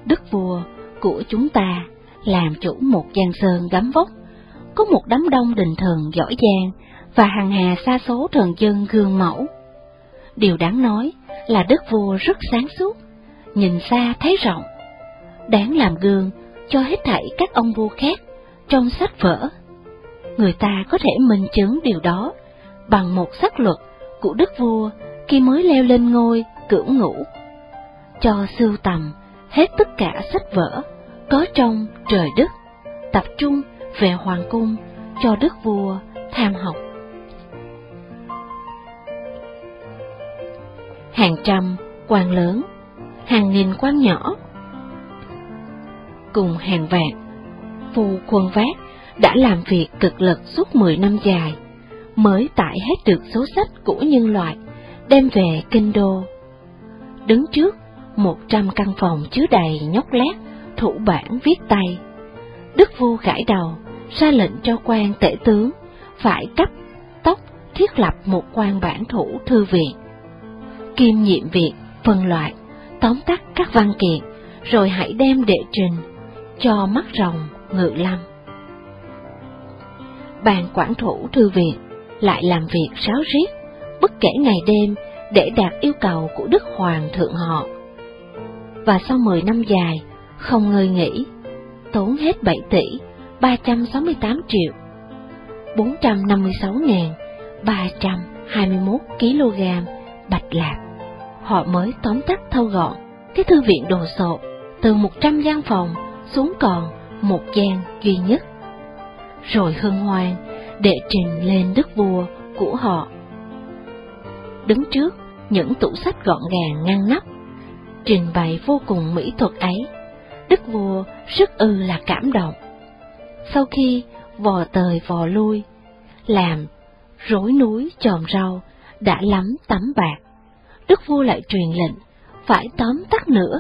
Đức vua của chúng ta làm chủ một giang sơn gấm vóc, có một đám đông đình thần giỏi giang và hàng hà xa số thần dân gương mẫu. Điều đáng nói là đức vua rất sáng suốt, nhìn xa thấy rộng, đáng làm gương cho hết thảy các ông vua khác trong sách vở. Người ta có thể minh chứng điều đó bằng một sắc luật của đức vua khi mới leo lên ngôi cưỡng ngủ cho sưu tầm, hết tất cả sách vở có trong trời đất, tập trung về hoàng cung cho đức vua tham học. Hàng trăm quan lớn, hàng nghìn quan nhỏ cùng hàng vạn phu quân vác đã làm việc cực lực suốt 10 năm dài, mới tải hết được số sách của nhân loại đem về kinh đô. Đứng trước một trăm căn phòng chứa đầy nhóc lét, thủ bản viết tay. Đức vua gãi đầu, ra lệnh cho quan tể tướng phải cấp tốc thiết lập một quan bản thủ thư viện. Kiêm nhiệm việc phân loại, tóm tắt các văn kiện, rồi hãy đem đệ trình cho mắt rồng ngự lâm. Bàn quản thủ thư viện lại làm việc sáo riết, bất kể ngày đêm để đạt yêu cầu của Đức Hoàng thượng họ. Và sau 10 năm dài, không ngơi nghỉ, tốn hết 7 tỷ 368 triệu 456.321 kg bạch lạc. Họ mới tóm tắt thâu gọn cái thư viện đồ sộ từ 100 gian phòng xuống còn một gian duy nhất. Rồi hân hoan đệ trình lên đức vua của họ. Đứng trước những tủ sách gọn gàng ngăn nắp, trình bày vô cùng mỹ thuật ấy, đức vua rất ư là cảm động. Sau khi vò tời vò lui, làm rối núi chòm rau đã lắm tấm bạc, đức vua lại truyền lệnh phải tóm tắt nữa,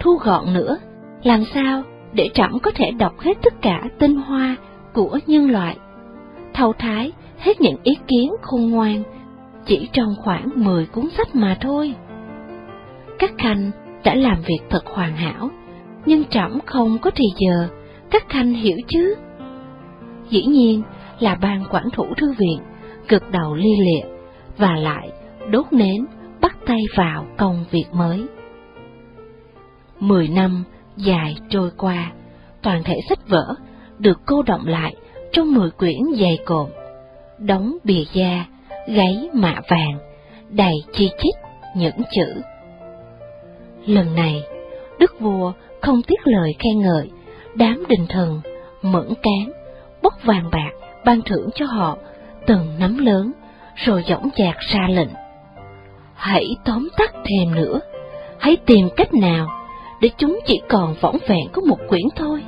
thu gọn nữa, làm sao để trẫm có thể đọc hết tất cả tinh hoa của nhân loại, thâu thái hết những ý kiến khôn ngoan chỉ trong khoảng 10 cuốn sách mà thôi. Các khanh đã làm việc thật hoàn hảo, nhưng trẫm không có thì giờ, các khanh hiểu chứ? Dĩ nhiên là ban quản thủ thư viện, cực đầu li liệt, và lại đốt nến bắt tay vào công việc mới. Mười năm dài trôi qua, toàn thể sách vở được cô động lại trong mười quyển dày cộm, đóng bìa da, gáy mạ vàng, đầy chi chít những chữ. Lần này, đức vua không tiếc lời khen ngợi, đám đình thần, mẫn cán, bốc vàng bạc ban thưởng cho họ từng nắm lớn, rồi dõng dạc ra lệnh. Hãy tóm tắt thêm nữa, hãy tìm cách nào để chúng chỉ còn võng vẹn có một quyển thôi.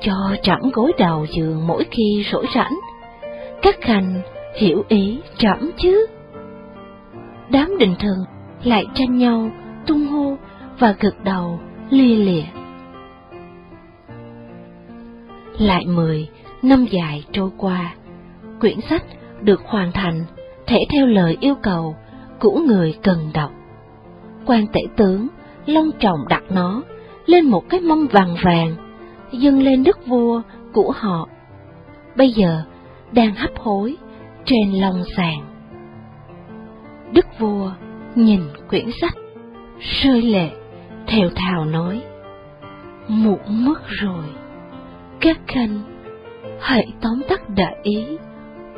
Cho chẳng gối đầu giường mỗi khi rỗi rảnh. Các khanh hiểu ý trẫm chứ. Đám đình thường lại tranh nhau, tung hô và gật đầu lia lịa. Lại mười năm dài trôi qua, quyển sách được hoàn thành thể theo lời yêu cầu của người cần đọc. quan tể tướng long trọng đặt nó lên một cái mâm vàng vàng, dâng lên đức vua của họ. Bây giờ đang hấp hối trên lòng sàn. Đức vua nhìn quyển sách, rơi lệ, theo thào nói, muộn mất rồi, các khanh hãy tóm tắt đại ý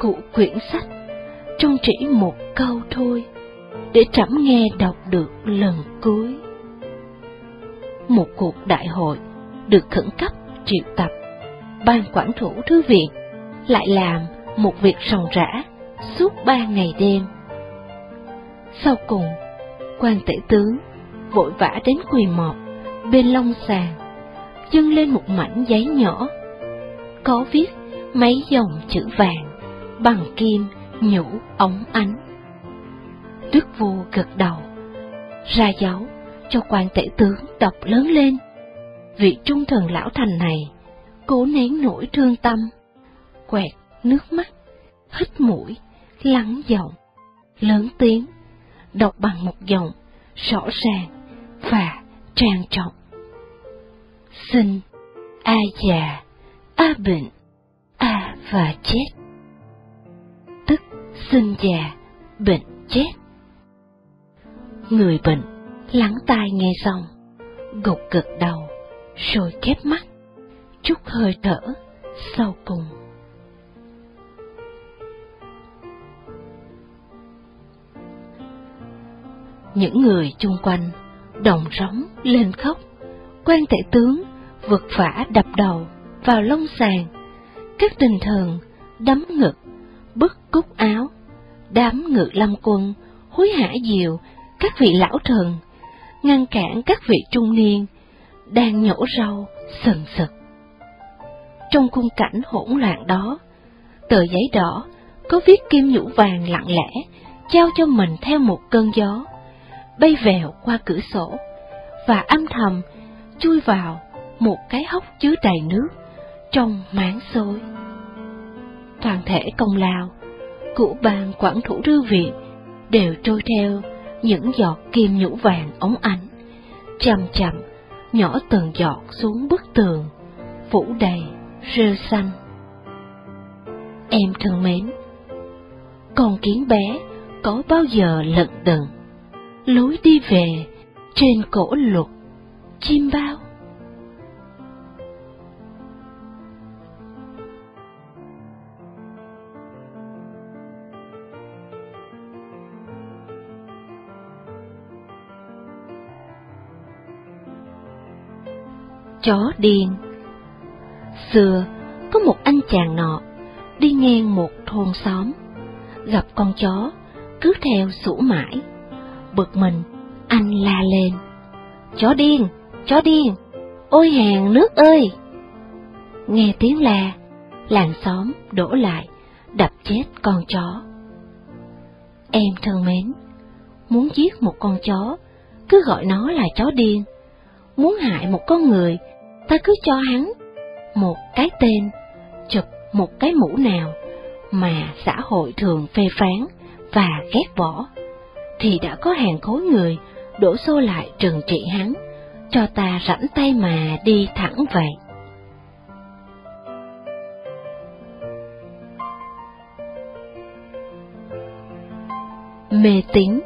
của quyển sách trong chỉ một câu thôi, để trẫm nghe đọc được lần cuối một cuộc đại hội được khẩn cấp triệu tập. Ban quản thủ thư viện lại làm một việc ròng rã suốt ba ngày đêm. Sau cùng, quan tể tướng vội vã đến quỳ mọt bên long sàn, dâng lên một mảnh giấy nhỏ, có viết mấy dòng chữ vàng bằng kim nhũ ống ánh. Đức vua gật đầu, ra dấu cho quan tể tướng đọc lớn lên. Vị trung thần lão thành này, cố nén nỗi thương tâm, quẹt nước mắt, hít mũi, lắng giọng, lớn tiếng, đọc bằng một giọng rõ ràng và trang trọng. Xin A già, A bệnh, A và chết. Tức sinh già, bệnh chết. Người bệnh lắng tai nghe xong, gục gật đầu, rồi khép mắt, chút hơi thở sau cùng. Những người chung quanh đồng rống lên khóc, quan tể tướng vật vả đập đầu vào lông sàn, các tình thần đấm ngực, bức cúc áo, đám ngự lâm quân hối hả diều các vị lão thần, ngăn cản các vị trung niên, đang nhổ rau sần sực. Trong khung cảnh hỗn loạn đó, tờ giấy đỏ có viết kim nhũ vàng lặng lẽ, trao cho mình theo một cơn gió, bay vèo qua cửa sổ, và âm thầm chui vào một cái hốc chứa đầy nước trong máng xôi. Toàn thể công lao của ban quản thủ thư viện đều trôi theo những giọt kim nhũ vàng ống ánh, chậm chậm nhỏ từng giọt xuống bức tường, phủ đầy rêu xanh. Em thân mến, con kiến bé có bao giờ lận đận, lối đi về trên cổ lục chim bao? chó điên. Xưa, có một anh chàng nọ, đi ngang một thôn xóm, gặp con chó, cứ theo sủ mãi. Bực mình, anh la lên. Chó điên, chó điên, ôi hàng nước ơi! Nghe tiếng la, làng xóm đổ lại, đập chết con chó. Em thân mến, muốn giết một con chó, cứ gọi nó là chó điên. Muốn hại một con người ta cứ cho hắn một cái tên, chụp một cái mũ nào mà xã hội thường phê phán và ghét bỏ, thì đã có hàng khối người đổ xô lại trừng trị hắn, cho ta rảnh tay mà đi thẳng vậy. Mê tín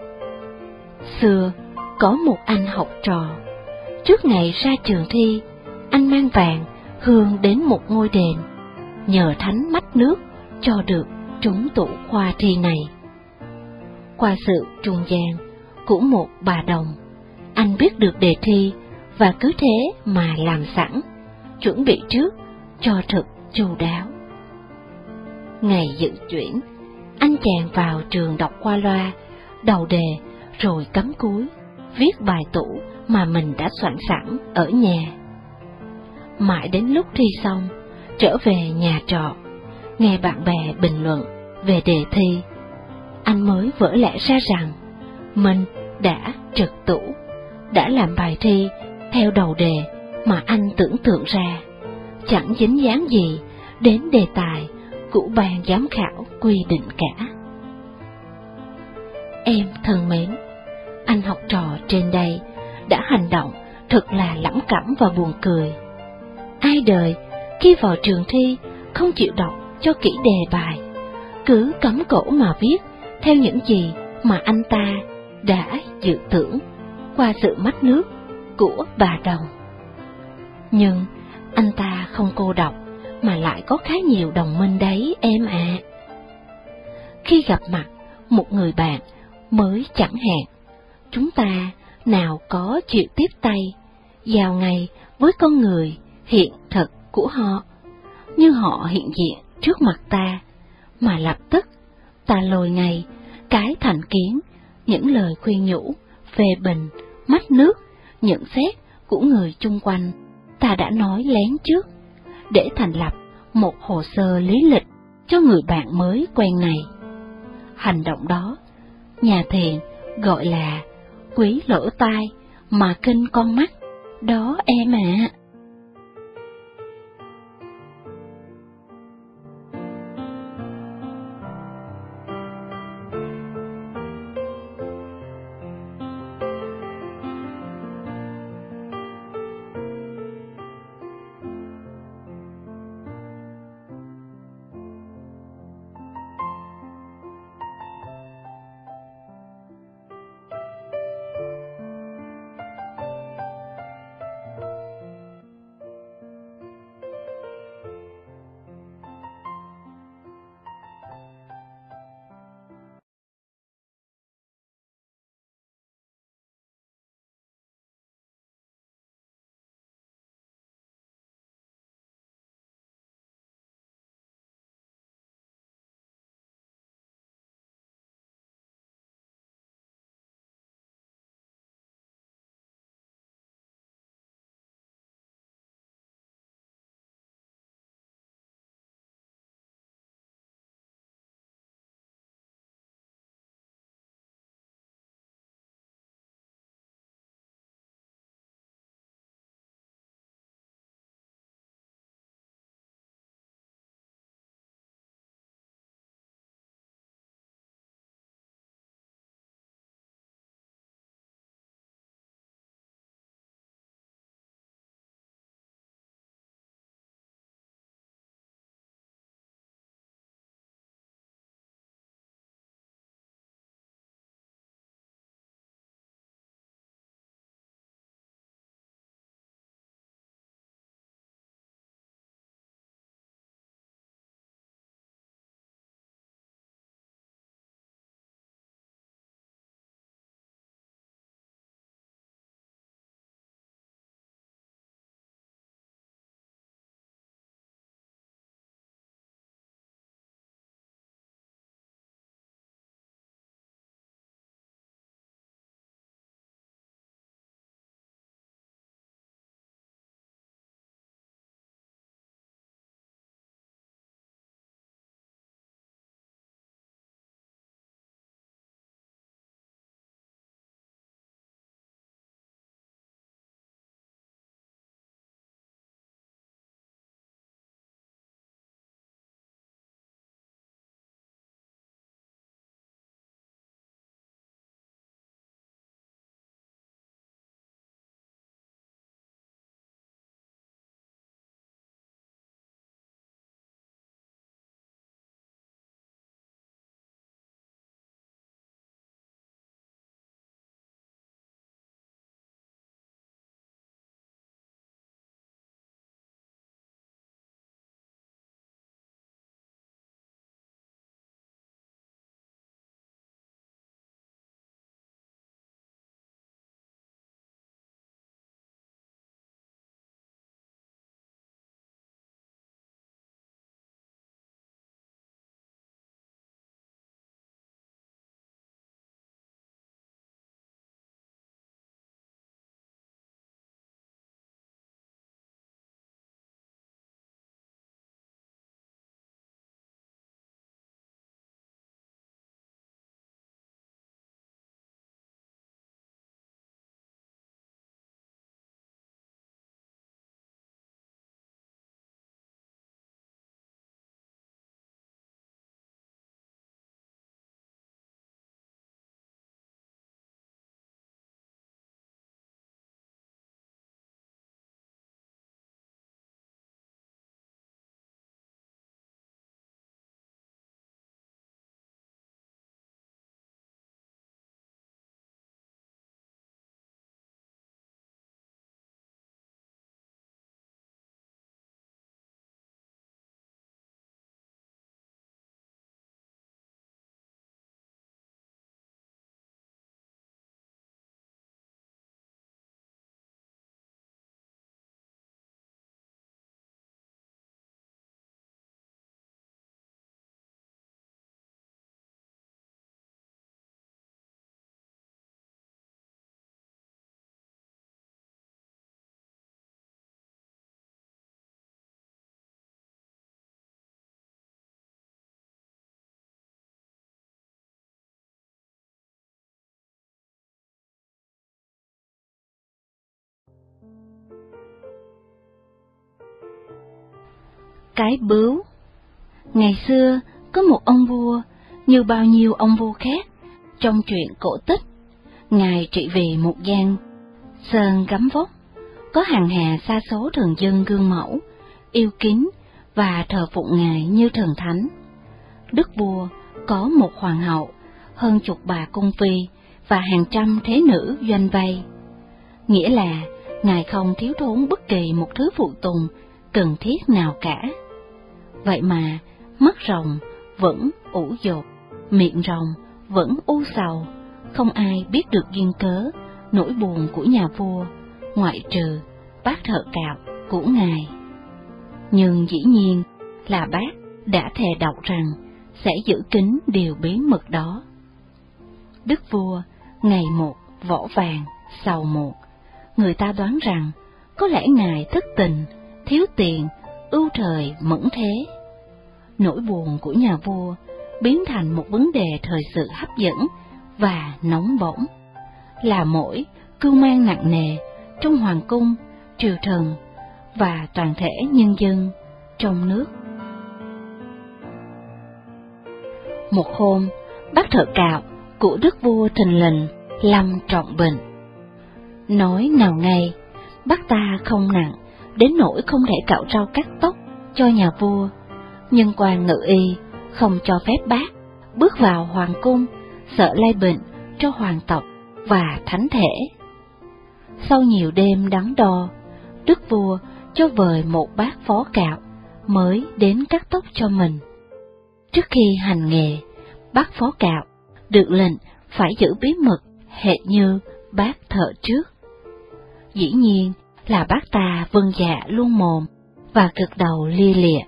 Xưa, có một anh học trò, trước ngày ra trường thi, anh mang vàng hương đến một ngôi đền, nhờ thánh mắt nước cho được trúng tụ khoa thi này. Qua sự trung gian của một bà đồng, anh biết được đề thi và cứ thế mà làm sẵn, chuẩn bị trước cho thật chu đáo. Ngày dự chuyển, anh chàng vào trường đọc qua loa, đầu đề rồi cấm cuối viết bài tủ mà mình đã soạn sẵn ở nhà. Mãi đến lúc thi xong, trở về nhà trọ, nghe bạn bè bình luận về đề thi, anh mới vỡ lẽ ra rằng mình đã trật tủ, đã làm bài thi theo đầu đề mà anh tưởng tượng ra, chẳng dính dáng gì đến đề tài của ban giám khảo quy định cả. Em thân mến, anh học trò trên đây đã hành động thật là lẫm cẩm và buồn cười ai đời khi vào trường thi không chịu đọc cho kỹ đề bài, cứ cấm cổ mà viết theo những gì mà anh ta đã dự tưởng qua sự mắt nước của bà đồng. Nhưng anh ta không cô độc mà lại có khá nhiều đồng minh đấy em ạ. À. Khi gặp mặt một người bạn mới chẳng hạn, chúng ta nào có chịu tiếp tay, vào ngày với con người hiện thực của họ, như họ hiện diện trước mặt ta, mà lập tức ta lồi ngay cái thành kiến, những lời khuyên nhủ, phê bình, mắt nước, nhận xét của người chung quanh, ta đã nói lén trước, để thành lập một hồ sơ lý lịch cho người bạn mới quen này. Hành động đó, nhà thiền gọi là quý lỗ tai mà kinh con mắt, đó em ạ. À. cái bướu Ngày xưa, có một ông vua, như bao nhiêu ông vua khác, trong chuyện cổ tích, Ngài trị vì một gian, sơn gấm vóc, có hàng hà xa số thường dân gương mẫu, yêu kính và thờ phụng Ngài như thần thánh. Đức vua có một hoàng hậu, hơn chục bà cung phi và hàng trăm thế nữ doanh vay. Nghĩa là Ngài không thiếu thốn bất kỳ một thứ phụ tùng cần thiết nào cả. Vậy mà, mắt rồng vẫn ủ dột, miệng rồng vẫn u sầu, không ai biết được duyên cớ, nỗi buồn của nhà vua, ngoại trừ bác thợ cạo của ngài. Nhưng dĩ nhiên là bác đã thề đọc rằng sẽ giữ kín điều bí mật đó. Đức vua ngày một võ vàng, sầu một, người ta đoán rằng có lẽ ngài thất tình, thiếu tiền, ưu thời mẫn thế. Nỗi buồn của nhà vua biến thành một vấn đề thời sự hấp dẫn và nóng bỏng, là mỗi cưu mang nặng nề trong hoàng cung, triều thần và toàn thể nhân dân trong nước. Một hôm, bác thợ cạo của đức vua thình lình lâm trọng bệnh. Nói nào ngay, bác ta không nặng, đến nỗi không thể cạo rau cắt tóc cho nhà vua, nhưng quan ngự y không cho phép bác bước vào hoàng cung, sợ lây bệnh cho hoàng tộc và thánh thể. Sau nhiều đêm đắn đo, đức vua cho vời một bác phó cạo mới đến cắt tóc cho mình. Trước khi hành nghề, bác phó cạo được lệnh phải giữ bí mật hệt như bác thợ trước. Dĩ nhiên là bác ta vâng dạ luôn mồm và gật đầu lia lịa.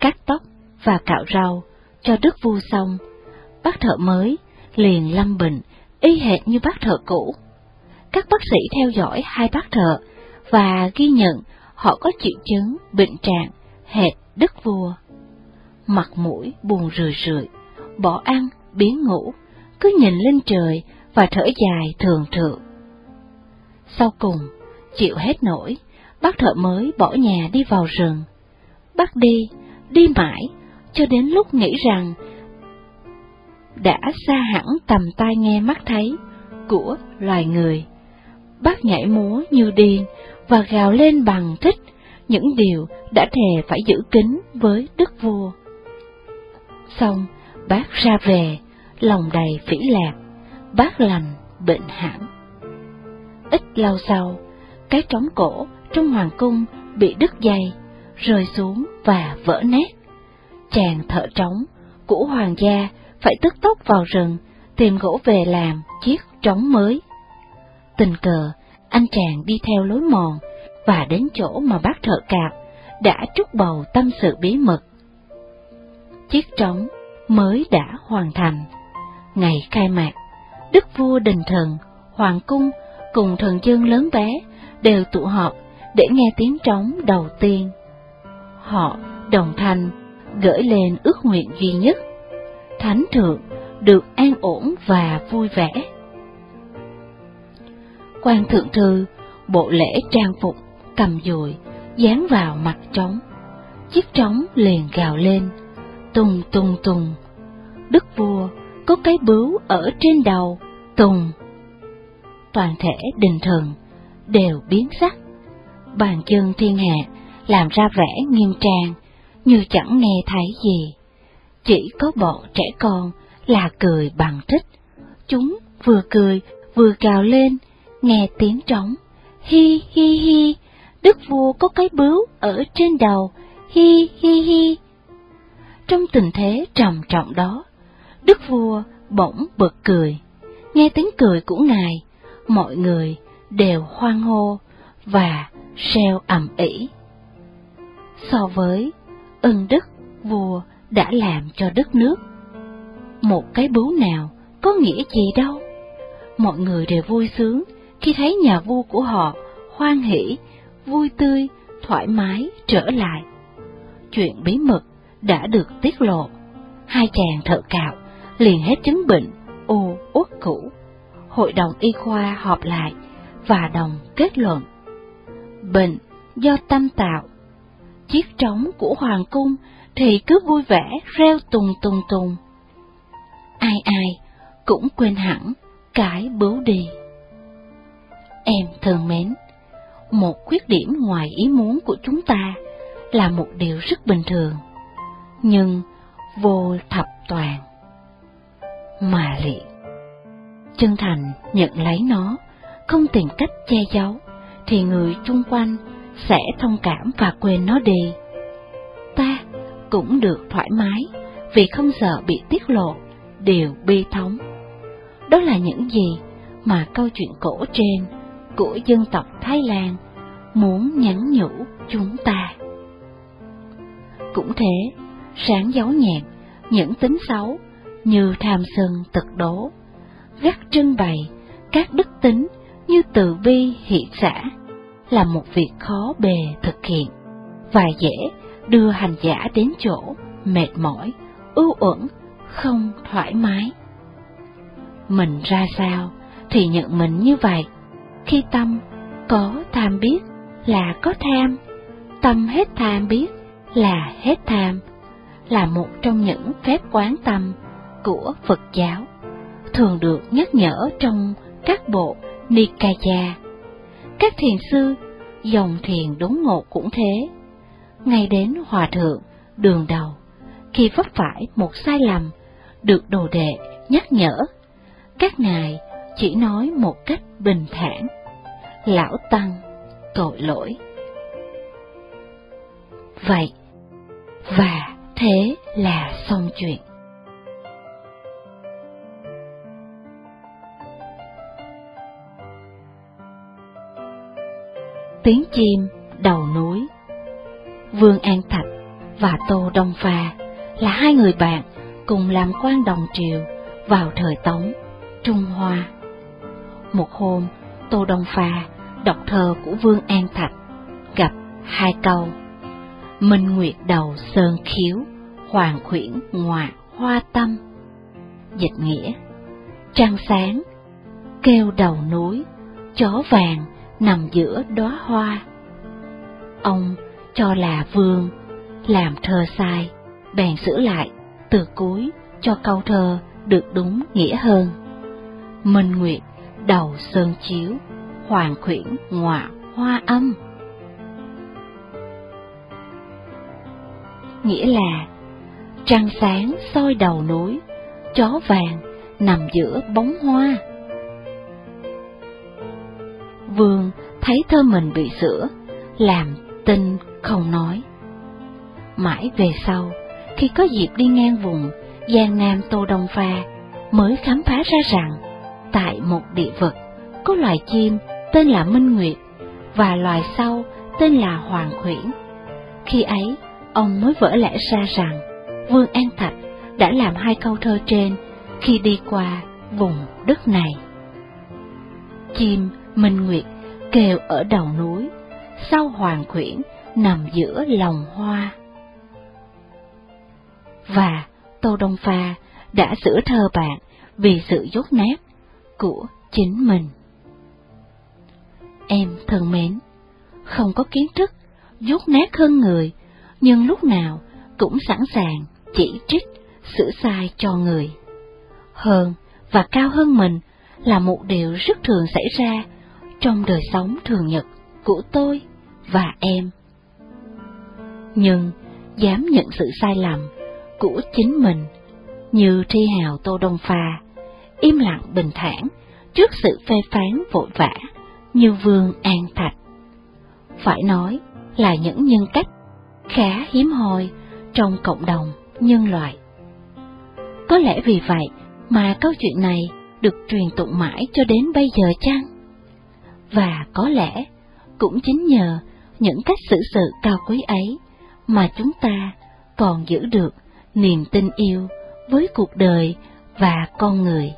Cắt tóc và cạo rau cho đức vua xong, bác thợ mới liền lâm bệnh y hệt như bác thợ cũ. Các bác sĩ theo dõi hai bác thợ và ghi nhận họ có triệu chứng bệnh trạng hệt đức vua. Mặt mũi buồn rười rượi, bỏ ăn, biến ngủ, cứ nhìn lên trời và thở dài thường thượng. Sau cùng, chịu hết nổi, bác thợ mới bỏ nhà đi vào rừng. Bác đi, đi mãi, cho đến lúc nghĩ rằng đã xa hẳn tầm tai nghe mắt thấy của loài người. Bác nhảy múa như điên và gào lên bằng thích những điều đã thề phải giữ kín với đức vua. Xong, bác ra về, lòng đầy phỉ lạc, bác lành, bệnh hẳn. Ít lâu sau, cái trống cổ trong hoàng cung bị đứt dây, rơi xuống và vỡ nát. Chàng thợ trống của hoàng gia phải tức tốc vào rừng tìm gỗ về làm chiếc trống mới. Tình cờ, anh chàng đi theo lối mòn và đến chỗ mà bác thợ cạp đã trút bầu tâm sự bí mật. Chiếc trống mới đã hoàn thành. Ngày khai mạc, đức vua đình thần, hoàng cung cùng thần dân lớn bé đều tụ họp để nghe tiếng trống đầu tiên. Họ đồng thanh gửi lên ước nguyện duy nhất, thánh thượng được an ổn và vui vẻ. quan thượng thư, bộ lễ trang phục, cầm dùi, dán vào mặt trống. Chiếc trống liền gào lên, tùng tùng tùng. Đức vua có cái bướu ở trên đầu, tùng. Toàn thể đình thần đều biến sắc. Bàn chân thiên hạ làm ra vẻ nghiêm trang, như chẳng nghe thấy gì. Chỉ có bọn trẻ con là cười bằng thích. Chúng vừa cười vừa cào lên, nghe tiếng trống. Hi hi hi, đức vua có cái bướu ở trên đầu, hi hi hi. Trong tình thế trầm trọng đó, đức vua bỗng bật cười. Nghe tiếng cười của ngài, mọi người đều hoan hô và reo ầm ĩ. So với ân đức vua đã làm cho đất nước, một cái bú nào có nghĩa gì đâu. Mọi người đều vui sướng khi thấy nhà vua của họ hoan hỷ, vui tươi, thoải mái trở lại. Chuyện bí mật đã được tiết lộ, hai chàng thợ cạo liền hết chứng bệnh ô uất cũ. Hội đồng y khoa họp lại và đồng kết luận. Bệnh do tâm tạo, chiếc trống của hoàng cung thì cứ vui vẻ reo tùng tùng tùng. Ai ai cũng quên hẳn cái bướu đi. Em thường mến, một khuyết điểm ngoài ý muốn của chúng ta là một điều rất bình thường, nhưng vô thập toàn. Mà liệt, chân thành nhận lấy nó, không tìm cách che giấu, thì người chung quanh sẽ thông cảm và quên nó đi. Ta cũng được thoải mái vì không sợ bị tiết lộ điều bi thống. Đó là những gì mà câu chuyện cổ trên của dân tộc Thái Lan muốn nhắn nhủ chúng ta. Cũng thế, sáng giấu nhẹt những tính xấu như tham sân tật đố, gắt trưng bày các đức tính như từ bi hiện xã là một việc khó bề thực hiện và dễ đưa hành giả đến chỗ mệt mỏi, ưu uẩn, không thoải mái. Mình ra sao thì nhận mình như vậy, khi tâm có tham biết là có tham, tâm hết tham biết là hết tham, là một trong những phép quán tâm của Phật giáo, thường được nhắc nhở trong các bộ Nikaya. Các thiền sư, dòng thiền đốn ngộ cũng thế. Ngay đến hòa thượng, đường đầu, khi vấp phải một sai lầm, được đồ đệ nhắc nhở, các ngài chỉ nói một cách bình thản. Lão Tăng, tội lỗi. Vậy, và thế là xong chuyện. Tiếng chim đầu núi. Vương An Thạch và Tô Đông Pha là hai người bạn cùng làm quan đồng triều vào thời Tống, Trung Hoa. Một hôm, Tô Đông Pha đọc thơ của Vương An Thạch, gặp hai câu. Minh Nguyệt đầu sơn khiếu, hoàng khuyển ngoại hoa tâm. Dịch nghĩa, trăng sáng, kêu đầu núi, chó vàng nằm giữa đóa hoa. Ông cho là vương, làm thơ sai, bèn sửa lại từ cuối cho câu thơ được đúng nghĩa hơn. Minh Nguyệt đầu sơn chiếu, hoàng khuyển ngọa hoa âm. Nghĩa là trăng sáng soi đầu núi, chó vàng nằm giữa bóng hoa. Vương thấy thơ mình bị sửa, làm tin không nói. Mãi về sau, khi có dịp đi ngang vùng Giang Nam Tô Đông Pha, mới khám phá ra rằng, tại một địa vực có loài chim tên là Minh Nguyệt và loài sau tên là Hoàng Khuyển. Khi ấy, ông mới vỡ lẽ ra rằng Vương An Thạch đã làm hai câu thơ trên khi đi qua vùng đất này. Chim Minh Nguyệt kêu ở đầu núi, sau hoàng khuyển nằm giữa lòng hoa. Và Tô Đông Pha đã sửa thơ bạn vì sự dốt nát của chính mình. Em thân mến, không có kiến thức, dốt nát hơn người, nhưng lúc nào cũng sẵn sàng chỉ trích, sửa sai cho người. Hơn và cao hơn mình là một điều rất thường xảy ra trong đời sống thường nhật của tôi và em. Nhưng dám nhận sự sai lầm của chính mình, như thi hào Tô Đông Pha, im lặng bình thản trước sự phê phán vội vã như Vương An Thạch. Phải nói là những nhân cách khá hiếm hoi trong cộng đồng nhân loại. Có lẽ vì vậy mà câu chuyện này được truyền tụng mãi cho đến bây giờ chăng? Và có lẽ cũng chính nhờ những cách xử sự cao quý ấy mà chúng ta còn giữ được niềm tin yêu với cuộc đời và con người.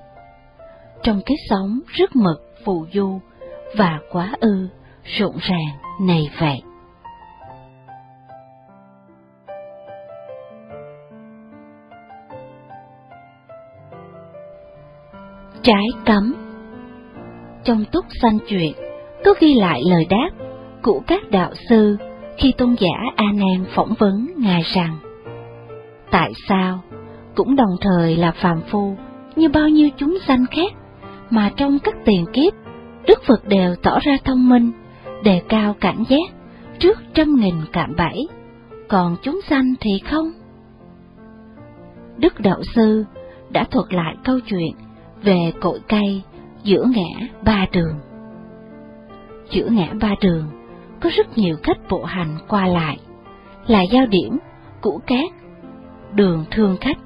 Trong cái sống rất mực, phù du và quá ư, rộn ràng này vậy. Trái cấm trong túc sanh chuyện, có ghi lại lời đáp của các đạo sư khi tôn giả A Nan phỏng vấn ngài rằng: Tại sao cũng đồng thời là phàm phu như bao nhiêu chúng sanh khác mà trong các tiền kiếp Đức Phật đều tỏ ra thông minh, đề cao cảnh giác trước trăm nghìn cạm bẫy, còn chúng sanh thì không. Đức Đạo Sư đã thuật lại câu chuyện về cội cây giữa ngã ba đường. Giữa ngã ba đường có rất nhiều cách bộ hành qua lại, là giao điểm cũ cát, đường thương khách.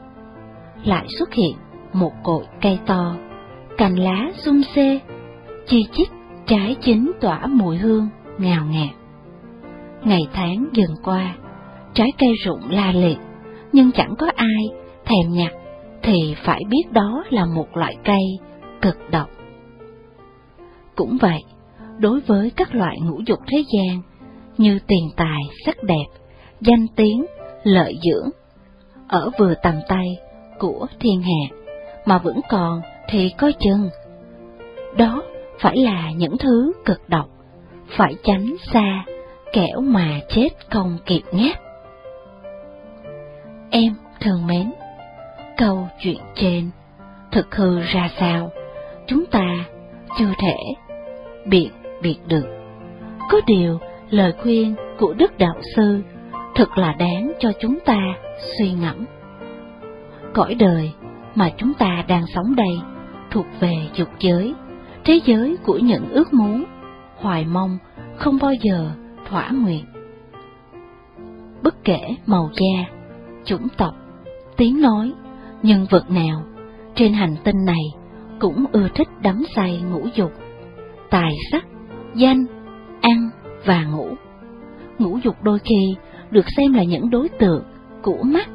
Lại xuất hiện một cội cây to, cành lá xung xê, chi chít trái chín tỏa mùi hương ngào ngạt. Ngày tháng dần qua, trái cây rụng la liệt, nhưng chẳng có ai thèm nhặt thì phải biết đó là một loại cây cực độc. Cũng vậy, đối với các loại ngũ dục thế gian như tiền tài, sắc đẹp, danh tiếng, lợi dưỡng, ở vừa tầm tay của thiên hạ, mà vẫn còn thì coi chừng. Đó phải là những thứ cực độc, phải tránh xa, kẻo mà chết không kịp nhé. Em thường mến, câu chuyện trên thực hư ra sao, chúng ta chưa thể biệt biệt được. Có điều, lời khuyên của Đức Đạo Sư thật là đáng cho chúng ta suy ngẫm. Cõi đời mà chúng ta đang sống đây thuộc về dục giới, thế giới của những ước muốn, hoài mong không bao giờ thỏa nguyện. Bất kể màu da, chủng tộc, tiếng nói, nhân vật nào trên hành tinh này cũng ưa thích đắm say ngũ dục, tài sắc, danh, ăn và ngủ. Ngũ dục đôi khi được xem là những đối tượng của mắt,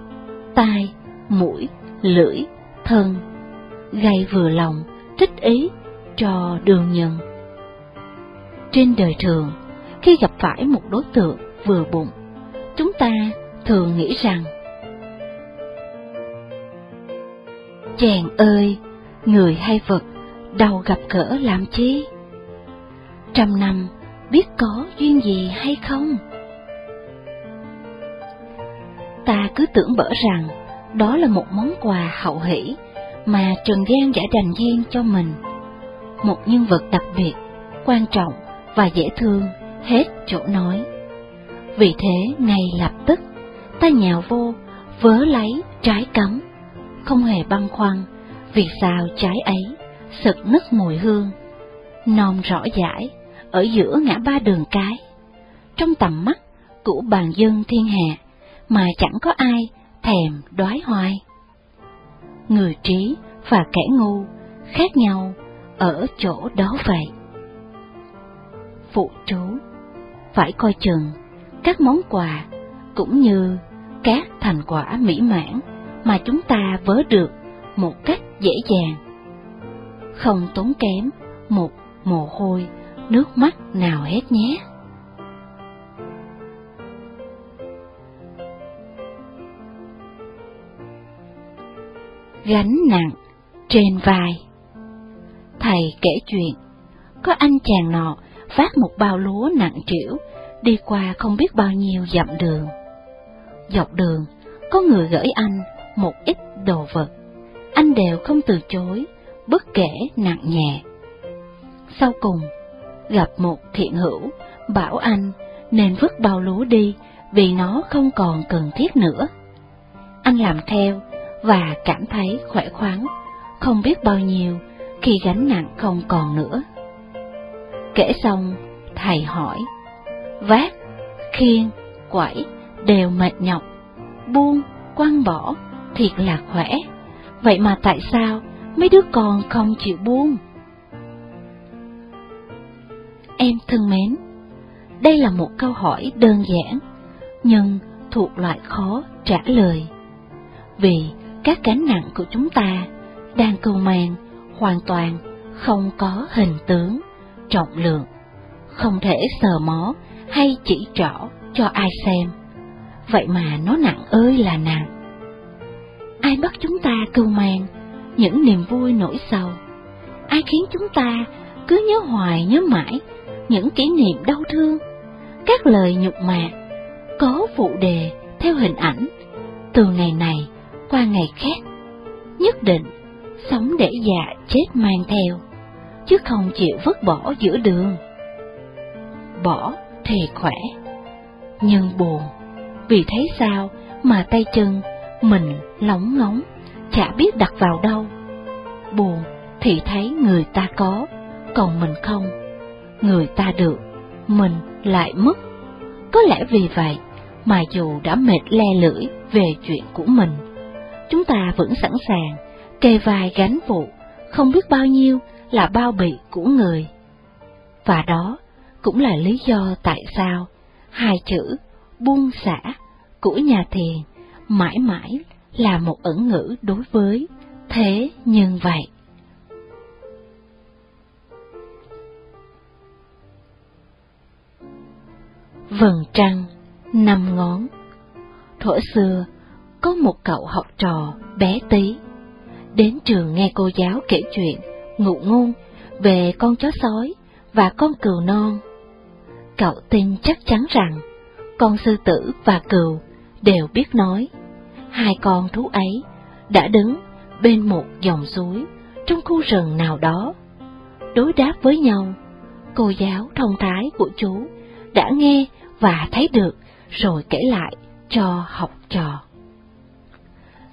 tai, mũi, lưỡi, thân, gây vừa lòng, trích ý cho đường nhân. Trên đời thường, khi gặp phải một đối tượng vừa bụng, chúng ta thường nghĩ rằng Chàng ơi, người hay vật, đầu gặp gỡ làm chi? Trăm năm, biết có duyên gì hay không? Ta cứ tưởng bở rằng đó là một món quà hậu hỷ mà Trần gian đã dành riêng cho mình. Một nhân vật đặc biệt, quan trọng và dễ thương hết chỗ nói. Vì thế ngay lập tức, ta nhào vô, vớ lấy trái cấm, không hề băn khoăn vì sao trái ấy sực nứt mùi hương, non rõ giải ở giữa ngã ba đường cái, trong tầm mắt của bàn dân thiên hạ mà chẳng có ai thèm đoái hoài. Người trí và kẻ ngu khác nhau ở chỗ đó vậy. Phụ chú phải coi chừng các món quà cũng như các thành quả mỹ mãn mà chúng ta vớ được một cách dễ dàng, không tốn kém một mồ hôi, nước mắt nào hết nhé. Gánh nặng trên vai Thầy kể chuyện, có anh chàng nọ vác một bao lúa nặng trĩu đi qua không biết bao nhiêu dặm đường. Dọc đường, có người gửi anh một ít đồ vật, anh đều không từ chối, bất kể nặng nhẹ. Sau cùng, gặp một thiện hữu, bảo anh nên vứt bao lúa đi vì nó không còn cần thiết nữa. Anh làm theo và cảm thấy khỏe khoắn, không biết bao nhiêu khi gánh nặng không còn nữa. Kể xong, thầy hỏi, vác, khiên, quẩy đều mệt nhọc, buông, quăng bỏ, thiệt là khỏe. Vậy mà tại sao mấy đứa con không chịu buông? Em thân mến, đây là một câu hỏi đơn giản, nhưng thuộc loại khó trả lời. Vì các gánh nặng của chúng ta đang cưu mang hoàn toàn không có hình tướng, trọng lượng, không thể sờ mó hay chỉ trỏ cho ai xem. Vậy mà nó nặng ơi là nặng. Ai bắt chúng ta cưu mang những niềm vui nỗi sầu? Ai khiến chúng ta cứ nhớ hoài nhớ mãi những kỷ niệm đau thương, các lời nhục mạ có phụ đề theo hình ảnh, từ ngày này qua ngày khác, nhất định sống để già chết mang theo, chứ không chịu vứt bỏ giữa đường. Bỏ thì khỏe, nhưng buồn, vì thấy sao mà tay chân mình lóng ngóng, chả biết đặt vào đâu. Buồn thì thấy người ta có, còn mình không. Người ta được, mình lại mất. Có lẽ vì vậy mà dù đã mệt le lưỡi về chuyện của mình, chúng ta vẫn sẵn sàng kề vai gánh vụ, không biết bao nhiêu là bao bì của người. Và đó cũng là lý do tại sao hai chữ buông xả của nhà thiền mãi mãi là một ẩn ngữ đối với thế nhưng vậy. Vầng trăng, năm ngón Thuở xưa, có một cậu học trò bé tí, đến trường nghe cô giáo kể chuyện ngụ ngôn về con chó sói và con cừu non. Cậu tin chắc chắn rằng con sư tử và cừu đều biết nói. Hai con thú ấy đã đứng bên một dòng suối trong khu rừng nào đó. Đối đáp với nhau, cô giáo thông thái của chú đã nghe và thấy được rồi kể lại cho học trò.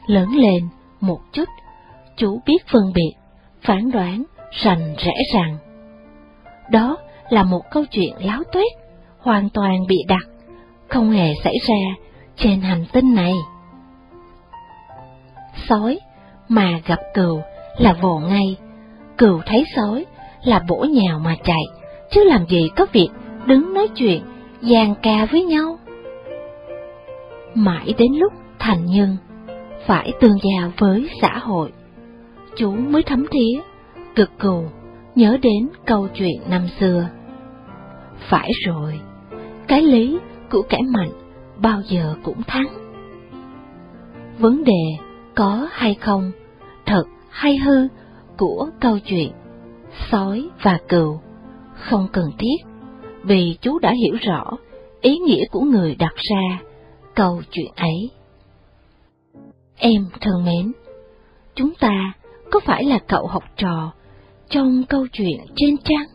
Lớn lên một chút, chú biết phân biệt, phán đoán, rành rẽ rằng. Đó là một câu chuyện láo tuyết hoàn toàn bị đặt, không hề xảy ra trên hành tinh này. Sói mà gặp cừu là vồ ngay, cừu thấy sói là bổ nhào mà chạy, chứ làm gì có việc đứng nói chuyện, giàn ca với nhau. Mãi đến lúc thành nhân, phải tương giao với xã hội, chú mới thấm thía, cực cù, nhớ đến câu chuyện năm xưa. Phải rồi, cái lý của kẻ mạnh bao giờ cũng thắng. Vấn đề có hay không, thật hay hư của câu chuyện sói và cừu không cần thiết, vì chú đã hiểu rõ ý nghĩa của người đặt ra câu chuyện ấy. Em thân mến, chúng ta có phải là cậu học trò trong câu chuyện trên trang?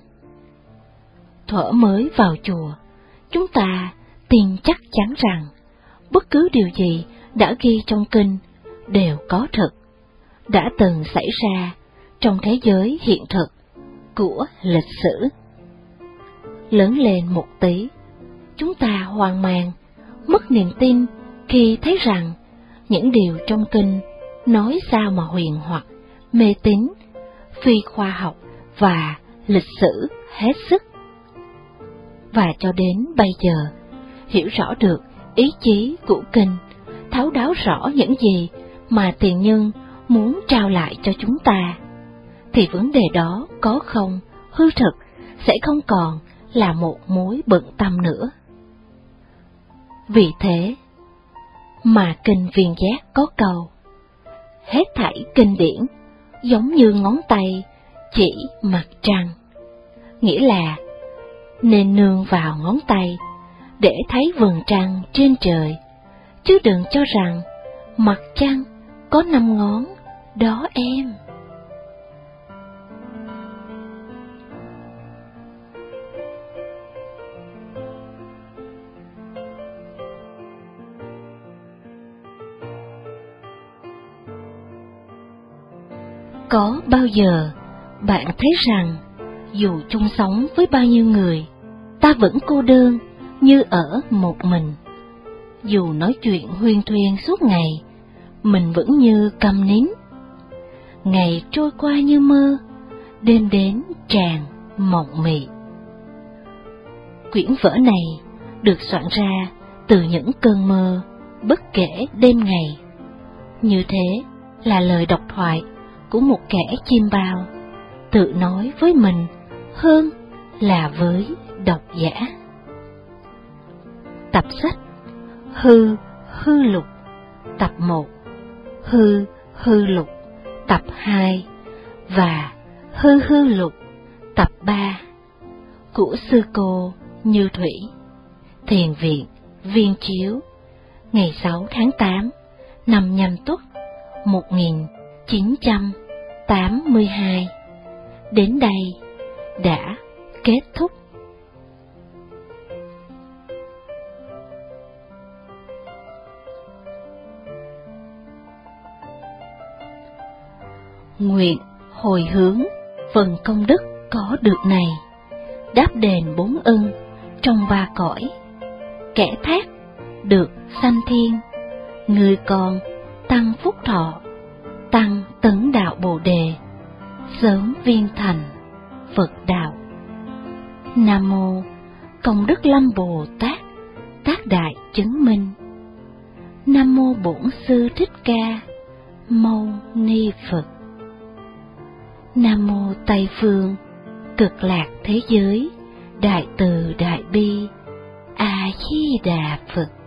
Thuở mới vào chùa, chúng ta tin chắc chắn rằng bất cứ điều gì đã ghi trong kinh đều có thật, đã từng xảy ra trong thế giới hiện thực của lịch sử. Lớn lên một tí, chúng ta hoang mang, mất niềm tin khi thấy rằng những điều trong kinh nói sao mà huyền hoặc, mê tín, phi khoa học và lịch sử hết sức. Và cho đến bây giờ, hiểu rõ được ý chí của kinh, thấu đáo rõ những gì mà tiền nhân muốn trao lại cho chúng ta, thì vấn đề đó có không, hư thực, sẽ không còn là một mối bận tâm nữa. Vì thế, mà kinh viên giác có cầu hết thảy kinh điển, giống như ngón tay chỉ mặt trăng, nghĩa là nên nương vào ngón tay để thấy vầng trăng trên trời, chứ đừng cho rằng mặt trăng có năm ngón, đó em. Có bao giờ bạn thấy rằng dù chung sống với bao nhiêu người, ta vẫn cô đơn như ở một mình. Dù nói chuyện huyên thuyên suốt ngày, mình vẫn như câm nín. Ngày trôi qua như mơ, đêm đến tràn mộng mị. Quyển vở này được soạn ra từ những cơn mơ bất kể đêm ngày. Như thế là lời độc thoại của một kẻ chim bao, tự nói với mình hơn là với độc giả. Tập sách Hư Hư Lục Tập 1 Hư Hư Lục Tập 2 và Hư Hư Lục Tập 3 của sư cô Như Thủy Thiền viện Viên Chiếu, ngày 6 tháng 8 năm nhâm tuất 1982. Đến đây đã kết thúc. Nguyện hồi hướng phần công đức có được này, đáp đền bốn ân trong ba cõi, kẻ thác được sanh thiên, người còn tăng phúc thọ, tăng tấn đạo Bồ đề, sớm viên thành Phật đạo. Nam mô Công đức Lâm Bồ Tát, Tác đại chứng minh. Nam mô Bổn sư Thích Ca, Mâu Ni Phật. Nam mô Tây phương, cực lạc thế giới, đại từ đại bi, A Di Đà Phật.